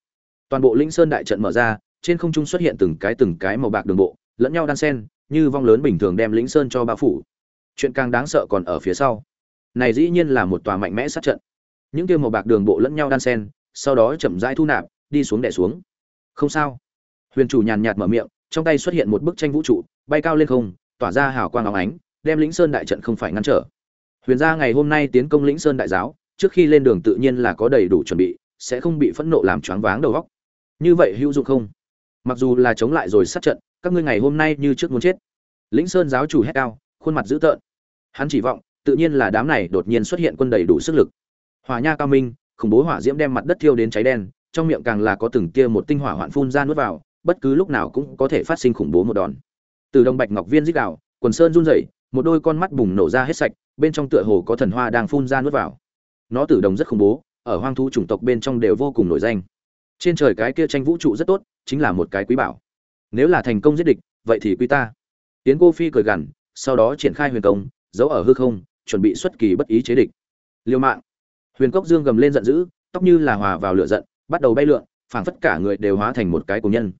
Toàn bộ lĩnh sơn đại trận mở ra, trên không trung xuất hiện từng cái từng cái màu bạc đường bộ, lẫn nhau đan xen như vong lớn bình thường đem lĩnh sơn cho bao phủ. Chuyện càng đáng sợ còn ở phía sau. Này dĩ nhiên là một tòa mạnh mẽ sát trận. Những kia màu bạc đường bộ lẫn nhau đan xen sau đó chậm rãi thu nạp, đi xuống đè xuống. Không sao. Huyền chủ nhàn nhạt mở miệng, trong tay xuất hiện một bức tranh vũ trụ, bay cao lên không, tỏa ra hào quang óng ánh, đem lĩnh sơn đại trận không phải ngăn trở. Huyền gia ngày hôm nay tiến công lĩnh sơn đại giáo, trước khi lên đường tự nhiên là có đầy đủ chuẩn bị sẽ không bị phẫn nộ làm choáng váng đầu óc. Như vậy hữu dụng không? Mặc dù là chống lại rồi sát trận các ngươi ngày hôm nay như trước muốn chết. Lĩnh sơn giáo chủ hét cao khuôn mặt dữ tợn. Hắn chỉ vọng tự nhiên là đám này đột nhiên xuất hiện quân đầy đủ sức lực. Hỏa nha cao minh khủng bố hỏa diễm đem mặt đất thiêu đến cháy đen trong miệng càng là có từng tia một tinh hỏa hoạn phun ra nuốt vào bất cứ lúc nào cũng có thể phát sinh khủng bố một đòn. Từ đồng bạch ngọc viên rít gào, quần sơn run rẩy một đôi con mắt bùng nổ ra hết sạch bên trong tựa hồ có thần hoa đang phun ra nuốt vào. Nó tử đồng rất khủng bố ở hoang thú chủng tộc bên trong đều vô cùng nổi danh. Trên trời cái kia tranh vũ trụ rất tốt, chính là một cái quý bảo. Nếu là thành công giết địch, vậy thì quý ta. Tiến cô phi cười gằn, sau đó triển khai huyền công, giấu ở hư không, chuẩn bị xuất kỳ bất ý chế địch. Liêu mạng. Huyền cốc dương gầm lên giận dữ, tóc như là hòa vào lửa giận, bắt đầu bay lượn, phảng phất cả người đều hóa thành một cái cùng nhân.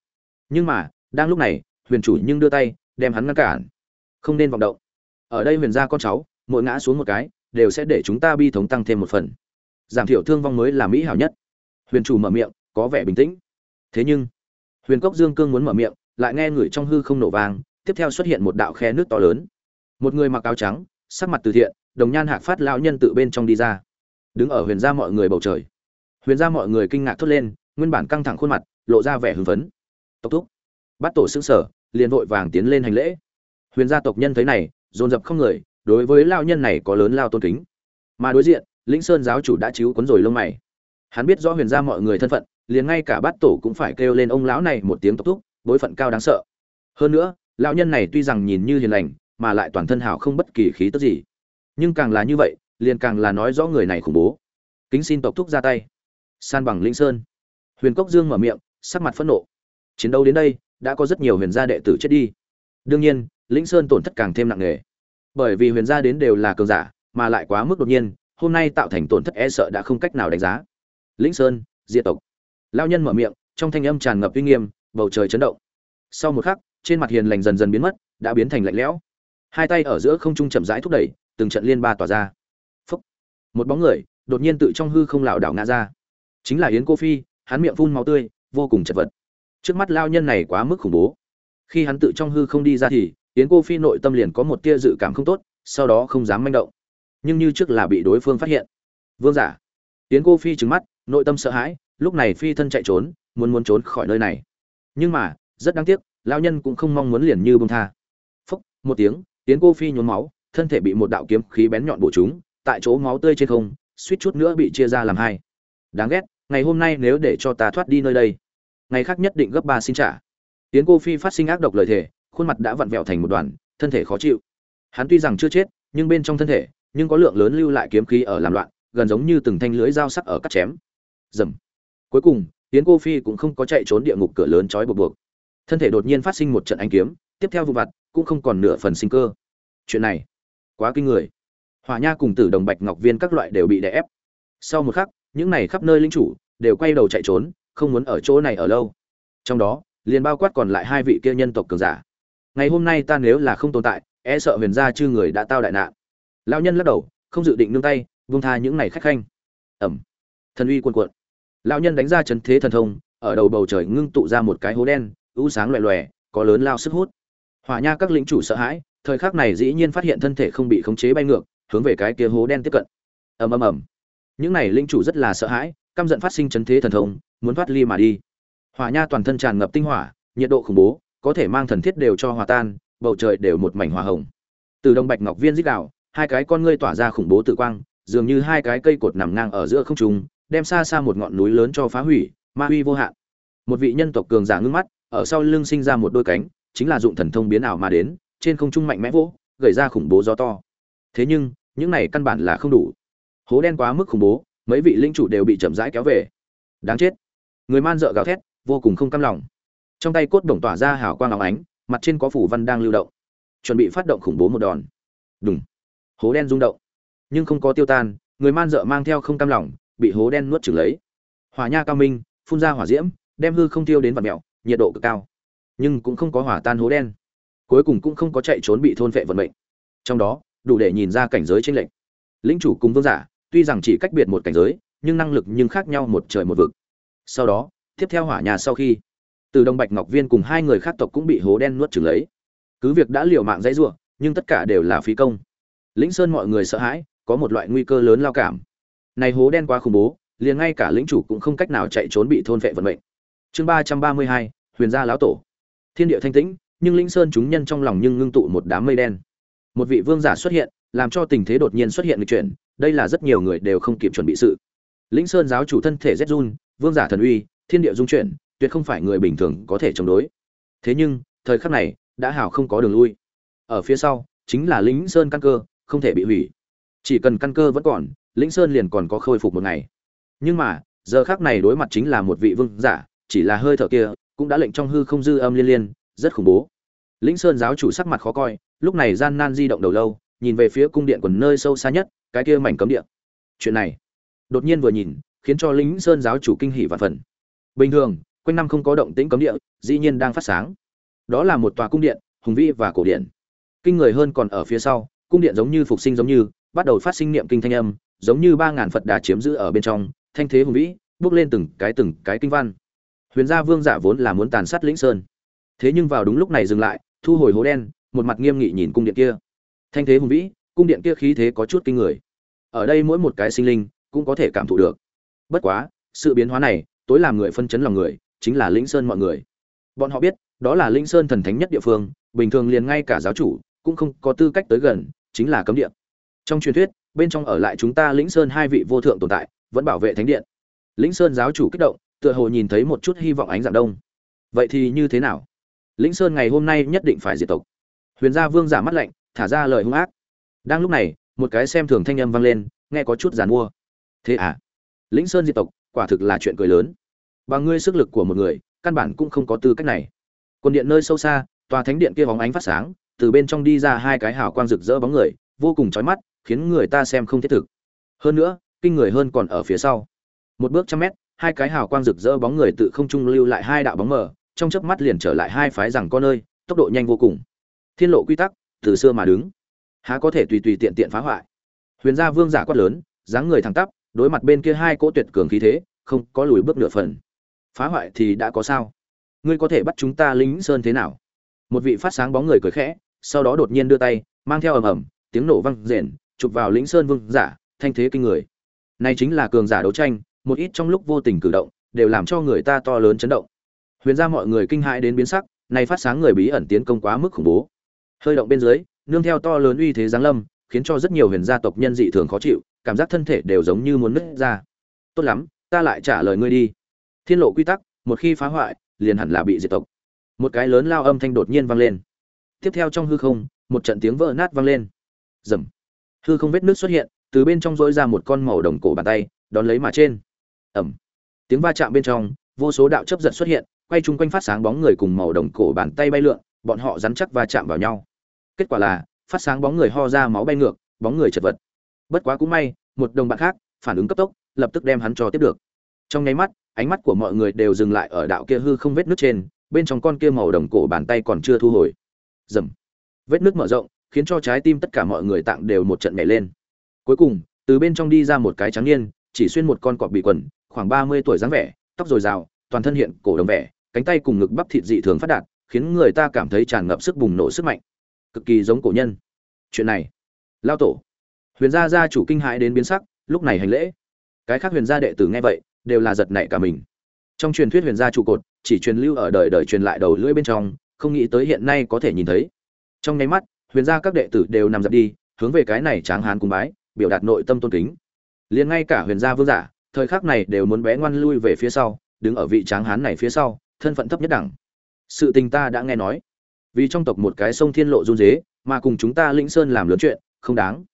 Nhưng mà, đang lúc này, huyền chủ nhưng đưa tay, đem hắn ngăn cản. Không nên vọng động. Ở đây huyền gia con cháu, mỗi ngã xuống một cái, đều sẽ để chúng ta bi thống tăng thêm một phần giảm thiểu thương vong mới là mỹ hảo nhất. Huyền chủ mở miệng, có vẻ bình tĩnh. Thế nhưng, huyền cốc dương cương muốn mở miệng, lại nghe người trong hư không nổ vang, tiếp theo xuất hiện một đạo khe nước to lớn. Một người mặc áo trắng, sắc mặt từ thiện, đồng nhan hạc phát lão nhân tự bên trong đi ra. Đứng ở huyền gia mọi người bầu trời. Huyền gia mọi người kinh ngạc thốt lên, nguyên bản căng thẳng khuôn mặt, lộ ra vẻ hưng phấn. Tốc thúc, bắt tổ xương sở, liền vội vàng tiến lên hành lễ. Huyền gia tộc nhân thấy này, dồn dập không người, đối với lao nhân này có lớn lao tôn kính. Mà đối diện lĩnh sơn giáo chủ đã chiếu cuốn rồi lông mày. Hắn biết rõ huyền gia mọi người thân phận, liền ngay cả bát tổ cũng phải kêu lên ông lão này một tiếng tốc thúc, bối phận cao đáng sợ. Hơn nữa, lão nhân này tuy rằng nhìn như hiền lành, mà lại toàn thân hảo không bất kỳ khí tức gì. Nhưng càng là như vậy, liền càng là nói rõ người này khủng bố. Kính xin tộc thúc ra tay. San bằng linh sơn. Huyền cốc dương mở miệng, sắc mặt phẫn nộ. Chiến đấu đến đây, đã có rất nhiều huyền gia đệ tử chết đi. Đương nhiên linh sơn tổn thất càng thêm nặng nề. Bởi vì huyền gia đến đều là cường giả, mà lại quá mức đột nhiên hôm nay tạo thành tổn thất e sợ đã không cách nào đánh giá. Lĩnh sơn, diệt tộc. Lao nhân mở miệng, trong thanh âm tràn ngập uy nghiêm, bầu trời chấn động. Sau một khắc, trên mặt hiền lành dần dần biến mất, đã biến thành lạnh lẽo. Hai tay ở giữa không trung chậm rãi thúc đẩy, từng trận liên ba tỏa ra. Phúc. một bóng người, đột nhiên tự trong hư không lảo đảo ngã ra. Chính là yến cô phi, hắn miệng phun máu tươi, vô cùng chật vật. Trước mắt lao nhân này quá mức khủng bố. Khi hắn tự trong hư không đi ra thì, yến cô phi nội tâm liền có một tia dự cảm không tốt, sau đó không dám manh động nhưng như trước là bị đối phương phát hiện. Vương giả. Tiến cô phi trừng mắt nội tâm sợ hãi lúc này phi thân chạy trốn muốn muốn trốn khỏi nơi này. Nhưng mà rất đáng tiếc lao nhân cũng không mong muốn liền như bông tha. Phúc một tiếng tiến cô phi nhốn máu thân thể bị một đạo kiếm khí bén nhọn bổ trúng tại chỗ máu tươi trên không suýt chút nữa bị chia ra làm hai. Đáng ghét ngày hôm nay nếu để cho ta thoát đi nơi đây. Ngày khác nhất định gấp ba xin trả. Tiến cô phi phát sinh ác độc lời thể, khuôn mặt đã vặn vẹo thành một đoàn thân thể khó chịu. Hắn tuy rằng chưa chết nhưng bên trong thân thể nhưng có lượng lớn lưu lại kiếm khí ở làm loạn, gần giống như từng thanh lưới dao sắc ở cắt chém. Dầm. Cuối cùng tiến cô phi cũng không có chạy trốn địa ngục cửa lớn trói buộc buộc. Thân thể đột nhiên phát sinh một trận ánh kiếm, tiếp theo vụ vặt, cũng không còn nửa phần sinh cơ. Chuyện này, quá kinh người. Hỏa nha cùng tử đồng bạch ngọc viên các loại đều bị đè ép. Sau một khắc, những này khắp nơi linh chủ đều quay đầu chạy trốn, không muốn ở chỗ này ở lâu. Trong đó, liền bao quát còn lại hai vị kia nhân tộc cường giả. Ngày hôm nay ta nếu là không tồn tại e sợ huyền gia chư người đã tao đại nạn lao nhân lắc đầu, không dự định nương tay vung tha những này khách khanh. Ẩm. Thần uy cuồn cuộn. Lão nhân đánh ra chấn thế thần thông, ở đầu bầu trời ngưng tụ ra một cái hố đen ưu sáng loè loè, có lớn lao sức hút. Hỏa nha các lĩnh chủ sợ hãi, thời khắc này dĩ nhiên phát hiện thân thể không bị khống chế bay ngược, hướng về cái kia hố đen tiếp cận. Ầm ầm ầm. Những này lĩnh chủ rất là sợ hãi, căm giận phát sinh chấn thế thần thông, muốn thoát ly mà đi. Hỏa nha toàn thân tràn ngập tinh hỏa, nhiệt độ khủng bố, có thể mang thần thiết đều cho hòa tan, bầu trời đều một mảnh hỏa hồng. Từ đông bạch ngọc viên dích đạo hai cái con ngươi tỏa ra khủng bố tự quang, dường như hai cái cây cột nằm ngang ở giữa không trung, đem xa xa một ngọn núi lớn cho phá hủy, ma uy vô hạn. Một vị nhân tộc cường giả ngưng mắt, ở sau lưng sinh ra một đôi cánh, chính là dụng thần thông biến ảo mà đến, trên không trung mạnh mẽ vỗ gây ra khủng bố gió to. Thế nhưng, những này căn bản là không đủ. Hố đen quá mức khủng bố, mấy vị linh chủ đều bị chậm rãi kéo về. Đáng chết. Người man dợ gào thét, vô cùng không cam lòng. Trong tay cốt đồng tỏa ra hào quang óng ánh, mặt trên có phủ văn đang lưu động. Chuẩn bị phát động khủng bố một đòn. Đúng hố đen rung động. Nhưng không có tiêu tan, người man dợ mang theo không cam lòng, bị hố đen nuốt chửng lấy. Hỏa nha cao minh, phun ra hỏa diễm, đem hư không tiêu đến vật mẹo nhiệt độ cực cao. Nhưng cũng không có hỏa tan hố đen. Cuối cùng cũng không có chạy trốn bị thôn vệ vận mệnh. Trong đó, đủ để nhìn ra cảnh giới tranh lệch. Lĩnh chủ cùng vương giả, tuy rằng chỉ cách biệt một cảnh giới, nhưng năng lực nhưng khác nhau một trời một vực. Sau đó, tiếp theo hỏa nhà sau khi, từ đông bạch ngọc viên cùng hai người khác tộc cũng bị hố đen nuốt chửng lấy. Cứ việc đã liều mạng dãy ruộng nhưng tất cả đều là phí công lĩnh sơn mọi người sợ hãi, có một loại nguy cơ lớn lao cảm. Này hố đen quá khủng bố, liền ngay cả lĩnh chủ cũng không cách nào chạy trốn bị thôn vệ vận mệnh. Chương ba trăm ba mươi hai, huyền gia lão tổ. Thiên địa thanh tĩnh, nhưng lĩnh sơn chúng nhân trong lòng nhưng ngưng tụ một đám mây đen. Một vị vương giả xuất hiện, làm cho tình thế đột nhiên xuất hiện lịch chuyển, đây là rất nhiều người đều không kịp chuẩn bị sự. Lĩnh sơn giáo chủ thân thể rét run, vương giả thần uy, thiên địa dung chuyển, tuyệt không phải người bình thường có thể chống đối. Thế nhưng, thời khắc này, đã hào không có đường lui. Ở phía sau, chính là lĩnh sơn căn cơ không thể bị hủy. Chỉ cần căn cơ vẫn còn, lĩnh sơn liền còn có khôi phục một ngày. Nhưng mà, giờ khắc này đối mặt chính là một vị vương giả, chỉ là hơi thở kia, cũng đã lệnh trong hư không dư âm liên liên, rất khủng bố. Lĩnh sơn giáo chủ sắc mặt khó coi, lúc này gian nan di động đầu lâu, nhìn về phía cung điện quần nơi sâu xa nhất, cái kia mảnh cấm điện chuyện này, đột nhiên vừa nhìn, khiến cho lĩnh sơn giáo chủ kinh hỉ và phần. Bình thường, quanh năm không có động tĩnh cấm địa, dĩ nhiên đang phát sáng. Đó là một tòa cung điện, hùng vĩ và cổ điện kinh người hơn còn ở phía sau cung điện giống như phục sinh giống như, bắt đầu phát sinh niệm kinh thanh âm, giống như ba ngàn phật đà chiếm giữ ở bên trong, thanh thế hùng vĩ, bước lên từng cái từng cái kinh văn. Huyền gia vương giả vốn là muốn tàn sát lĩnh sơn. Thế nhưng vào đúng lúc này dừng lại, thu hồi hố đen, một mặt nghiêm nghị nhìn cung điện kia. Thanh thế hùng vĩ, cung điện kia khí thế có chút kinh người. Ở đây mỗi một cái sinh linh cũng có thể cảm thụ được. Bất quá, sự biến hóa này, tối làm người phân chấn lòng người, chính là lĩnh sơn mọi người. Bọn họ biết, đó là lĩnh sơn thần thánh nhất địa phương, bình thường liền ngay cả giáo chủ cũng không có tư cách tới gần chính là cấm địa trong truyền thuyết, bên trong ở lại chúng ta lĩnh sơn hai vị vô thượng tồn tại, vẫn bảo vệ thánh điện. Lĩnh sơn giáo chủ kích động, tựa hồ nhìn thấy một chút hy vọng ánh dạng đông. Vậy thì như thế nào? Lĩnh sơn ngày hôm nay nhất định phải diệt tộc. Huyền gia vương giả mắt lạnh, thả ra lời hung ác. Đang lúc này, một cái xem thường thanh âm vang lên, nghe có chút giàn mua. Thế à? Lĩnh sơn diệt tộc, quả thực là chuyện cười lớn. Bằng ngươi sức lực của một người, căn bản cũng không có tư cách này. Quân điện nơi sâu xa, tòa thánh điện kia bóng ánh phát sáng từ bên trong đi ra hai cái hào quang rực rỡ bóng người, vô cùng chói mắt, khiến người ta xem không thiết thực. Hơn nữa, kinh người hơn còn ở phía sau. Một bước trăm mét, hai cái hào quang rực rỡ bóng người tự không trung lưu lại hai đạo bóng mờ, trong chớp mắt liền trở lại hai phái rằng con nơi tốc độ nhanh vô cùng. Thiên lộ quy tắc, từ xưa mà đứng. Há có thể tùy tùy tiện tiện phá hoại. Huyền gia vương giả quát lớn, dáng người thẳng tắp, đối mặt bên kia hai cỗ tuyệt cường khí thế, không có lùi bước nửa phần. Phá hoại thì đã có sao? Ngươi có thể bắt chúng ta lính sơn thế nào? Một vị phát sáng bóng người cười khẽ, sau đó đột nhiên đưa tay, mang theo ầm ầm, tiếng nổ vang rền, chụp vào lĩnh sơn vương giả, thanh thế kinh người. Này chính là cường giả đấu tranh, một ít trong lúc vô tình cử động, đều làm cho người ta to lớn chấn động. Huyền ra mọi người kinh hãi đến biến sắc, này phát sáng người bí ẩn tiến công quá mức khủng bố. Hơi động bên dưới, nương theo to lớn uy thế giáng lâm, khiến cho rất nhiều huyền gia tộc nhân dị thường khó chịu, cảm giác thân thể đều giống như muốn nứt ra. Tốt lắm, ta lại trả lời ngươi đi. Thiên lộ quy tắc, một khi phá hoại, liền hẳn là bị diệt tộc một cái lớn lao âm thanh đột nhiên vang lên. Tiếp theo trong hư không, một trận tiếng vỡ nát vang lên. Rầm. Hư không vết nước xuất hiện, từ bên trong dỗi ra một con màu đồng cổ bàn tay, đón lấy mà trên. Ẩm tiếng va chạm bên trong, vô số đạo chấp giật xuất hiện, quay chung quanh phát sáng bóng người cùng màu đồng cổ bàn tay bay lượn, bọn họ rắn chắc va chạm vào nhau. Kết quả là, phát sáng bóng người ho ra máu bay ngược, bóng người chật vật. Bất quá cũng may, một đồng bạn khác, phản ứng cấp tốc, lập tức đem hắn cho tiếp được. Trong nháy mắt, ánh mắt của mọi người đều dừng lại ở đạo kia hư không vết nước trên bên trong con kia màu đồng cổ bàn tay còn chưa thu hồi. Dầm. Vết nước mở rộng, khiến cho trái tim tất cả mọi người tặng đều một trận nhảy lên. Cuối cùng, từ bên trong đi ra một cái trắng niên, chỉ xuyên một con cọp bị quần, khoảng ba mươi tuổi dáng vẻ, tóc dồi dào, toàn thân hiện cổ đồng vẻ, cánh tay cùng ngực bắp thịt dị thường phát đạt, khiến người ta cảm thấy tràn ngập sức bùng nổ sức mạnh. Cực kỳ giống cổ nhân. Chuyện này. Lao tổ. Huyền gia gia chủ kinh hãi đến biến sắc, lúc này hành lễ. Cái khác huyền gia đệ tử nghe vậy, đều là giật nảy cả mình. Trong truyền thuyết huyền gia trụ cột chỉ truyền lưu ở đời đời truyền lại đầu lưỡi bên trong, không nghĩ tới hiện nay có thể nhìn thấy. Trong nháy mắt, huyền gia các đệ tử đều nằm dập đi, hướng về cái này tráng hán cung bái, biểu đạt nội tâm tôn kính. Liền ngay cả huyền gia vương giả, thời khắc này đều muốn bé ngoan lui về phía sau, đứng ở vị tráng hán này phía sau, thân phận thấp nhất đẳng. Sự tình ta đã nghe nói. Vì trong tộc một cái sông thiên lộ run dế mà cùng chúng ta lĩnh sơn làm lớn chuyện, không đáng.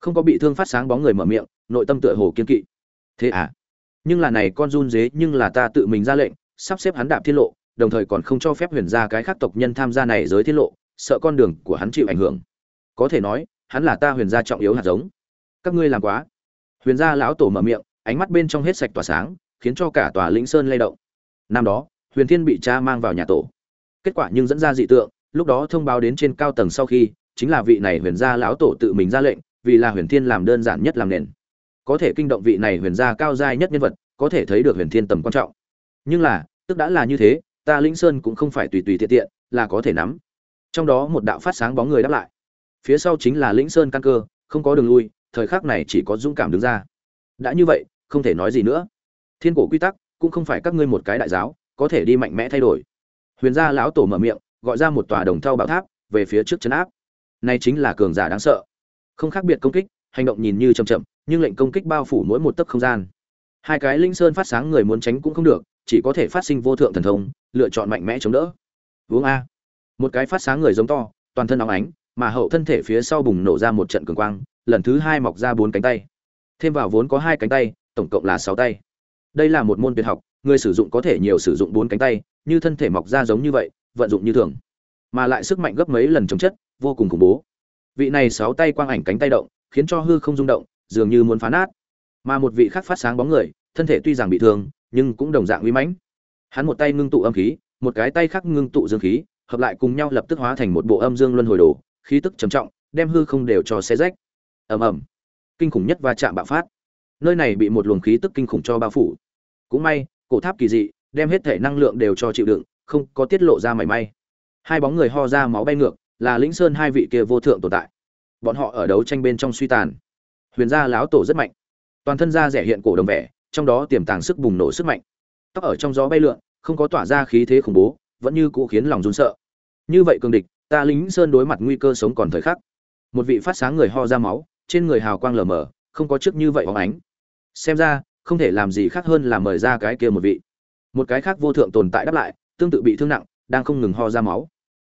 Không có bị thương phát sáng bóng người mở miệng, nội tâm tựa hồ kiên kỵ. Thế à? Nhưng là này con run dế nhưng là ta tự mình ra lệnh sắp xếp hắn đạp thiên lộ, đồng thời còn không cho phép huyền gia cái khác tộc nhân tham gia này giới thiên lộ, sợ con đường của hắn chịu ảnh hưởng. Có thể nói, hắn là ta huyền gia trọng yếu hạt giống. Các ngươi làm quá. Huyền gia lão tổ mở miệng, ánh mắt bên trong hết sạch tỏa sáng, khiến cho cả tòa lĩnh sơn lay động. Năm đó, huyền thiên bị cha mang vào nhà tổ. Kết quả nhưng dẫn ra dị tượng, lúc đó thông báo đến trên cao tầng sau khi, chính là vị này huyền gia lão tổ tự mình ra lệnh, vì là huyền thiên làm đơn giản nhất làm nền. Có thể kinh động vị này huyền gia cao giai nhất nhân vật, có thể thấy được huyền thiên tầm quan trọng nhưng là, tức đã là như thế, ta lĩnh sơn cũng không phải tùy tùy tiện tiện, là có thể nắm. Trong đó một đạo phát sáng bóng người đáp lại. Phía sau chính là lĩnh sơn căn cơ, không có đường lui, thời khắc này chỉ có dũng cảm đứng ra. Đã như vậy, không thể nói gì nữa. Thiên cổ quy tắc, cũng không phải các ngươi một cái đại giáo, có thể đi mạnh mẽ thay đổi. Huyền gia lão tổ mở miệng, gọi ra một tòa đồng thau bảo tháp, về phía trước chấn áp. Này chính là cường giả đáng sợ. Không khác biệt công kích, hành động nhìn như chậm chậm, nhưng lệnh công kích bao phủ mỗi một tấc không gian. Hai cái linh sơn phát sáng người muốn tránh cũng không được chỉ có thể phát sinh vô thượng thần thông, lựa chọn mạnh mẽ chống đỡ. Uống a. Một cái phát sáng người giống to, toàn thân óng ánh, mà hậu thân thể phía sau bùng nổ ra một trận cường quang, lần thứ hai mọc ra bốn cánh tay. Thêm vào vốn có hai cánh tay, tổng cộng là sáu tay. Đây là một môn tuyệt học, người sử dụng có thể nhiều sử dụng bốn cánh tay, như thân thể mọc ra giống như vậy, vận dụng như thường. Mà lại sức mạnh gấp mấy lần chống chất, vô cùng khủng bố. Vị này sáu tay quang ảnh cánh tay động, khiến cho hư không rung động, dường như muốn phá nát. Mà một vị khác phát sáng bóng người, thân thể tuy rằng bị thương nhưng cũng đồng dạng uy mãnh. Hắn một tay ngưng tụ âm khí, một cái tay khác ngưng tụ dương khí, hợp lại cùng nhau lập tức hóa thành một bộ âm dương luân hồi đồ, khí tức trầm trọng, đem hư không đều cho xé rách. Ầm ầm. Kinh khủng nhất va chạm bạo phát. Nơi này bị một luồng khí tức kinh khủng cho bao phủ. Cũng may, cổ tháp kỳ dị, đem hết thể năng lượng đều cho chịu đựng, không có tiết lộ ra mảy may. Hai bóng người ho ra máu bay ngược, là lĩnh sơn hai vị kia vô thượng tồn tại. Bọn họ ở đấu tranh bên trong suy tàn. Huyền gia láo tổ rất mạnh. Toàn thân da rẻ hiện cổ đồng vẻ trong đó tiềm tàng sức bùng nổ sức mạnh. Tóc ở trong gió bay lượn, không có tỏa ra khí thế khủng bố, vẫn như cũ khiến lòng run sợ. Như vậy cường địch, ta lính sơn đối mặt nguy cơ sống còn thời khắc. Một vị phát sáng người ho ra máu, trên người hào quang lờ mờ, không có trước như vậy bóng ánh. Xem ra, không thể làm gì khác hơn là mời ra cái kia một vị. Một cái khác vô thượng tồn tại đáp lại, tương tự bị thương nặng, đang không ngừng ho ra máu.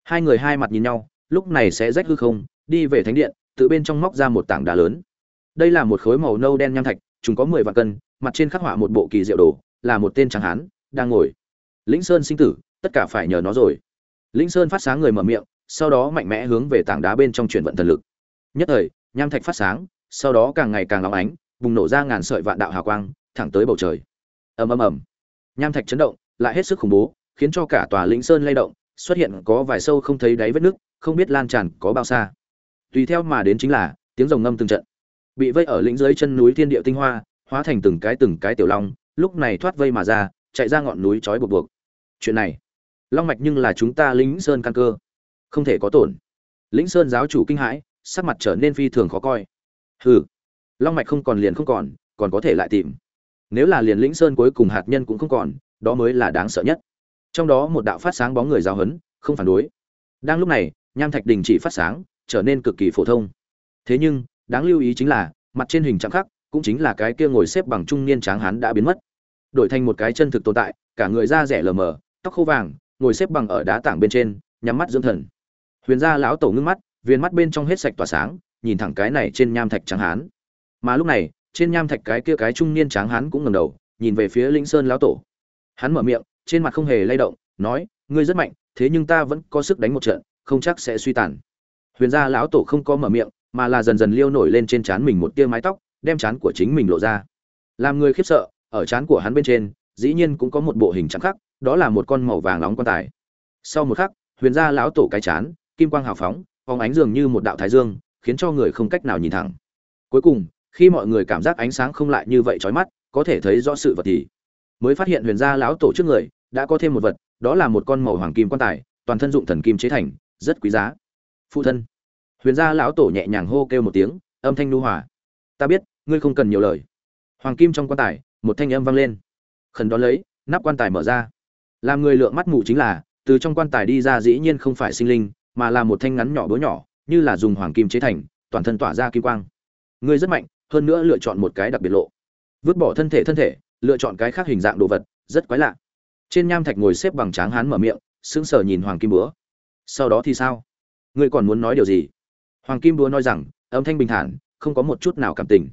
Hai người hai mặt nhìn nhau, lúc này sẽ rách hư không, đi về thánh điện, tự bên trong móc ra một tảng đá lớn. Đây là một khối màu nâu đen nham thạch, chúng có mười vạn cân mặt trên khắc họa một bộ kỳ diệu đồ, là một tên tráng hán, đang ngồi. Lĩnh sơn sinh tử, tất cả phải nhờ nó rồi. Lĩnh sơn phát sáng người mở miệng, sau đó mạnh mẽ hướng về tảng đá bên trong chuyển vận thần lực. Nhất thời, nham thạch phát sáng, sau đó càng ngày càng óng ánh, bùng nổ ra ngàn sợi vạn đạo hào quang, thẳng tới bầu trời. Ầm ầm ầm. Nham thạch chấn động, lại hết sức khủng bố, khiến cho cả tòa lĩnh sơn lay động, xuất hiện có vài sâu không thấy đáy vết nước không biết lan tràn có bao xa. Tùy theo mà đến chính là, tiếng rồng ngâm từng trận. Bị vây ở lĩnh dưới chân núi thiên địa tinh hoa hóa thành từng cái từng cái tiểu long, lúc này thoát vây mà ra, chạy ra ngọn núi trói buộc buộc. Chuyện này, long mạch nhưng là chúng ta lĩnh sơn căn cơ. Không thể có tổn. Lĩnh sơn giáo chủ kinh hãi, sắc mặt trở nên phi thường khó coi. Hừ, long mạch không còn liền không còn còn có thể lại tìm. Nếu là liền lĩnh sơn cuối cùng hạt nhân cũng không còn, đó mới là đáng sợ nhất. Trong đó một đạo phát sáng bóng người giáo hấn không phản đối. Đang lúc này, nham thạch đình chỉ phát sáng, trở nên cực kỳ phổ thông. Thế nhưng, đáng lưu ý chính là, mặt trên hình trạng khắc cũng chính là cái kia ngồi xếp bằng trung niên tráng hán đã biến mất. Đổi thành một cái chân thực tồn tại, cả người da rẻ lờ mờ, tóc khô vàng, ngồi xếp bằng ở đá tảng bên trên, nhắm mắt dưỡng thần. Huyền gia lão tổ ngưng mắt, viên mắt bên trong hết sạch tỏa sáng, nhìn thẳng cái này trên nham thạch tráng hán. Mà lúc này, trên nham thạch cái kia cái trung niên tráng hán cũng ngẩng đầu, nhìn về phía linh sơn lão tổ. Hắn mở miệng, trên mặt không hề lay động, nói, ngươi rất mạnh, thế nhưng ta vẫn có sức đánh một trận, không chắc sẽ suy tàn. Huyền gia lão tổ không có mở miệng, mà là dần dần liêu nổi lên trên trán mình một tia mái tóc đem chán của chính mình lộ ra. Làm người khiếp sợ, ở chán của hắn bên trên, dĩ nhiên cũng có một bộ hình trắng khắc đó là một con màu vàng nóng quan tài. Sau một khắc, huyền gia lão tổ cái chán, kim quang hào phóng phóng ánh dường như một đạo thái dương, khiến cho người không cách nào nhìn thẳng. Cuối cùng, khi mọi người cảm giác ánh sáng không lại như vậy chói mắt, có thể thấy rõ sự vật thì mới phát hiện huyền gia lão tổ trước người đã có thêm một vật, đó là một con màu hoàng kim quan tài, toàn thân dụng thần kim chế thành, rất quý giá. Phụ thân. Huyền gia lão tổ nhẹ nhàng hô kêu một tiếng, âm thanh nu hòa ta biết, ngươi không cần nhiều lời. Hoàng kim trong quan tài, một thanh âm vang lên. Khẩn đón lấy, nắp quan tài mở ra. Làm người lượng mắt mù chính là, từ trong quan tài đi ra dĩ nhiên không phải sinh linh, mà là một thanh ngắn nhỏ búa nhỏ, như là dùng hoàng kim chế thành, toàn thân tỏa ra kim quang. Ngươi rất mạnh, hơn nữa lựa chọn một cái đặc biệt lộ. Vứt bỏ thân thể thân thể, lựa chọn cái khác hình dạng đồ vật, rất quái lạ. Trên nham thạch ngồi xếp bằng tráng hán mở miệng, sững sờ nhìn hoàng kim búa. Sau đó thì sao? Ngươi còn muốn nói điều gì? Hoàng kim búa nói rằng, âm thanh bình thản không có một chút nào cảm tình.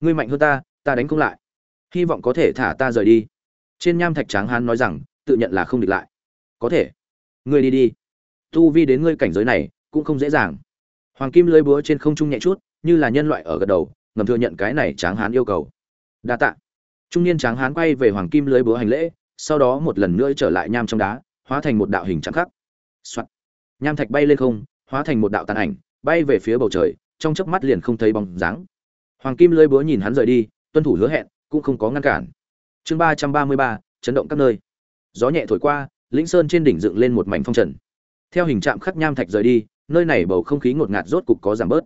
Ngươi mạnh hơn ta ta đánh không lại. Hy vọng có thể thả ta rời đi. Trên nham thạch tráng hán nói rằng, tự nhận là không địch lại. Có thể. Ngươi đi đi. Tu vi đến ngươi cảnh giới này, cũng không dễ dàng. Hoàng kim lưới búa trên không trung nhẹ chút, như là nhân loại ở gật đầu, ngầm thừa nhận cái này tráng hán yêu cầu. Đa tạ. Trung niên tráng hán quay về hoàng kim lưới búa hành lễ, sau đó một lần nữa trở lại nham trong đá, hóa thành một đạo hình trắng khắc、Soạn. nham thạch bay lên không, hóa thành một đạo tàn ảnh, bay về phía bầu trời trong chớp mắt liền không thấy bóng dáng. Hoàng kim lưới búa nhìn hắn rời đi, tuân thủ hứa hẹn, cũng không có ngăn cản. Chương ba trăm ba mươi ba, chấn động các nơi. Gió nhẹ thổi qua, lĩnh sơn trên đỉnh dựng lên một mảnh phong trần. Theo hình trạm khắc nham thạch rời đi, nơi này bầu không khí ngột ngạt rốt cục có giảm bớt.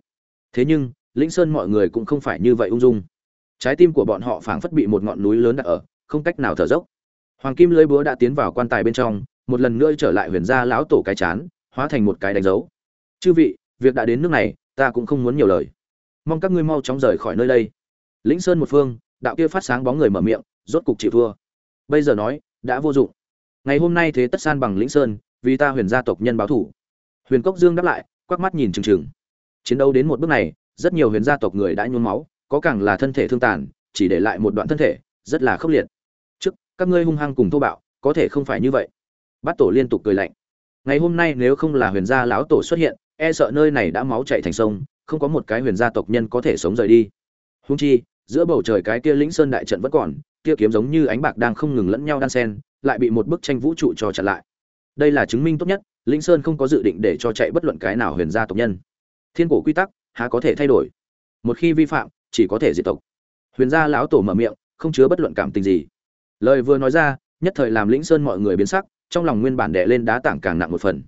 Thế nhưng, lĩnh sơn mọi người cũng không phải như vậy ung dung. Trái tim của bọn họ phảng phất bị một ngọn núi lớn đặt ở, không cách nào thở dốc. Hoàng kim lưới búa đã tiến vào quan tài bên trong, một lần nữa trở lại huyền gia lão tổ cái chán, hóa thành một cái đánh dấu. Chư vị, việc đã đến nước này ta cũng không muốn nhiều lời. Mong các ngươi mau chóng rời khỏi nơi đây. Lĩnh sơn một phương, đạo kia phát sáng bóng người mở miệng, rốt cục chịu thua. Bây giờ nói, đã vô dụng. Ngày hôm nay thế tất san bằng lĩnh sơn, vì ta huyền gia tộc nhân báo thủ. Huyền cốc dương đáp lại, quắc mắt nhìn trừng trừng. chiến đấu đến một bước này, rất nhiều huyền gia tộc người đã nhuốm máu, có càng là thân thể thương tàn, chỉ để lại một đoạn thân thể, rất là khốc liệt. Trước, các ngươi hung hăng cùng thô bạo, có thể không phải như vậy. Bát tổ liên tục cười lạnh. Ngày hôm nay nếu không là huyền gia lão tổ xuất hiện e sợ nơi này đã máu chảy thành sông không có một cái huyền gia tộc nhân có thể sống rời đi. Húng chi giữa bầu trời cái kia lĩnh sơn đại trận vẫn còn kia kiếm giống như ánh bạc đang không ngừng lẫn nhau đan xen, lại bị một bức tranh vũ trụ cho chặn lại. Đây là chứng minh tốt nhất lĩnh sơn không có dự định để cho chạy bất luận cái nào huyền gia tộc nhân. Thiên cổ quy tắc há có thể thay đổi? Một khi vi phạm chỉ có thể diệt tộc. Huyền gia lão tổ mở miệng không chứa bất luận cảm tình gì. Lời vừa nói ra nhất thời làm lĩnh sơn mọi người biến sắc trong lòng nguyên bản đè lên đá tảng càng nặng một phần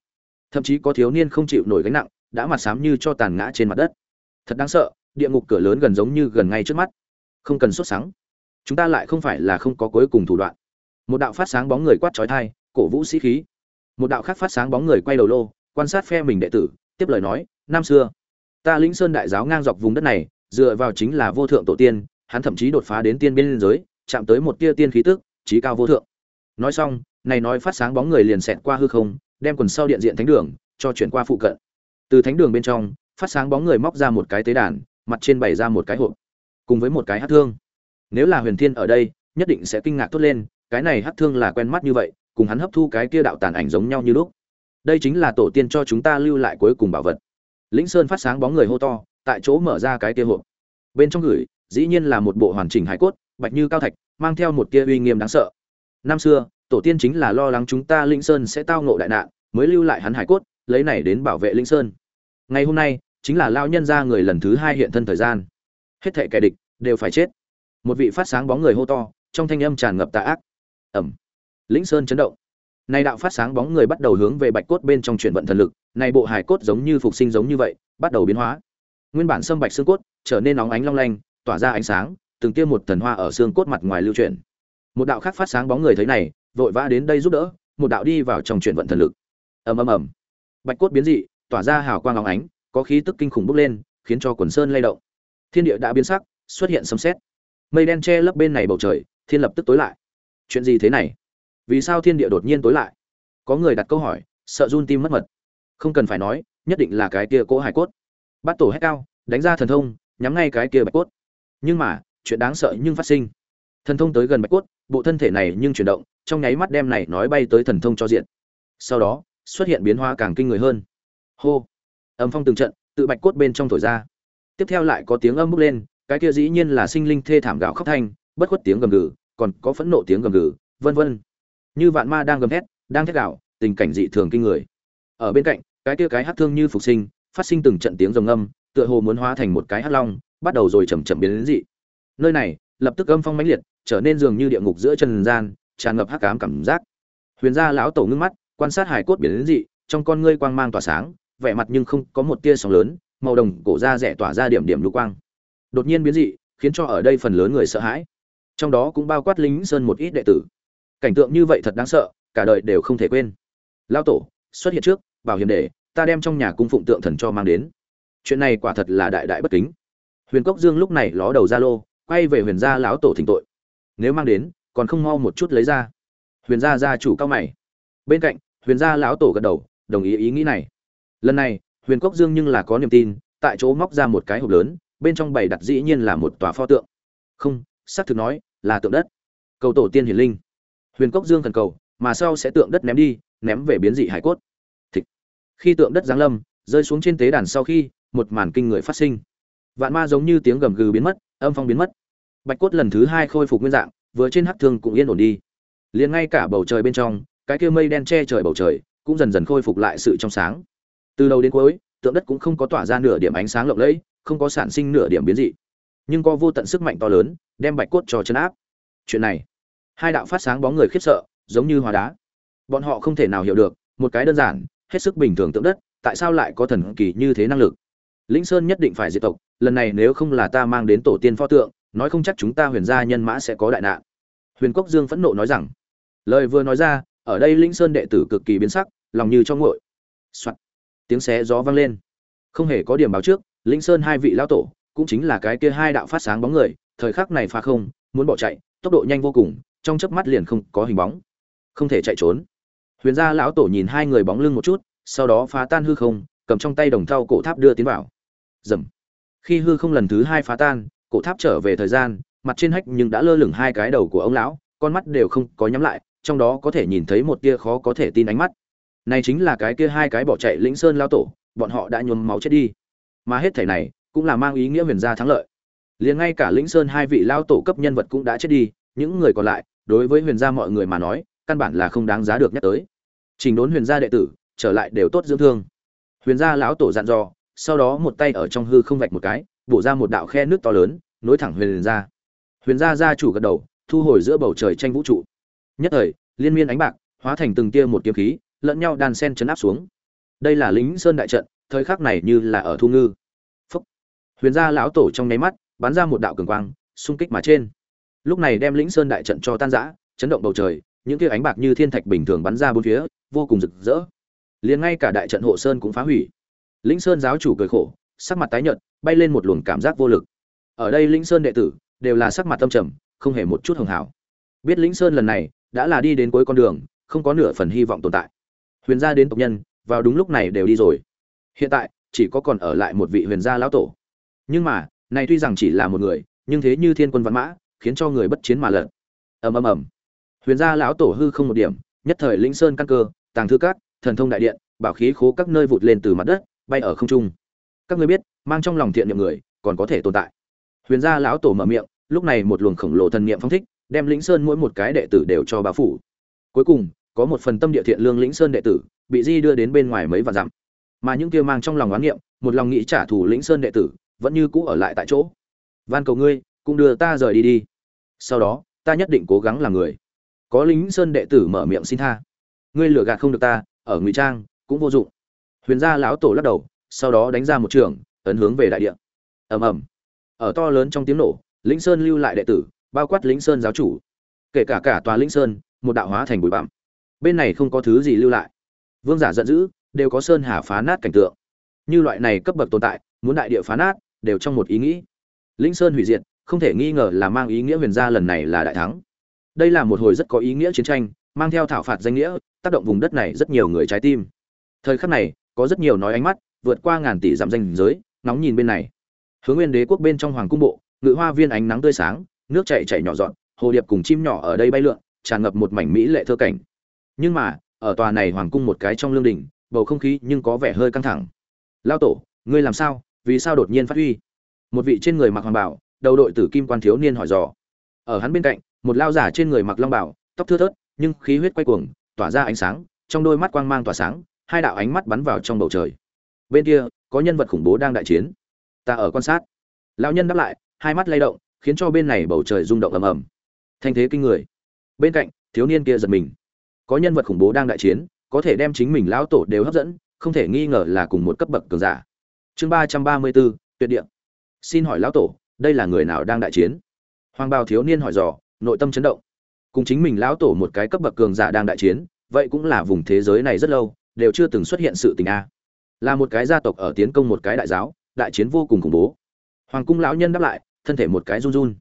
thậm chí có thiếu niên không chịu nổi gánh nặng, đã mặt sám như cho tàn ngã trên mặt đất. Thật đáng sợ, địa ngục cửa lớn gần giống như gần ngay trước mắt. Không cần sốt sáng chúng ta lại không phải là không có cuối cùng thủ đoạn. Một đạo phát sáng bóng người quát trói thai cổ vũ sĩ khí. Một đạo khác phát sáng bóng người quay đầu lô, quan sát phe mình đệ tử, tiếp lời nói, năm xưa, ta lĩnh sơn đại giáo ngang dọc vùng đất này, dựa vào chính là vô thượng tổ tiên, hắn thậm chí đột phá đến tiên biên giới, chạm tới một tia tiên khí tức trí cao vô thượng. Nói xong, này nói phát sáng bóng người liền xẹt qua hư không đem quần sau điện diện thánh đường, cho chuyển qua phụ cận. Từ thánh đường bên trong, phát sáng bóng người móc ra một cái tế đàn, mặt trên bày ra một cái hộp, cùng với một cái hát thương. Nếu là huyền thiên ở đây, nhất định sẽ kinh ngạc tốt lên, cái này hát thương là quen mắt như vậy, cùng hắn hấp thu cái kia đạo tàn ảnh giống nhau như lúc. Đây chính là tổ tiên cho chúng ta lưu lại cuối cùng bảo vật. Lĩnh sơn phát sáng bóng người hô to, tại chỗ mở ra cái kia hộp. Bên trong gửi, dĩ nhiên là một bộ hoàn chỉnh hải cốt, bạch như cao thạch, mang theo một tia uy nghiêm đáng sợ. Năm xưa tổ tiên chính là lo lắng chúng ta linh sơn sẽ tao ngộ đại nạn, mới lưu lại hắn hải cốt, lấy này đến bảo vệ linh sơn. Ngày hôm nay, chính là lao nhân ra người lần thứ hai hiện thân thời gian. Hết thệ kẻ địch đều phải chết. Một vị phát sáng bóng người hô to, trong thanh âm tràn ngập tà ác. Ẩm. Lĩnh sơn chấn động. Nay đạo phát sáng bóng người bắt đầu hướng về bạch cốt bên trong chuyển vận thần lực nay bộ hải cốt giống như phục sinh giống như vậy, bắt đầu biến hóa. Nguyên bản sâm bạch xương cốt trở nên nóng ánh long lanh, tỏa ra ánh sáng, từng tiêm một thần hoa ở xương cốt mặt ngoài lưu chuyển. Một đạo khác phát sáng bóng người thấy này vội vã đến đây giúp đỡ, một đạo đi vào trong chuyển vận thần lực. Ầm ầm ầm. Bạch cốt biến dị, tỏa ra hào quang óng ánh, có khí tức kinh khủng bốc lên, khiến cho quần sơn lay động. Thiên địa đã biến sắc, xuất hiện sấm sét. Mây đen che lấp bên này bầu trời, thiên lập tức tối lại. Chuyện gì thế này? Vì sao thiên địa đột nhiên tối lại? Có người đặt câu hỏi, sợ run tim mất mật. Không cần phải nói, nhất định là cái kia cỗ hải cốt. Bắt tổ hét cao, đánh ra thần thông, nhắm ngay cái kia bạch cốt. Nhưng mà, chuyện đáng sợ nhưng phát sinh. Thần thông tới gần bạch cốt, bộ thân thể này nhưng chuyển động trong nháy mắt đem này nói bay tới thần thông cho diện. Sau đó xuất hiện biến hóa càng kinh người hơn. Hô! Âm phong từng trận tự bạch cốt bên trong thổi ra. Tiếp theo lại có tiếng âm bốc lên cái kia dĩ nhiên là sinh linh thê thảm gạo khóc thanh bất khuất tiếng gầm gừ còn có phẫn nộ tiếng gầm gừ vân vân. Như vạn ma đang gầm hét, đang thét gạo tình cảnh dị thường kinh người. Ở bên cạnh cái kia cái hát thương như phục sinh phát sinh từng trận tiếng rồng âm tựa hồ muốn hóa thành một cái hắc long bắt đầu rồi chầm chậm biến đến dị. Nơi này lập tức âm phong mãnh liệt trở nên dường như địa ngục giữa trần gian tràn ngập hắc ám cảm giác. Huyền gia lão tổ ngưng mắt, quan sát hải cốt biến đến dị, trong con ngươi quang mang tỏa sáng, vẻ mặt nhưng không có một tia sóng lớn, màu đồng cổ da rẻ tỏa ra điểm điểm lục quang. Đột nhiên biến dị, khiến cho ở đây phần lớn người sợ hãi. Trong đó cũng bao quát lính sơn một ít đệ tử. Cảnh tượng như vậy thật đáng sợ, cả đời đều không thể quên. Lão tổ, xuất hiện trước, bảo hiểm để, ta đem trong nhà cung phụng tượng thần cho mang đến. Chuyện này quả thật là đại đại bất kính. Huyền cốc dương lúc này ló đầu ra lô, quay về huyền gia lão tổ thỉnh tội. Nếu mang đến còn không mau một chút lấy ra. Huyền gia gia chủ cao mày. Bên cạnh, huyền gia lão tổ gật đầu, đồng ý ý nghĩ này. Lần này, huyền cốc dương nhưng là có niềm tin, tại chỗ móc ra một cái hộp lớn, bên trong bày đặt dĩ nhiên là một tòa pho tượng. Không, xác thực nói, là tượng đất. Cầu tổ tiên hiển linh. Huyền cốc dương thần cầu, mà sau sẽ tượng đất ném đi, ném về biến dị hải cốt. Thịt. khi tượng đất giáng lâm, rơi xuống trên tế đàn sau khi, một màn kinh người phát sinh. Vạn ma giống như tiếng gầm gừ biến mất, âm phong biến mất. Bạch cốt lần thứ hai khôi phục nguyên dạng vừa trên hắc thương cũng yên ổn đi. Liền ngay cả bầu trời bên trong, cái kia mây đen che trời bầu trời, cũng dần dần khôi phục lại sự trong sáng. Từ đầu đến cuối, tượng đất cũng không có tỏa ra nửa điểm ánh sáng lộng lẫy, không có sản sinh nửa điểm biến dị. Nhưng có vô tận sức mạnh to lớn, đem bạch cốt cho chân áp. Chuyện này, hai đạo phát sáng bóng người khiếp sợ, giống như hóa đá. Bọn họ không thể nào hiểu được, một cái đơn giản, hết sức bình thường tượng đất, tại sao lại có thần kỳ như thế năng lực? Lĩnh sơn nhất định phải diệt tộc, lần này nếu không là ta mang đến tổ tiên pho tượng nói không chắc chúng ta huyền gia nhân mã sẽ có đại nạn. Huyền cốc dương phẫn nộ nói rằng, lời vừa nói ra, ở đây lĩnh sơn đệ tử cực kỳ biến sắc, lòng như cho nguội. Soạn. tiếng xé gió vang lên. Không hề có điểm báo trước, lĩnh sơn hai vị lão tổ, cũng chính là cái kia hai đạo phát sáng bóng người, thời khắc này phá không, muốn bỏ chạy, tốc độ nhanh vô cùng, trong chớp mắt liền không có hình bóng. Không thể chạy trốn. Huyền gia lão tổ nhìn hai người bóng lưng một chút, sau đó phá tan hư không, cầm trong tay đồng thau cổ tháp đưa tiến vào. Dầm. Khi hư không lần thứ hai phá tan cổ tháp trở về thời gian, mặt trên hách nhưng đã lơ lửng hai cái đầu của ông lão, con mắt đều không có nhắm lại, trong đó có thể nhìn thấy một tia khó có thể tin ánh mắt. Này chính là cái kia hai cái bỏ chạy lĩnh sơn lao tổ, bọn họ đã nhuốm máu chết đi. Mà hết thể này cũng là mang ý nghĩa huyền gia thắng lợi. Liền ngay cả lĩnh sơn hai vị lao tổ cấp nhân vật cũng đã chết đi, những người còn lại, đối với huyền gia mọi người mà nói, căn bản là không đáng giá được nhắc tới. Trình đốn huyền gia đệ tử, trở lại đều tốt dưỡng thương. Huyền gia lão tổ dặn dò, sau đó một tay ở trong hư không vạch một cái bổ ra một đạo khe nước to lớn, nối thẳng huyền gia. Huyền gia gia chủ gật đầu, thu hồi giữa bầu trời tranh vũ trụ. Nhất thời, liên miên ánh bạc, hóa thành từng tia một kiếm khí, lẫn nhau đan sen chấn áp xuống. Đây là lính sơn đại trận, thời khắc này như là ở thu ngư. Phúc. huyền gia lão tổ trong nháy mắt, bắn ra một đạo cường quang, xung kích mà trên. Lúc này đem lĩnh sơn đại trận cho tan rã, chấn động bầu trời, những tia ánh bạc như thiên thạch bình thường bắn ra bốn phía, vô cùng rực rỡ. Liền ngay cả đại trận hộ sơn cũng phá hủy. Lĩnh sơn giáo chủ cười khổ sắc mặt tái nhợt, bay lên một luồng cảm giác vô lực. Ở đây lĩnh sơn đệ tử đều là sắc mặt tâm trầm, không hề một chút hưởng hảo biết lĩnh sơn lần này đã là đi đến cuối con đường, không có nửa phần hy vọng tồn tại. Huyền gia đến tộc nhân, vào đúng lúc này đều đi rồi. Hiện tại, chỉ có còn ở lại một vị huyền gia lão tổ. Nhưng mà, này tuy rằng chỉ là một người, nhưng thế như thiên quân văn mã, khiến cho người bất chiến mà lật. Ầm ầm ầm. Huyền gia lão tổ hư không một điểm, nhất thời lĩnh sơn căn cơ, tàng thư cát thần thông đại điện, bảo khí khố các nơi vụt lên từ mặt đất, bay ở không trung các ngươi biết, mang trong lòng thiện niệm người, còn có thể tồn tại. Huyền gia lão tổ mở miệng, lúc này một luồng khổng lồ thần niệm phong thích, đem lĩnh sơn mỗi một cái đệ tử đều cho bao phủ. Cuối cùng, có một phần tâm địa thiện lương lĩnh sơn đệ tử, bị di đưa đến bên ngoài mấy vạn dặm. Mà những kia mang trong lòng oán niệm, một lòng nghĩ trả thù lĩnh sơn đệ tử, vẫn như cũ ở lại tại chỗ. Van cầu ngươi, cũng đưa ta rời đi đi. Sau đó, ta nhất định cố gắng làm người. Có lính sơn đệ tử mở miệng xin tha. Ngươi lừa gạt không được ta, ở ngụy trang, cũng vô dụng. Huyền gia lão tổ lắc đầu sau đó đánh ra một trường, ấn hướng về đại địa. Ầm ầm. Ở to lớn trong tiếng nổ, lĩnh sơn lưu lại đệ tử, bao quát lĩnh sơn giáo chủ. Kể cả cả tòa lĩnh sơn, một đạo hóa thành bụi bặm. Bên này không có thứ gì lưu lại. Vương giả giận dữ, đều có sơn hà phá nát cảnh tượng. Như loại này cấp bậc tồn tại, muốn đại địa phá nát, đều trong một ý nghĩ. Lĩnh sơn hủy diệt, không thể nghi ngờ là mang ý nghĩa huyền gia lần này là đại thắng. Đây là một hồi rất có ý nghĩa chiến tranh, mang theo thảo phạt danh nghĩa, tác động vùng đất này rất nhiều người trái tim. Thời khắc này, có rất nhiều nói ánh mắt vượt qua ngàn tỷ dặm danh giới nóng nhìn bên này. Hướng nguyên đế quốc bên trong hoàng cung bộ, ngự hoa viên ánh nắng tươi sáng, nước chảy chảy nhỏ giọt hồ điệp cùng chim nhỏ ở đây bay lượn, tràn ngập một mảnh mỹ lệ thơ cảnh. Nhưng mà, ở tòa này hoàng cung một cái trong lương đình, bầu không khí nhưng có vẻ hơi căng thẳng. Lao tổ, ngươi làm sao? Vì sao đột nhiên phát huy? Một vị trên người mặc hoàng bảo, đầu đội tử kim quan thiếu niên hỏi dò. Ở hắn bên cạnh, một lao giả trên người mặc long bảo, tóc thưa thớt, nhưng khí huyết quay cuồng, tỏa ra ánh sáng, trong đôi mắt quang mang tỏa sáng, hai đạo ánh mắt bắn vào trong bầu trời bên kia, có nhân vật khủng bố đang đại chiến. Ta ở quan sát. Lão nhân đáp lại, hai mắt lay động, khiến cho bên này bầu trời rung động ầm ầm. Thanh thế kinh người. Bên cạnh, thiếu niên kia giật mình. Có nhân vật khủng bố đang đại chiến, có thể đem chính mình lão tổ đều hấp dẫn, không thể nghi ngờ là cùng một cấp bậc cường giả. Chương ba trăm ba mươi bốn tuyệt địa. Xin hỏi lão tổ, đây là người nào đang đại chiến? Hoàng bào thiếu niên hỏi dò, nội tâm chấn động. Cùng chính mình lão tổ một cái cấp bậc cường giả đang đại chiến, vậy cũng là vùng thế giới này rất lâu, đều chưa từng xuất hiện sự tình a là một cái gia tộc ở tiến công một cái đại giáo, đại chiến vô cùng khủng bố. Hoàng cung lão nhân đáp lại, thân thể một cái run run.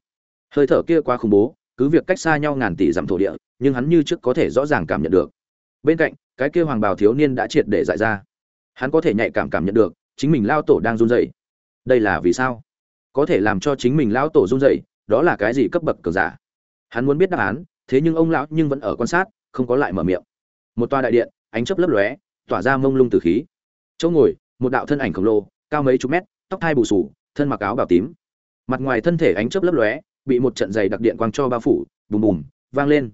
Hơi thở kia quá khủng bố, cứ việc cách xa nhau ngàn tỷ dặm thổ địa, nhưng hắn như trước có thể rõ ràng cảm nhận được. Bên cạnh, cái kia hoàng bào thiếu niên đã triệt để dại ra. Hắn có thể nhạy cảm cảm nhận được, chính mình lao tổ đang run rẩy. Đây là vì sao? Có thể làm cho chính mình lao tổ run rẩy, đó là cái gì cấp bậc cường giả? Hắn muốn biết đáp án, thế nhưng ông lão nhưng vẫn ở quan sát, không có lại mở miệng. Một toa đại điện, ánh chớp lấp lóe, tỏa ra mông lung từ khí chỗ ngồi, một đạo thân ảnh khổng lồ, cao mấy chục mét, tóc hai bù sù thân mặc áo bào tím. Mặt ngoài thân thể ánh chớp lấp lóe, bị một trận dày đặc điện quang cho bao phủ, bùm bùm, vang lên.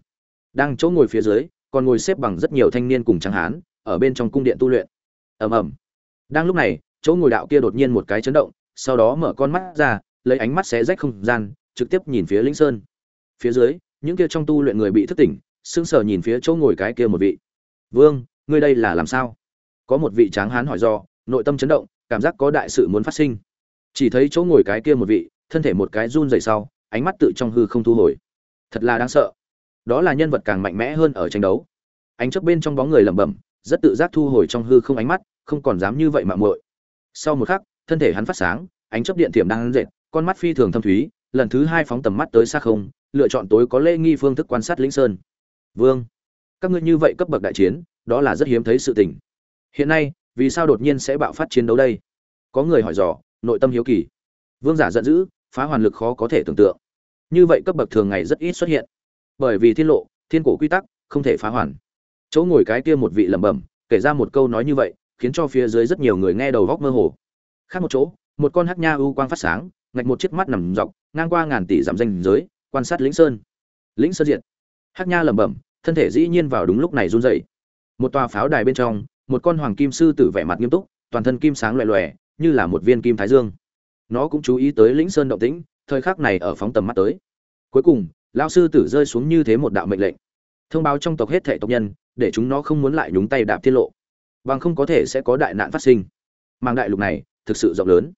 Đang chỗ ngồi phía dưới, còn ngồi xếp bằng rất nhiều thanh niên cùng tráng hán, ở bên trong cung điện tu luyện. Ầm ầm. Đang lúc này, chỗ ngồi đạo kia đột nhiên một cái chấn động, sau đó mở con mắt ra, lấy ánh mắt xé rách không gian, trực tiếp nhìn phía linh sơn. Phía dưới, những kia trong tu luyện người bị thức tỉnh, sững sờ nhìn phía chỗ ngồi cái kia một vị. Vương, ngươi đây là làm sao? Có một vị tráng hán hỏi do, nội tâm chấn động, cảm giác có đại sự muốn phát sinh. Chỉ thấy chỗ ngồi cái kia một vị, thân thể một cái run rẩy sau, ánh mắt tự trong hư không thu hồi. Thật là đáng sợ. Đó là nhân vật càng mạnh mẽ hơn ở tranh đấu. Ánh chớp bên trong bóng người lẩm bẩm, rất tự giác thu hồi trong hư không ánh mắt, không còn dám như vậy mạng muội. Sau một khắc, thân thể hắn phát sáng, ánh chớp điện thiểm đang dệt con mắt phi thường thâm thúy, lần thứ hai phóng tầm mắt tới xa không, lựa chọn tối có lễ nghi phương thức quan sát lĩnh sơn. Vương, các ngươi như vậy cấp bậc đại chiến, đó là rất hiếm thấy sự tình hiện nay, vì sao đột nhiên sẽ bạo phát chiến đấu đây? Có người hỏi dò, nội tâm hiếu kỳ. Vương giả giận dữ, phá hoàn lực khó có thể tưởng tượng. Như vậy cấp bậc thường ngày rất ít xuất hiện. Bởi vì thiên lộ, thiên cổ quy tắc, không thể phá hoàn. Chỗ ngồi cái kia một vị lẩm bẩm, kể ra một câu nói như vậy, khiến cho phía dưới rất nhiều người nghe đầu góc mơ hồ. Khác một chỗ, một con hắc nha u quang phát sáng, ngạch một chiếc mắt nằm dọc, ngang qua ngàn tỷ giảm danh giới, quan sát lĩnh sơn. Lĩnh sơn diện hắc nha lẩm bẩm, thân thể dĩ nhiên vào đúng lúc này run rẩy. Một tòa pháo đài bên trong một con hoàng kim sư tử vẻ mặt nghiêm túc, toàn thân kim sáng loè loè, như là một viên kim thái dương. Nó cũng chú ý tới lĩnh sơn động tĩnh, thời khắc này ở phóng tầm mắt tới. Cuối cùng, lão sư tử rơi xuống như thế một đạo mệnh lệnh. Thông báo trong tộc hết thể tộc nhân, để chúng nó không muốn lại nhúng tay đạp tiết lộ. Bằng không có thể sẽ có đại nạn phát sinh. Mang đại lục này, thực sự rộng lớn.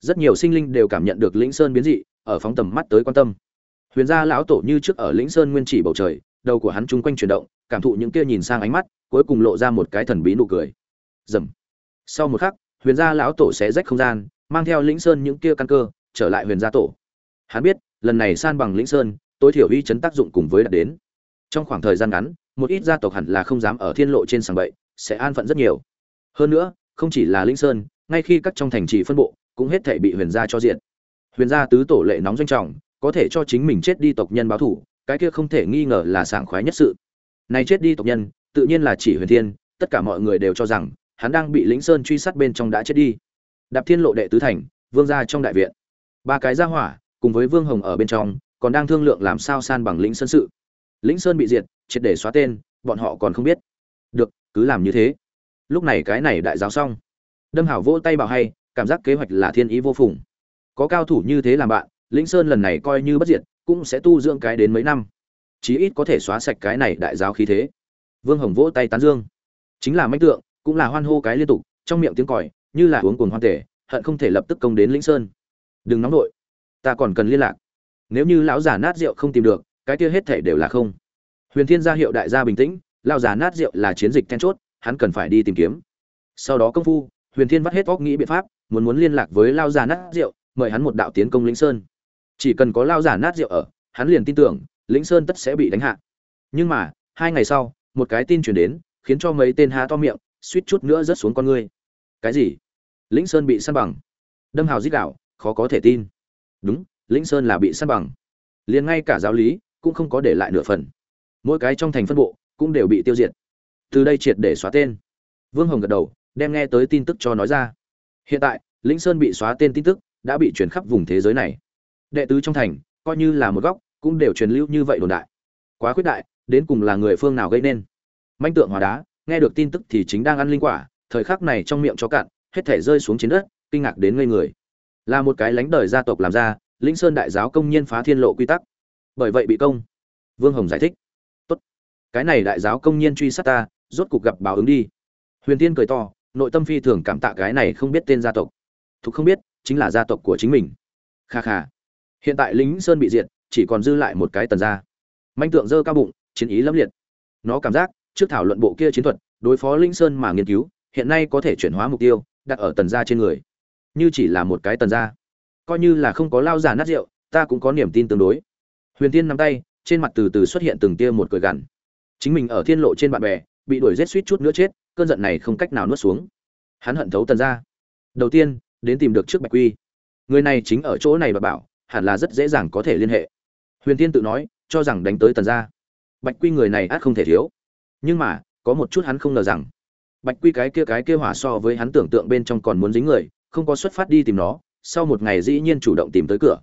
Rất nhiều sinh linh đều cảm nhận được lĩnh sơn biến dị, ở phóng tầm mắt tới quan tâm. Huyền gia lão tổ như trước ở lĩnh sơn nguyên chỉ bầu trời, đầu của hắn chung quanh chuyển động, cảm thụ những kia nhìn sang ánh mắt cuối cùng lộ ra một cái thần bí nụ cười. Dầm. Sau một khắc, huyền gia lão tổ sẽ rách không gian, mang theo lĩnh sơn những kia căn cơ, trở lại huyền gia tổ. Hắn biết, lần này san bằng lĩnh sơn, tối thiểu uy chấn tác dụng cùng với đạt đến. Trong khoảng thời gian ngắn, một ít gia tộc hẳn là không dám ở thiên lộ trên sàng bậy, sẽ an phận rất nhiều. Hơn nữa, không chỉ là lĩnh sơn, ngay khi các trong thành trì phân bộ, cũng hết thể bị huyền gia cho diện huyền gia tứ tổ lệ nóng doanh trọng, có thể cho chính mình chết đi tộc nhân báo thủ cái kia không thể nghi ngờ là sảng khoái nhất sự. Này chết đi tộc nhân tự nhiên là chỉ huyền thiên, tất cả mọi người đều cho rằng, hắn đang bị lĩnh sơn truy sát bên trong đã chết đi. Đạp thiên lộ đệ tứ thành, vương gia trong đại viện. Ba cái gia hỏa, cùng với vương hồng ở bên trong, còn đang thương lượng làm sao san bằng lĩnh sơn sự. Lĩnh sơn bị diệt, triệt để xóa tên, bọn họ còn không biết. Được, cứ làm như thế. Lúc này cái này đại giáo xong. Đâm hảo vỗ tay bảo hay, cảm giác kế hoạch là thiên ý vô phùng. Có cao thủ như thế làm bạn, lĩnh sơn lần này coi như bất diệt, cũng sẽ tu dưỡng cái đến mấy năm. Chí ít có thể xóa sạch cái này đại giáo khí thế vương hồng vỗ tay tán dương. Chính là manh tượng, cũng là hoan hô cái liên tục, trong miệng tiếng còi, như là uống cuồng hoan tể, hận không thể lập tức công đến lĩnh sơn. Đừng nóng nội, ta còn cần liên lạc. Nếu như lão già nát rượu không tìm được, cái kia hết thể đều là không. Huyền thiên gia hiệu đại gia bình tĩnh, lão già nát rượu là chiến dịch then chốt, hắn cần phải đi tìm kiếm. Sau đó công phu, huyền thiên vắt hết óc nghĩ biện pháp, muốn muốn liên lạc với lão già nát rượu, mời hắn một đạo tiến công lĩnh sơn. Chỉ cần có lão già nát rượu ở, hắn liền tin tưởng, lĩnh sơn tất sẽ bị đánh hạ. Nhưng mà, hai ngày sau một cái tin truyền đến, khiến cho mấy tên há to miệng, suýt chút nữa rớt xuống con ngươi. Cái gì? Lĩnh sơn bị săn bằng. Đâm hào dít đạo khó có thể tin. Đúng, lĩnh sơn là bị săn bằng. Liền ngay cả giáo lý, cũng không có để lại nửa phần. Mỗi cái trong thành phân bộ, cũng đều bị tiêu diệt. Từ đây triệt để xóa tên. Vương hồng gật đầu, đem nghe tới tin tức cho nói ra. Hiện tại, lĩnh sơn bị xóa tên tin tức, đã bị chuyển khắp vùng thế giới này. Đệ tứ trong thành, coi như là một góc, cũng đều truyền lưu như vậy đồn đại. Quá khuyết đại đến cùng là người phương nào gây nên. Manh tượng hóa đá, nghe được tin tức thì chính đang ăn linh quả, thời khắc này trong miệng cho cạn, hết thể rơi xuống trên đất, kinh ngạc đến ngây người. Là một cái lãnh đời gia tộc làm ra lĩnh sơn đại giáo công nhiên phá thiên lộ quy tắc. Bởi vậy bị công. Vương hồng giải thích. Tốt, cái này đại giáo công nhiên truy sát ta, rốt cục gặp báo ứng đi. Huyền tiên cười to, nội tâm phi thường cảm tạ cái này không biết tên gia tộc. Thục không biết, chính là gia tộc của chính mình. Kha kha. Hiện tại lính sơn bị diệt, chỉ còn dư lại một cái tần gia. Manh tượng dơ cao bụng chiến ý lâm liệt. Nó cảm giác, trước thảo luận bộ kia chiến thuật, đối phó linh sơn mà nghiên cứu, hiện nay có thể chuyển hóa mục tiêu, đặt ở tần gia trên người. Như chỉ là một cái tần gia, coi như là không có lao giả nát rượu, ta cũng có niềm tin tương đối. Huyền tiên nắm tay, trên mặt từ từ xuất hiện từng tia một cười gằn. Chính mình ở thiên lộ trên bạn bè, bị đuổi rét suýt chút nữa chết, cơn giận này không cách nào nuốt xuống. Hắn hận thấu tần gia. Đầu tiên, đến tìm được trước bạch quy. Người này chính ở chỗ này và bảo, hẳn là rất dễ dàng có thể liên hệ. Huyền tiên tự nói, cho rằng đánh tới tần gia bạch quy người này át không thể thiếu. Nhưng mà, có một chút hắn không ngờ rằng, bạch quy cái kia cái kia hỏa so với hắn tưởng tượng bên trong còn muốn dính người, không có xuất phát đi tìm nó, sau một ngày dĩ nhiên chủ động tìm tới cửa.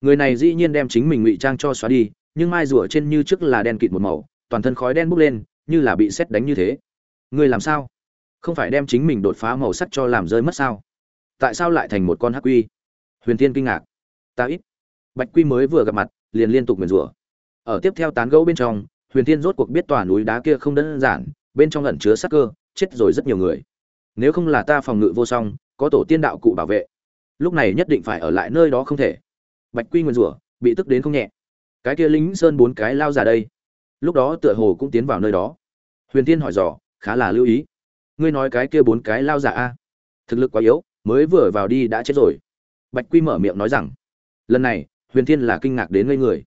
Người này dĩ nhiên đem chính mình ngụy trang cho xóa đi, nhưng mai rùa trên như trước là đen kịt một màu, toàn thân khói đen bốc lên, như là bị xét đánh như thế. Người làm sao? Không phải đem chính mình đột phá màu sắc cho làm rơi mất sao? Tại sao lại thành một con hắc quy? Huyền Thiên kinh ngạc. Ta ít. Bạch quy mới vừa gặp mặt, liền liên tục nguyền rủa. Ở tiếp theo tán gẫu bên trong huyền Thiên rốt cuộc biết tòa núi đá kia không đơn giản, bên trong lẩn chứa sắc cơ, chết rồi rất nhiều người. Nếu không là ta phòng ngự vô song, có tổ tiên đạo cụ bảo vệ, lúc này nhất định phải ở lại nơi đó không thể. Bạch quy nguyền rủa, bị tức đến không nhẹ. Cái kia lính sơn bốn cái lao ra đây, lúc đó tựa hồ cũng tiến vào nơi đó. Huyền tiên hỏi dò, khá là lưu ý. Ngươi nói cái kia bốn cái lao giả a, thực lực quá yếu, mới vừa vào đi đã chết rồi. Bạch quy mở miệng nói rằng, lần này, huyền thiên là kinh ngạc đến ngây người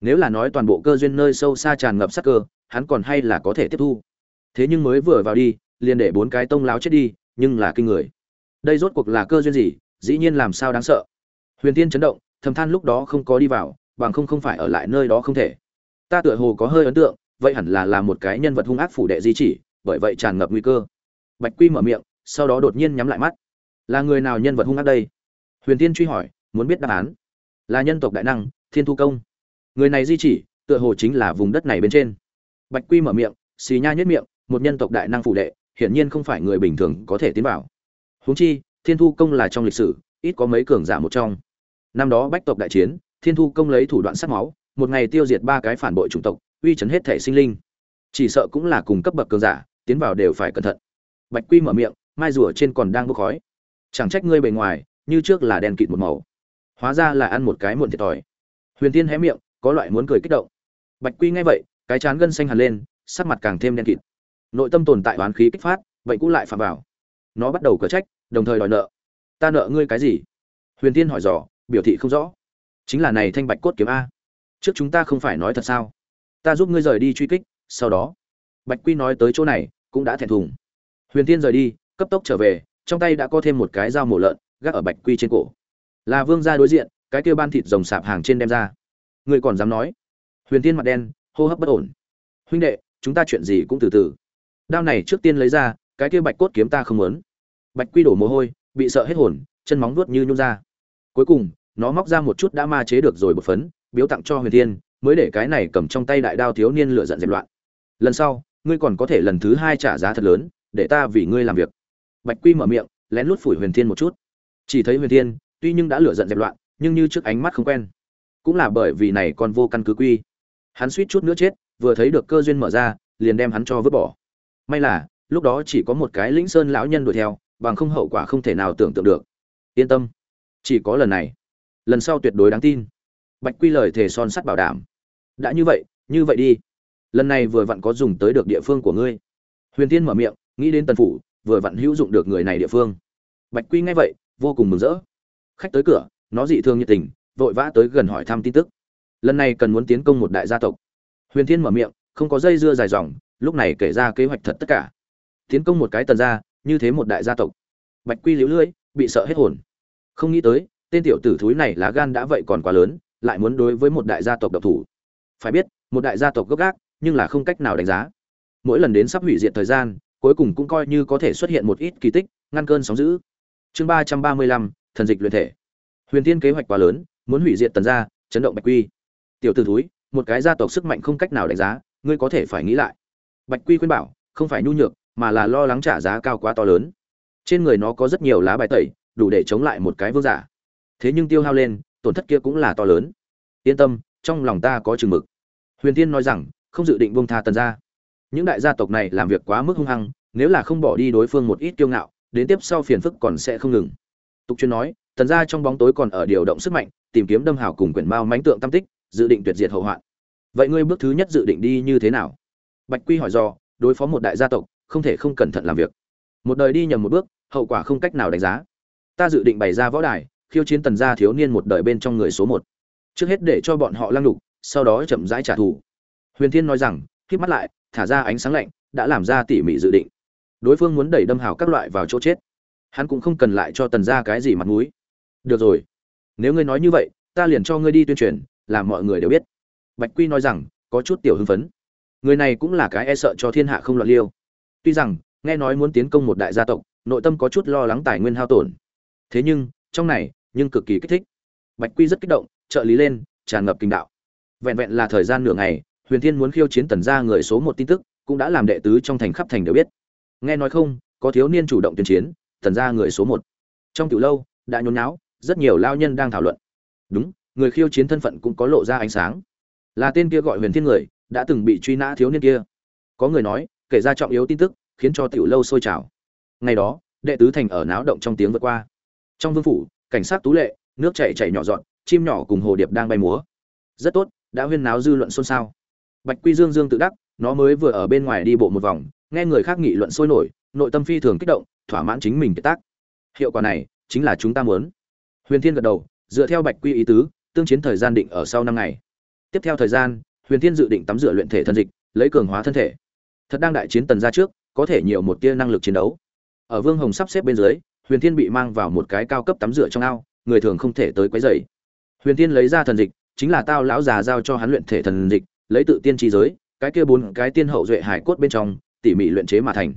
nếu là nói toàn bộ cơ duyên nơi sâu xa tràn ngập sắc cơ, hắn còn hay là có thể tiếp thu. Thế nhưng mới vừa vào đi, liền để bốn cái tông láo chết đi, nhưng là kinh người. Đây rốt cuộc là cơ duyên gì, dĩ nhiên làm sao đáng sợ. Huyền tiên chấn động, thầm than lúc đó không có đi vào, bằng không không phải ở lại nơi đó không thể. Ta tựa hồ có hơi ấn tượng, vậy hẳn là là một cái nhân vật hung ác phủ đệ di chỉ, bởi vậy tràn ngập nguy cơ. Bạch quy mở miệng, sau đó đột nhiên nhắm lại mắt. Là người nào nhân vật hung ác đây? Huyền tiên truy hỏi, muốn biết đáp án. Là nhân tộc đại năng, thiên thu công người này di chỉ, tựa hồ chính là vùng đất này bên trên. Bạch quy mở miệng, xì nha nhất miệng, một nhân tộc đại năng phụ đệ, hiển nhiên không phải người bình thường có thể tiến vào. Huống chi, thiên thu công là trong lịch sử, ít có mấy cường giả một trong. Năm đó bách tộc đại chiến, thiên thu công lấy thủ đoạn sắc máu, một ngày tiêu diệt ba cái phản bội chủng tộc, uy chấn hết thể sinh linh. Chỉ sợ cũng là cùng cấp bậc cường giả, tiến vào đều phải cẩn thận. Bạch quy mở miệng, mai rùa trên còn đang bốc khói. Chẳng trách ngươi bề ngoài, như trước là đèn kịt một màu. Hóa ra là ăn một cái muộn thiệt thòi. Huyền tiên hé miệng có loại muốn cười kích động. Bạch quy nghe vậy, cái chán gân xanh hẳn lên, sắc mặt càng thêm đen kịt. Nội tâm tồn tại oán khí kích phát bệnh cũ lại phạm vào. Nó bắt đầu cở trách, đồng thời đòi nợ. Ta nợ ngươi cái gì? Huyền tiên hỏi dò, biểu thị không rõ. Chính là này thanh bạch cốt kiếm a. Trước chúng ta không phải nói thật sao? Ta giúp ngươi rời đi truy kích, sau đó. Bạch quy nói tới chỗ này, cũng đã thẹn thùng. Huyền tiên rời đi, cấp tốc trở về, trong tay đã có thêm một cái dao mổ lợn, gác ở bạch quy trên cổ. Là vương gia đối diện, cái kia ban thịt rồng sạp hàng trên đem ra ngươi còn dám nói. Huyền tiên mặt đen, hô hấp bất ổn. Huynh đệ, chúng ta chuyện gì cũng từ từ. Đao này trước tiên lấy ra, cái kia bạch cốt kiếm ta không muốn. Bạch quy đổ mồ hôi, bị sợ hết hồn, chân móng vuốt như nhung ra. Cuối cùng, nó móc ra một chút đã ma chế được rồi bột phấn, biếu tặng cho huyền tiên mới để cái này cầm trong tay đại đao thiếu niên lựa giận dẹp loạn. Lần sau, ngươi còn có thể lần thứ hai trả giá thật lớn, để ta vì ngươi làm việc. Bạch quy mở miệng, lén lút phủi huyền thiên một chút. Chỉ thấy huyền thiên, tuy nhưng đã lựa giận dẹp loạn, nhưng như trước ánh mắt không quen cũng là bởi vì này còn vô căn cứ quy. Hắn suýt chút nữa chết, vừa thấy được cơ duyên mở ra, liền đem hắn cho vứt bỏ. May là, lúc đó chỉ có một cái lĩnh sơn lão nhân đuổi theo, bằng không hậu quả không thể nào tưởng tượng được. Yên tâm, chỉ có lần này. Lần sau tuyệt đối đáng tin. Bạch quy lời thề son sắt bảo đảm. Đã như vậy như vậy đi. Lần này vừa vặn có dùng tới được địa phương của ngươi. Huyền tiên mở miệng, nghĩ đến tần phủ, vừa vặn hữu dụng được người này địa phương. Bạch quy nghe vậy, vô cùng mừng rỡ. Khách tới cửa, nó dị thương nhiệt tình vội vã tới gần hỏi thăm tin tức. Lần này cần muốn tiến công một đại gia tộc. Huyền thiên mở miệng, không có dây dưa dài dòng, lúc này kể ra kế hoạch thật tất cả. Tiến công một cái tần gia, như thế một đại gia tộc. Bạch quy liễu lưỡi, bị sợ hết hồn. Không nghĩ tới, tên tiểu tử thúi này lá gan đã vậy còn quá lớn, lại muốn đối với một đại gia tộc độc thủ. Phải biết, một đại gia tộc gốc gác, nhưng là không cách nào đánh giá. Mỗi lần đến sắp hủy diệt thời gian, cuối cùng cũng coi như có thể xuất hiện một ít kỳ tích, ngăn cơn sóng dữ. Chương ba trăm ba mươi lăm, thần dịch luyện thể. Huyền tiên kế hoạch quá lớn muốn hủy diệt tần gia, chấn động bạch quy. Tiểu t ử thúi, một cái gia tộc sức mạnh không cách nào đánh giá, ngươi có thể phải nghĩ lại. Bạch quy khuyên bảo, không phải nhu nhược, mà là lo lắng trả giá cao quá to lớn. Trên người nó có rất nhiều lá bài tẩy, đủ để chống lại một cái vương giả. Thế nhưng tiêu hao lên, tổn thất kia cũng là to lớn. Yên tâm, trong lòng ta có chừng mực. Huyền tiên nói rằng, không dự định buông tha tần gia. Những đại gia tộc này làm việc quá mức hung hăng, nếu là không bỏ đi đối phương một ít kiêu ngạo, đến tiếp sau phiền phức còn sẽ không ngừng. Tục chuyên nói, tần gia trong bóng tối còn ở điều động sức mạnh tìm kiếm đâm hào cùng quyển mao mánh tượng tam tích, dự định tuyệt diệt hậu hoạn. Vậy ngươi bước thứ nhất dự định đi như thế nào? Bạch quy hỏi do, đối phó một đại gia tộc, không thể không cẩn thận làm việc. Một đời đi nhầm một bước, hậu quả không cách nào đánh giá. Ta dự định bày ra võ đài, khiêu chiến tần gia thiếu niên một đời bên trong người số một. Trước hết để cho bọn họ lăng đục sau đó chậm rãi trả thù. Huyền thiên nói rằng khi mắt lại, thả ra ánh sáng lạnh, đã làm ra tỉ mỉ dự định. Đối phương muốn đẩy đâm hào các loại vào chỗ chết. Hắn cũng không cần lại cho tần gia cái gì mặt mũi. Được rồi nếu ngươi nói như vậy, ta liền cho ngươi đi tuyên truyền, làm mọi người đều biết. Bạch quy nói rằng, có chút tiểu hưng phấn. Người này cũng là cái e sợ cho thiên hạ không loạn liêu. Tuy rằng, nghe nói muốn tiến công một đại gia tộc, nội tâm có chút lo lắng tài nguyên hao tổn. Thế nhưng, trong này, nhưng cực kỳ kích thích. Bạch quy rất kích động, trợ lý lên, tràn ngập kinh đạo. Vẹn vẹn là thời gian nửa ngày, huyền thiên muốn khiêu chiến tần gia người số một tin tức, cũng đã làm đệ tứ trong thành khắp thành đều biết. Nghe nói không, có thiếu niên chủ động tuyên chiến, tần gia người số một. Trong tiểu lâu, đã nhốn nháo rất nhiều lao nhân đang thảo luận. Đúng, người khiêu chiến thân phận cũng có lộ ra ánh sáng. Là tên kia gọi huyền thiên người, đã từng bị truy nã thiếu niên kia. Có người nói, kể ra trọng yếu tin tức, khiến cho tiểu lâu sôi trào. Ngày đó, đệ tứ thành ở náo động trong tiếng vượt qua. Trong vương phủ, cảnh sát tú lệ, nước chảy chảy nhỏ dọn chim nhỏ cùng hồ điệp đang bay múa. Rất tốt, đã huyên náo dư luận xôn xao. Bạch quy dương dương tự đắc, nó mới vừa ở bên ngoài đi bộ một vòng, nghe người khác nghị luận sôi nổi, nội tâm phi thường kích động, thỏa mãn chính mình kết tác. Hiệu quả này, chính là chúng ta muốn huyền thiên gật đầu, dựa theo bạch quy ý tứ, tương chiến thời gian định ở sau năm ngày. Tiếp theo thời gian, huyền thiên dự định tắm rửa luyện thể thân dịch, lấy cường hóa thân thể. Thật đang đại chiến tần ra trước, có thể nhiều một tia năng lực chiến đấu. Ở vương hồng sắp xếp bên dưới, huyền thiên bị mang vào một cái cao cấp tắm rửa trong ao, người thường không thể tới quấy rầy. Huyền thiên lấy ra thần dịch, chính là tao lão già giao cho hắn luyện thể thần dịch, lấy tự tiên tri giới, cái kia bốn cái tiên hậu duệ hải cốt bên trong, tỉ mỉ luyện chế mà thành.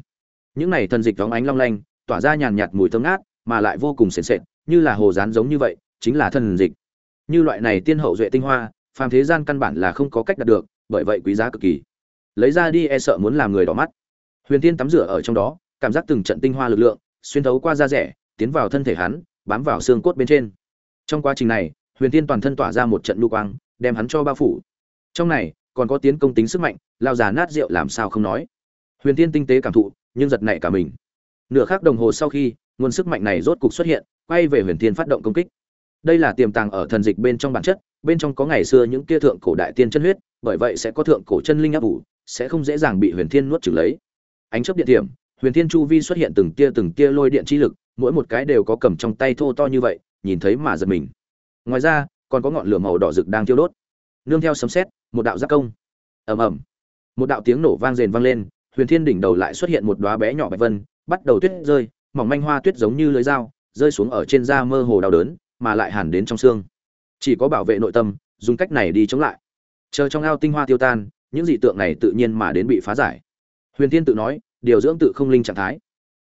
Những này thần dịch vóng ánh long lanh, tỏa ra nhàn nhạt mùi thơm ngát, mà lại vô cùng sền sệt như là hồ rán giống như vậy, chính là thần dịch. Như loại này tiên hậu duệ tinh hoa, phàm thế gian căn bản là không có cách đạt được, bởi vậy quý giá cực kỳ. Lấy ra đi e sợ muốn làm người đỏ mắt. Huyền tiên tắm rửa ở trong đó, cảm giác từng trận tinh hoa lực lượng, xuyên thấu qua da rẻ, tiến vào thân thể hắn, bám vào xương cốt bên trên. Trong quá trình này, huyền tiên toàn thân tỏa ra một trận lưu quang, đem hắn cho bao phủ. Trong này, còn có tiến công tính sức mạnh, lao già nát rượu làm sao không nói. Huyền tiên tinh tế cảm thụ, nhưng giật nảy cả mình. Nửa khắc đồng hồ sau khi nguồn sức mạnh này rốt cục xuất hiện, quay về huyền thiên phát động công kích. Đây là tiềm tàng ở thần dịch bên trong bản chất, bên trong có ngày xưa những kia thượng cổ đại tiên chân huyết, bởi vậy sẽ có thượng cổ chân linh áp ủ sẽ không dễ dàng bị huyền thiên nuốt chửng lấy. Ánh chớp điện tiềm, huyền thiên chu vi xuất hiện từng tia từng tia lôi điện chi lực, mỗi một cái đều có cầm trong tay thô to như vậy, nhìn thấy mà giật mình. Ngoài ra, còn có ngọn lửa màu đỏ rực đang thiêu đốt. Nương theo sấm sét, một đạo giác công. Ầm ầm. Một đạo tiếng nổ vang rền vang lên, huyền thiên đỉnh đầu lại xuất hiện một đóa bé nhỏ bạch vân, bắt đầu tuyết rơi mỏng manh hoa tuyết giống như lưới dao, rơi xuống ở trên da mơ hồ đau đớn, mà lại hàn đến trong xương. Chỉ có bảo vệ nội tâm, dùng cách này đi chống lại. Chờ trong ao tinh hoa tiêu tan, những dị tượng này tự nhiên mà đến bị phá giải. Huyền thiên tự nói, điều dưỡng tự không linh trạng thái.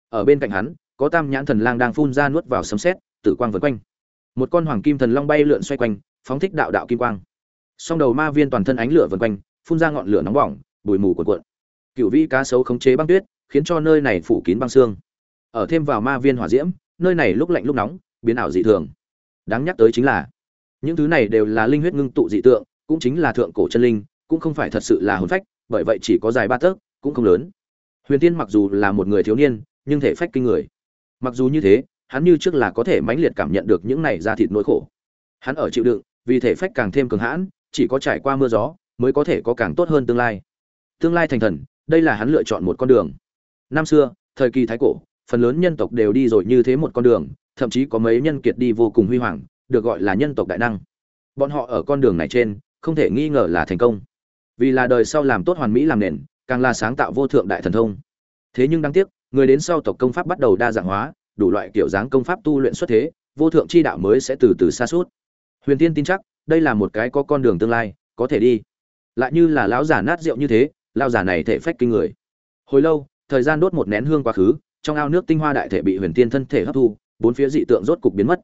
Ở bên cạnh hắn, có tam nhãn thần lang đang phun ra nuốt vào sấm sét, tử quang vần quanh. Một con hoàng kim thần long bay lượn xoay quanh, phóng thích đạo đạo kim quang. Song đầu ma viên toàn thân ánh lửa vần quanh, phun ra ngọn lửa nóng bỏng, bụi mù cuộn cuộn. Cựu vĩ cá sấu khống chế băng tuyết, khiến cho nơi này phủ kín băng xương ở thêm vào ma viên hỏa diễm, nơi này lúc lạnh lúc nóng, biến ảo dị thường. Đáng nhắc tới chính là, những thứ này đều là linh huyết ngưng tụ dị tượng, cũng chính là thượng cổ chân linh, cũng không phải thật sự là hồn phách, bởi vậy chỉ có dài ba tấc, cũng không lớn. Huyền tiên mặc dù là một người thiếu niên, nhưng thể phách kinh người. Mặc dù như thế, hắn như trước là có thể mãnh liệt cảm nhận được những này ra thịt nỗi khổ. Hắn ở chịu đựng, vì thể phách càng thêm cường hãn, chỉ có trải qua mưa gió, mới có thể có càng tốt hơn tương lai. Tương lai thành thần, đây là hắn lựa chọn một con đường. Năm xưa, thời kỳ thái cổ phần lớn nhân tộc đều đi rồi như thế một con đường, thậm chí có mấy nhân kiệt đi vô cùng huy hoàng, được gọi là nhân tộc đại năng. Bọn họ ở con đường này trên, không thể nghi ngờ là thành công. Vì là đời sau làm tốt hoàn mỹ làm nền, càng là sáng tạo vô thượng đại thần thông. Thế nhưng đáng tiếc, người đến sau tộc công pháp bắt đầu đa dạng hóa, đủ loại kiểu dáng công pháp tu luyện xuất thế, vô thượng chi đạo mới sẽ từ từ xa suốt huyền tiên tin chắc, đây là một cái có con đường tương lai, có thể đi. Lại như là lão già nát rượu như thế, lão già này thể phách kinh người. Hồi lâu, thời gian đốt một nén hương quá khứ trong ao nước tinh hoa đại thể bị huyền Thiên thân thể hấp thu, bốn phía dị tượng rốt cục biến mất.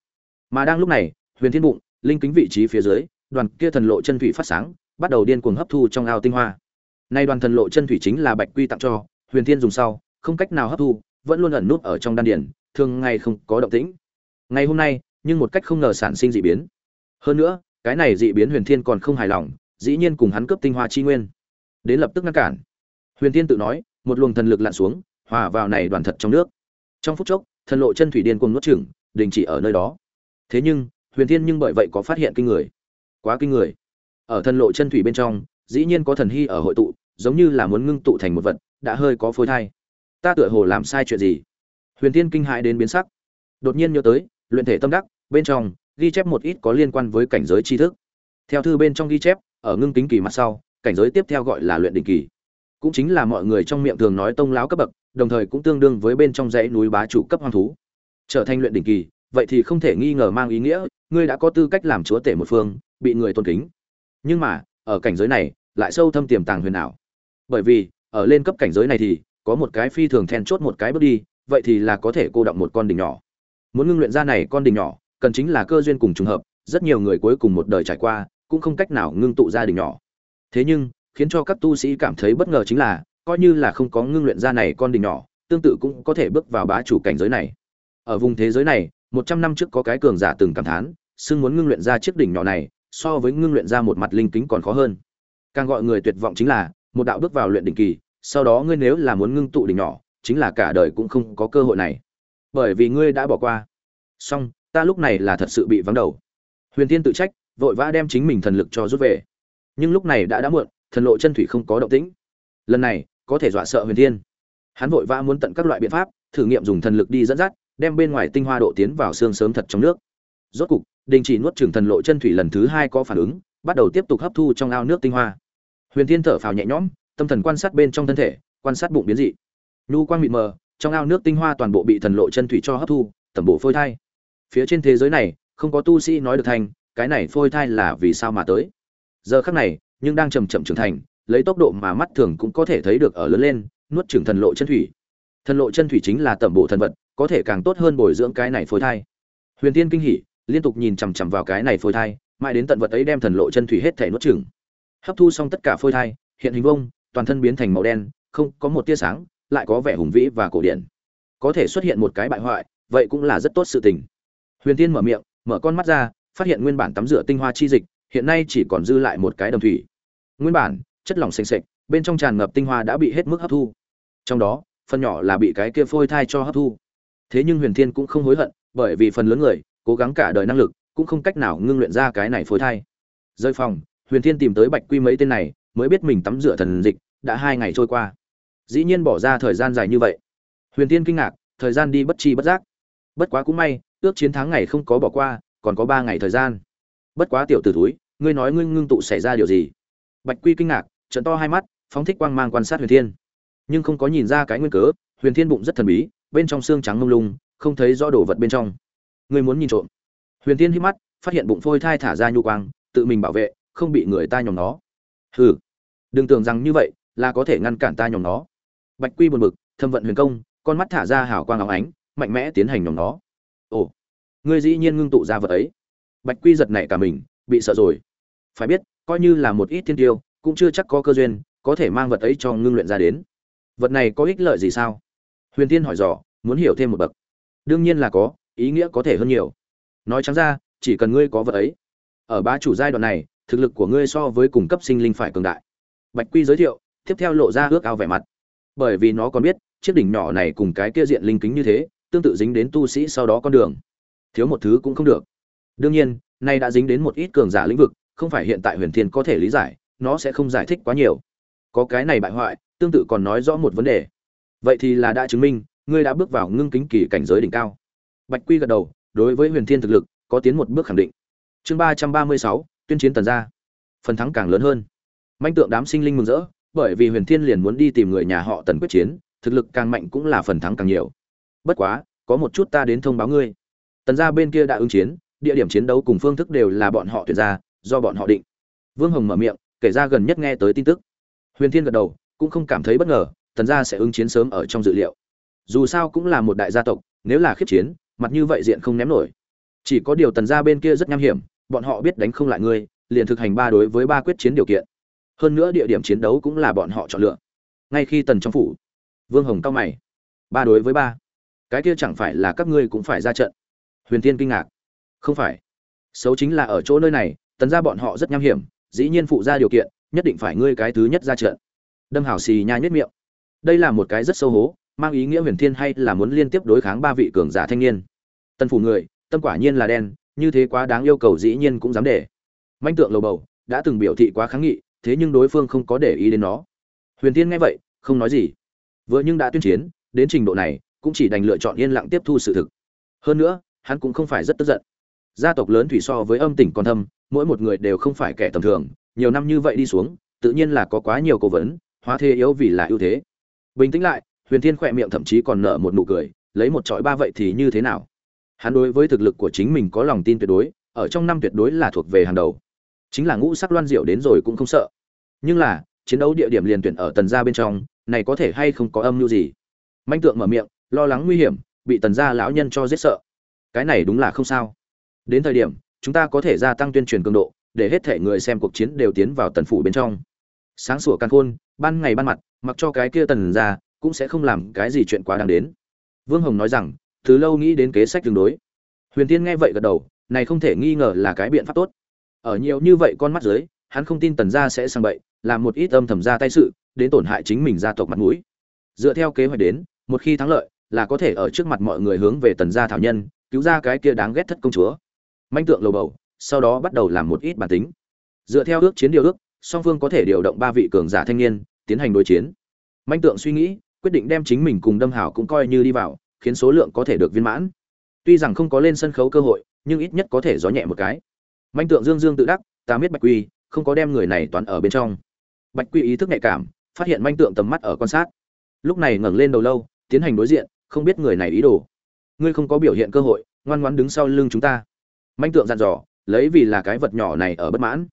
Mà đang lúc này, huyền thiên bụng, linh kính vị trí phía dưới, đoàn kia thần lộ chân thủy phát sáng, bắt đầu điên cuồng hấp thu trong ao tinh hoa. Nay đoàn thần lộ chân thủy chính là bạch quy tặng cho, huyền thiên dùng sau, không cách nào hấp thu, vẫn luôn ẩn nút ở trong đan điển thường ngày không có động tĩnh. Ngày hôm nay, nhưng một cách không ngờ sản sinh dị biến. Hơn nữa, cái này dị biến huyền thiên còn không hài lòng, dĩ nhiên cùng hắn cướp tinh hoa chi nguyên. Đến lập tức ngăn cản. Huyền thiên tự nói, một luồng thần lực lặn xuống hòa vào này đoàn thật trong nước. Trong phút chốc, thần lộ chân thủy điên cuồng nuốt chửng, đình chỉ ở nơi đó. Thế nhưng, huyền thiên nhưng bởi vậy có phát hiện kinh người. Quá kinh người. Ở thần lộ chân thủy bên trong, dĩ nhiên có thần hy ở hội tụ, giống như là muốn ngưng tụ thành một vật, đã hơi có phôi thai. Ta tựa hồ làm sai chuyện gì? Huyền thiên kinh hãi đến biến sắc. Đột nhiên nhớ tới, luyện thể tâm đắc, bên trong, ghi chép một ít có liên quan với cảnh giới tri thức. Theo thư bên trong ghi chép, ở ngưng kính kỳ mặt sau, cảnh giới tiếp theo gọi là luyện đỉnh kỳ cũng chính là mọi người trong miệng thường nói tông láo cấp bậc, đồng thời cũng tương đương với bên trong dãy núi bá chủ cấp hoang thú. Trở thành luyện đỉnh kỳ, vậy thì không thể nghi ngờ mang ý nghĩa, ngươi đã có tư cách làm chúa tể một phương, bị người tôn kính. Nhưng mà, ở cảnh giới này, lại sâu thâm tiềm tàng huyền ảo. Bởi vì, ở lên cấp cảnh giới này thì, có một cái phi thường then chốt một cái bước đi, vậy thì là có thể cô động một con đỉnh nhỏ. Muốn ngưng luyện ra này con đỉnh nhỏ, cần chính là cơ duyên cùng trùng hợp, rất nhiều người cuối cùng một đời trải qua, cũng không cách nào ngưng tụ ra đỉnh nhỏ. Thế nhưng khiến cho các tu sĩ cảm thấy bất ngờ chính là, coi như là không có ngưng luyện ra này con đỉnh nhỏ, tương tự cũng có thể bước vào bá chủ cảnh giới này. Ở vùng thế giới này, một trăm năm trước có cái cường giả từng cảm thán, xưng muốn ngưng luyện ra chiếc đỉnh nhỏ này, so với ngưng luyện ra một mặt linh kính còn khó hơn. Càng gọi người tuyệt vọng chính là, một đạo bước vào luyện đỉnh kỳ, sau đó ngươi nếu là muốn ngưng tụ đỉnh nhỏ, chính là cả đời cũng không có cơ hội này. Bởi vì ngươi đã bỏ qua. Song ta lúc này là thật sự bị vắng đầu. Huyền tiên tự trách, vội vã đem chính mình thần lực cho rút về. Nhưng lúc này đã đã muộn thần lộ chân thủy không có động tĩnh. Lần này, có thể dọa sợ huyền thiên. Hắn vội vã muốn tận các loại biện pháp, thử nghiệm dùng thần lực đi dẫn dắt, đem bên ngoài tinh hoa độ tiến vào xương sớm thật trong nước. Rốt cục, đình chỉ nuốt trường thần lộ chân thủy lần thứ hai có phản ứng, bắt đầu tiếp tục hấp thu trong ao nước tinh hoa. Huyền thiên thở phào nhẹ nhõm, tâm thần quan sát bên trong thân thể, quan sát bụng biến dị. Nhu quang mịt mờ, trong ao nước tinh hoa toàn bộ bị thần lộ chân thủy cho hấp thu, tẩm bộ phôi thai. Phía trên thế giới này, không có tu sĩ nói được thành, cái này phôi thai là vì sao mà tới? Giờ khắc này nhưng đang chậm chậm trưởng thành, lấy tốc độ mà mắt thường cũng có thể thấy được ở lớn lên, nuốt trưởng thần lộ chân thủy. Thần lộ chân thủy chính là tẩm bộ thần vật, có thể càng tốt hơn bồi dưỡng cái này phôi thai. Huyền tiên kinh hỉ liên tục nhìn chằm chằm vào cái này phôi thai, mãi đến tận vật ấy đem thần lộ chân thủy hết thể nuốt chửng. Hấp thu xong tất cả phôi thai, hiện hình vông toàn thân biến thành màu đen, không có một tia sáng, lại có vẻ hùng vĩ và cổ điển. Có thể xuất hiện một cái bại hoại, vậy cũng là rất tốt sự tình. Huyền tiên mở miệng, mở con mắt ra, phát hiện nguyên bản tắm rửa tinh hoa chi dịch hiện nay chỉ còn dư lại một cái đầm thủy. Nguyên bản, chất lỏng xanh xệch bên trong tràn ngập tinh hoa đã bị hết mức hấp thu. Trong đó, phần nhỏ là bị cái kia phôi thai cho hấp thu. Thế nhưng huyền thiên cũng không hối hận, bởi vì phần lớn người, cố gắng cả đời năng lực, cũng không cách nào ngưng luyện ra cái này phôi thai. Rơi phòng, huyền thiên tìm tới bạch quy mấy tên này, mới biết mình tắm rửa thần dịch, đã hai ngày trôi qua. Dĩ nhiên bỏ ra thời gian dài như vậy. Huyền thiên kinh ngạc, thời gian đi bất chi bất giác. Bất quá cũng may, ước chiến thắng ngày không có bỏ qua, còn có ba ngày thời gian bất quá tiểu tử túi ngươi nói ngưng ngưng tụ xảy ra điều gì? Bạch quy kinh ngạc trận to hai mắt, phóng thích quang mang quan sát huyền thiên. Nhưng không có nhìn ra cái nguyên cớ, huyền thiên bụng rất thần bí, bên trong xương trắng mông lung, không thấy rõ đồ vật bên trong. Ngươi muốn nhìn trộm. Huyền thiên hít mắt, phát hiện bụng phôi thai thả ra nhu quang, tự mình bảo vệ, không bị người ta nhòm nó. Hừ, đừng tưởng rằng như vậy, là có thể ngăn cản ta nhòm nó. Bạch quy buồn bực, thâm vận huyền công, con mắt thả ra hào quang óng ánh, mạnh mẽ tiến hành nhòm nó. Ồ, ngươi dĩ nhiên ngưng tụ ra vật ấy bạch quy giật nảy cả mình, bị sợ rồi. Phải biết, coi như là một ít thiên tiêu, cũng chưa chắc có cơ duyên, có thể mang vật ấy cho ngưng luyện ra đến. Vật này có ích lợi gì sao? Huyền tiên hỏi dò, muốn hiểu thêm một bậc. Đương nhiên là có, ý nghĩa có thể hơn nhiều. Nói trắng ra, chỉ cần ngươi có vật ấy. Ở bá chủ giai đoạn này, thực lực của ngươi so với cùng cấp sinh linh phải cường đại. Bạch quy giới thiệu, tiếp theo lộ ra ước ao vẻ mặt. Bởi vì nó còn biết, chiếc đỉnh nhỏ này cùng cái kia diện linh kính như thế, tương tự dính đến tu sĩ sau đó con đường. Thiếu một thứ cũng không được đương nhiên, nay đã dính đến một ít cường giả lĩnh vực, không phải hiện tại huyền thiên có thể lý giải, nó sẽ không giải thích quá nhiều. Có cái này bại hoại, tương tự còn nói rõ một vấn đề. Vậy thì là đã chứng minh, ngươi đã bước vào ngưng kính kỳ cảnh giới đỉnh cao. Bạch quy gật đầu, đối với huyền thiên thực lực, có tiến một bước khẳng định. Chương ba trăm ba mươi sáu, tuyên chiến tần gia. Phần thắng càng lớn hơn. Manh tượng đám sinh linh mừng rỡ, bởi vì huyền thiên liền muốn đi tìm người nhà họ tần quyết chiến, thực lực càng mạnh cũng là phần thắng càng nhiều. Bất quá, có một chút ta đến thông báo ngươi. Tần gia bên kia đã ứng chiến địa điểm chiến đấu cùng phương thức đều là bọn họ tuyển ra, do bọn họ định. Vương hồng mở miệng, kể ra gần nhất nghe tới tin tức. Huyền thiên gật đầu, cũng không cảm thấy bất ngờ, tần gia sẽ ứng chiến sớm ở trong dự liệu. Dù sao cũng là một đại gia tộc, nếu là khiếp chiến, mặt như vậy diện không ném nổi. Chỉ có điều tần gia bên kia rất nham hiểm, bọn họ biết đánh không lại ngươi, liền thực hành ba đối với ba quyết chiến điều kiện. Hơn nữa địa điểm chiến đấu cũng là bọn họ chọn lựa. Ngay khi tần trong phủ, vương hồng cao mày. Ba đối với ba? Cái kia chẳng phải là các ngươi cũng phải ra trận? Huyền tiên kinh ngạc không phải. Xấu chính là ở chỗ nơi này, tần ra bọn họ rất nham hiểm, dĩ nhiên phụ ra điều kiện, nhất định phải ngươi cái thứ nhất ra trận. Đâm hảo xì nha nhất miệng. Đây là một cái rất sâu hố mang ý nghĩa huyền thiên hay là muốn liên tiếp đối kháng ba vị cường giả thanh niên. Tân phủ người, tâm quả nhiên là đen, như thế quá đáng yêu cầu dĩ nhiên cũng dám để. Manh tượng lầu bầu, đã từng biểu thị quá kháng nghị, thế nhưng đối phương không có để ý đến nó. Huyền thiên nghe vậy, không nói gì. Vừa nhưng đã tuyên chiến, đến trình độ này, cũng chỉ đành lựa chọn yên lặng tiếp thu sự thực. Hơn nữa, hắn cũng không phải rất tức giận gia tộc lớn thủy so với âm tỉnh còn thâm, mỗi một người đều không phải kẻ tầm thường, nhiều năm như vậy đi xuống, tự nhiên là có quá nhiều cố vấn, hóa thế yếu vì là ưu thế. Bình tĩnh lại, huyền thiên khỏe miệng thậm chí còn nở một nụ cười, lấy một trọi ba vậy thì như thế nào? Hắn đối với thực lực của chính mình có lòng tin tuyệt đối, ở trong năm tuyệt đối là thuộc về hàng đầu. Chính là ngũ sắc loan diệu đến rồi cũng không sợ. Nhưng là, chiến đấu địa điểm liền tuyển ở tần gia bên trong, này có thể hay không có âm mưu gì? Manh tượng mở miệng, lo lắng nguy hiểm, bị tần gia lão nhân cho giết sợ. Cái này đúng là không sao đến thời điểm, chúng ta có thể gia tăng tuyên truyền cường độ, để hết thể người xem cuộc chiến đều tiến vào tần phủ bên trong. Sáng sủa căn khôn, ban ngày ban mặt, mặc cho cái kia tần ra, cũng sẽ không làm cái gì chuyện quá đáng đến. Vương hồng nói rằng, từ lâu nghĩ đến kế sách tương đối. Huyền tiên nghe vậy gật đầu, này không thể nghi ngờ là cái biện pháp tốt. Ở nhiều như vậy con mắt dưới, hắn không tin tần gia sẽ sang bậy, làm một ít âm thầm ra tay sự, đến tổn hại chính mình gia tộc mặt mũi. Dựa theo kế hoạch đến, một khi thắng lợi, là có thể ở trước mặt mọi người hướng về tần gia thảo nhân, cứu ra cái kia đáng ghét thất công chúa manh tượng lầu bầu, sau đó bắt đầu làm một ít bản tính. Dựa theo ước chiến điều ước, song phương có thể điều động ba vị cường giả thanh niên, tiến hành đối chiến. Manh tượng suy nghĩ, quyết định đem chính mình cùng đâm hảo cũng coi như đi vào, khiến số lượng có thể được viên mãn. Tuy rằng không có lên sân khấu cơ hội, nhưng ít nhất có thể gió nhẹ một cái. Manh tượng dương dương tự đắc, ta biết bạch quy, không có đem người này toán ở bên trong. Bạch quy ý thức nhạy cảm, phát hiện manh tượng tầm mắt ở quan sát. Lúc này ngẩng lên đầu lâu, tiến hành đối diện, không biết người này ý đồ. Ngươi không có biểu hiện cơ hội, ngoan ngoãn đứng sau lưng chúng ta manh tượng dặn dò, lấy vì là cái vật nhỏ này ở bất mãn.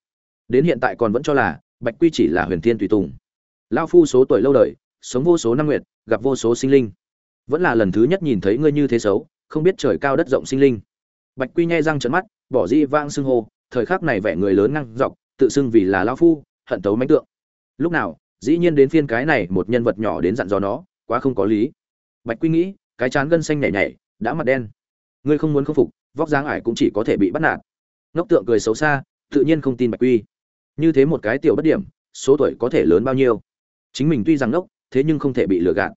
Đến hiện tại còn vẫn cho là, bạch quy chỉ là huyền thiên tùy tùng. Lao phu số tuổi lâu đời, sống vô số năm nguyệt, gặp vô số sinh linh. Vẫn là lần thứ nhất nhìn thấy ngươi như thế xấu, không biết trời cao đất rộng sinh linh. Bạch quy nhai răng trận mắt, bỏ di vang xưng hô, thời khắc này vẻ người lớn ngăn dọc, tự xưng vì là lao phu, hận tấu mánh tượng. Lúc nào, dĩ nhiên đến phiên cái này một nhân vật nhỏ đến dặn dò nó, quá không có lý. Bạch quy nghĩ, cái chán gân xanh nhảy nhảy, đã mặt đen. Ngươi không muốn khâm phục vóc dáng ải cũng chỉ có thể bị bắt nạt. Ngốc tượng cười xấu xa, tự nhiên không tin bạch quy. Như thế một cái tiểu bất điểm, số tuổi có thể lớn bao nhiêu? Chính mình tuy rằng ngốc, thế nhưng không thể bị lừa gạt.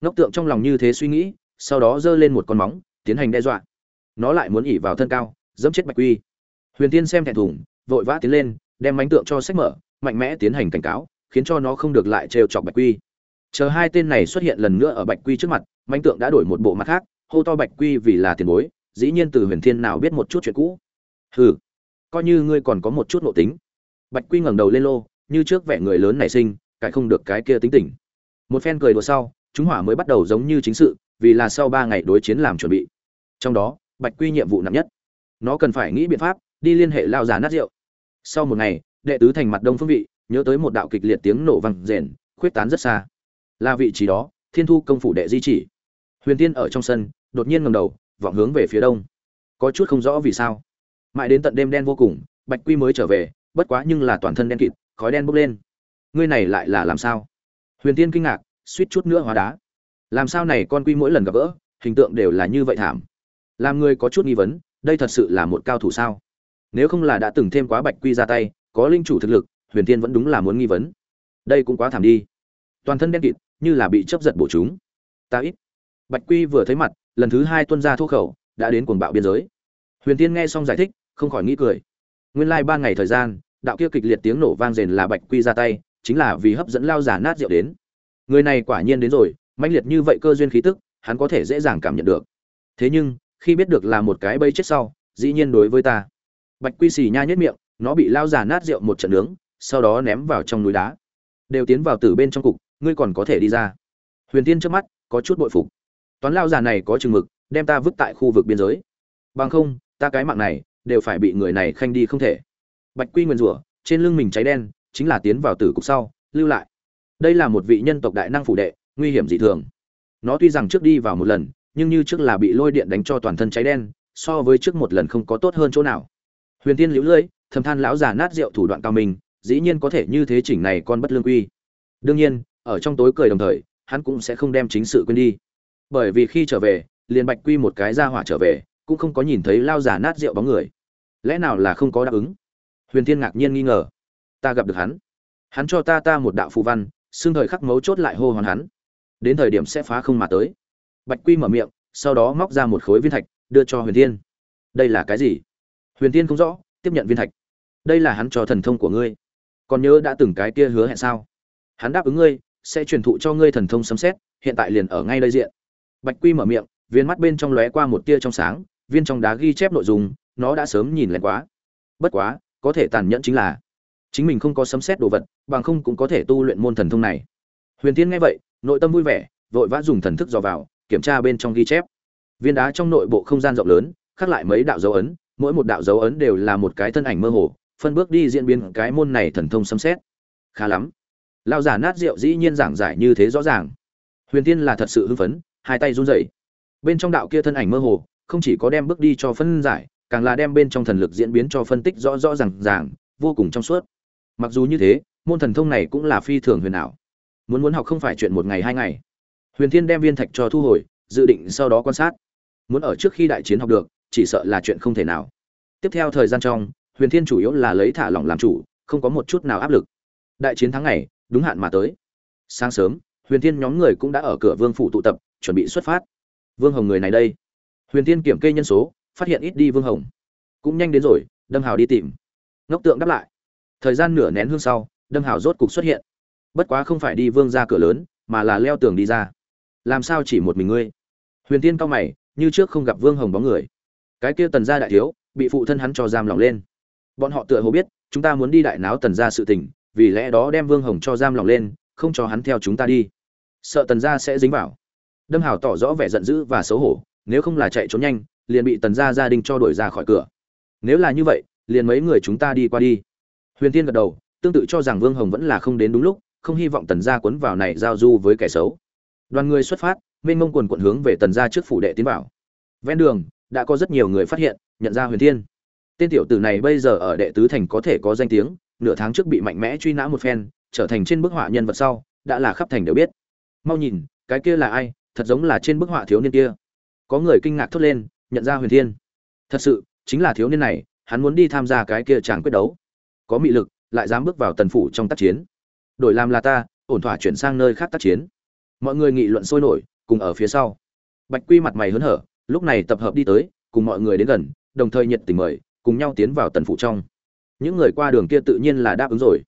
Ngốc tượng trong lòng như thế suy nghĩ, sau đó giơ lên một con móng, tiến hành đe dọa. Nó lại muốn ỉ vào thân cao, dẫm chết bạch quy. Huyền tiên xem thẹn thùng, vội vã tiến lên, đem mánh tượng cho sách mở, mạnh mẽ tiến hành cảnh cáo, khiến cho nó không được lại trêu chọc bạch quy. Chờ hai tên này xuất hiện lần nữa ở bạch quy trước mặt, mánh tượng đã đổi một bộ mặt khác, hô to bạch quy vì là tiền bối dĩ nhiên từ huyền thiên nào biết một chút chuyện cũ? Hừ, coi như ngươi còn có một chút nội tính. Bạch quy ngẩng đầu lên lô, như trước vẻ người lớn nảy sinh cái không được cái kia tính tình. Một phen cười đùa sau, chúng hỏa mới bắt đầu giống như chính sự, vì là sau ba ngày đối chiến làm chuẩn bị. Trong đó, bạch quy nhiệm vụ nặng nhất. Nó cần phải nghĩ biện pháp, đi liên hệ lao già nát rượu. Sau một ngày, đệ tứ thành mặt đông phương vị, nhớ tới một đạo kịch liệt tiếng nổ vang rền, khuyết tán rất xa. Là vị trí đó, thiên thu công phủ đệ di chỉ. Huyền tiên ở trong sân, đột nhiên ngầm đầu vọng hướng về phía đông. Có chút không rõ vì sao. Mãi đến tận đêm đen vô cùng, bạch quy mới trở về, bất quá nhưng là toàn thân đen kịt, khói đen bốc lên. Ngươi này lại là làm sao? Huyền tiên kinh ngạc, suýt chút nữa hóa đá. Làm sao này con quy mỗi lần gặp gỡ, hình tượng đều là như vậy thảm? Làm người có chút nghi vấn, đây thật sự là một cao thủ sao? Nếu không là đã từng thêm quá bạch quy ra tay, có linh chủ thực lực, huyền tiên vẫn đúng là muốn nghi vấn. Đây cũng quá thảm đi. Toàn thân đen kịt, như là bị chấp giật bổ chúng. Ta ít. Bạch quy vừa thấy mặt lần thứ hai tuân ra thuốc khẩu, đã đến cuồng bạo biên giới. Huyền tiên nghe xong giải thích, không khỏi nghĩ cười. Nguyên lai ba ngày thời gian, đạo kia kịch liệt tiếng nổ vang rền là bạch quy ra tay, chính là vì hấp dẫn lao giả nát rượu đến. Người này quả nhiên đến rồi, mãnh liệt như vậy cơ duyên khí tức, hắn có thể dễ dàng cảm nhận được. Thế nhưng, khi biết được là một cái bây chết sau, dĩ nhiên đối với ta. Bạch quy xì nha nhất miệng, nó bị lao giả nát rượu một trận nướng, sau đó ném vào trong núi đá. Đều tiến vào từ bên trong cục, ngươi còn có thể đi ra. Huyền tiên trước mắt, có chút bội phục toán lao già này có chừng mực, đem ta vứt tại khu vực biên giới. Bằng không, ta cái mạng này đều phải bị người này khanh đi không thể. Bạch quy nguyền rủa, trên lưng mình cháy đen, chính là tiến vào tử cục sau, lưu lại. Đây là một vị nhân tộc đại năng phủ đệ, nguy hiểm dị thường. Nó tuy rằng trước đi vào một lần, nhưng như trước là bị lôi điện đánh cho toàn thân cháy đen, so với trước một lần không có tốt hơn chỗ nào. Huyền tiên liễu lưỡi thầm than lão già nát rượu thủ đoạn cao mình dĩ nhiên có thể như thế chỉnh này con bất lương quy. Đương nhiên, ở trong tối cười đồng thời, hắn cũng sẽ không đem chính sự quên đi bởi vì khi trở về, liền bạch quy một cái ra hỏa trở về, cũng không có nhìn thấy lao giả nát rượu bóng người. Lẽ nào là không có đáp ứng? Huyền thiên ngạc nhiên nghi ngờ. Ta gặp được hắn. Hắn cho ta ta một đạo phù văn, xương thời khắc mấu chốt lại hô hoán hắn. Đến thời điểm sẽ phá không mà tới. Bạch quy mở miệng, sau đó móc ra một khối viên thạch, đưa cho huyền thiên. Đây là cái gì? Huyền thiên không rõ, tiếp nhận viên thạch. Đây là hắn cho thần thông của ngươi. Còn nhớ đã từng cái kia hứa hẹn sao? Hắn đáp ứng ngươi, sẽ truyền thụ cho ngươi thần thông sấm xét hiện tại liền ở ngay đây diện bạch quy mở miệng, viên mắt bên trong lóe qua một tia trong sáng, viên trong đá ghi chép nội dung, nó đã sớm nhìn lén quá. Bất quá, có thể tàn nhẫn chính là, chính mình không có sấm xét đồ vật, bằng không cũng có thể tu luyện môn thần thông này. Huyền tiên nghe vậy, nội tâm vui vẻ, vội vã dùng thần thức dò vào, kiểm tra bên trong ghi chép. Viên đá trong nội bộ không gian rộng lớn, khắc lại mấy đạo dấu ấn, mỗi một đạo dấu ấn đều là một cái thân ảnh mơ hồ, phân bước đi diễn biến cái môn này thần thông sấm xét khá lắm. Lão giả nát rượu dĩ nhiên giảng giải như thế rõ ràng. Huyền tiên là thật sự hưng phấn hai tay run rẩy. Bên trong đạo kia thân ảnh mơ hồ, không chỉ có đem bước đi cho phân giải, càng là đem bên trong thần lực diễn biến cho phân tích rõ rõ ràng ràng, vô cùng trong suốt. Mặc dù như thế, môn thần thông này cũng là phi thường huyền ảo. Muốn muốn học không phải chuyện một ngày hai ngày. Huyền thiên đem viên thạch cho thu hồi, dự định sau đó quan sát. Muốn ở trước khi đại chiến học được, chỉ sợ là chuyện không thể nào. Tiếp theo thời gian trong, huyền thiên chủ yếu là lấy thả lỏng làm chủ, không có một chút nào áp lực. Đại chiến thắng này đúng hạn mà tới. Sáng sớm, huyền thiên nhóm người cũng đã ở cửa vương phủ tụ tập chuẩn bị xuất phát. Vương hồng người này đây. Huyền thiên kiểm kê nhân số, phát hiện ít đi vương hồng. Cũng nhanh đến rồi, đâm hào đi tìm. Ngốc tượng đáp lại. Thời gian nửa nén hương sau, đâm hào rốt cục xuất hiện. Bất quá không phải đi vương ra cửa lớn, mà là leo tường đi ra. Làm sao chỉ một mình ngươi? Huyền tiên cao mày, như trước không gặp vương hồng bóng người. Cái kia tần gia đại thiếu, bị phụ thân hắn cho giam lỏng lên. Bọn họ tựa hồ biết, chúng ta muốn đi đại náo tần gia sự tình, vì lẽ đó đem vương hồng cho giam lỏng lên, không cho hắn theo chúng ta đi. Sợ tần gia sẽ dính vào đâm hào tỏ rõ vẻ giận dữ và xấu hổ, nếu không là chạy trốn nhanh, liền bị tần gia gia đình cho đuổi ra khỏi cửa. Nếu là như vậy, liền mấy người chúng ta đi qua đi. Huyền tiên gật đầu, tương tự cho rằng vương hồng vẫn là không đến đúng lúc, không hy vọng tần gia quấn vào này giao du với kẻ xấu. Đoàn người xuất phát, mênh mông quần quận hướng về tần gia trước phủ đệ tiến vào. Ven đường, đã có rất nhiều người phát hiện, nhận ra huyền thiên. Tên tiểu tử này bây giờ ở đệ tứ thành có thể có danh tiếng, nửa tháng trước bị mạnh mẽ truy nã một phen, trở thành trên bức họa nhân vật sau, đã là khắp thành đều biết. Mau nhìn, cái kia là ai thật giống là trên bức họa thiếu niên kia. Có người kinh ngạc thốt lên, nhận ra huyền thiên. Thật sự, chính là thiếu niên này, hắn muốn đi tham gia cái kia chàng quyết đấu. Có mị lực, lại dám bước vào tần phủ trong tác chiến. Đổi làm là ta, ổn thỏa chuyển sang nơi khác tác chiến. Mọi người nghị luận sôi nổi, cùng ở phía sau. Bạch quy mặt mày hớn hở, lúc này tập hợp đi tới, cùng mọi người đến gần, đồng thời nhiệt tình mời, cùng nhau tiến vào tần phủ trong. Những người qua đường kia tự nhiên là đáp ứng rồi.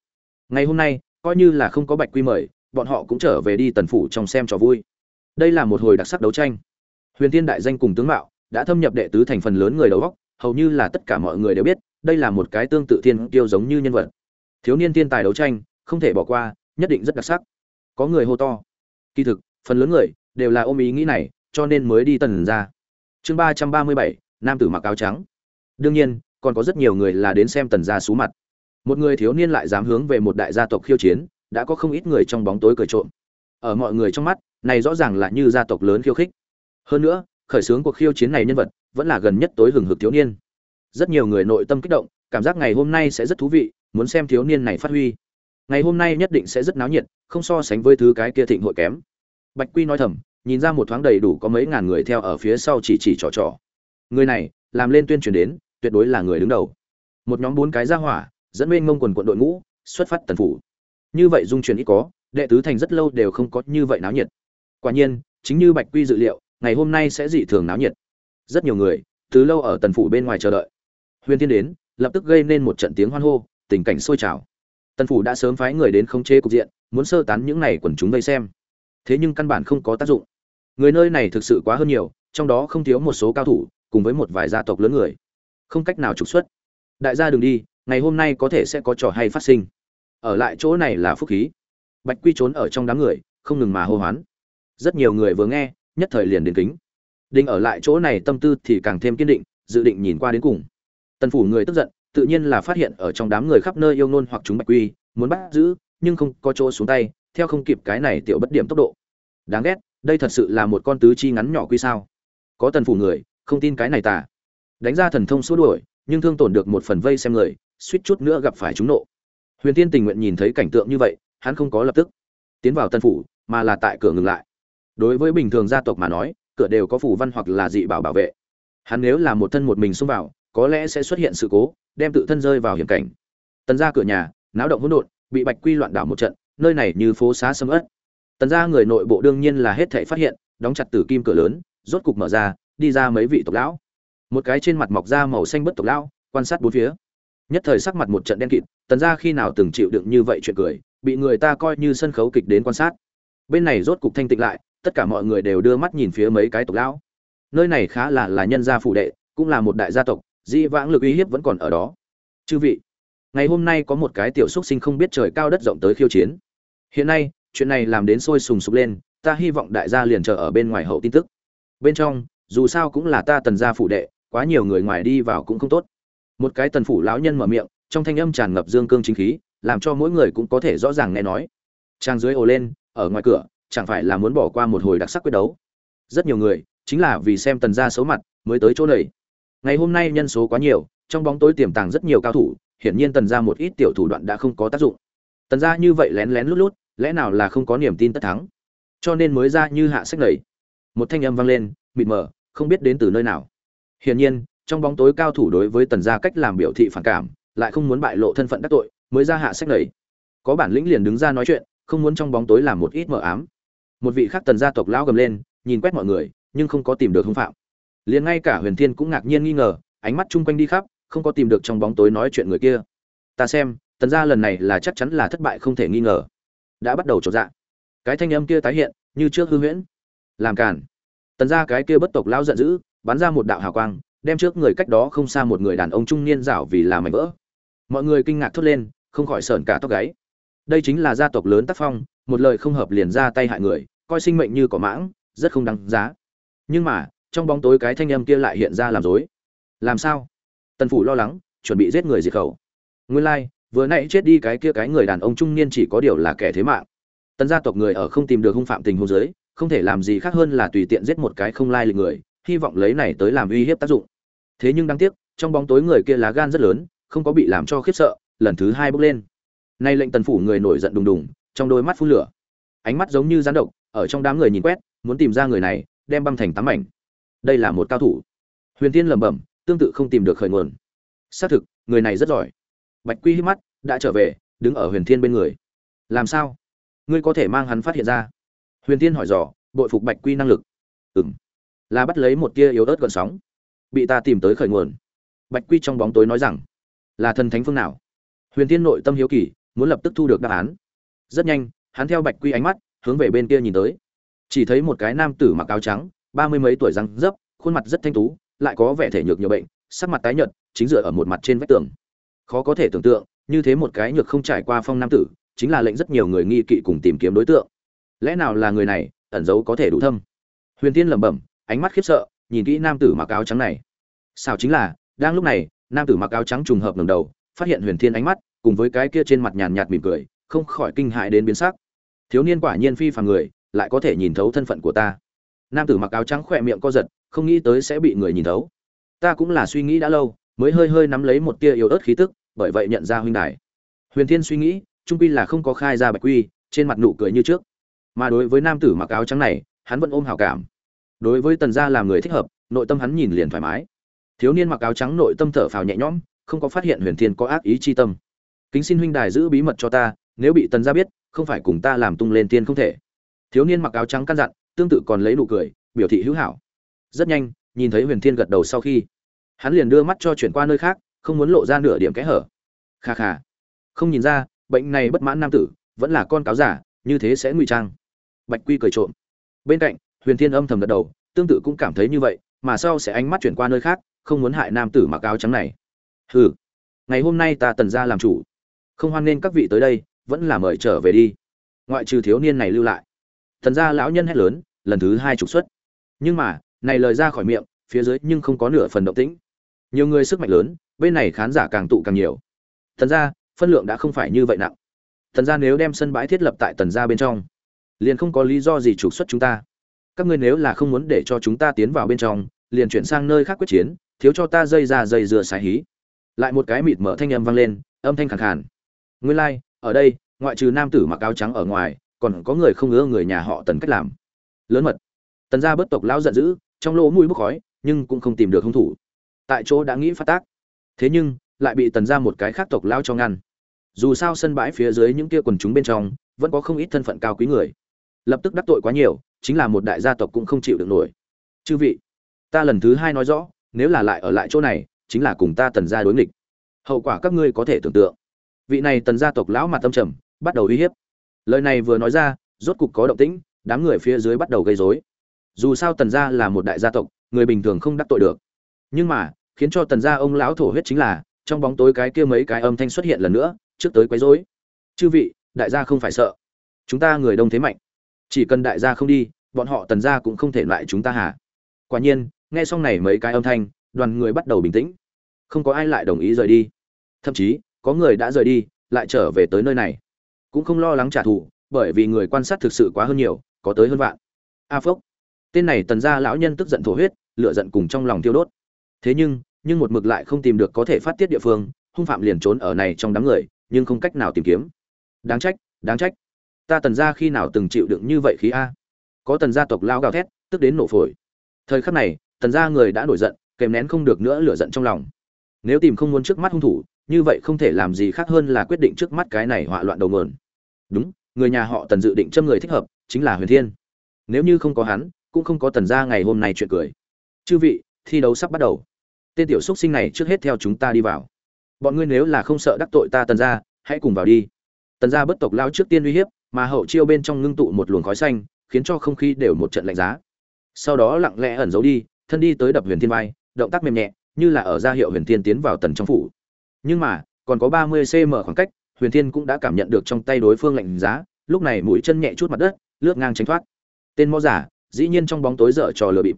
Ngày hôm nay, coi như là không có bạch quy mời, bọn họ cũng trở về đi tần phủ trong xem trò vui đây là một hồi đặc sắc đấu tranh. Huyền thiên đại danh cùng tướng mạo đã thâm nhập đệ tứ thành phần lớn người đầu góc hầu như là tất cả mọi người đều biết, đây là một cái tương tự thiên kiêu giống như nhân vật. Thiếu niên thiên tài đấu tranh, không thể bỏ qua, nhất định rất đặc sắc. Có người hô to. Kỳ thực, phần lớn người đều là ôm ý nghĩ này, cho nên mới đi tần ra. Chương ba trăm ba mươi bảy, nam tử mặc áo trắng. Đương nhiên, còn có rất nhiều người là đến xem tần gia xú mặt. Một người thiếu niên lại dám hướng về một đại gia tộc khiêu chiến, đã có không ít người trong bóng tối cười trộm. Ở mọi người trong mắt này rõ ràng là như gia tộc lớn khiêu khích. Hơn nữa, khởi xướng cuộc khiêu chiến này nhân vật vẫn là gần nhất tối hừng hực thiếu niên. Rất nhiều người nội tâm kích động, cảm giác ngày hôm nay sẽ rất thú vị, muốn xem thiếu niên này phát huy. Ngày hôm nay nhất định sẽ rất náo nhiệt, không so sánh với thứ cái kia thịnh hội kém. Bạch quy nói thầm, nhìn ra một thoáng đầy đủ có mấy ngàn người theo ở phía sau chỉ chỉ trò trò. Người này, làm lên tuyên truyền đến, tuyệt đối là người đứng đầu. Một nhóm bốn cái ra hỏa, dẫn bên ngông quần quận đội ngũ, xuất phát tần phủ. Như vậy dung truyền ít có, đệ tứ thành rất lâu đều không có như vậy náo nhiệt quả nhiên, chính như bạch quy dự liệu, ngày hôm nay sẽ dị thường náo nhiệt. Rất nhiều người, từ lâu ở tần phủ bên ngoài chờ đợi. Huyền thiên đến, lập tức gây nên một trận tiếng hoan hô, tình cảnh sôi trào. Tần phủ đã sớm phái người đến khống chế cục diện, muốn sơ tán những này quần chúng vây xem. Thế nhưng căn bản không có tác dụng. Người nơi này thực sự quá hơn nhiều, trong đó không thiếu một số cao thủ, cùng với một vài gia tộc lớn người. Không cách nào trục xuất. Đại gia đừng đi, ngày hôm nay có thể sẽ có trò hay phát sinh. Ở lại chỗ này là phúc khí. Bạch quy trốn ở trong đám người, không ngừng mà hô hoán rất nhiều người vừa nghe, nhất thời liền đến kính. Đinh ở lại chỗ này tâm tư thì càng thêm kiên định, dự định nhìn qua đến cùng. Tần phủ người tức giận, tự nhiên là phát hiện ở trong đám người khắp nơi yêu nôn hoặc chúng bạch quy, muốn bắt giữ, nhưng không có chỗ xuống tay, theo không kịp cái này tiểu bất điểm tốc độ. Đáng ghét, đây thật sự là một con tứ chi ngắn nhỏ quy sao. Có tần phủ người, không tin cái này tả đánh ra thần thông xua đuổi, nhưng thương tổn được một phần vây xem người, suýt chút nữa gặp phải chúng nộ. Huyền tiên tình nguyện nhìn thấy cảnh tượng như vậy, hắn không có lập tức tiến vào tân phủ, mà là tại cửa ngừng lại đối với bình thường gia tộc mà nói, cửa đều có phủ văn hoặc là dị bảo bảo vệ. Hắn nếu là một thân một mình xông vào, có lẽ sẽ xuất hiện sự cố, đem tự thân rơi vào hiểm cảnh. Tần ra cửa nhà, náo động hỗn độn, bị bạch quy loạn đảo một trận, nơi này như phố xá sầm ớt. Tần ra người nội bộ đương nhiên là hết thảy phát hiện, đóng chặt tử kim cửa lớn, rốt cục mở ra, đi ra mấy vị tộc lão. Một cái trên mặt mọc da màu xanh bất tộc lão, quan sát bốn phía. Nhất thời sắc mặt một trận đen kịt, tần ra khi nào từng chịu đựng như vậy chuyện cười, bị người ta coi như sân khấu kịch đến quan sát. Bên này rốt cục thanh tịnh lại tất cả mọi người đều đưa mắt nhìn phía mấy cái tộc lão. Nơi này khá là là nhân gia phủ đệ, cũng là một đại gia tộc, di vãng lực uy hiếp vẫn còn ở đó. Chư vị, ngày hôm nay có một cái tiểu xúc sinh không biết trời cao đất rộng tới khiêu chiến. Hiện nay, chuyện này làm đến sôi sùng sục lên, ta hy vọng đại gia liền chờ ở bên ngoài hậu tin tức. Bên trong, dù sao cũng là ta tần gia phủ đệ, quá nhiều người ngoài đi vào cũng không tốt. Một cái tần phủ lão nhân mở miệng, trong thanh âm tràn ngập dương cương chính khí, làm cho mỗi người cũng có thể rõ ràng nghe nói. Trang dưới ồ lên, ở ngoài cửa chẳng phải là muốn bỏ qua một hồi đặc sắc quyết đấu. Rất nhiều người, chính là vì xem tần gia xấu mặt, mới tới chỗ này. Ngày hôm nay nhân số quá nhiều, trong bóng tối tiềm tàng rất nhiều cao thủ, hiển nhiên tần gia một ít tiểu thủ đoạn đã không có tác dụng. Tần gia như vậy lén lén lút lút, lẽ nào là không có niềm tin tất thắng? Cho nên mới ra như hạ sách lầy một thanh âm vang lên, mịt mờ, không biết đến từ nơi nào. Hiển nhiên, trong bóng tối cao thủ đối với tần gia cách làm biểu thị phản cảm, lại không muốn bại lộ thân phận đắc tội, mới ra hạ sách lầy có bản lĩnh liền đứng ra nói chuyện, không muốn trong bóng tối làm một ít mờ ám một vị khác tần gia tộc lão gầm lên, nhìn quét mọi người, nhưng không có tìm được hung phạm. Liền ngay cả huyền thiên cũng ngạc nhiên nghi ngờ, ánh mắt chung quanh đi khắp, không có tìm được trong bóng tối nói chuyện người kia. Ta xem, tần gia lần này là chắc chắn là thất bại không thể nghi ngờ. Đã bắt đầu trột dạ. Cái thanh âm kia tái hiện, như trước hư huyễn. Làm cản tần gia cái kia bất tộc lão giận dữ, bắn ra một đạo hào quang, đem trước người cách đó không xa một người đàn ông trung niên rảo vì làm mảnh vỡ. Mọi người kinh ngạc thốt lên, không khỏi sởn cả tóc gáy. Đây chính là gia tộc lớn tác phong, một lời không hợp liền ra tay hại người coi sinh mệnh như cỏ mãng, rất không đáng giá. Nhưng mà, trong bóng tối cái thanh âm kia lại hiện ra làm dối làm sao? Tần phủ lo lắng, chuẩn bị giết người diệt khẩu. Nguyên lai, vừa nãy chết đi cái kia cái người đàn ông trung niên chỉ có điều là kẻ thế mạng. Tần gia tộc người ở không tìm được hung phạm tình hôn giới không thể làm gì khác hơn là tùy tiện giết một cái không lai lịch người, hy vọng lấy này tới làm uy hiếp tác dụng. Thế nhưng đáng tiếc, trong bóng tối người kia lá gan rất lớn, không có bị làm cho khiếp sợ, lần thứ hai bước lên. Nay lệnh tần phủ người nổi giận đùng đùng, trong đôi mắt phun lửa. Ánh mắt giống như rắn độc ở trong đám người nhìn quét, muốn tìm ra người này, đem băng thành tám mảnh. Đây là một cao thủ. Huyền tiên lẩm bẩm, tương tự không tìm được khởi nguồn. Xác thực, người này rất giỏi. Bạch quy hít mắt, đã trở về, đứng ở huyền thiên bên người. Làm sao? Ngươi có thể mang hắn phát hiện ra? Huyền thiên hỏi dò, bội phục bạch quy năng lực. Ừng là bắt lấy một tia yếu ớt gần sóng. Bị ta tìm tới khởi nguồn. Bạch quy trong bóng tối nói rằng, là thần thánh phương nào? Huyền thiên nội tâm hiếu kỳ, muốn lập tức thu được đáp án. Rất nhanh, hắn theo bạch quy ánh mắt hướng về bên kia nhìn tới. Chỉ thấy một cái nam tử mặc áo trắng, ba mươi mấy tuổi răng dấp, khuôn mặt rất thanh tú, lại có vẻ thể nhược nhiều bệnh, sắc mặt tái nhợt, chính dựa ở một mặt trên vách tường. Khó có thể tưởng tượng, như thế một cái nhược không trải qua phong nam tử, chính là lệnh rất nhiều người nghi kỵ cùng tìm kiếm đối tượng. Lẽ nào là người này, ẩn giấu có thể đủ thâm? Huyền tiên lẩm bẩm, ánh mắt khiếp sợ, nhìn kỹ nam tử mặc áo trắng này. Sao chính là, đang lúc này, nam tử mặc áo trắng trùng hợp ngẩng đầu, phát hiện huyền thiên ánh mắt, cùng với cái kia trên mặt nhàn nhạt mỉm cười, không khỏi kinh hại đến biến sắc thiếu niên quả nhiên phi phàm người, lại có thể nhìn thấu thân phận của ta. Nam tử mặc áo trắng khỏe miệng co giật, không nghĩ tới sẽ bị người nhìn thấu. Ta cũng là suy nghĩ đã lâu, mới hơi hơi nắm lấy một tia yếu ớt khí tức, bởi vậy nhận ra huynh đài. Huyền thiên suy nghĩ, trung quy là không có khai ra bạch quy, trên mặt nụ cười như trước. Mà đối với nam tử mặc áo trắng này, hắn vẫn ôm hảo cảm. Đối với tần gia làm người thích hợp, nội tâm hắn nhìn liền thoải mái. Thiếu niên mặc áo trắng nội tâm thở phào nhẹ nhõm, không có phát hiện huyền thiên có ác ý chi tâm. Kính xin huynh đài giữ bí mật cho ta, nếu bị tần gia biết không phải cùng ta làm tung lên tiên không thể. Thiếu niên mặc áo trắng căn dặn, tương tự còn lấy nụ cười, biểu thị hữu hảo. Rất nhanh, nhìn thấy huyền thiên gật đầu sau khi, hắn liền đưa mắt cho chuyển qua nơi khác, không muốn lộ ra nửa điểm kẽ hở. Kha kha. Không nhìn ra, bệnh này bất mãn nam tử, vẫn là con cáo giả, như thế sẽ ngụy trang. Bạch quy cười trộm. Bên cạnh, huyền thiên âm thầm gật đầu, tương tự cũng cảm thấy như vậy, mà sau sẽ ánh mắt chuyển qua nơi khác, không muốn hại nam tử mặc áo trắng này. Hừ. Ngày hôm nay ta tần ra làm chủ. Không hoan nên các vị tới đây vẫn là mời trở về đi. Ngoại trừ thiếu niên này lưu lại. Thần gia lão nhân hét lớn lần thứ hai trục xuất. Nhưng mà này lời ra khỏi miệng phía dưới nhưng không có nửa phần động tĩnh. Nhiều người sức mạnh lớn bên này khán giả càng tụ càng nhiều. Thần gia phân lượng đã không phải như vậy nặng. Thần gia nếu đem sân bãi thiết lập tại tần gia bên trong liền không có lý do gì trục xuất chúng ta. Các ngươi nếu là không muốn để cho chúng ta tiến vào bên trong liền chuyển sang nơi khác quyết chiến thiếu cho ta dây ra dây dừa xài hí. Lại một cái mịt mở thanh âm vang lên âm thanh khàn khàn. Nguyên lai like, ở đây, ngoại trừ nam tử mặc áo trắng ở ngoài, còn có người không ưa người nhà họ tần cách làm. Lớn mật. Tần gia bất tộc lão giận dữ, trong lỗ mũi bốc khói, nhưng cũng không tìm được hung thủ. Tại chỗ đã nghĩ phát tác. Thế nhưng, lại bị tần gia một cái khác tộc lao cho ngăn. Dù sao sân bãi phía dưới những kia quần chúng bên trong, vẫn có không ít thân phận cao quý người. Lập tức đắc tội quá nhiều, chính là một đại gia tộc cũng không chịu được nổi. Chư vị, ta lần thứ hai nói rõ, nếu là lại ở lại chỗ này, chính là cùng ta tần gia đối nghịch. Hậu quả các ngươi có thể tưởng tượng vị này tần gia tộc lão mặt tâm trầm, bắt đầu uy hiếp. Lời này vừa nói ra, rốt cục có động tĩnh, đám người phía dưới bắt đầu gây rối. Dù sao tần gia là một đại gia tộc, người bình thường không đắc tội được. Nhưng mà, khiến cho tần gia ông lão thổ huyết chính là, trong bóng tối cái kia mấy cái âm thanh xuất hiện lần nữa, trước tới quấy rối. Chư vị, đại gia không phải sợ. Chúng ta người đông thế mạnh. Chỉ cần đại gia không đi, bọn họ tần gia cũng không thể loại chúng ta hả quả nhiên, nghe xong này mấy cái âm thanh, đoàn người bắt đầu bình tĩnh. Không có ai lại đồng ý rời đi. Thậm chí có người đã rời đi, lại trở về tới nơi này. Cũng không lo lắng trả thù, bởi vì người quan sát thực sự quá hơn nhiều, có tới hơn vạn. A phốc tên này tần gia lão nhân tức giận thổ huyết, lửa giận cùng trong lòng tiêu đốt. Thế nhưng nhưng một mực lại không tìm được có thể phát tiết địa phương, hung phạm liền trốn ở này trong đám người, nhưng không cách nào tìm kiếm. Đáng trách đáng trách. Ta tần gia khi nào từng chịu đựng như vậy khí a? Có tần gia tộc lao gào thét, tức đến nổ phổi. Thời khắc này, tần gia người đã nổi giận, kèm nén không được nữa lửa giận trong lòng. Nếu tìm không muốn trước mắt hung thủ như vậy không thể làm gì khác hơn là quyết định trước mắt cái này họa loạn đầu nguồn. Đúng, người nhà họ tần dự định châm người thích hợp, chính là huyền thiên. Nếu như không có hắn, cũng không có tần gia ngày hôm nay chuyện cười. Chư vị, thi đấu sắp bắt đầu. Tên tiểu xúc sinh này trước hết theo chúng ta đi vào. Bọn ngươi nếu là không sợ đắc tội ta tần gia, hãy cùng vào đi. Tần gia bất tộc lao trước tiên uy hiếp, mà hậu chiêu bên trong ngưng tụ một luồng khói xanh, khiến cho không khí đều một trận lạnh giá. Sau đó lặng lẽ ẩn giấu đi, thân đi tới đập huyền thiên vai, động tác mềm nhẹ, như là ở ra hiệu huyền thiên tiến vào tần trong phủ nhưng mà, còn có ba mươi cm khoảng cách, huyền thiên cũng đã cảm nhận được trong tay đối phương lạnh giá, lúc này mũi chân nhẹ chút mặt đất, lướt ngang tránh thoát. Tên mõ giả, dĩ nhiên trong bóng tối dở trò lừa bịp.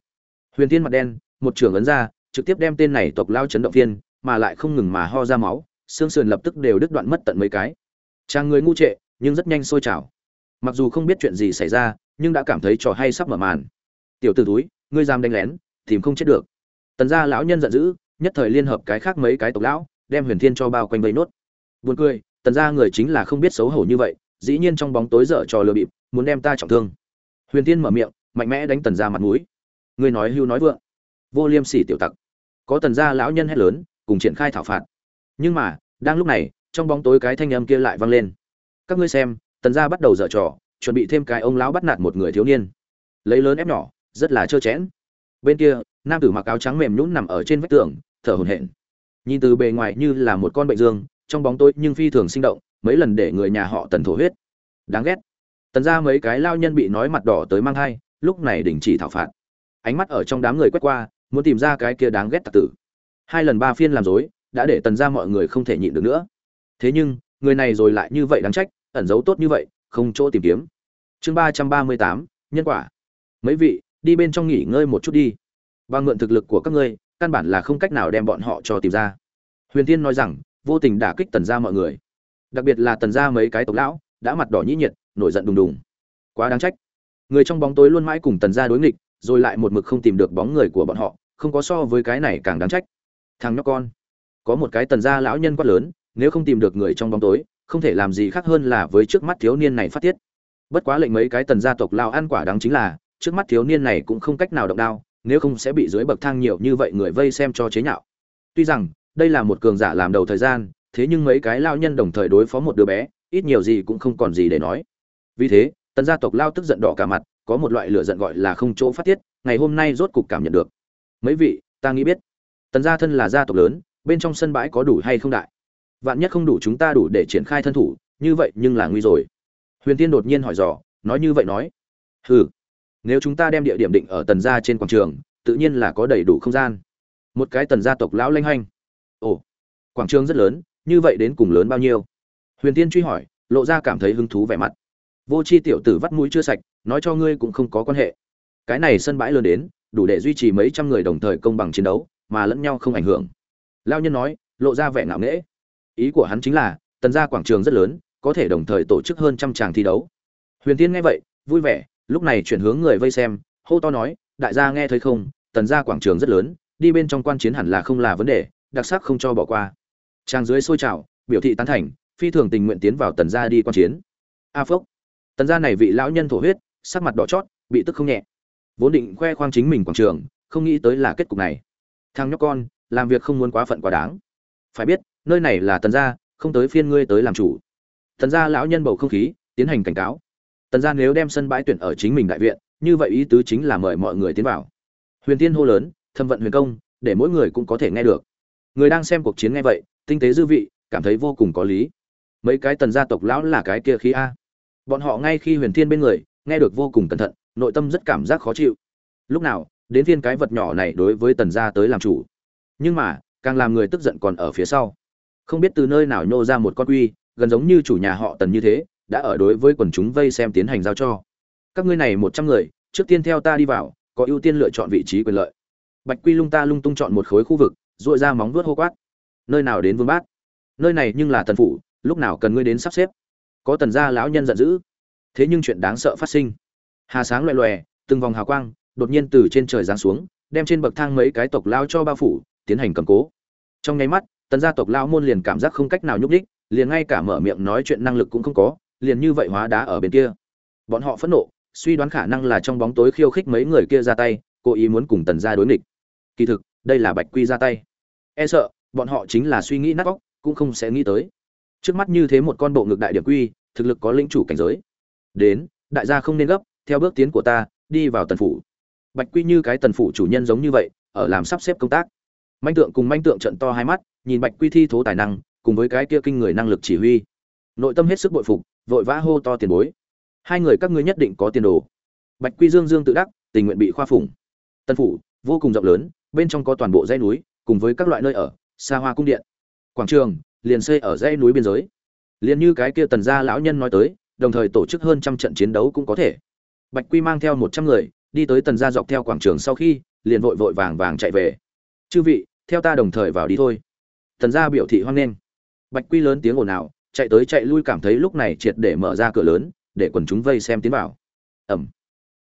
Huyền thiên mặt đen, một trường ấn ra, trực tiếp đem tên này tộc lao chấn động thiên mà lại không ngừng mà ho ra máu, xương sườn lập tức đều đứt đoạn mất tận mấy cái. Trang người ngu trệ, nhưng rất nhanh sôi trào. Mặc dù không biết chuyện gì xảy ra, nhưng đã cảm thấy trò hay sắp mở màn. Tiểu t ử túi ngươi dám đánh lén, tìm không chết được. Tần gia lão nhân giận dữ, nhất thời liên hợp cái khác mấy cái tộc lão đem huyền thiên cho bao quanh vây nốt. Buồn cười, tần gia người chính là không biết xấu hổ như vậy, dĩ nhiên trong bóng tối dở trò lừa bịp, muốn đem ta trọng thương. Huyền thiên mở miệng, mạnh mẽ đánh tần gia mặt mũi. Ngươi nói hưu nói vượng. Vô liêm sỉ tiểu tặc. Có tần gia lão nhân hét lớn, cùng triển khai thảo phạt. Nhưng mà, đang lúc này, trong bóng tối cái thanh âm kia lại vang lên. Các ngươi xem, tần gia bắt đầu dở trò, chuẩn bị thêm cái ông lão bắt nạt một người thiếu niên. Lấy lớn ép nhỏ, rất là trơ chẽn bên kia, nam tử mặc áo trắng mềm nhũn nằm ở trên vách tường, thở hổn hển nhìn từ bề ngoài như là một con bệnh dương, trong bóng tối nhưng phi thường sinh động, mấy lần để người nhà họ tần thổ huyết. Đáng ghét. Tần ra mấy cái lao nhân bị nói mặt đỏ tới mang hai lúc này đình chỉ thảo phạt. Ánh mắt ở trong đám người quét qua, muốn tìm ra cái kia đáng ghét tặc tử. Hai lần ba phiên làm dối, đã để tần ra mọi người không thể nhịn được nữa. Thế nhưng, người này rồi lại như vậy đáng trách, ẩn giấu tốt như vậy, không chỗ tìm kiếm. Chương ba trăm ba mươi tám, nhân quả. Mấy vị, đi bên trong nghỉ ngơi một chút đi. Và mượn thực lực của các ngươi căn bản là không cách nào đem bọn họ cho tìm ra. Huyền tiên nói rằng, vô tình đả kích tần ra mọi người. Đặc biệt là tần ra mấy cái tộc lão, đã mặt đỏ nhĩ nhiệt, nổi giận đùng đùng. Quá đáng trách. Người trong bóng tối luôn mãi cùng tần ra đối nghịch, rồi lại một mực không tìm được bóng người của bọn họ, không có so với cái này càng đáng trách. Thằng nhóc con. Có một cái tần gia lão nhân quát lớn, nếu không tìm được người trong bóng tối, không thể làm gì khác hơn là với trước mắt thiếu niên này phát tiết. Bất quá lệnh mấy cái tần gia tộc lao ăn quả đáng chính là, trước mắt thiếu niên này cũng không cách nào động đao nếu không sẽ bị dưới bậc thang nhiều như vậy người vây xem cho chế nhạo. Tuy rằng, đây là một cường giả làm đầu thời gian, thế nhưng mấy cái lao nhân đồng thời đối phó một đứa bé, ít nhiều gì cũng không còn gì để nói. Vì thế, tần gia tộc lao tức giận đỏ cả mặt, có một loại lửa giận gọi là không chỗ phát tiết, ngày hôm nay rốt cục cảm nhận được. Mấy vị, ta nghĩ biết, tần gia thân là gia tộc lớn, bên trong sân bãi có đủ hay không đại? Vạn nhất không đủ chúng ta đủ để triển khai thân thủ, như vậy nhưng là nguy rồi. Huyền tiên đột nhiên hỏi dò, nói như vậy nói. Hừ nếu chúng ta đem địa điểm định ở tần gia trên quảng trường, tự nhiên là có đầy đủ không gian. Một cái tần gia tộc lão lanh hanh ồ, quảng trường rất lớn, như vậy đến cùng lớn bao nhiêu? Huyền tiên truy hỏi, lộ ra cảm thấy hứng thú vẻ mặt. Vô c h i tiểu tử vắt mũi chưa sạch, nói cho ngươi cũng không có quan hệ. Cái này sân bãi lớn đến, đủ để duy trì mấy trăm người đồng thời công bằng chiến đấu, mà lẫn nhau không ảnh hưởng. Lao nhân nói, lộ ra vẻ ngạo nghễ. Ý của hắn chính là, tần gia quảng trường rất lớn, có thể đồng thời tổ chức hơn trăm tràng thi đấu. Huyền tiên nghe vậy, vui vẻ lúc này chuyển hướng người vây xem, hô to nói, đại gia nghe thấy không? Tần gia quảng trường rất lớn, đi bên trong quan chiến hẳn là không là vấn đề, đặc sắc không cho bỏ qua. Trang dưới sôi trào biểu thị tán thành, phi thường tình nguyện tiến vào tần gia đi quan chiến. A phốc. Tần gia này vị lão nhân thổ huyết, sắc mặt đỏ chót, bị tức không nhẹ. Vốn định khoe khoang chính mình quảng trường, không nghĩ tới là kết cục này. Thằng nhóc con, làm việc không muốn quá phận quá đáng. Phải biết, nơi này là tần gia, không tới phiên ngươi tới làm chủ. Tần gia lão nhân bầu không khí, tiến hành cảnh cáo tần gia nếu đem sân bãi tuyển ở chính mình đại viện, như vậy ý tứ chính là mời mọi người tiến vào. Huyền tiên hô lớn, thâm vận huyền công, để mỗi người cũng có thể nghe được. Người đang xem cuộc chiến nghe vậy, tinh tế dư vị, cảm thấy vô cùng có lý. Mấy cái tần gia tộc lão là cái kia khí a. Bọn họ ngay khi huyền thiên bên người, nghe được vô cùng cẩn thận, nội tâm rất cảm giác khó chịu. Lúc nào, đến viên cái vật nhỏ này đối với tần gia tới làm chủ. Nhưng mà, càng làm người tức giận còn ở phía sau. Không biết từ nơi nào nhô ra một con quy, gần giống như chủ nhà họ tần như thế đã ở đối với quần chúng vây xem tiến hành giao cho. Các ngươi này một trăm người, trước tiên theo ta đi vào, có ưu tiên lựa chọn vị trí quyền lợi. Bạch quy lung ta lung tung chọn một khối khu vực dội ra móng vuốt hô quát. Nơi nào đến vương bát? Nơi này nhưng là tần phủ, lúc nào cần ngươi đến sắp xếp? Có tần gia lão nhân giận dữ. Thế nhưng chuyện đáng sợ phát sinh. Hà sáng loè loè từng vòng hào quang, đột nhiên từ trên trời giáng xuống, đem trên bậc thang mấy cái tộc lao cho bao phủ, tiến hành cầm cố. Trong nháy mắt, tần gia tộc lao môn liền cảm giác không cách nào nhúc đích liền ngay cả mở miệng nói chuyện năng lực cũng không có liền như vậy hóa đá ở bên kia. Bọn họ phẫn nộ, suy đoán khả năng là trong bóng tối khiêu khích mấy người kia ra tay, cố ý muốn cùng tần gia đối nghịch. Kỳ thực, đây là bạch quy ra tay. E sợ, bọn họ chính là suy nghĩ nát óc, cũng không sẽ nghĩ tới. Trước mắt như thế một con bộ ngực đại điểm quy, thực lực có lĩnh chủ cảnh giới. Đến, đại gia không nên gấp, theo bước tiến của ta, đi vào tần phủ. Bạch quy như cái tần phủ chủ nhân giống như vậy, ở làm sắp xếp công tác. Manh tượng cùng manh tượng trận to hai mắt, nhìn bạch quy thi thố tài năng, cùng với cái kia kinh người năng lực chỉ huy. Nội tâm hết sức bội phục vội vã hô to tiền bối. Hai người các ngươi nhất định có tiền đồ. Bạch quy dương dương tự đắc, tình nguyện bị khoa phủng. Tân phủ, vô cùng rộng lớn, bên trong có toàn bộ dãy núi, cùng với các loại nơi ở, xa hoa cung điện. Quảng trường, liền xây ở dãy núi biên giới. Liền như cái kia tần gia lão nhân nói tới, đồng thời tổ chức hơn trăm trận chiến đấu cũng có thể. Bạch quy mang theo một trăm người, đi tới tần gia dọc theo quảng trường sau khi, liền vội vội vàng vàng chạy về. Chư vị, theo ta đồng thời vào đi thôi. Tần gia biểu thị hoan nghênh. Bạch quy lớn tiếng ồn ào chạy tới chạy lui cảm thấy lúc này triệt để mở ra cửa lớn, để quần chúng vây xem tiến vào. Ẩm.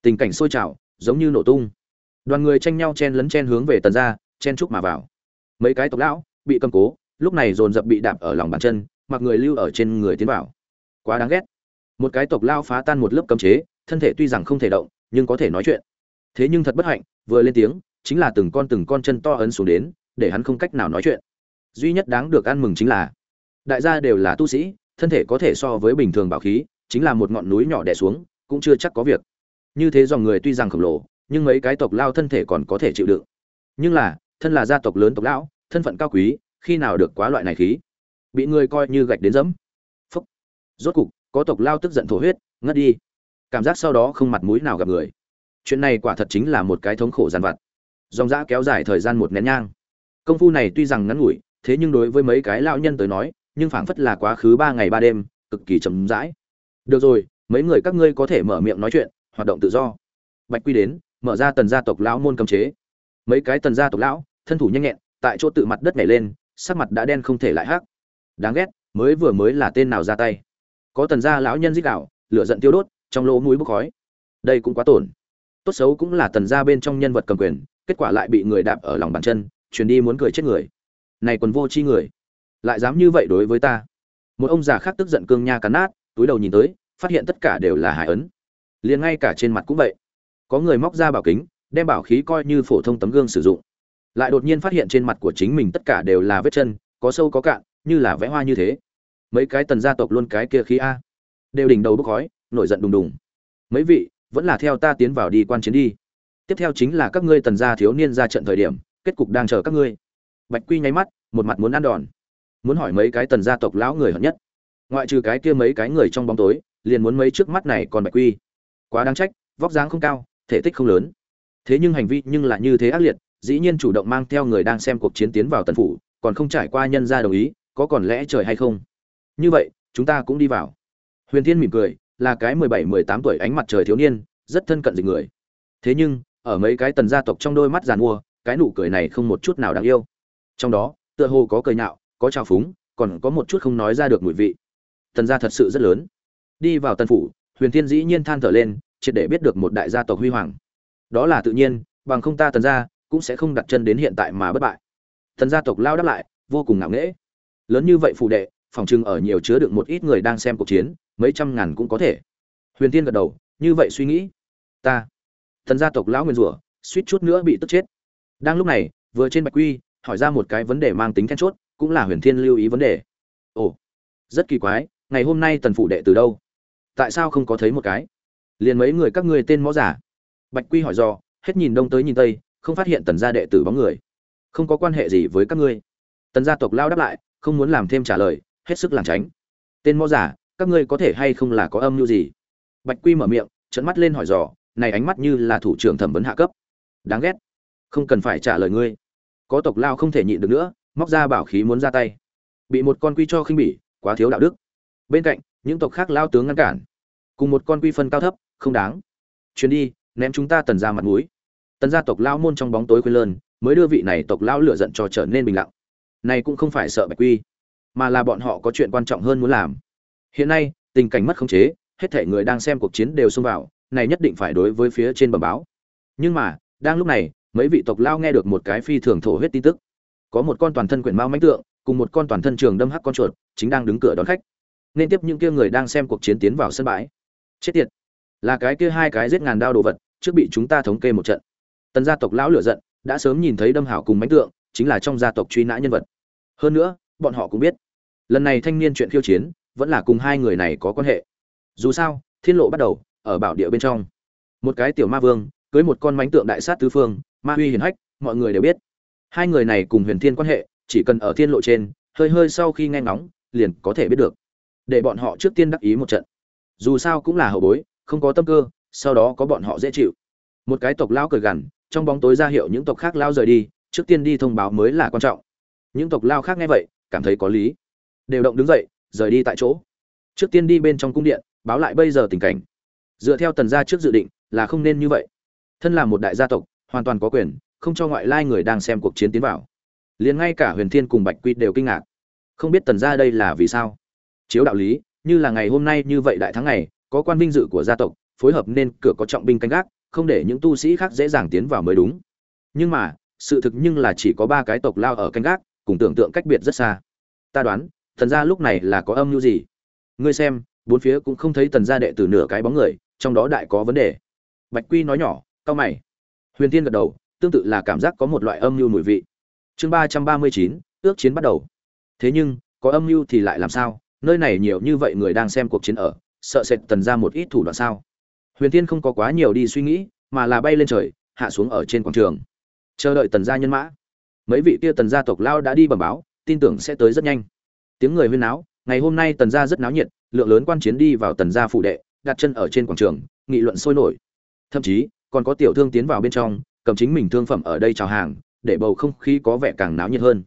Tình cảnh sôi trào, giống như nổ tung. Đoàn người tranh nhau chen lấn chen hướng về tần ra chen chúc mà vào. Mấy cái tộc lão bị cầm cố, lúc này dồn dập bị đạp ở lòng bàn chân, mặc người lưu ở trên người tiến vào. Quá đáng ghét. Một cái tộc lao phá tan một lớp cấm chế, thân thể tuy rằng không thể động, nhưng có thể nói chuyện. Thế nhưng thật bất hạnh, vừa lên tiếng, chính là từng con từng con chân to ấn xuống đến, để hắn không cách nào nói chuyện. Duy nhất đáng được ăn mừng chính là đại gia đều là tu sĩ, thân thể có thể so với bình thường bảo khí, chính là một ngọn núi nhỏ đè xuống, cũng chưa chắc có việc. Như thế dòng người tuy rằng khổng lồ, nhưng mấy cái tộc lao thân thể còn có thể chịu đựng. Nhưng là, thân là gia tộc lớn tộc lão, thân phận cao quý, khi nào được quá loại này khí? Bị người coi như gạch đến dẫm. Phúc. Rốt cục, có tộc lao tức giận thổ huyết, ngất đi. Cảm giác sau đó không mặt mũi nào gặp người. Chuyện này quả thật chính là một cái thống khổ giàn vặt. Dòng dã kéo dài thời gian một nén nhang. Công phu này tuy rằng ngắn ngủi, thế nhưng đối với mấy cái lão nhân tới nói nhưng phảng phất là quá khứ ba ngày ba đêm, cực kỳ chậm rãi. Được rồi, mấy người các ngươi có thể mở miệng nói chuyện, hoạt động tự do. Bạch quy đến, mở ra tần gia tộc lão môn cấm chế. Mấy cái tần gia tộc lão, thân thủ nhanh nhẹn, tại chỗ tự mặt đất nhảy lên, sắc mặt đã đen không thể lại hắc. Đáng ghét, mới vừa mới là tên nào ra tay. Có tần gia lão nhân dích đạo lửa giận tiêu đốt, trong lỗ mũi bốc khói. Đây cũng quá tổn. Tốt xấu cũng là tần gia bên trong nhân vật cầm quyền, kết quả lại bị người đạp ở lòng bàn chân, truyền đi muốn cười chết người. Này còn vô chi người lại dám như vậy đối với ta. Một ông già khác tức giận cương nha cắn nát, túi đầu nhìn tới, phát hiện tất cả đều là hải ấn. Liền ngay cả trên mặt cũng vậy. Có người móc ra bảo kính, đem bảo khí coi như phổ thông tấm gương sử dụng. Lại đột nhiên phát hiện trên mặt của chính mình tất cả đều là vết chân, có sâu có cạn, như là vẽ hoa như thế. Mấy cái tần gia tộc luôn cái kia khí a. Đều đỉnh đầu bốc khói, nổi giận đùng đùng. Mấy vị, vẫn là theo ta tiến vào đi quan chiến đi. Tiếp theo chính là các ngươi tần gia thiếu niên ra trận thời điểm, kết cục đang chờ các ngươi. Bạch quy nháy mắt, một mặt muốn ăn đòn muốn hỏi mấy cái tần gia tộc lão người hận nhất. Ngoại trừ cái kia mấy cái người trong bóng tối, liền muốn mấy trước mắt này còn bạch quy. Quá đáng trách, vóc dáng không cao, thể tích không lớn. Thế nhưng hành vi nhưng lại như thế ác liệt, dĩ nhiên chủ động mang theo người đang xem cuộc chiến tiến vào tần phủ, còn không trải qua nhân gia đồng ý, có còn lẽ trời hay không? Như vậy, chúng ta cũng đi vào. Huyền thiên mỉm cười, là cái mười bảy, mười tám tuổi ánh mặt trời thiếu niên, rất thân cận dịch người. Thế nhưng, ở mấy cái tần gia tộc trong đôi mắt giàn mua, cái nụ cười này không một chút nào đáng yêu. Trong đó, tựa hồ có cười nhạo có trào phúng, còn có một chút không nói ra được mùi vị. Tần gia thật sự rất lớn. Đi vào tần phủ, huyền thiên dĩ nhiên than thở lên, triệt để biết được một đại gia tộc huy hoàng. Đó là tự nhiên, bằng không ta tần gia cũng sẽ không đặt chân đến hiện tại mà bất bại. Tần gia tộc lao đáp lại, vô cùng ngạo nghễ. Lớn như vậy phụ đệ, phòng trưng ở nhiều chứa đựng một ít người đang xem cuộc chiến, mấy trăm ngàn cũng có thể. Huyền Thiên gật đầu, như vậy suy nghĩ. Ta, tần gia tộc lão nguyên rủa, suýt chút nữa bị tức chết. Đang lúc này, vừa trên bạch quy, hỏi ra một cái vấn đề mang tính then chốt cũng là huyền thiên lưu ý vấn đề. Ồ, rất kỳ quái, ngày hôm nay tần phụ đệ từ đâu? Tại sao không có thấy một cái? Liền mấy người các ngươi tên mõ giả? Bạch quy hỏi do hết nhìn đông tới nhìn tây, không phát hiện tần gia đệ tử bóng người. Không có quan hệ gì với các ngươi. Tần gia tộc lao đáp lại, không muốn làm thêm trả lời, hết sức lảng tránh. Tên mõ giả, các ngươi có thể hay không là có âm mưu gì? Bạch quy mở miệng trận mắt lên hỏi dò, này ánh mắt như là thủ trưởng thẩm vấn hạ cấp. Đáng ghét. Không cần phải trả lời ngươi. Có tộc lao không thể nhịn được nữa móc ra bảo khí muốn ra tay. Bị một con quy cho khinh bỉ, quá thiếu đạo đức. Bên cạnh, những tộc khác lao tướng ngăn cản. Cùng một con quy phân cao thấp, không đáng. Chuyến đi, ném chúng ta tần ra mặt mũi. Tần gia tộc lao môn trong bóng tối khuyên lơn, mới đưa vị này tộc lao lựa giận cho trở nên bình lặng. Này cũng không phải sợ bạch quy, mà là bọn họ có chuyện quan trọng hơn muốn làm. Hiện nay, tình cảnh mất khống chế, hết thể người đang xem cuộc chiến đều xông vào, này nhất định phải đối với phía trên bờ báo. Nhưng mà, đang lúc này, mấy vị tộc lao nghe được một cái phi thường thổ huyết tin tức có một con toàn thân quyển mao mãnh tượng, cùng một con toàn thân trường đâm hắc con chuột, chính đang đứng cửa đón khách. Nên tiếp những kia người đang xem cuộc chiến tiến vào sân bãi. Chết tiệt. Là cái kia hai cái giết ngàn đao đồ vật, trước bị chúng ta thống kê một trận. Tần gia tộc lão lửa giận, đã sớm nhìn thấy đâm hảo cùng mãnh tượng, chính là trong gia tộc truy nã nhân vật. Hơn nữa, bọn họ cũng biết, lần này thanh niên chuyện khiêu chiến, vẫn là cùng hai người này có quan hệ. Dù sao, thiên lộ bắt đầu, ở bảo địa bên trong. Một cái tiểu ma vương, cưới một con mánh tượng đại sát tứ phương, ma huy hiển hách, mọi người đều biết hai người này cùng huyền thiên quan hệ, chỉ cần ở thiên lộ trên, hơi hơi sau khi nghe ngóng, liền có thể biết được. Để bọn họ trước tiên đắc ý một trận. Dù sao cũng là hậu bối, không có tâm cơ, sau đó có bọn họ dễ chịu. Một cái tộc lao cười gằn, trong bóng tối ra hiệu những tộc khác lao rời đi, trước tiên đi thông báo mới là quan trọng. Những tộc lao khác nghe vậy, cảm thấy có lý. Đều động đứng dậy, rời đi tại chỗ. Trước tiên đi bên trong cung điện, báo lại bây giờ tình cảnh. Dựa theo tần gia trước dự định, là không nên như vậy. Thân là một đại gia tộc, hoàn toàn có quyền không cho ngoại lai người đang xem cuộc chiến tiến vào. Liền ngay cả huyền thiên cùng bạch quy đều kinh ngạc. Không biết tần gia đây là vì sao? Chiếu đạo lý, như là ngày hôm nay như vậy đại thắng này có quan vinh dự của gia tộc, phối hợp nên cửa có trọng binh canh gác, không để những tu sĩ khác dễ dàng tiến vào mới đúng. Nhưng mà, sự thực nhưng là chỉ có ba cái tộc lao ở canh gác, cùng tưởng tượng cách biệt rất xa. Ta đoán thần gia lúc này là có âm mưu gì? Ngươi xem, bốn phía cũng không thấy tần gia đệ tử nửa cái bóng người, trong đó đại có vấn đề. Bạch quy nói nhỏ cao mày. Huyền tiên gật đầu tương tự là cảm giác có một loại âm mưu mùi vị. Chương ba trăm ba mươi chín, ước chiến bắt đầu. Thế nhưng, có âm mưu thì lại làm sao? Nơi này nhiều như vậy người đang xem cuộc chiến ở, sợ sệt tần ra một ít thủ đoạn sao? Huyền tiên không có quá nhiều đi suy nghĩ, mà là bay lên trời, hạ xuống ở trên quảng trường. Chờ đợi tần gia nhân mã. Mấy vị kia tần gia tộc lao đã đi bẩm báo, tin tưởng sẽ tới rất nhanh. Tiếng người huyên náo, ngày hôm nay tần gia rất náo nhiệt, lượng lớn quan chiến đi vào tần gia phụ đệ, đặt chân ở trên quảng trường, nghị luận sôi nổi. Thậm chí, còn có tiểu thương tiến vào bên trong cầm chính mình thương phẩm ở đây chào hàng, để bầu không khí có vẻ càng náo nhiệt hơn.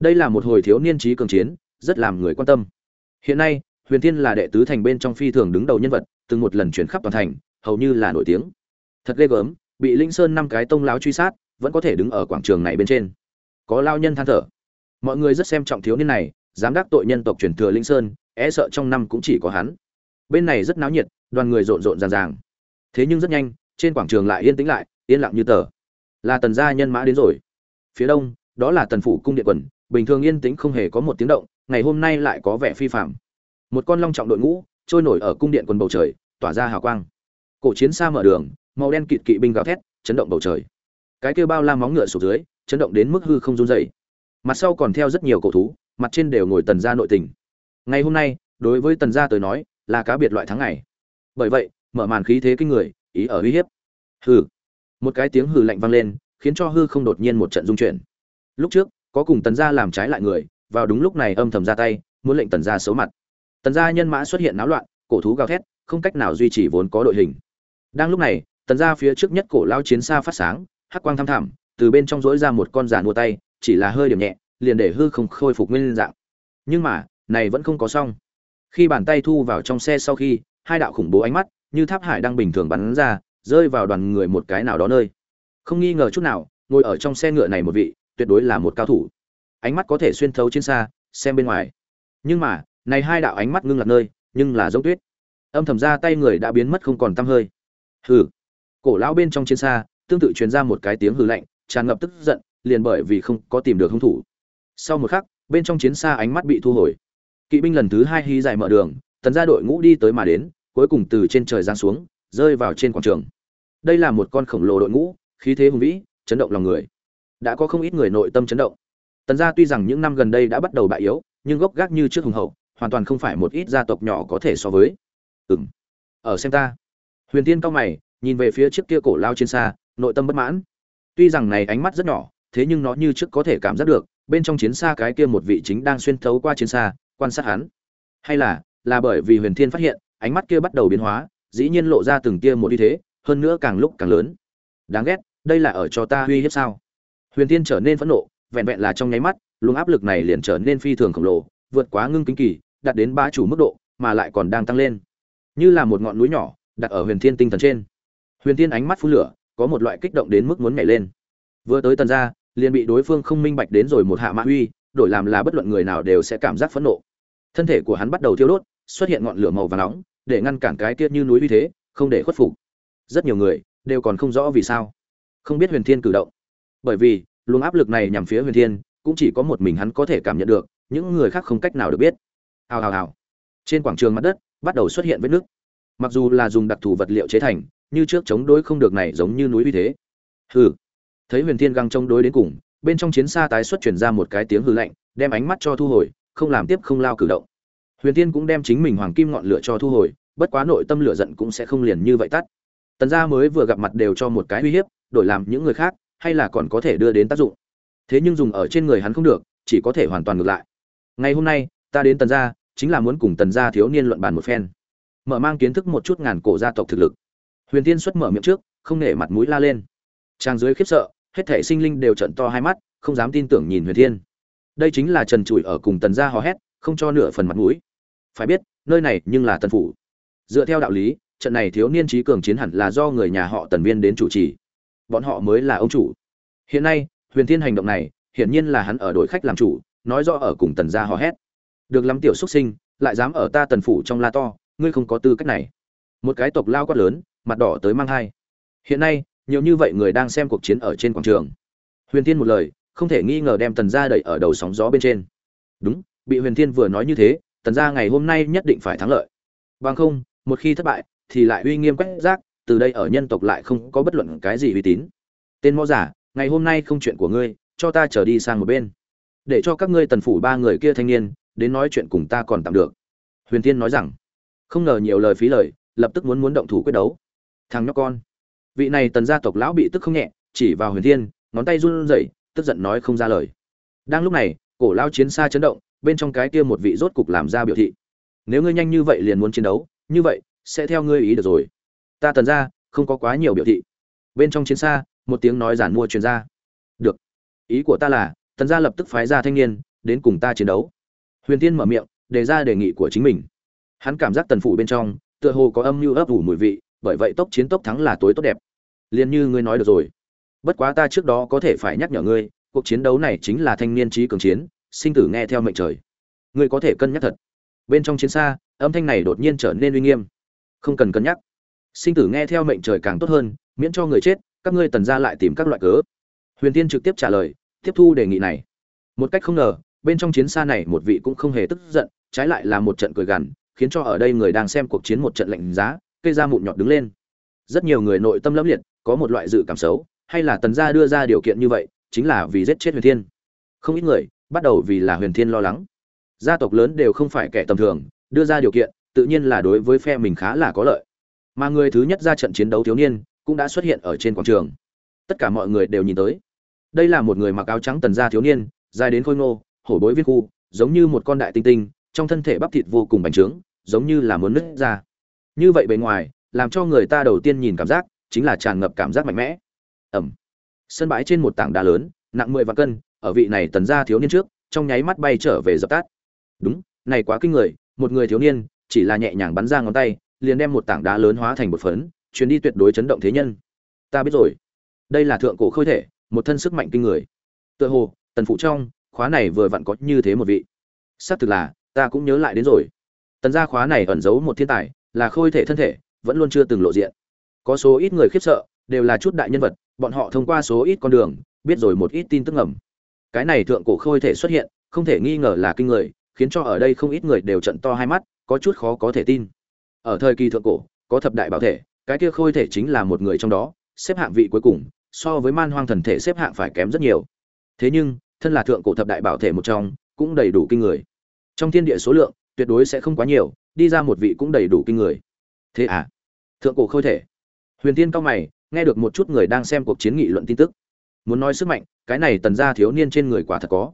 Đây là một hồi thiếu niên trí cường chiến, rất làm người quan tâm. Hiện nay, huyền thiên là đệ tứ thành bên trong phi thường đứng đầu nhân vật, từng một lần chuyển khắp toàn thành, hầu như là nổi tiếng. Thật ghê gớm, bị linh sơn năm cái tông láo truy sát, vẫn có thể đứng ở quảng trường này bên trên. Có lao nhân than thở. Mọi người rất xem trọng thiếu niên này, dám đắc tội nhân tộc truyền thừa linh sơn e sợ trong năm cũng chỉ có hắn. Bên này rất náo nhiệt, đoàn người rộn rộn ràng ràng. Thế nhưng rất nhanh, trên quảng trường lại yên tĩnh lại, yên lặng như tờ là tần gia nhân mã đến rồi. Phía đông, đó là tần phủ cung điện quần, bình thường yên tĩnh không hề có một tiếng động, ngày hôm nay lại có vẻ phi phạm một con long trọng đội ngũ, trôi nổi ở cung điện quần bầu trời, tỏa ra hào quang. Cổ chiến xa mở đường, màu đen kịt kỵ binh gào thét, chấn động bầu trời. Cái kêu bao la móng ngựa sụp dưới, chấn động đến mức hư không run dày mặt sau còn theo rất nhiều cổ thú, mặt trên đều ngồi tần gia nội tình. Ngày hôm nay, đối với tần gia tới nói, là cá biệt loại tháng ngày. Bởi vậy, mở màn khí thế kinh người, ý ở uy hiếp. Hừ một cái tiếng hừ lạnh vang lên, khiến cho hư không đột nhiên một trận dung chuyển. Lúc trước, có cùng tần gia làm trái lại người, vào đúng lúc này âm thầm ra tay, muốn lệnh tần gia xấu mặt. Tần gia nhân mã xuất hiện náo loạn, cổ thú gào thét, không cách nào duy trì vốn có đội hình. Đang lúc này, tần gia phía trước nhất cổ lao chiến xa phát sáng, hắc quang thăm thẳm, từ bên trong rỗi ra một con giàn mua tay, chỉ là hơi điểm nhẹ, liền để hư không khôi phục nguyên dạng. Nhưng mà, này vẫn không có xong. Khi bàn tay thu vào trong xe sau khi, hai đạo khủng bố ánh mắt, như tháp hải đang bình thường bắn ra rơi vào đoàn người một cái nào đó nơi. Không nghi ngờ chút nào, ngồi ở trong xe ngựa này một vị, tuyệt đối là một cao thủ. Ánh mắt có thể xuyên thấu trên xa, xem bên ngoài. Nhưng mà, này hai đạo ánh mắt ngưng lạc nơi, nhưng là giống tuyết. Âm thầm ra tay người đã biến mất không còn tăm hơi. Hừ. Cổ lão bên trong chiến xa, tương tự truyền ra một cái tiếng hừ lạnh, tràn ngập tức giận, liền bởi vì không có tìm được hung thủ. Sau một khắc, bên trong chiến xa ánh mắt bị thu hồi. Kỵ binh lần thứ hai hy dài mở đường, tần gia đội ngũ đi tới mà đến, cuối cùng từ trên trời giáng xuống, rơi vào trên quảng trường đây là một con khổng lồ đội ngũ, khí thế hùng vĩ, chấn động lòng người. Đã có không ít người nội tâm chấn động. Tần gia tuy rằng những năm gần đây đã bắt đầu bại yếu, nhưng gốc gác như trước hùng hậu, hoàn toàn không phải một ít gia tộc nhỏ có thể so với. Ừ m ở xem ta. Huyền tiên cao mày, nhìn về phía trước kia cổ lao trên xa, nội tâm bất mãn. Tuy rằng này ánh mắt rất nhỏ, thế nhưng nó như trước có thể cảm giác được, bên trong chiến xa cái kia một vị chính đang xuyên thấu qua chiến xa, quan sát hắn. Hay là là bởi vì huyền thiên phát hiện, ánh mắt kia bắt đầu biến hóa, dĩ nhiên lộ ra từng kia một uy thế hơn nữa càng lúc càng lớn. Đáng ghét, đây là ở cho ta uy hiếp sao? Huyền thiên trở nên phẫn nộ, vẹn vẹn là trong nháy mắt, luồng áp lực này liền trở nên phi thường khổng lồ, vượt quá ngưng kính kỳ, đạt đến ba chủ mức độ, mà lại còn đang tăng lên. Như là một ngọn núi nhỏ, đặt ở huyền thiên tinh thần trên. Huyền thiên ánh mắt phun lửa, có một loại kích động đến mức muốn nhảy lên. Vừa tới tần ra liền bị đối phương không minh bạch đến rồi một hạ mã uy, đổi làm là bất luận người nào đều sẽ cảm giác phẫn nộ. Thân thể của hắn bắt đầu thiêu đốt, xuất hiện ngọn lửa màu và nóng, để ngăn cản cái tiết như núi uy thế, không để khuất phục rất nhiều người đều còn không rõ vì sao. Không biết huyền thiên cử động. Bởi vì, luồng áp lực này nhằm phía huyền thiên, cũng chỉ có một mình hắn có thể cảm nhận được, những người khác không cách nào được biết. Hào hào hào. Trên quảng trường mặt đất, bắt đầu xuất hiện vết nứt. mặc dù là dùng đặc thù vật liệu chế thành, như trước chống đối không được này giống như núi uy thế. Hừ. Thấy huyền thiên găng chống đối đến cùng, bên trong chiến xa tái xuất chuyển ra một cái tiếng hư lạnh, đem ánh mắt cho thu hồi, không làm tiếp không lao cử động. Huyền thiên cũng đem chính mình hoàng kim ngọn lửa cho thu hồi, bất quá nội tâm lửa giận cũng sẽ không liền như vậy tắt tần gia mới vừa gặp mặt đều cho một cái uy hiếp, đổi làm những người khác, hay là còn có thể đưa đến tác dụng. Thế nhưng dùng ở trên người hắn không được, chỉ có thể hoàn toàn ngược lại. Ngày hôm nay, ta đến tần gia, chính là muốn cùng tần gia thiếu niên luận bàn một phen. Mở mang kiến thức một chút ngàn cổ gia tộc thực lực. Huyền tiên xuất mở miệng trước, không nể mặt mũi la lên. Trang dưới khiếp sợ, hết thể sinh linh đều trận to hai mắt, không dám tin tưởng nhìn huyền thiên. Đây chính là trần trụi ở cùng tần gia hò hét, không cho nửa phần mặt mũi. Phải biết, nơi này nhưng là tần phủ. Dựa theo đạo lý trận này thiếu niên trí cường chiến hẳn là do người nhà họ tần viên đến chủ trì. Bọn họ mới là ông chủ. Hiện nay, huyền thiên hành động này, hiển nhiên là hắn ở đội khách làm chủ, nói rõ ở cùng tần gia hò hét. Được lắm tiểu xuất sinh, lại dám ở ta tần phủ trong la to, ngươi không có tư cách này. Một cái tộc lao quát lớn, mặt đỏ tới mang hai. Hiện nay, nhiều như vậy người đang xem cuộc chiến ở trên quảng trường. Huyền thiên một lời, không thể nghi ngờ đem tần gia đẩy ở đầu sóng gió bên trên. Đúng, bị huyền thiên vừa nói như thế, tần gia ngày hôm nay nhất định phải thắng lợi. Bằng không, một khi thất bại thì lại uy nghiêm quét rác, từ đây ở nhân tộc lại không có bất luận cái gì uy tín. Tên mõ giả, ngày hôm nay không chuyện của ngươi, cho ta trở đi sang một bên. Để cho các ngươi tần phủ ba người kia thanh niên, đến nói chuyện cùng ta còn tạm được. Huyền tiên nói rằng. Không ngờ nhiều lời phí lời, lập tức muốn muốn động thủ quyết đấu. Thằng nhóc con. Vị này tần gia tộc lão bị tức không nhẹ, chỉ vào huyền thiên, ngón tay run rẩy, tức giận nói không ra lời. Đang lúc này, cổ lao chiến xa chấn động, bên trong cái kia một vị rốt cục làm ra biểu thị. Nếu ngươi nhanh như vậy liền muốn chiến đấu, như vậy sẽ theo ngươi ý được rồi. Ta tần ra, không có quá nhiều biểu thị. Bên trong chiến xa, một tiếng nói giản mua truyền ra. Được. Ý của ta là, tần gia lập tức phái ra thanh niên, đến cùng ta chiến đấu. Huyền tiên mở miệng, đề ra đề nghị của chính mình. Hắn cảm giác tần phủ bên trong, tựa hồ có âm mưu ấp ủ mùi vị, bởi vậy tốc chiến tốc thắng là tối tốt đẹp. Liền như ngươi nói được rồi. Bất quá ta trước đó có thể phải nhắc nhở ngươi, cuộc chiến đấu này chính là thanh niên trí cường chiến, sinh tử nghe theo mệnh trời. Ngươi có thể cân nhắc thật. Bên trong chiến xa, âm thanh này đột nhiên trở nên uy nghiêm không cần cân nhắc. Sinh tử nghe theo mệnh trời càng tốt hơn, miễn cho người chết, các ngươi tần ra lại tìm các loại cớ. Huyền tiên trực tiếp trả lời, tiếp thu đề nghị này. Một cách không ngờ, bên trong chiến xa này một vị cũng không hề tức giận, trái lại là một trận cười gằn, khiến cho ở đây người đang xem cuộc chiến một trận lạnh giá cây ra mụn nhọt đứng lên. Rất nhiều người nội tâm lẫm liệt, có một loại dự cảm xấu, hay là tần gia đưa ra điều kiện như vậy, chính là vì giết chết huyền thiên. Không ít người, bắt đầu vì là huyền thiên lo lắng. Gia tộc lớn đều không phải kẻ tầm thường, đưa ra điều kiện tự nhiên là đối với phe mình khá là có lợi. Mà người thứ nhất ra trận chiến đấu thiếu niên cũng đã xuất hiện ở trên quảng trường. Tất cả mọi người đều nhìn tới. Đây là một người mặc áo trắng tần gia thiếu niên, dài đến khôi ngô, hổ bối viên khu, giống như một con đại tinh tinh, trong thân thể bắp thịt vô cùng bành trướng, giống như là muốn nứt ra. Như vậy bề ngoài, làm cho người ta đầu tiên nhìn cảm giác chính là tràn ngập cảm giác mạnh mẽ. Ẩm. Sân bãi trên một tảng đá lớn, nặng mười vạn cân, ở vị này tần gia thiếu niên trước, trong nháy mắt bay trở về dập tắt. Đúng, này quá kinh người, một người thiếu niên chỉ là nhẹ nhàng bắn ra ngón tay, liền đem một tảng đá lớn hóa thành một phấn chuyến đi tuyệt đối chấn động thế nhân. Ta biết rồi. Đây là thượng cổ khôi thể, một thân sức mạnh kinh người. Tựa hồ, tần phụ trong, khóa này vừa vặn có như thế một vị. Xác thực là, ta cũng nhớ lại đến rồi. Tần gia khóa này ẩn giấu một thiên tài, là khôi thể thân thể, vẫn luôn chưa từng lộ diện. Có số ít người khiếp sợ, đều là chút đại nhân vật, bọn họ thông qua số ít con đường, biết rồi một ít tin tức ngầm. Cái này thượng cổ khôi thể xuất hiện, không thể nghi ngờ là kinh người, khiến cho ở đây không ít người đều trận to hai mắt có chút khó có thể tin. Ở thời kỳ thượng cổ, có thập đại bảo thể, cái kia khôi thể chính là một người trong đó, xếp hạng vị cuối cùng, so với man hoang thần thể xếp hạng phải kém rất nhiều. Thế nhưng, thân là thượng cổ thập đại bảo thể một trong, cũng đầy đủ kinh người. Trong thiên địa số lượng, tuyệt đối sẽ không quá nhiều, đi ra một vị cũng đầy đủ kinh người. Thế à? Thượng cổ khôi thể. Huyền tiên cao mày, nghe được một chút người đang xem cuộc chiến nghị luận tin tức. Muốn nói sức mạnh, cái này tần ra thiếu niên trên người quả thật có.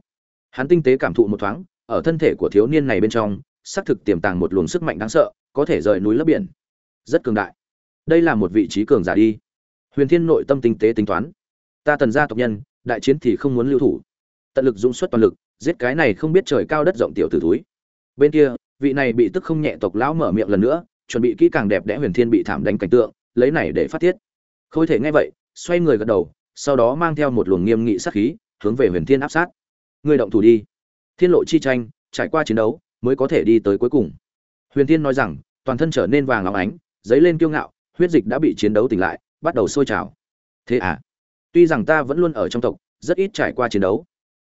Hắn tinh tế cảm thụ một thoáng, ở thân thể của thiếu niên này bên trong xác thực tiềm tàng một luồng sức mạnh đáng sợ, có thể rời núi lấp biển. Rất cường đại. Đây là một vị trí cường giả đi. Huyền thiên nội tâm tinh tế tính toán. Ta tần gia tộc nhân, đại chiến thì không muốn lưu thủ. Tận lực dũng suất toàn lực, giết cái này không biết trời cao đất rộng tiểu tử túi bên kia, vị này bị tức không nhẹ tộc lão mở miệng lần nữa, chuẩn bị kỹ càng đẹp đẽ huyền thiên bị thảm đánh cảnh tượng, lấy này để phát tiết khôi thể nghe vậy, xoay người gật đầu, sau đó mang theo một luồng nghiêm nghị sát khí, hướng về huyền thiên áp sát. Người động thủ đi. Thiên lộ chi tranh, trải qua chiến đấu mới có thể đi tới cuối cùng. Huyền thiên nói rằng, toàn thân trở nên vàng óng ánh, dấy lên kiêu ngạo, huyết dịch đã bị chiến đấu tỉnh lại, bắt đầu sôi trào. Thế à? Tuy rằng ta vẫn luôn ở trong tộc, rất ít trải qua chiến đấu.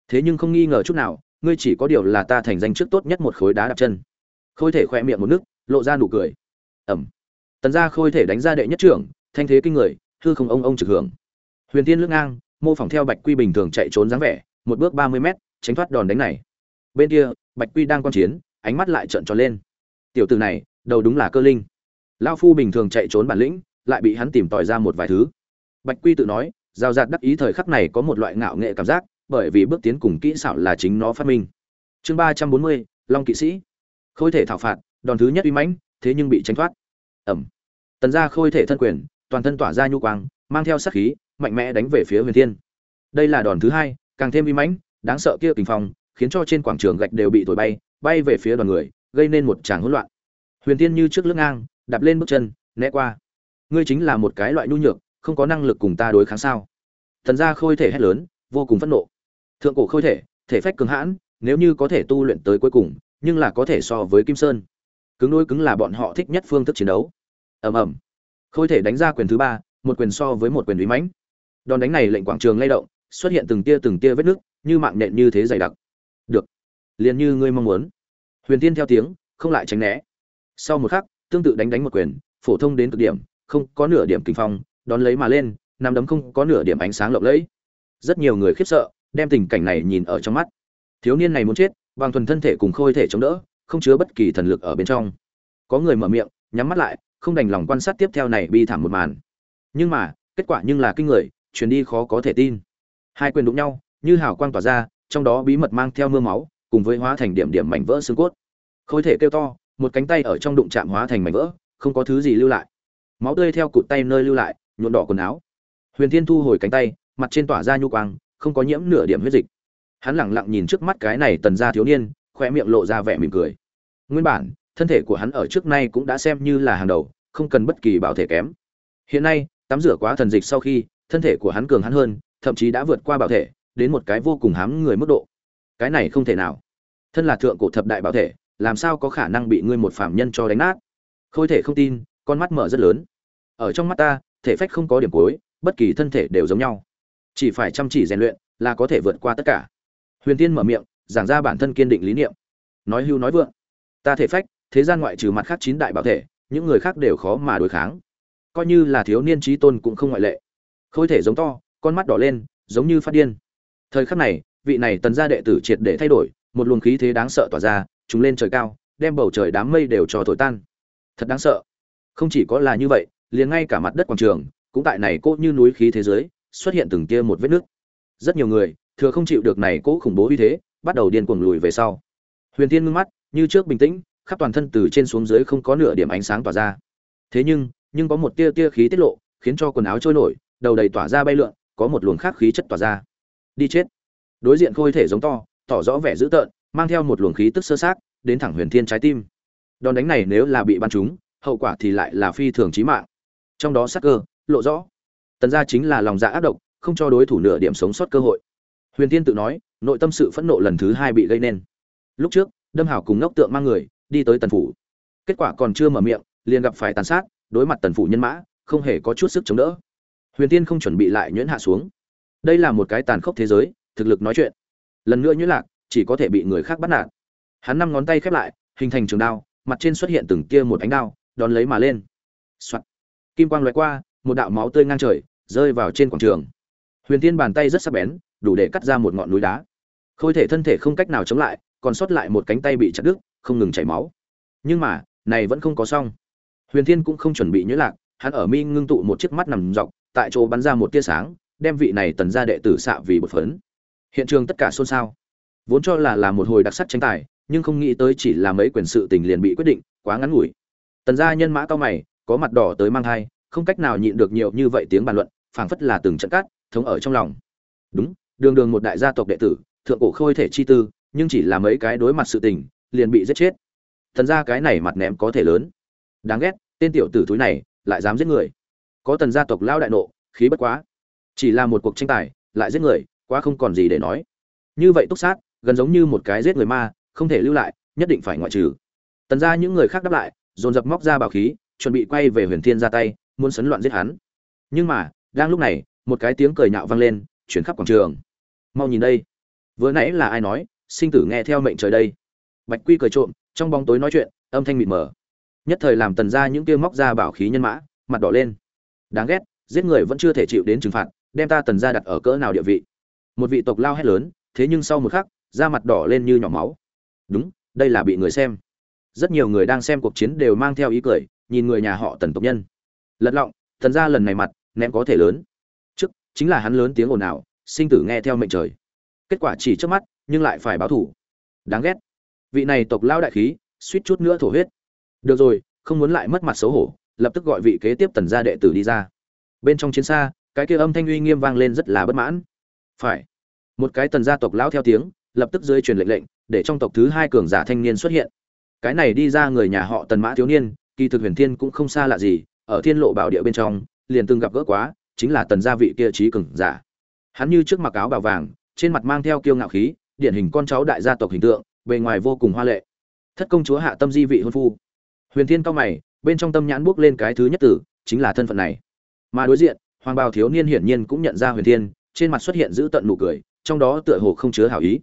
Thế nhưng không nghi ngờ chút nào, ngươi chỉ có điều là ta thành danh trước tốt nhất một khối đá đạp chân. Khôi thể khoe miệng một nước, lộ ra nụ cười. Ẩm. Tần gia khôi thể đánh ra đệ nhất trưởng, thanh thế kinh người, hư không ông ông trực hưởng. Huyền tiên lướt ngang, mô phỏng theo bạch quy bình thường chạy trốn dáng vẻ, một bước ba mươi mét, tránh thoát đòn đánh này. Bên kia bạch quy đang quan chiến, ánh mắt lại trợn tròn lên. Tiểu từ này, đầu đúng là cơ linh. Lao phu bình thường chạy trốn bản lĩnh, lại bị hắn tìm tòi ra một vài thứ. Bạch quy tự nói, giao giạt đắc ý thời khắc này có một loại ngạo nghệ cảm giác, bởi vì bước tiến cùng kỹ xảo là chính nó phát minh. Chương ba trăm bốn mươi, long kỵ sĩ. Khôi thể thảo phạt, đòn thứ nhất uy mãnh, thế nhưng bị tránh thoát. Ẩm. Tần gia khôi thể thân quyền, toàn thân tỏa ra nhu quang, mang theo sát khí, mạnh mẽ đánh về phía huyền thiên. Đây là đòn thứ hai, càng thêm uy mãnh, đáng sợ kia kình phong khiến cho trên quảng trường gạch đều bị thổi bay bay về phía đoàn người, gây nên một tràng hỗn loạn. Huyền thiên như trước lưng ngang, đạp lên bước chân, né qua. Ngươi chính là một cái loại nhu nhược, không có năng lực cùng ta đối kháng sao? Thần gia khôi thể hét lớn, vô cùng phẫn nộ. Thượng cổ khôi thể thể phách cứng hãn, nếu như có thể tu luyện tới cuối cùng, nhưng là có thể so với kim sơn. Cứng đôi cứng là bọn họ thích nhất phương thức chiến đấu. Ầm ầm. Khôi thể đánh ra quyền thứ ba, một quyền so với một quyền uy mãnh. Đòn đánh này lệnh quảng trường lay động, xuất hiện từng tia từng tia vết nước như mạng nhện như thế dày đặc được. Liền như ngươi mong muốn. Huyền tiên theo tiếng, không lại tránh né. Sau một khắc, tương tự đánh đánh một quyền, phổ thông đến cực điểm, không có nửa điểm kinh phong, đón lấy mà lên, nằm đấm không có nửa điểm ánh sáng lộng lẫy. Rất nhiều người khiếp sợ, đem tình cảnh này nhìn ở trong mắt. Thiếu niên này muốn chết, bằng thuần thân thể cùng khôi thể chống đỡ, không chứa bất kỳ thần lực ở bên trong. Có người mở miệng, nhắm mắt lại, không đành lòng quan sát tiếp theo này bi thảm một màn. Nhưng mà, kết quả nhưng là kinh người chuyến đi khó có thể tin. Hai quyền đụng nhau, như hào quang tỏa ra trong đó bí mật mang theo mưa máu, cùng với hóa thành điểm điểm mảnh vỡ xương cốt. Khôi thể kêu to, một cánh tay ở trong đụng chạm hóa thành mảnh vỡ, không có thứ gì lưu lại. Máu tươi theo cụt tay nơi lưu lại nhuộn đỏ quần áo. Huyền thiên thu hồi cánh tay, mặt trên tỏa ra nhu quang, không có nhiễm nửa điểm huyết dịch. Hắn lẳng lặng nhìn trước mắt cái này tần gia thiếu niên khoe miệng lộ ra vẻ mỉm cười. Nguyên bản, thân thể của hắn ở trước nay cũng đã xem như là hàng đầu, không cần bất kỳ bảo thể kém. Hiện nay, tắm rửa quá thần dịch sau khi, thân thể của hắn cường hắn hơn, thậm chí đã vượt qua bảo thể đến một cái vô cùng hám người mức độ. Cái này không thể nào. Thân là thượng cổ thập đại bảo thể, làm sao có khả năng bị ngươi một phạm nhân cho đánh nát? Khôi thể không tin, con mắt mở rất lớn. Ở trong mắt ta, thể phách không có điểm cuối, bất kỳ thân thể đều giống nhau. Chỉ phải chăm chỉ rèn luyện là có thể vượt qua tất cả. Huyền tiên mở miệng, giảng ra bản thân kiên định lý niệm. Nói hưu nói vượng. Ta thể phách, thế gian ngoại trừ mặt khác chín đại bảo thể, những người khác đều khó mà đối kháng. Coi như là thiếu niên trí tôn cũng không ngoại lệ. Khôi thể giống to, con mắt đỏ lên, giống như phát điên thời khắc này, vị này tần gia đệ tử triệt để thay đổi, một luồng khí thế đáng sợ tỏa ra chúng lên trời cao, đem bầu trời đám mây đều cho thổi tan. Thật đáng sợ. Không chỉ có là như vậy, liền ngay cả mặt đất quảng trường, cũng tại này cốt như núi khí thế giới, xuất hiện từng tia một vết nước. Rất nhiều người, thừa không chịu được này cỗ khủng bố uy thế, bắt đầu điên cuồng lùi về sau. Huyền tiên ngưng mắt, như trước bình tĩnh, khắp toàn thân từ trên xuống dưới không có nửa điểm ánh sáng tỏa ra. Thế nhưng nhưng có một tia tia khí tiết lộ, khiến cho quần áo trôi nổi, đầu đầy tỏa ra bay lượn, có một luồng khác khí chất tỏa ra đi chết. Đối diện khôi thể giống to, tỏ rõ vẻ dữ tợn, mang theo một luồng khí tức sơ sát đến thẳng huyền thiên trái tim. Đòn đánh này nếu là bị bắn trúng, hậu quả thì lại là phi thường chí mạng. Trong đó sắc cơ, lộ rõ. Tần gia chính là lòng dạ ác độc, không cho đối thủ nửa điểm sống sót cơ hội. Huyền thiên tự nói, nội tâm sự phẫn nộ lần thứ hai bị gây nên. Lúc trước, đâm hảo cùng ngốc tượng mang người, đi tới tần phủ. Kết quả còn chưa mở miệng, liền gặp phải tàn sát, đối mặt tần phủ nhân mã, không hề có chút sức chống đỡ. Huyền tiên không chuẩn bị lại nhuyễn hạ xuống đây là một cái tàn khốc thế giới, thực lực nói chuyện. Lần nữa nhữ lạc, chỉ có thể bị người khác bắt nạt. Hắn năm ngón tay khép lại, hình thành trường đao, mặt trên xuất hiện từng tia một ánh đao, đón lấy mà lên. lên、Soạn. kim quang loại qua, một đạo máu tươi ngang trời, rơi vào trên quảng trường. Huyền tiên bàn tay rất sắc bén, đủ để cắt ra một ngọn núi đá. Khôi thể thân thể không cách nào chống lại, còn sót lại một cánh tay bị chặt đứt, không ngừng chảy máu. Nhưng mà, này vẫn không có xong. Huyền thiên cũng không chuẩn bị nhớ lạc, hắn ở mi ngưng tụ một chiếc mắt nằm dọc, tại chỗ bắn ra một tia sáng đem vị này tần gia đệ tử xạ vì bột phấn. Hiện trường tất cả xôn xao. Vốn cho là là một hồi đặc sắc tranh tài, nhưng không nghĩ tới chỉ là mấy quyền sự tình liền bị quyết định, quá ngắn ngủi. Tần gia nhân mã cao mày, có mặt đỏ tới mang thai, không cách nào nhịn được nhiều như vậy tiếng bàn luận, phảng phất là từng trận cát, thống ở trong lòng. Đúng, đường đường một đại gia tộc đệ tử, thượng cổ khôi thể chi tư, nhưng chỉ là mấy cái đối mặt sự tình, liền bị giết chết. Tần gia cái này mặt ném có thể lớn. Đáng ghét, tên tiểu tử thúi này, lại dám giết người. Có tần gia tộc lao đại nộ, khí bất quá chỉ là một cuộc tranh tài, lại giết người, quá không còn gì để nói. Như vậy túc sát, gần giống như một cái giết người ma, không thể lưu lại, nhất định phải ngoại trừ. Tần gia những người khác đáp lại, dồn dập móc ra bảo khí, chuẩn bị quay về huyền thiên ra tay, muốn sấn loạn giết hắn. Nhưng mà, đang lúc này, một cái tiếng cười nhạo vang lên, chuyển khắp quảng trường. Mau nhìn đây. Vừa nãy là ai nói, sinh tử nghe theo mệnh trời đây. Bạch quy cười trộm, trong bóng tối nói chuyện, âm thanh mịt mờ. Nhất thời làm tần ra những kia móc ra bảo khí nhân mã, mặt đỏ lên. Đáng ghét, giết người vẫn chưa thể chịu đến trừng phạt đem ta tần ra đặt ở cỡ nào địa vị? Một vị tộc lao hét lớn, thế nhưng sau một khắc, da mặt đỏ lên như nhỏ máu. Đúng, đây là bị người xem. Rất nhiều người đang xem cuộc chiến đều mang theo ý cười, nhìn người nhà họ tần tộc nhân. Lật lọng, tần ra lần này mặt, ném có thể lớn. Trước, chính là hắn lớn tiếng ồn ào, sinh tử nghe theo mệnh trời. Kết quả chỉ trước mắt, nhưng lại phải báo thủ. Đáng ghét. Vị này tộc lao đại khí, suýt chút nữa thổ huyết. Được rồi, không muốn lại mất mặt xấu hổ, lập tức gọi vị kế tiếp tần gia đệ tử đi ra. Bên trong chiến xa cái kia âm thanh uy nghiêm vang lên rất là bất mãn. Phải. Một cái tần gia tộc lão theo tiếng, lập tức dưới truyền lệnh lệnh, để trong tộc thứ hai cường giả thanh niên xuất hiện. Cái này đi ra người nhà họ tần mã thiếu niên, kỳ thực huyền thiên cũng không xa lạ gì, ở thiên lộ bảo địa bên trong, liền từng gặp gỡ quá, chính là tần gia vị kia trí cường giả. Hắn như trước mặc áo bào vàng, trên mặt mang theo kiêu ngạo khí, điển hình con cháu đại gia tộc hình tượng, bề ngoài vô cùng hoa lệ. Thất công chúa hạ tâm di vị hôn phu. Huyền thiên cao mày, bên trong tâm nhãn bước lên cái thứ nhất tử, chính là thân phận này. Mà đối diện hoàng bào thiếu niên hiển nhiên cũng nhận ra huyền thiên, trên mặt xuất hiện giữ tận nụ cười, trong đó tựa hồ không chứa hảo ý.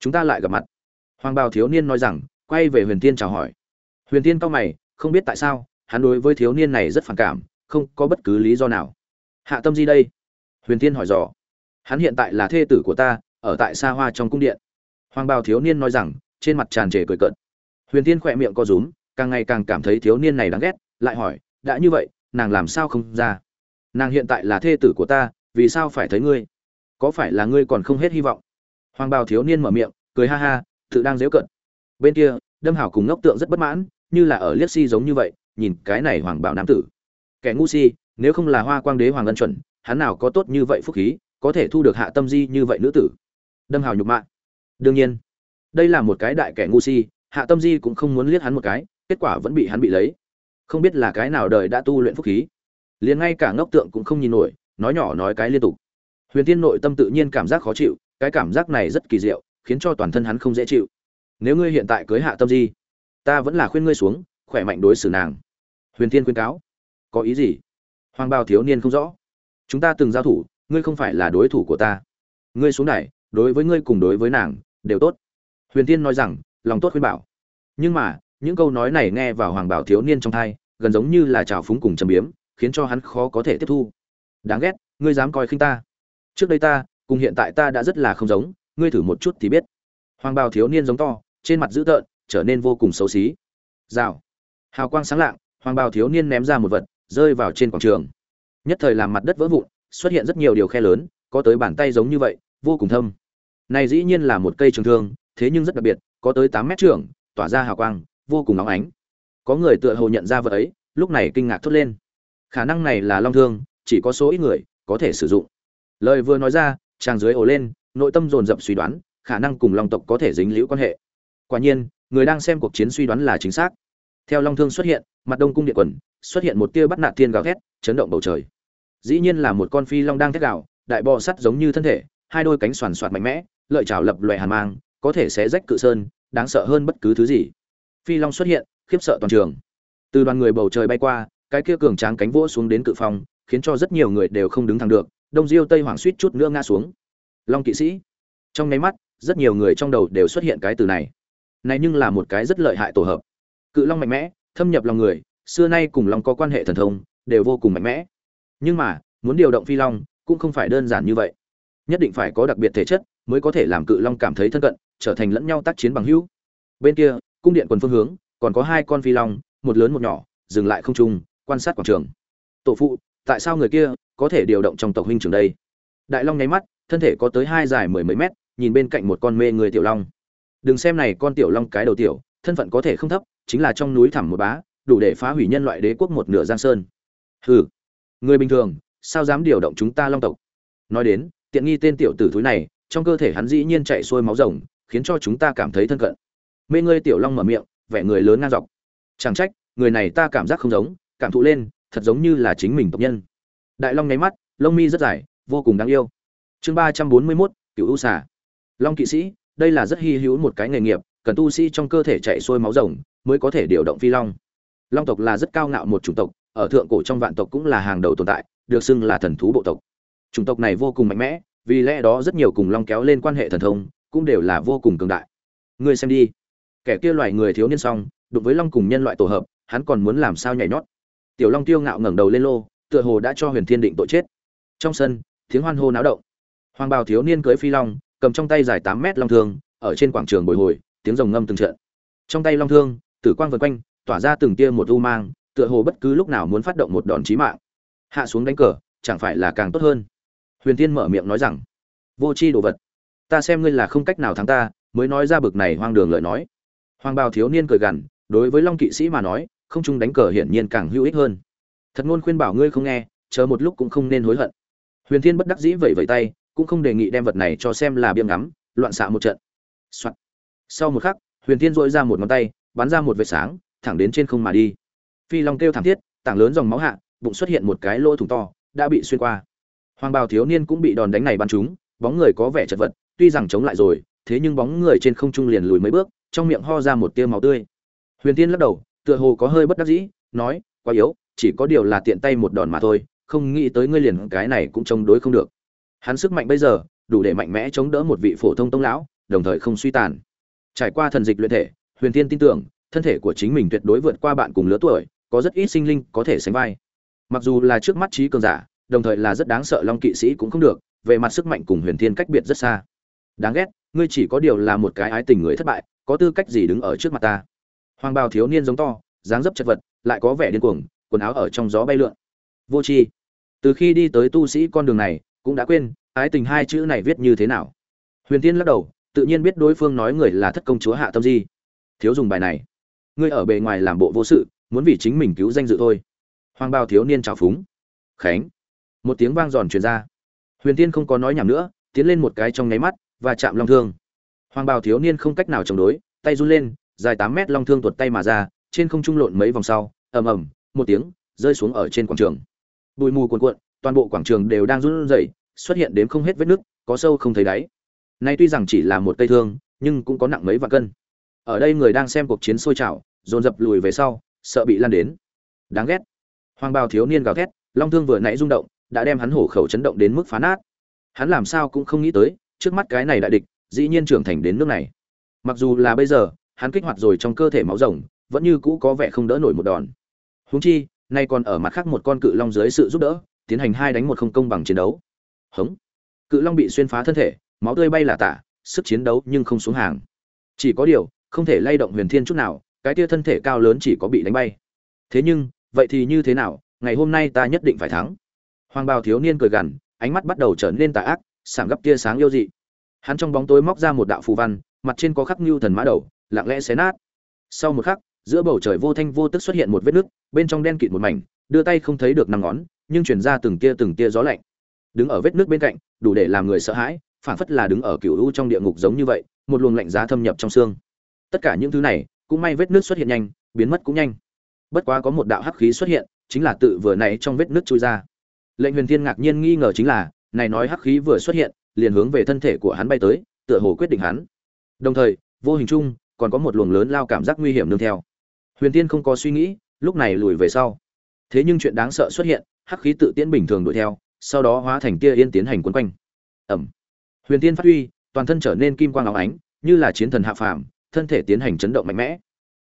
Chúng ta lại gặp mặt. Hoàng bào thiếu niên nói rằng, quay về huyền thiên chào hỏi. Huyền thiên cao mày, không biết tại sao, hắn đối với thiếu niên này rất phản cảm, không có bất cứ lý do nào. Hạ tâm di đây? Huyền thiên hỏi dò. Hắn hiện tại là thê tử của ta, ở tại xa hoa trong cung điện. Hoàng bào thiếu niên nói rằng, trên mặt tràn trề cười cợt. Huyền Thiên khỏe miệng co rúm, càng ngày càng cảm thấy thiếu niên này đáng ghét, lại hỏi, đã như vậy, nàng làm sao không ra? Nàng hiện tại là thê tử của ta, vì sao phải thấy ngươi? Có phải là ngươi còn không hết hy vọng? Hoàng bào thiếu niên mở miệng, cười ha ha, tự đang dễu cận bên kia, đâm hảo cùng ngốc tượng rất bất mãn, như là ở liếc si giống như vậy, nhìn cái này hoàng bảo nam tử. Kẻ ngu si, nếu không là hoa quang đế hoàng ân chuẩn, hắn nào có tốt như vậy phúc khí, có thể thu được hạ tâm di như vậy nữ tử. Đâm hào nhục mạ. Đương nhiên, đây là một cái đại kẻ ngu si, hạ tâm di cũng không muốn liếc hắn một cái, kết quả vẫn bị hắn bị lấy. Không biết là cái nào đời đã tu luyện phúc khí liền ngay cả ngốc tượng cũng không nhìn nổi, nói nhỏ nói cái liên tục. Huyền Thiên nội tâm tự nhiên cảm giác khó chịu, cái cảm giác này rất kỳ diệu, khiến cho toàn thân hắn không dễ chịu. Nếu ngươi hiện tại cưới hạ tâm di, ta vẫn là khuyên ngươi xuống, khỏe mạnh đối xử nàng. Huyền Thiên khuyên cáo. Có ý gì? Hoàng bao thiếu niên không rõ. Chúng ta từng giao thủ, ngươi không phải là đối thủ của ta. Ngươi xuống này, đối với ngươi cùng đối với nàng, đều tốt. Huyền Thiên nói rằng, lòng tốt khuyên bảo. Nhưng mà, những câu nói này nghe vào hoàng bảo thiếu niên trong thai gần giống như là trào phúng cùng trầm biếm khiến cho hắn khó có thể tiếp thu. Đáng ghét, ngươi dám coi khinh ta. Trước đây ta, cùng hiện tại ta đã rất là không giống, ngươi thử một chút thì biết. Hoàng bào thiếu niên giống to, trên mặt dữ tợn, trở nên vô cùng xấu xí. Rào. Hào quang sáng lạng, hoàng bào thiếu niên ném ra một vật, rơi vào trên quảng trường. Nhất thời làm mặt đất vỡ vụn, xuất hiện rất nhiều điều khe lớn, có tới bàn tay giống như vậy, vô cùng thâm. Này dĩ nhiên là một cây trường thương, thế nhưng rất đặc biệt, có tới tám mét trường, tỏa ra hào quang, vô cùng nóng ánh. Có người tựa hồ nhận ra vật ấy, lúc này kinh ngạc thốt lên khả năng này là long thương, chỉ có số ít người có thể sử dụng. Lời vừa nói ra, chàng dưới ồ lên, nội tâm dồn dập suy đoán, khả năng cùng long tộc có thể dính liễu quan hệ. Quả nhiên, người đang xem cuộc chiến suy đoán là chính xác. Theo long thương xuất hiện, mặt đông cung điện quần, xuất hiện một tia bắt nạt thiên gào thét, chấn động bầu trời. Dĩ nhiên là một con phi long đang thét gào, đại bò sắt giống như thân thể, hai đôi cánh soàn soạt mạnh mẽ, lợi chảo lập loè hàn mang, có thể sẽ rách cự sơn, đáng sợ hơn bất cứ thứ gì. Phi long xuất hiện, khiếp sợ toàn trường. Từ đoàn người bầu trời bay qua cái kia cường tráng cánh vỗ xuống đến cự phong, khiến cho rất nhiều người đều không đứng thẳng được, đông diêu tây hoàng suýt chút nữa ngã xuống. Long kỵ sĩ. Trong nháy mắt, rất nhiều người trong đầu đều xuất hiện cái từ này. Này nhưng là một cái rất lợi hại tổ hợp. Cự long mạnh mẽ, thâm nhập lòng người, xưa nay cùng long có quan hệ thần thông, đều vô cùng mạnh mẽ. Nhưng mà, muốn điều động phi long, cũng không phải đơn giản như vậy. Nhất định phải có đặc biệt thể chất, mới có thể làm cự long cảm thấy thân cận, trở thành lẫn nhau tác chiến bằng hữu. Bên kia, cung điện quần phương hướng, còn có hai con phi long, một lớn một nhỏ, dừng lại không trung quan sát quảng trường. Tổ phụ, tại sao người kia có thể điều động trong tộc huynh trường đây? Đại long nháy mắt, thân thể có tới hai dài mười mấy mét, nhìn bên cạnh một con mê người tiểu long. Đừng xem này con tiểu long cái đầu tiểu, thân phận có thể không thấp, chính là trong núi thẳm một bá, đủ để phá hủy nhân loại đế quốc một nửa giang sơn. Hừ, người bình thường, sao dám điều động chúng ta long tộc? Nói đến, tiện nghi tên tiểu tử thúi này, trong cơ thể hắn dĩ nhiên chạy xuôi máu rồng, khiến cho chúng ta cảm thấy thân cận. Mê ngươi tiểu long mở miệng, vẻ người lớn ngang dọc. Chẳng trách, người này ta cảm giác không giống cảm thụ lên, thật giống như là chính mình tộc nhân. Đại long nháy mắt, lông mi rất dài, vô cùng đáng yêu. Chương ba trăm bốn mươi mốt cựu ưu xà. Long kỵ sĩ, đây là rất hy hữu một cái nghề nghiệp, cần tu sĩ trong cơ thể chạy xuôi máu rồng, mới có thể điều động phi long. Long tộc là rất cao ngạo một chủng tộc, ở thượng cổ trong vạn tộc cũng là hàng đầu tồn tại, được xưng là thần thú bộ tộc. Chủng tộc này vô cùng mạnh mẽ, vì lẽ đó rất nhiều cùng long kéo lên quan hệ thần thông, cũng đều là vô cùng cường đại. Ngươi xem đi. Kẻ kia loài người thiếu niên xong, đụng với long cùng nhân loại tổ hợp, hắn còn muốn làm sao nhảy nhót? Tiểu long tiêu ngạo ngẩng đầu lên lô, tựa hồ đã cho huyền thiên định tội chết. Trong sân, tiếng hoan hô náo động. Hoàng bào thiếu niên cưới phi long, cầm trong tay dài tám mét long thương, ở trên quảng trường bồi hồi, tiếng rồng ngâm từng trận. Trong tay long thương, tử quang vần quanh, tỏa ra từng tia một u mang, tựa hồ bất cứ lúc nào muốn phát động một đòn chí mạng. Hạ xuống đánh cờ, chẳng phải là càng tốt hơn? Huyền Thiên mở miệng nói rằng, vô c h i đồ vật, ta xem ngươi là không cách nào thắng ta, mới nói ra bực này hoang đường lời nói. Hoàng bào thiếu niên cười gằn, đối với long kỵ sĩ mà nói không chung đánh cờ hiển nhiên càng hữu ích hơn. Thật ngôn khuyên bảo ngươi không nghe, chờ một lúc cũng không nên hối hận. Huyền thiên bất đắc dĩ vẩy vẩy tay, cũng không đề nghị đem vật này cho xem là biêm ngắm, loạn xạ một trận、Soạn. sau một khắc, huyền thiên dội ra một ngón tay, bắn ra một vệt sáng, thẳng đến trên không mà đi. Phi long kêu thảm thiết, tảng lớn dòng máu hạ, bụng xuất hiện một cái lỗ thủng to, đã bị xuyên qua. Hoàng bào thiếu niên cũng bị đòn đánh này bắn trúng, bóng người có vẻ chật vật, tuy rằng chống lại rồi, thế nhưng bóng người trên không trung liền lùi mấy bước, trong miệng ho ra một tia máu tươi. Huyền tiên lắc đầu tựa hồ có hơi bất đắc dĩ, nói, quá yếu, chỉ có điều là tiện tay một đòn mà thôi, không nghĩ tới ngươi liền cái này cũng chống đối không được. Hắn sức mạnh bây giờ, đủ để mạnh mẽ chống đỡ một vị phổ thông tông lão, đồng thời không suy tàn. Trải qua thần dịch luyện thể, huyền tiên tin tưởng, thân thể của chính mình tuyệt đối vượt qua bạn cùng lứa tuổi, có rất ít sinh linh có thể sánh vai. Mặc dù là trước mắt trí cường giả, đồng thời là rất đáng sợ long kỵ sĩ cũng không được, về mặt sức mạnh cùng huyền thiên cách biệt rất xa. Đáng ghét, ngươi chỉ có điều là một cái ái tình người thất bại, có tư cách gì đứng ở trước mặt ta? Hoàng bào thiếu niên giống to, dáng dấp chật vật, lại có vẻ điên cuồng, quần áo ở trong gió bay lượn. Vô tri. Từ khi đi tới tu sĩ con đường này, cũng đã quên, ái tình hai chữ này viết như thế nào. Huyền tiên lắc đầu, tự nhiên biết đối phương nói người là thất công chúa hạ tâm di. Thiếu dùng bài này. Ngươi ở bề ngoài làm bộ vô sự, muốn vì chính mình cứu danh dự thôi. Hoàng bào thiếu niên trào phúng. Khánh. Một tiếng vang giòn truyền ra. Huyền tiên không có nói nhảm nữa, tiến lên một cái trong nháy mắt, và chạm long thương. Hoàng bào thiếu niên không cách nào chống đối, tay run lên dài tám mét long thương tuột tay mà ra, trên không trung lộn mấy vòng sau, ầm ầm, một tiếng, rơi xuống ở trên quảng trường. Bụi mù cuồn cuộn, toàn bộ quảng trường đều đang run rẩy, xuất hiện đến không hết vết nứt, có sâu không thấy đáy. Nay tuy rằng chỉ là một cây thương, nhưng cũng có nặng mấy vạn cân. Ở đây người đang xem cuộc chiến sôi trào, dồn dập lùi về sau, sợ bị lan đến. Đáng ghét. Hoàng bào thiếu niên gào thét, long thương vừa nãy rung động, đã đem hắn hổ khẩu chấn động đến mức phá nát. Hắn làm sao cũng không nghĩ tới, trước mắt cái này đại địch, dĩ nhiên trưởng thành đến nước này. Mặc dù là bây giờ hắn kích hoạt rồi trong cơ thể máu rồng, vẫn như cũ có vẻ không đỡ nổi một đòn. Huống chi, nay còn ở mặt khác một con cự long dưới sự giúp đỡ, tiến hành hai đánh một không công bằng chiến đấu. Hống. Cự long bị xuyên phá thân thể, máu tươi bay là tả, sức chiến đấu nhưng không xuống hàng. Chỉ có điều, không thể lay động huyền thiên chút nào, cái tia thân thể cao lớn chỉ có bị đánh bay. Thế nhưng, vậy thì như thế nào, ngày hôm nay ta nhất định phải thắng. Hoàng bào thiếu niên cười gằn, ánh mắt bắt đầu trở nên tà ác, sảng gấp tia sáng yêu dị. Hắn trong bóng tối móc ra một đạo phù văn, mặt trên có khắc lưu thần mã đầu lặng lẽ xé nát. Sau một khắc, giữa bầu trời vô thanh vô tức xuất hiện một vết nứt, bên trong đen kịt một mảnh, đưa tay không thấy được năm ngón, nhưng truyền ra từng tia từng tia gió lạnh. Đứng ở vết nước bên cạnh, đủ để làm người sợ hãi phản phất là đứng ở cựu u trong địa ngục giống như vậy, một luồng lạnh giá thâm nhập trong xương. Tất cả những thứ này, cũng may vết nước xuất hiện nhanh, biến mất cũng nhanh. Bất quá có một đạo hắc khí xuất hiện, chính là tự vừa nãy trong vết nước chui ra. Lệnh huyền thiên ngạc nhiên nghi ngờ chính là, này nói hắc khí vừa xuất hiện, liền hướng về thân thể của hắn bay tới, tựa hồ quyết định hắn. Đồng thời, vô hình chung còn có một luồng lớn lao cảm giác nguy hiểm nương theo. Huyền tiên không có suy nghĩ, lúc này lùi về sau. Thế nhưng chuyện đáng sợ xuất hiện, hắc khí tự tiễn bình thường đuổi theo, sau đó hóa thành tia yên tiến hành quấn quanh. Ẩm. Huyền tiên phát huy, toàn thân trở nên kim quang óng ánh, như là chiến thần hạ phàm, thân thể tiến hành chấn động mạnh mẽ.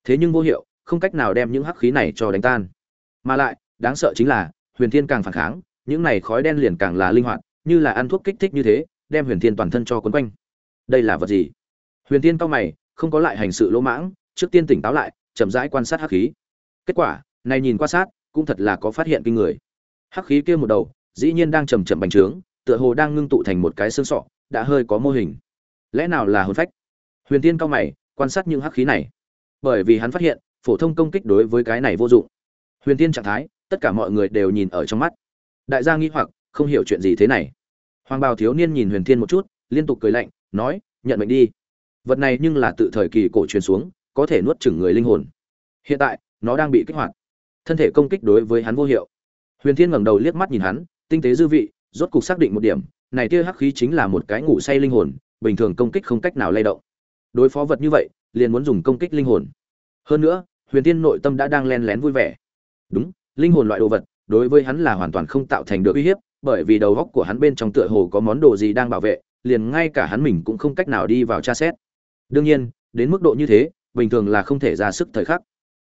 Thế nhưng vô hiệu, không cách nào đem những hắc khí này cho đánh tan. Mà lại, đáng sợ chính là, huyền thiên càng phản kháng, những này khói đen liền càng là linh hoạt, như là ăn thuốc kích thích như thế, đem huyền thiên toàn thân cho quấn quanh. Đây là vật gì? Huyền thiên cao mày không có lại hành sự lỗ mãng, trước tiên tỉnh táo lại, chậm rãi quan sát hắc khí. Kết quả, này nhìn qua sát, cũng thật là có phát hiện kinh người. Hắc khí kia một đầu, dĩ nhiên đang chầm chậm bành trướng, tựa hồ đang ngưng tụ thành một cái xương sọ, đã hơi có mô hình. Lẽ nào là hồn phách? Huyền tiên cao mày, quan sát những hắc khí này. Bởi vì hắn phát hiện, phổ thông công kích đối với cái này vô dụng. Huyền tiên trạng thái, tất cả mọi người đều nhìn ở trong mắt. Đại gia nghi hoặc, không hiểu chuyện gì thế này. Hoàng bào thiếu niên nhìn huyền thiên một chút, liên tục cười lạnh, nói, nhận mệnh đi vật này nhưng là tự thời kỳ cổ truyền xuống, có thể nuốt chửng người linh hồn. Hiện tại, nó đang bị kích hoạt. Thân thể công kích đối với hắn vô hiệu. Huyền thiên ngẩng đầu liếc mắt nhìn hắn, tinh tế dư vị, rốt cục xác định một điểm, này tia hắc khí chính là một cái ngủ say linh hồn, bình thường công kích không cách nào lay động. Đối phó vật như vậy, liền muốn dùng công kích linh hồn. Hơn nữa, huyền thiên nội tâm đã đang len lén vui vẻ. Đúng, linh hồn loại đồ vật, đối với hắn là hoàn toàn không tạo thành được uy hiếp, bởi vì đầu góc của hắn bên trong tựa hồ có món đồ gì đang bảo vệ, liền ngay cả hắn mình cũng không cách nào đi vào tra xét đương nhiên, đến mức độ như thế, bình thường là không thể ra sức thời khắc.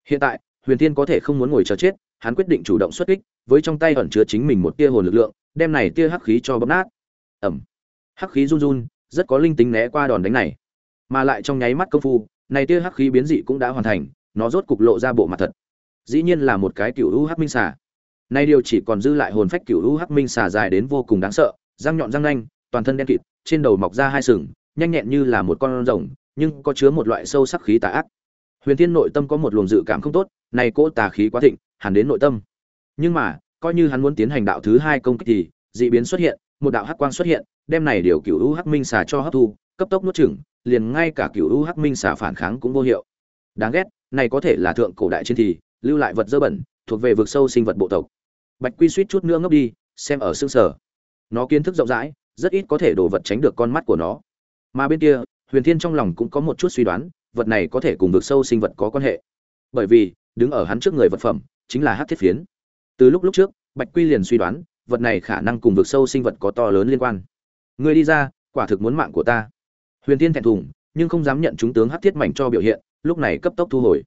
Hiện tại, huyền tiên có thể không muốn ngồi chờ chết, hắn quyết định chủ động xuất kích, với trong tay ẩn chứa chính mình một tia hồn lực lượng, đem này tia hắc khí cho bấm nát. Ẩm hắc khí run run, rất có linh tính né qua đòn đánh này. Mà lại trong nháy mắt công phu, này tia hắc khí biến dị cũng đã hoàn thành, nó rốt cục lộ ra bộ mặt thật. Dĩ nhiên là một cái cựu u hắc minh xà. Nay điều chỉ còn dư lại hồn phách cựu u hắc minh xà dài đến vô cùng đáng sợ, răng nhọn răng nanh, toàn thân đen kịt, trên đầu mọc ra hai sừng, nhanh nhẹn như là một con rồng nhưng có chứa một loại sâu sắc khí tà ác. Huyền thiên nội tâm có một luồng dự cảm không tốt, này cỗ tà khí quá thịnh, hẳn đến nội tâm. Nhưng mà, coi như hắn muốn tiến hành đạo thứ hai công kích thì, dị biến xuất hiện, một đạo hắc quang xuất hiện, đem này điều cửu u hắc minh xà cho hấp thu, cấp tốc nuốt chửng, liền ngay cả cửu u hắc minh xà phản kháng cũng vô hiệu. Đáng ghét, này có thể là thượng cổ đại chiến thì, lưu lại vật dơ bẩn, thuộc về vực sâu sinh vật bộ tộc. Bạch quy suýt chút nữa ngốc đi, xem ở xương sở. Nó kiến thức rộng rãi, rất ít có thể đổ vật tránh được con mắt của nó. Mà bên kia huyền thiên trong lòng cũng có một chút suy đoán, vật này có thể cùng vực sâu sinh vật có quan hệ. Bởi vì, đứng ở hắn trước người vật phẩm, chính là hát thiết phiến. Từ lúc lúc trước, bạch quy liền suy đoán, vật này khả năng cùng vực sâu sinh vật có to lớn liên quan. Người đi ra, quả thực muốn mạng của ta. Huyền tiên thẹn thùng, nhưng không dám nhận chúng tướng hát thiết mảnh cho biểu hiện, lúc này cấp tốc thu hồi.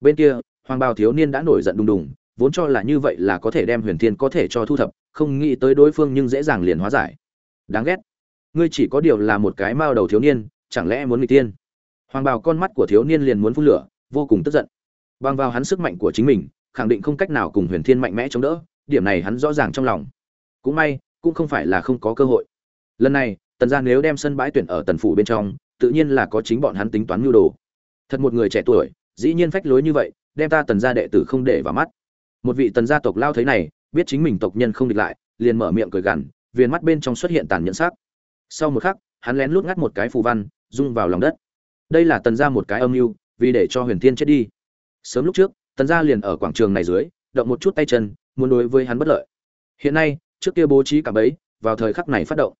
Bên kia, hoàng bào thiếu niên đã nổi giận đùng đùng, vốn cho là như vậy là có thể đem huyền thiên có thể cho thu thập, không nghĩ tới đối phương nhưng dễ dàng liền hóa giải. Đáng ghét. Ngươi chỉ có điều là một cái mao đầu thiếu niên chẳng lẽ muốn bị tiên hoàng bào con mắt của thiếu niên liền muốn phun lửa, vô cùng tức giận. Bằng vào hắn sức mạnh của chính mình, khẳng định không cách nào cùng huyền thiên mạnh mẽ chống đỡ, điểm này hắn rõ ràng trong lòng. Cũng may, cũng không phải là không có cơ hội. Lần này, tần gia nếu đem sân bãi tuyển ở tần phủ bên trong, tự nhiên là có chính bọn hắn tính toán nhu đồ. Thật một người trẻ tuổi, dĩ nhiên phách lối như vậy, đem ta tần gia đệ tử không để vào mắt. Một vị tần gia tộc lao thấy này, biết chính mình tộc nhân không địch lại, liền mở miệng cười gằn, viền mắt bên trong xuất hiện tàn nhẫn sắc. Sau một khắc, hắn lén lút ngắt một cái phù văn rung vào lòng đất. Đây là tần gia một cái âm mưu, vì để cho huyền thiên chết đi. Sớm lúc trước, tần gia liền ở quảng trường này dưới, động một chút tay chân, muốn đối với hắn bất lợi. Hiện nay, trước kia bố trí cả bấy vào thời khắc này phát động.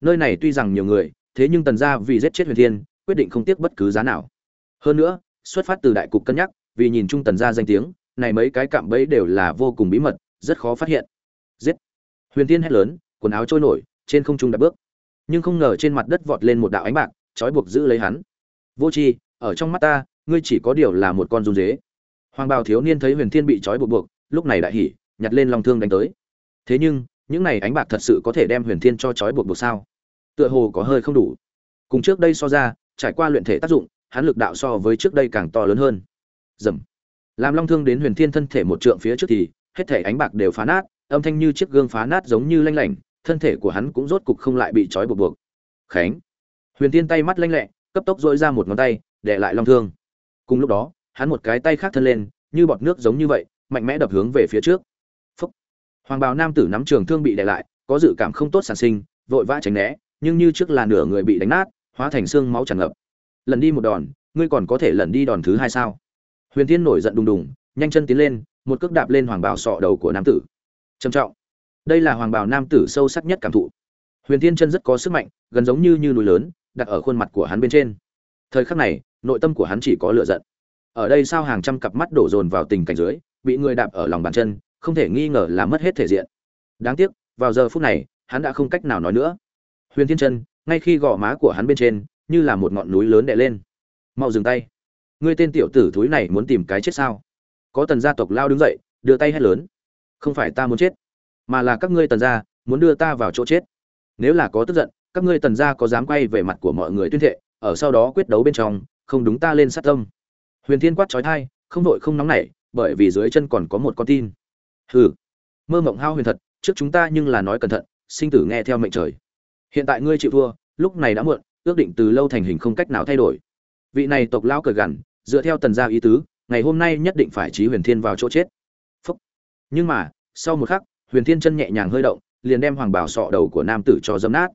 Nơi này tuy rằng nhiều người, thế nhưng tần gia vì giết chết huyền thiên, quyết định không tiếc bất cứ giá nào. Hơn nữa, xuất phát từ đại cục cân nhắc, vì nhìn chung tần gia danh tiếng, này mấy cái cạm bẫy đều là vô cùng bí mật, rất khó phát hiện. Giết! Huyền thiên hét lớn, quần áo trôi nổi, trên không trung đạp bước. Nhưng không ngờ trên mặt đất vọt lên một đạo ánh bạc trói buộc giữ lấy hắn. Vô tri, ở trong mắt ta, ngươi chỉ có điều là một con run dế. Hoàng bào thiếu niên thấy huyền thiên bị trói buộc buộc, lúc này đại hỉ, nhặt lên lòng thương đánh tới. Thế nhưng, những này ánh bạc thật sự có thể đem huyền thiên cho trói buộc buộc sao? Tựa hồ có hơi không đủ. Cùng trước đây so ra, trải qua luyện thể tác dụng, hắn lực đạo so với trước đây càng to lớn hơn. Dầm. Làm long thương đến huyền thiên thân thể một trượng phía trước thì, hết thể ánh bạc đều phá nát, âm thanh như chiếc gương phá nát giống như lanh lảnh, thân thể của hắn cũng rốt cục không lại bị trói buộc buộc. Khánh huyền thiên tay mắt lanh lẹ, cấp tốc dỗi ra một ngón tay, để lại long thương. Cùng lúc đó, hắn một cái tay khác thân lên, như bọt nước giống như vậy, mạnh mẽ đập hướng về phía trước. Phúc. hoàng bào nam tử nắm trường thương bị đè lại, có dự cảm không tốt sản sinh, vội vã tránh né, nhưng như trước là nửa người bị đánh nát, hóa thành xương máu tràn ngập. Lần đi một đòn, ngươi còn có thể lần đi đòn thứ hai sao? Huyền thiên nổi giận đùng đùng, nhanh chân tiến lên, một cước đạp lên hoàng bào sọ đầu của nam tử. Trầm trọng. Đây là hoàng bào nam tử sâu sắc nhất cảm thụ. Huyền thiên chân rất có sức mạnh, gần giống như như núi lớn đặt ở khuôn mặt của hắn bên trên. Thời khắc này, nội tâm của hắn chỉ có lựa giận. Ở đây sao hàng trăm cặp mắt đổ dồn vào tình cảnh dưới, bị người đạp ở lòng bàn chân, không thể nghi ngờ là mất hết thể diện. Đáng tiếc, vào giờ phút này, hắn đã không cách nào nói nữa. Huyền thiên chân, ngay khi gò má của hắn bên trên, như là một ngọn núi lớn đè lên. Mau dừng tay. Ngươi tên tiểu tử thúi này muốn tìm cái chết sao? Có tần gia tộc lao đứng dậy, đưa tay hét lớn. Không phải ta muốn chết, mà là các ngươi tần gia muốn đưa ta vào chỗ chết. Nếu là có tức giận các ngươi tần gia có dám quay về mặt của mọi người tuyên thệ, ở sau đó quyết đấu bên trong, không đúng ta lên sát tâm. Huyền thiên quát trói thai, không đội không nóng nảy, bởi vì dưới chân còn có một con tin. Hừ, mơ mộng hao huyền thật, trước chúng ta nhưng là nói cẩn thận, sinh tử nghe theo mệnh trời. Hiện tại ngươi chịu thua, lúc này đã muộn, ước định từ lâu thành hình không cách nào thay đổi. Vị này tộc lão cờ gằn, dựa theo tần gia ý tứ, ngày hôm nay nhất định phải trí huyền thiên vào chỗ chết. Phúc. nhưng mà, sau một khắc, huyền thiên chân nhẹ nhàng hơi động, liền đem hoàng bảo sọ đầu của nam tử cho dấm nát.